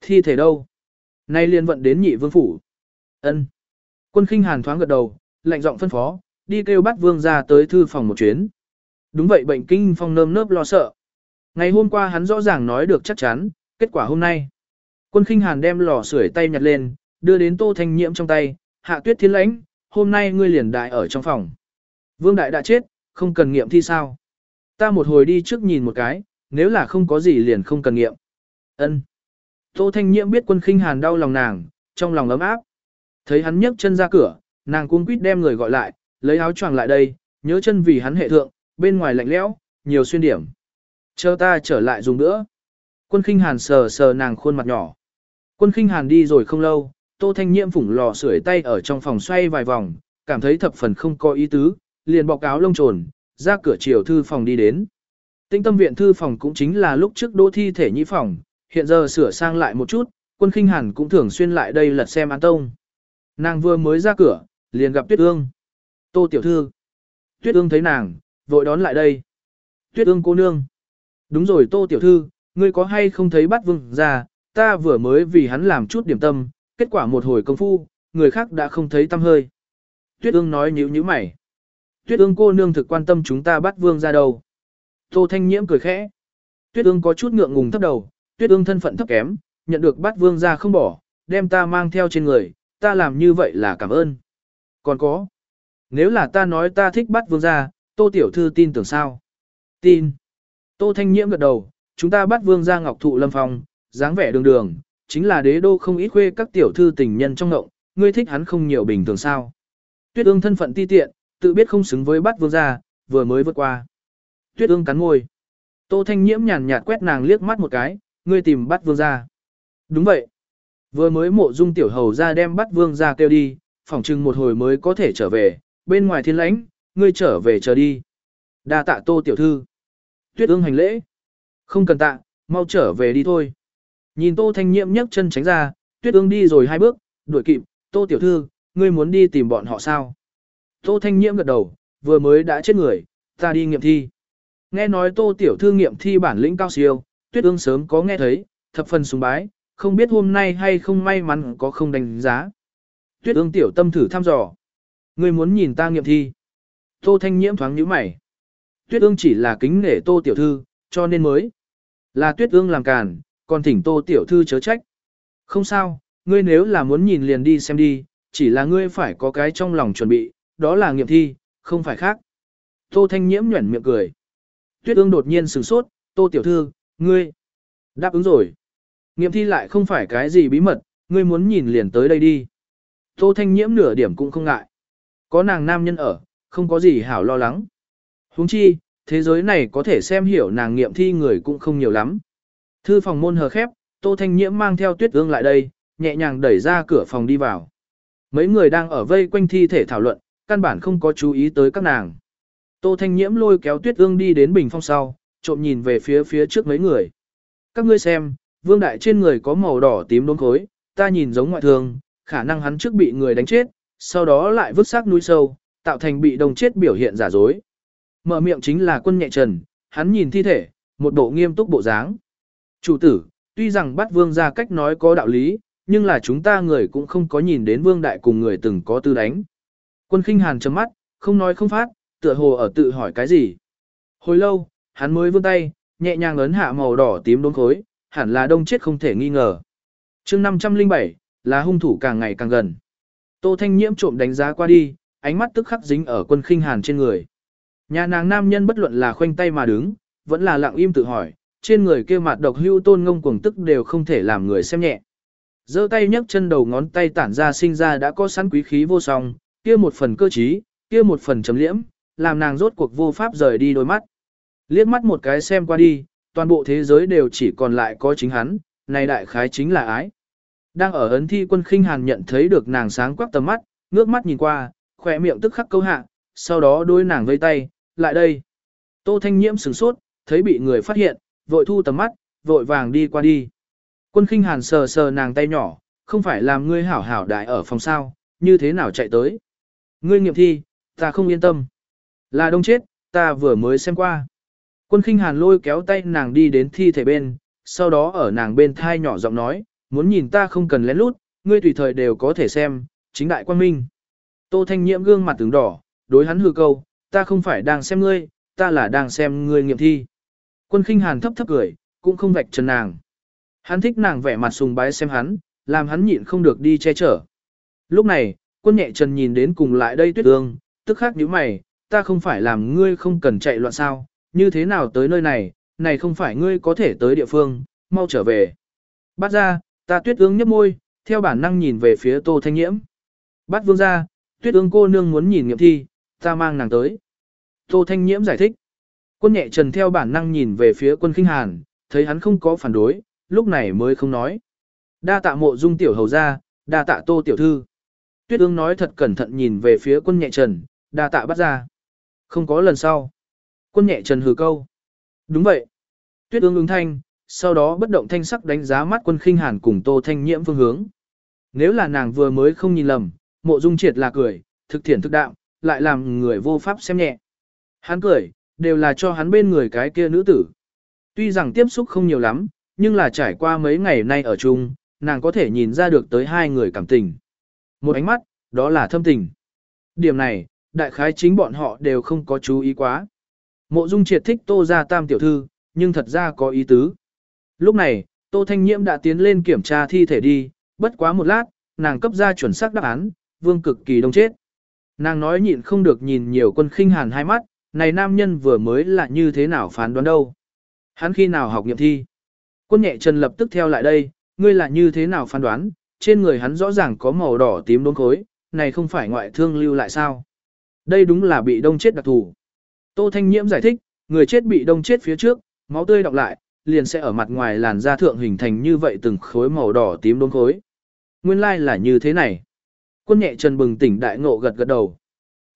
Thi thể đâu? Nay liên vận đến nhị vương phủ. ân Quân khinh hàn thoáng gật đầu, lạnh giọng phân phó, đi kêu bắt vương ra tới thư phòng một chuyến. Đúng vậy bệnh kinh phong nơm nớp lo sợ. Ngày hôm qua hắn rõ ràng nói được chắc chắn, kết quả hôm nay. Quân khinh hàn đem lò sưởi tay nhặt lên, đưa đến tô thanh nhiễm trong tay, hạ tuyết thiên lãnh, hôm nay ngươi liền đại ở trong phòng. Vương đại đã chết, không cần nghiệm thi sao. Ta một hồi đi trước nhìn một cái, nếu là không có gì liền không cần nghiệm. Ân. Tô Thanh Nhiễm biết quân khinh hàn đau lòng nàng, trong lòng ấm áp. Thấy hắn nhấc chân ra cửa, nàng cuống quýt đem người gọi lại, lấy áo choàng lại đây, nhớ chân vì hắn hệ thượng, bên ngoài lạnh lẽo, nhiều xuyên điểm. Chờ ta trở lại dùng nữa. Quân khinh hàn sờ sờ nàng khuôn mặt nhỏ. Quân khinh hàn đi rồi không lâu, Tô Thanh Nhiễm phủng lò sưởi tay ở trong phòng xoay vài vòng, cảm thấy thập phần không có ý tứ, liền bọc áo lông trồn, ra cửa chiều thư phòng đi đến. Tinh tâm viện thư phòng cũng chính là lúc trước đỗ thi thể nhĩ phòng, hiện giờ sửa sang lại một chút, quân khinh hàn cũng thường xuyên lại đây lật xem án tông. Nàng vừa mới ra cửa, liền gặp Tuyết Ương. Tô tiểu thư. Tuyết Ương thấy nàng, vội đón lại đây. Tuyết Ương cô nương. Đúng rồi Tô tiểu thư, ngươi có hay không thấy bắt vương ra, ta vừa mới vì hắn làm chút điểm tâm, kết quả một hồi công phu, người khác đã không thấy tâm hơi. Tuyết Ương nói nhíu nhíu mày. Tuyết Ương cô nương thực quan tâm chúng ta bắt vương ra đâu. Tô Thanh Nhiễm cười khẽ. Tuyết Ương có chút ngượng ngùng thấp đầu, Tuyết Ương thân phận thấp kém, nhận được bắt vương ra không bỏ, đem ta mang theo trên người, ta làm như vậy là cảm ơn. Còn có, nếu là ta nói ta thích bắt vương gia, tô tiểu thư tin tưởng sao? Tin. Tô thanh nhiễm gật đầu, chúng ta bắt vương gia ngọc thụ lâm phong, dáng vẻ đường đường, chính là đế đô không ít khuê các tiểu thư tình nhân trong ngộng, ngươi thích hắn không nhiều bình thường sao? Tuyết ương thân phận ti tiện, tự biết không xứng với bắt vương gia, vừa mới vượt qua. Tuyết ương cắn môi. Tô thanh nhiễm nhàn nhạt quét nàng liếc mắt một cái, ngươi tìm bắt vương gia. Đúng vậy. Vừa mới mộ dung tiểu hầu ra đem bắt vương gia kêu đi, phỏng chừng một hồi mới có thể trở về, bên ngoài thiên lãnh, ngươi trở về chờ đi. đa tạ tô tiểu thư. Tuyết ương hành lễ. Không cần tạ, mau trở về đi thôi. Nhìn tô thanh nhiễm nhấc chân tránh ra, tuyết ương đi rồi hai bước, đuổi kịp, tô tiểu thư, ngươi muốn đi tìm bọn họ sao? Tô thanh nhiễm gật đầu, vừa mới đã chết người, ta đi nghiệm thi. Nghe nói tô tiểu thư nghiệm thi bản lĩnh cao siêu, tuyết ương sớm có nghe thấy, thập phần sùng bái, không biết hôm nay hay không may mắn có không đánh giá. Tuyết ương tiểu tâm thử thăm dò. Ngươi muốn nhìn ta nghiệm thi. Tô Thanh Nhiễm thoáng nhíu mày. Tuyết ương chỉ là kính nể Tô tiểu thư, cho nên mới. Là Tuyết ương làm càn, còn thỉnh Tô tiểu thư chớ trách. Không sao, ngươi nếu là muốn nhìn liền đi xem đi, chỉ là ngươi phải có cái trong lòng chuẩn bị, đó là nghiệm thi, không phải khác. Tô Thanh Nhiễm nhuẩn miệng cười. Tuyết ương đột nhiên sửng sốt, Tô tiểu thư, ngươi. Đáp ứng rồi. Nghiệm thi lại không phải cái gì bí mật, ngươi muốn nhìn liền tới đây đi. Tô Thanh Nhiễm nửa điểm cũng không ngại. Có nàng nam nhân ở, không có gì hảo lo lắng. huống chi, thế giới này có thể xem hiểu nàng nghiệm thi người cũng không nhiều lắm. Thư phòng môn hờ khép, Tô Thanh Nhiễm mang theo tuyết ương lại đây, nhẹ nhàng đẩy ra cửa phòng đi vào. Mấy người đang ở vây quanh thi thể thảo luận, căn bản không có chú ý tới các nàng. Tô Thanh Nhiễm lôi kéo tuyết ương đi đến bình phong sau, trộm nhìn về phía phía trước mấy người. Các ngươi xem, vương đại trên người có màu đỏ tím đốm khối, ta nhìn giống ngoại thường, khả năng hắn trước bị người đánh chết, sau đó lại vứt xác núi sâu, tạo thành bị đồng chết biểu hiện giả dối. Mở miệng chính là quân nhẹ trần, hắn nhìn thi thể, một bộ nghiêm túc bộ dáng. Chủ tử, tuy rằng bắt vương ra cách nói có đạo lý, nhưng là chúng ta người cũng không có nhìn đến vương đại cùng người từng có tư đánh. Quân khinh hàn chấm mắt, không nói không phát, tựa hồ ở tự hỏi cái gì. Hồi lâu, hắn mới vươn tay, nhẹ nhàng ấn hạ màu đỏ tím đốn khối, hẳn là đông chết không thể nghi ngờ. chương 507, là hung thủ càng ngày càng gần. Tô Thanh Nhiễm trộm đánh giá qua đi, ánh mắt tức khắc dính ở quân khinh hàn trên người. Nhà nàng nam nhân bất luận là khoanh tay mà đứng, vẫn là lặng im tự hỏi, trên người kia mặt độc hưu tôn ngông cuồng tức đều không thể làm người xem nhẹ. giơ tay nhấc chân đầu ngón tay tản ra sinh ra đã có sẵn quý khí vô song, kia một phần cơ trí, kia một phần chấm liễm, làm nàng rốt cuộc vô pháp rời đi đôi mắt. Liếc mắt một cái xem qua đi, toàn bộ thế giới đều chỉ còn lại có chính hắn, này đại khái chính là ái. Đang ở ấn thi quân khinh hàn nhận thấy được nàng sáng quắc tầm mắt, ngước mắt nhìn qua, khỏe miệng tức khắc câu hạ, sau đó đôi nàng vây tay, lại đây. Tô Thanh Nhiễm sửng sốt, thấy bị người phát hiện, vội thu tầm mắt, vội vàng đi qua đi. Quân khinh hàn sờ sờ nàng tay nhỏ, không phải làm ngươi hảo hảo đại ở phòng sao, như thế nào chạy tới. Ngươi nghiệm thi, ta không yên tâm. Là đông chết, ta vừa mới xem qua. Quân khinh hàn lôi kéo tay nàng đi đến thi thể bên, sau đó ở nàng bên thai nhỏ giọng nói, muốn nhìn ta không cần lén lút, ngươi tùy thời đều có thể xem, chính đại quan minh. Tô Thanh Nhiễm gương mặt tướng đỏ, đối hắn hư câu, ta không phải đang xem ngươi, ta là đang xem ngươi nghiệm thi. Quân khinh hàn thấp thấp cười, cũng không vạch trần nàng. Hắn thích nàng vẻ mặt sùng bái xem hắn, làm hắn nhịn không được đi che chở. Lúc này, Quân nhẹ trần nhìn đến cùng lại đây tuyết ương, tức khắc nhíu mày, ta không phải làm ngươi không cần chạy loạn sao, như thế nào tới nơi này, này không phải ngươi có thể tới địa phương, mau trở về. Bắt ra, ta tuyết ương nhấp môi, theo bản năng nhìn về phía tô thanh nhiễm. Bắt vương ra, tuyết ương cô nương muốn nhìn nghiệm thi, ta mang nàng tới. Tô thanh nhiễm giải thích. Quân nhẹ trần theo bản năng nhìn về phía quân khinh hàn, thấy hắn không có phản đối, lúc này mới không nói. Đa tạ mộ dung tiểu hầu ra, đa tạ tô tiểu thư. Tuyết ương nói thật cẩn thận nhìn về phía quân nhẹ trần, đa tạ bắt ra. Không có lần sau. Quân nhẹ trần hừ câu. Đúng vậy. Tuyết ương ứng thanh, sau đó bất động thanh sắc đánh giá mắt quân khinh hàn cùng tô thanh nhiễm phương hướng. Nếu là nàng vừa mới không nhìn lầm, mộ dung triệt là cười, thực thiện thực đạo, lại làm người vô pháp xem nhẹ. Hắn cười, đều là cho hắn bên người cái kia nữ tử. Tuy rằng tiếp xúc không nhiều lắm, nhưng là trải qua mấy ngày nay ở chung, nàng có thể nhìn ra được tới hai người cảm tình. Một ánh mắt, đó là thâm tình. Điểm này, đại khái chính bọn họ đều không có chú ý quá. Mộ Dung triệt thích Tô Gia Tam tiểu thư, nhưng thật ra có ý tứ. Lúc này, Tô Thanh Nhiễm đã tiến lên kiểm tra thi thể đi, bất quá một lát, nàng cấp ra chuẩn xác đáp án, vương cực kỳ đông chết. Nàng nói nhịn không được nhìn nhiều quân khinh hàn hai mắt, này nam nhân vừa mới là như thế nào phán đoán đâu. Hắn khi nào học nghiệm thi. Quân nhẹ chân lập tức theo lại đây, ngươi là như thế nào phán đoán, trên người hắn rõ ràng có màu đỏ tím đốm khối, này không phải ngoại thương lưu lại sao. Đây đúng là bị đông chết đặc thù. Tô Thanh Nhiễm giải thích, người chết bị đông chết phía trước, máu tươi đọc lại, liền sẽ ở mặt ngoài làn da thượng hình thành như vậy từng khối màu đỏ tím đốm khối. Nguyên lai like là như thế này. Quân nhẹ trần bừng tỉnh đại ngộ gật gật đầu.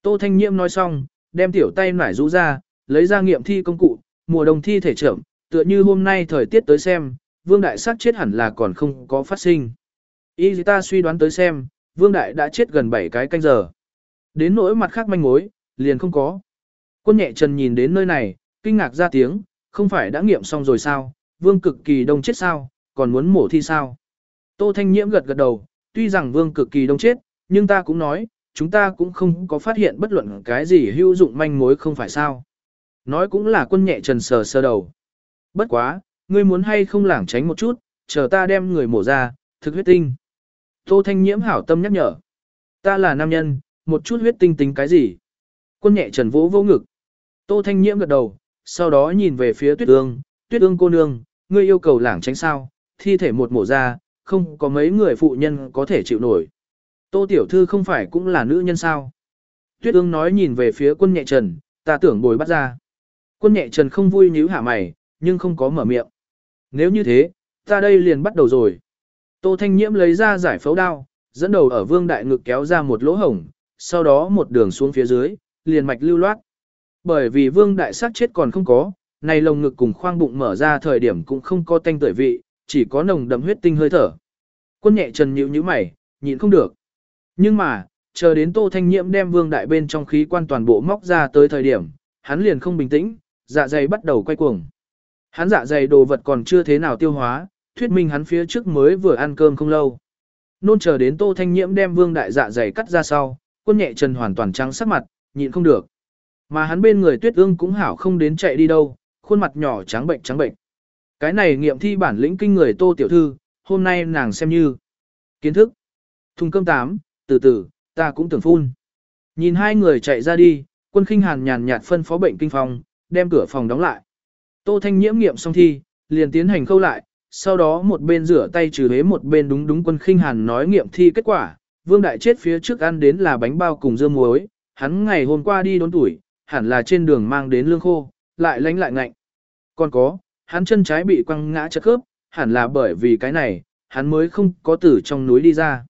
Tô Thanh Nhiễm nói xong, đem tiểu tay nải rũ ra, lấy ra nghiệm thi công cụ, mùa đông thi thể trưởng, tựa như hôm nay thời tiết tới xem, vương đại sát chết hẳn là còn không có phát sinh. Y ta suy đoán tới xem, vương đại đã chết gần 7 cái canh giờ. Đến nỗi mặt khác manh mối, liền không có. Quân nhẹ trần nhìn đến nơi này, kinh ngạc ra tiếng, không phải đã nghiệm xong rồi sao, vương cực kỳ đông chết sao, còn muốn mổ thi sao. Tô Thanh Nhiễm gật gật đầu, tuy rằng vương cực kỳ đông chết, nhưng ta cũng nói, chúng ta cũng không có phát hiện bất luận cái gì hữu dụng manh mối không phải sao. Nói cũng là quân nhẹ trần sờ sơ đầu. Bất quá, ngươi muốn hay không lảng tránh một chút, chờ ta đem người mổ ra, thực huyết tinh. Tô Thanh Nhiễm hảo tâm nhắc nhở. Ta là nam nhân, một chút huyết tinh tính cái gì? Quân nhẹ trần vỗ vô ngực. Tô Thanh Nhiễm gật đầu, sau đó nhìn về phía tuyết ương, tuyết ương cô nương, ngươi yêu cầu lảng tránh sao, thi thể một mổ ra, không có mấy người phụ nhân có thể chịu nổi. Tô Tiểu Thư không phải cũng là nữ nhân sao? Tuyết ương nói nhìn về phía quân nhẹ trần, ta tưởng bồi bắt ra. Quân nhẹ trần không vui nhíu hạ mày, nhưng không có mở miệng. Nếu như thế, ta đây liền bắt đầu rồi. Tô Thanh Nhiễm lấy ra giải phẫu đao, dẫn đầu ở vương đại ngực kéo ra một lỗ hổng, sau đó một đường xuống phía dưới, liền mạch lưu loát. Bởi vì vương đại sát chết còn không có, này lồng ngực cùng khoang bụng mở ra thời điểm cũng không có tanh tuổi vị, chỉ có nồng đậm huyết tinh hơi thở. Quân nhẹ trần nhíu nhíu mày, nhịn không được. Nhưng mà, chờ đến Tô Thanh Nhiễm đem vương đại bên trong khí quan toàn bộ móc ra tới thời điểm, hắn liền không bình tĩnh, dạ dày bắt đầu quay cuồng. Hắn dạ dày đồ vật còn chưa thế nào tiêu hóa, thuyết minh hắn phía trước mới vừa ăn cơm không lâu. Nôn chờ đến Tô Thanh Nhiễm đem vương đại dạ dày cắt ra sau, quân nhẹ chân hoàn toàn trắng sắc mặt, nhịn không được. Mà hắn bên người tuyết ương cũng hảo không đến chạy đi đâu, khuôn mặt nhỏ trắng bệnh trắng bệnh. Cái này nghiệm thi bản lĩnh kinh người Tô Tiểu Thư, hôm nay nàng xem như kiến thức. Thùng cơm tám, từ từ, ta cũng tưởng phun. Nhìn hai người chạy ra đi, quân khinh hàn nhàn nhạt phân phó bệnh kinh phòng, đem cửa phòng đóng lại. Tô Thanh nhiễm nghiệm xong thi, liền tiến hành khâu lại, sau đó một bên rửa tay trừ hế một bên đúng đúng quân khinh hàn nói nghiệm thi kết quả. Vương Đại chết phía trước ăn đến là bánh bao cùng dưa muối, hắn ngày hôm qua đi đốn tuổi, hẳn là trên đường mang đến lương khô, lại lánh lại ngạnh. Còn có, hắn chân trái bị quăng ngã chật khớp, hẳn là bởi vì cái này, hắn mới không có tử trong núi đi ra.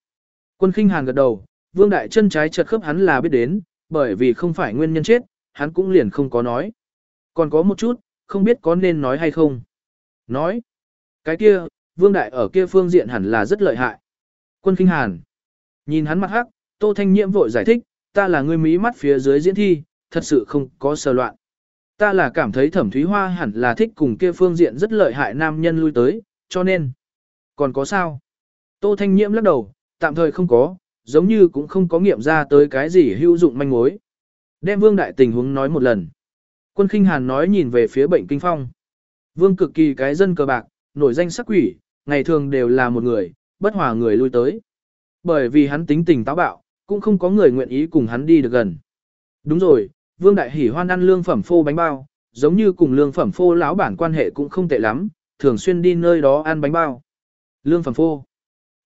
Quân khinh hàn gật đầu, vương đại chân trái chật khớp hắn là biết đến, bởi vì không phải nguyên nhân chết, hắn cũng liền không có nói. Còn có một chút, không biết có nên nói hay không. Nói, cái kia, vương đại ở kia phương diện hẳn là rất lợi hại. Quân khinh hàn, nhìn hắn mặt hắc, tô thanh nhiễm vội giải thích, ta là người mỹ mắt phía dưới diễn thi, thật sự không có sờ loạn. Ta là cảm thấy thẩm thúy hoa hẳn là thích cùng kia phương diện rất lợi hại nam nhân lui tới, cho nên. Còn có sao? Tô thanh nhiễm lắc đầu, tạm thời không có, giống như cũng không có nghiệm ra tới cái gì hữu dụng manh mối. Đem vương đại tình huống nói một lần. Quân khinh hàn nói nhìn về phía bệnh kinh phong. Vương cực kỳ cái dân cờ bạc, nổi danh sắc quỷ, ngày thường đều là một người, bất hòa người lui tới. Bởi vì hắn tính tình táo bạo, cũng không có người nguyện ý cùng hắn đi được gần. Đúng rồi, Vương Đại Hỷ hoan ăn lương phẩm phô bánh bao, giống như cùng lương phẩm phô lão bản quan hệ cũng không tệ lắm, thường xuyên đi nơi đó ăn bánh bao. Lương phẩm phô.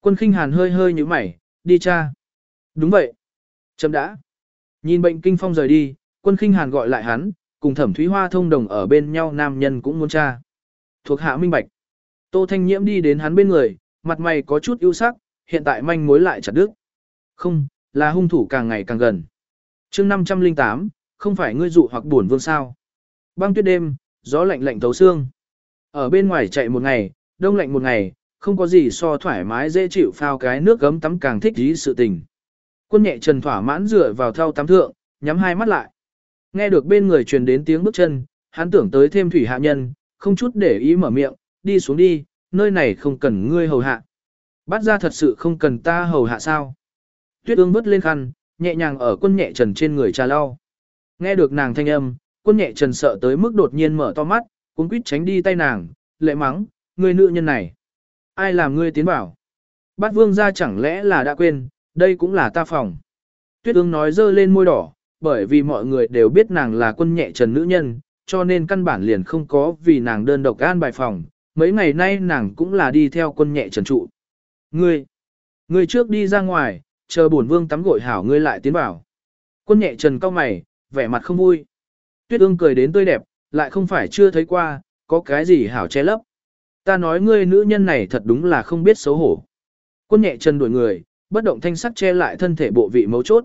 Quân khinh hàn hơi hơi như mày, đi cha. Đúng vậy. Chấm đã. Nhìn bệnh kinh phong rời đi, quân khinh hàn gọi lại hắn, cùng thẩm thúy hoa thông đồng ở bên nhau nam nhân cũng muốn cha. Thuộc hạ minh bạch. Tô Thanh Nhiễm đi đến hắn bên người, mặt mày có chút ưu sắc, hiện tại manh mối lại chặt đứt. Không, là hung thủ càng ngày càng gần. chương 508, không phải ngươi dụ hoặc buồn vương sao. Băng tuyết đêm, gió lạnh lạnh thấu xương. Ở bên ngoài chạy một ngày, đông lạnh một ngày, không có gì so thoải mái dễ chịu phao cái nước gấm tắm càng thích ý sự tình. Quân nhẹ trần thỏa mãn dựa vào thau tắm thượng, nhắm hai mắt lại. Nghe được bên người truyền đến tiếng bước chân, hắn tưởng tới thêm thủy hạ nhân, không chút để ý mở miệng, đi xuống đi, nơi này không cần ngươi hầu hạ. Bắt ra thật sự không cần ta hầu hạ sao. Tuyết ương vứt lên khăn, nhẹ nhàng ở quân nhẹ trần trên người trà lau. Nghe được nàng thanh âm, quân nhẹ trần sợ tới mức đột nhiên mở to mắt, cũng quýt tránh đi tay nàng, lệ mắng, người nữ nhân này. Ai làm ngươi tiến vào, Bát vương ra chẳng lẽ là đã quên, đây cũng là ta phòng. Tuyết ương nói dơ lên môi đỏ, bởi vì mọi người đều biết nàng là quân nhẹ trần nữ nhân, cho nên căn bản liền không có vì nàng đơn độc an bài phòng. Mấy ngày nay nàng cũng là đi theo quân nhẹ trần trụ. Ngươi, ngươi trước đi ra ngoài, chờ bổn vương tắm gội hảo ngươi lại tiến vào. Quân nhẹ trần cao mày, vẻ mặt không vui. Tuyết ương cười đến tươi đẹp, lại không phải chưa thấy qua, có cái gì hảo che lấp. Ta nói ngươi nữ nhân này thật đúng là không biết xấu hổ. Quân nhẹ chân đuổi người, bất động thanh sắc che lại thân thể bộ vị mấu chốt.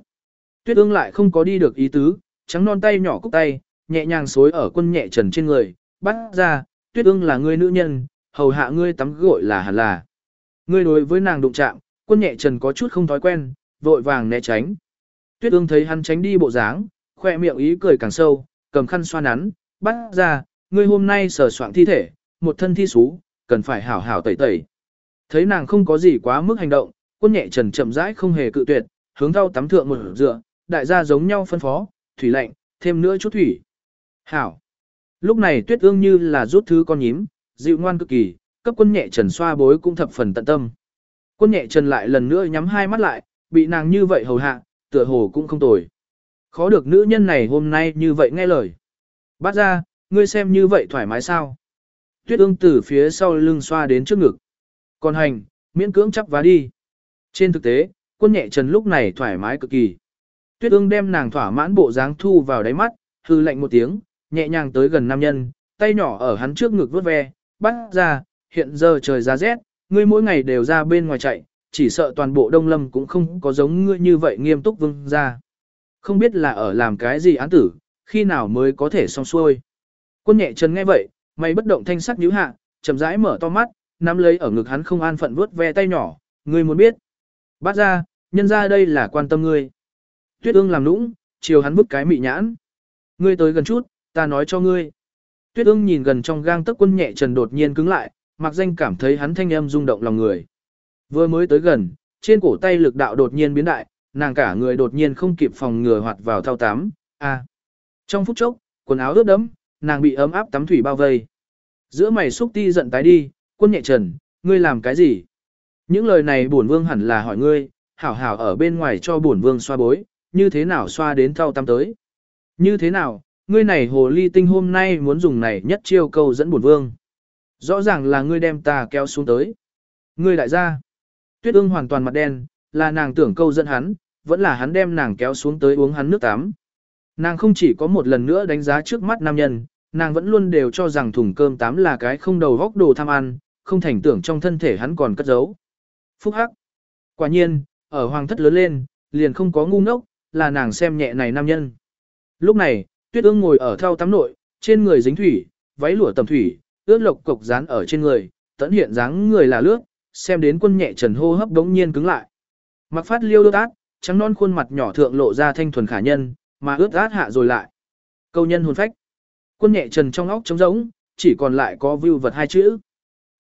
Tuyết ương lại không có đi được ý tứ, trắng non tay nhỏ cúc tay, nhẹ nhàng xối ở quân nhẹ trần trên người, bắt ra, tuyết ương là ngươi nữ nhân, hầu hạ ngươi tắm gội là hẳn là. Ngươi đối với nàng đụng chạm, quân nhẹ trần có chút không thói quen, vội vàng né tránh. Tuyết ương thấy hắn tránh đi bộ dáng, khoe miệng ý cười càng sâu, cầm khăn xoa nắn, bắt ra, ngươi hôm nay sờ soạn thi thể, một thân thi xú, cần phải hảo hảo tẩy tẩy. Thấy nàng không có gì quá mức hành động, quân nhẹ trần chậm rãi không hề cự tuyệt, hướng thau tắm thượng một dựa, đại gia giống nhau phân phó, thủy lạnh, thêm nữa chút thủy. Hảo. Lúc này tuyết ương như là rút thứ con nhím, dịu ngoan cực kỳ, cấp quân nhẹ trần xoa bối cũng thập phần tận tâm. Quân nhẹ trần lại lần nữa nhắm hai mắt lại, bị nàng như vậy hầu hạ, tựa hồ cũng không tồi. Khó được nữ nhân này hôm nay như vậy nghe lời. bát ra, ngươi xem như vậy thoải mái sao? Tuyết ương từ phía sau lưng xoa đến trước ngực. Còn hành, miễn cưỡng chắp vá đi. Trên thực tế, quân nhẹ trần lúc này thoải mái cực kỳ. Tuyết ương đem nàng thỏa mãn bộ dáng thu vào đáy mắt, hư lạnh một tiếng, nhẹ nhàng tới gần nam nhân, tay nhỏ ở hắn trước ngực vớt ve, bắt ra, hiện giờ trời ra rét, ngươi mỗi ngày đều ra bên ngoài chạy, chỉ sợ toàn bộ đông lâm cũng không có giống ngươi như vậy nghiêm túc vương ra. Không biết là ở làm cái gì án tử, khi nào mới có thể xong xuôi. Quân nhẹ chân nghe vậy, mày bất động thanh sắc nhíu hạ, chậm rãi mở to mắt, nắm lấy ở ngực hắn không an phận vuốt ve tay nhỏ, ngươi muốn biết. Bắt ra, nhân ra đây là quan tâm ngươi. Tuyết ương làm nũng, chiều hắn bức cái mị nhãn. Ngươi tới gần chút, ta nói cho ngươi. Tuyết ương nhìn gần trong gang tấc quân nhẹ trần đột nhiên cứng lại, mặc danh cảm thấy hắn thanh âm rung động lòng người. Vừa mới tới gần, trên cổ tay lực đạo đột nhiên biến đại, nàng cả người đột nhiên không kịp phòng ngừa hoạt vào thao tắm. A. À! Trong phút chốc, quần áo ướt đẫm, nàng bị ấm áp tắm thủy bao vây. Giữa mày xúc ti giận tái đi, quân nhẹ trần, ngươi làm cái gì? Những lời này bổn vương hẳn là hỏi ngươi, hảo hảo ở bên ngoài cho bổn vương xoa bối, như thế nào xoa đến thau tắm tới? Như thế nào, ngươi này hồ ly tinh hôm nay muốn dùng này nhất chiêu câu dẫn bổn vương. Rõ ràng là ngươi đem ta kéo xuống tới. Ngươi đại gia. Tuyết ương hoàn toàn mặt đen, là nàng tưởng câu dẫn hắn, vẫn là hắn đem nàng kéo xuống tới uống hắn nước tắm. Nàng không chỉ có một lần nữa đánh giá trước mắt nam nhân, nàng vẫn luôn đều cho rằng thùng cơm tám là cái không đầu góc đồ tham ăn, không thành tưởng trong thân thể hắn còn cất giấu. Phúc hắc. Quả nhiên, ở hoàng thất lớn lên, liền không có ngu ngốc, là nàng xem nhẹ này nam nhân. Lúc này, tuyết ương ngồi ở thao tắm nội, trên người dính thủy, váy lụa tầm thủy, ướt lộc cục dán ở trên người, tẫn hiện dáng người là lướt, xem đến quân nhẹ trần hô hấp đống nhiên cứng lại. Mặc phát liêu đốt át, trắng non khuôn mặt nhỏ thượng lộ ra thanh thuần khả nhân, mà ướt át hạ rồi lại. Câu nhân hồn phách. Quân nhẹ trần trong óc trống rỗng, chỉ còn lại có view vật hai chữ.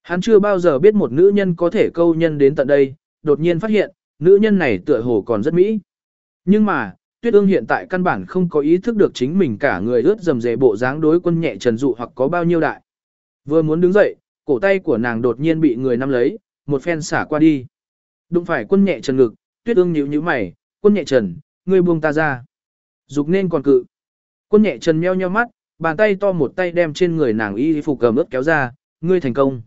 Hắn chưa bao giờ biết một nữ nhân có thể câu nhân đến tận đây, đột nhiên phát hiện, nữ nhân này tựa hồ còn rất mỹ. Nhưng mà, Tuyết ương hiện tại căn bản không có ý thức được chính mình cả người ướt dầm dề bộ dáng đối quân nhẹ trần dụ hoặc có bao nhiêu đại. Vừa muốn đứng dậy, cổ tay của nàng đột nhiên bị người nắm lấy, một phen xả qua đi. Đụng phải quân nhẹ trần ngực, tuyết ương nhíu nhíu mày, quân nhẹ trần, ngươi buông ta ra. Dục nên còn cự. Quân nhẹ trần meo nheo mắt, bàn tay to một tay đem trên người nàng y phục cầm ướt kéo ra, ngươi thành công.